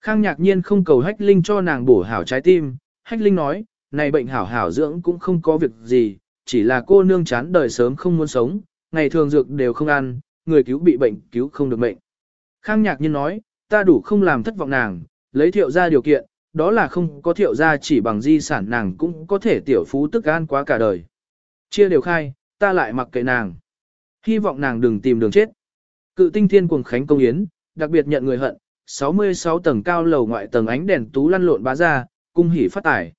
Khang nhạc nhiên không cầu hách linh cho nàng bổ hảo trái tim, hách linh nói, này bệnh hảo hảo dưỡng cũng không có việc gì, chỉ là cô nương chán đời sớm không muốn sống, ngày thường dược đều không ăn, người cứu bị bệnh cứu không được bệnh. Khang nhạc nhiên nói, ta đủ không làm thất vọng nàng, lấy thiệu ra điều kiện, đó là không có thiệu ra chỉ bằng di sản nàng cũng có thể tiểu phú tức gan quá cả đời. Chia đều khai, ta lại mặc kệ nàng. Hy vọng nàng đừng tìm đường chết. Cự tinh thiên cuồng khánh công yến, đặc biệt nhận người hận, 66 tầng cao lầu ngoại tầng ánh đèn tú lăn lộn bá ra, cung hỉ phát tải.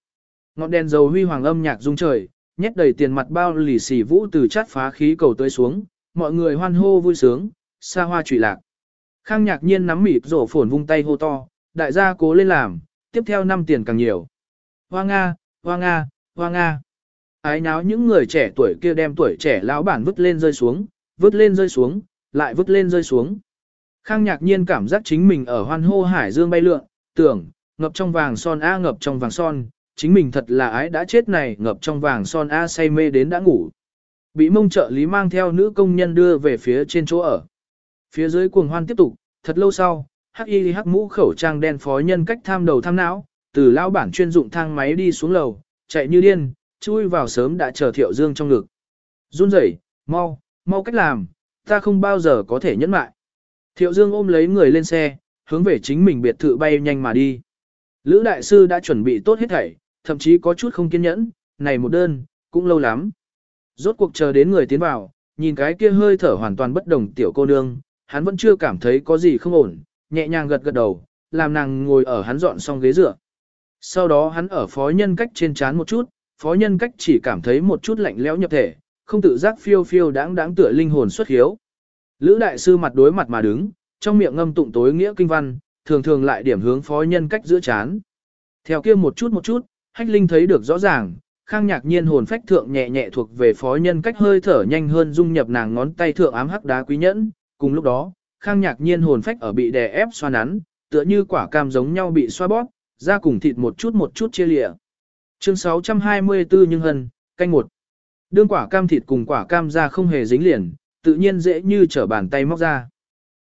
Ngọn đèn dầu huy hoàng âm nhạc rung trời, nhét đầy tiền mặt bao lì xì vũ từ chát phá khí cầu tới xuống, mọi người hoan hô vui sướng, xa hoa trụy lạc. Khang nhạc nhiên nắm mịt rổ phồn vung tay hô to, đại gia cố lên làm, tiếp theo năm tiền càng nhiều. Hoa Nga, Hoa Nga, Hoa Nga. Ái náo những người trẻ tuổi kia đem tuổi trẻ lão bản vứt lên rơi xuống, vứt lên rơi xuống, lại vứt lên rơi xuống. Khang nhạc nhiên cảm giác chính mình ở hoan hô hải dương bay lượn, tưởng, ngập trong vàng son A ngập trong vàng son, chính mình thật là ái đã chết này ngập trong vàng son A say mê đến đã ngủ. Bị mông trợ lý mang theo nữ công nhân đưa về phía trên chỗ ở. Phía dưới cuồng hoan tiếp tục, thật lâu sau, hắc y hắc mũ khẩu trang đen phó nhân cách tham đầu tham não, từ lao bản chuyên dụng thang máy đi xuống lầu, chạy như điên, chui vào sớm đã chờ thiệu dương trong ngực. Run rẩy, mau, mau cách làm, ta không bao giờ có thể nhẫn mại. Thiệu dương ôm lấy người lên xe, hướng về chính mình biệt thự bay nhanh mà đi. Lữ đại sư đã chuẩn bị tốt hết thảy, thậm chí có chút không kiên nhẫn, này một đơn, cũng lâu lắm. Rốt cuộc chờ đến người tiến vào, nhìn cái kia hơi thở hoàn toàn bất đồng tiểu cô nương, hắn vẫn chưa cảm thấy có gì không ổn, nhẹ nhàng gật gật đầu, làm nàng ngồi ở hắn dọn xong ghế dựa. Sau đó hắn ở phó nhân cách trên chán một chút, phó nhân cách chỉ cảm thấy một chút lạnh lẽo nhập thể, không tự giác phiêu phiêu đáng đáng tựa linh hồn xuất hiếu. Lữ đại sư mặt đối mặt mà đứng, trong miệng ngâm tụng tối nghĩa kinh văn, thường thường lại điểm hướng phó nhân cách giữa chán. Theo kia một chút một chút, hách linh thấy được rõ ràng, khang nhạc nhiên hồn phách thượng nhẹ nhẹ thuộc về phó nhân cách hơi thở nhanh hơn dung nhập nàng ngón tay thượng ám hắc đá quý nhẫn, cùng lúc đó, khang nhạc nhiên hồn phách ở bị đè ép xoa nắn, tựa như quả cam giống nhau bị xoa bóp, ra cùng thịt một chút một chút chia lịa. Chương 624 nhưng hân, canh một. Đương quả cam thịt cùng quả cam ra không hề dính liền, tự nhiên dễ như trở bàn tay móc ra.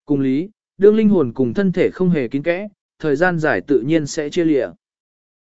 Cùng lý, đương linh hồn cùng thân thể không hề kín kẽ, thời gian dài tự nhiên sẽ chia lịa.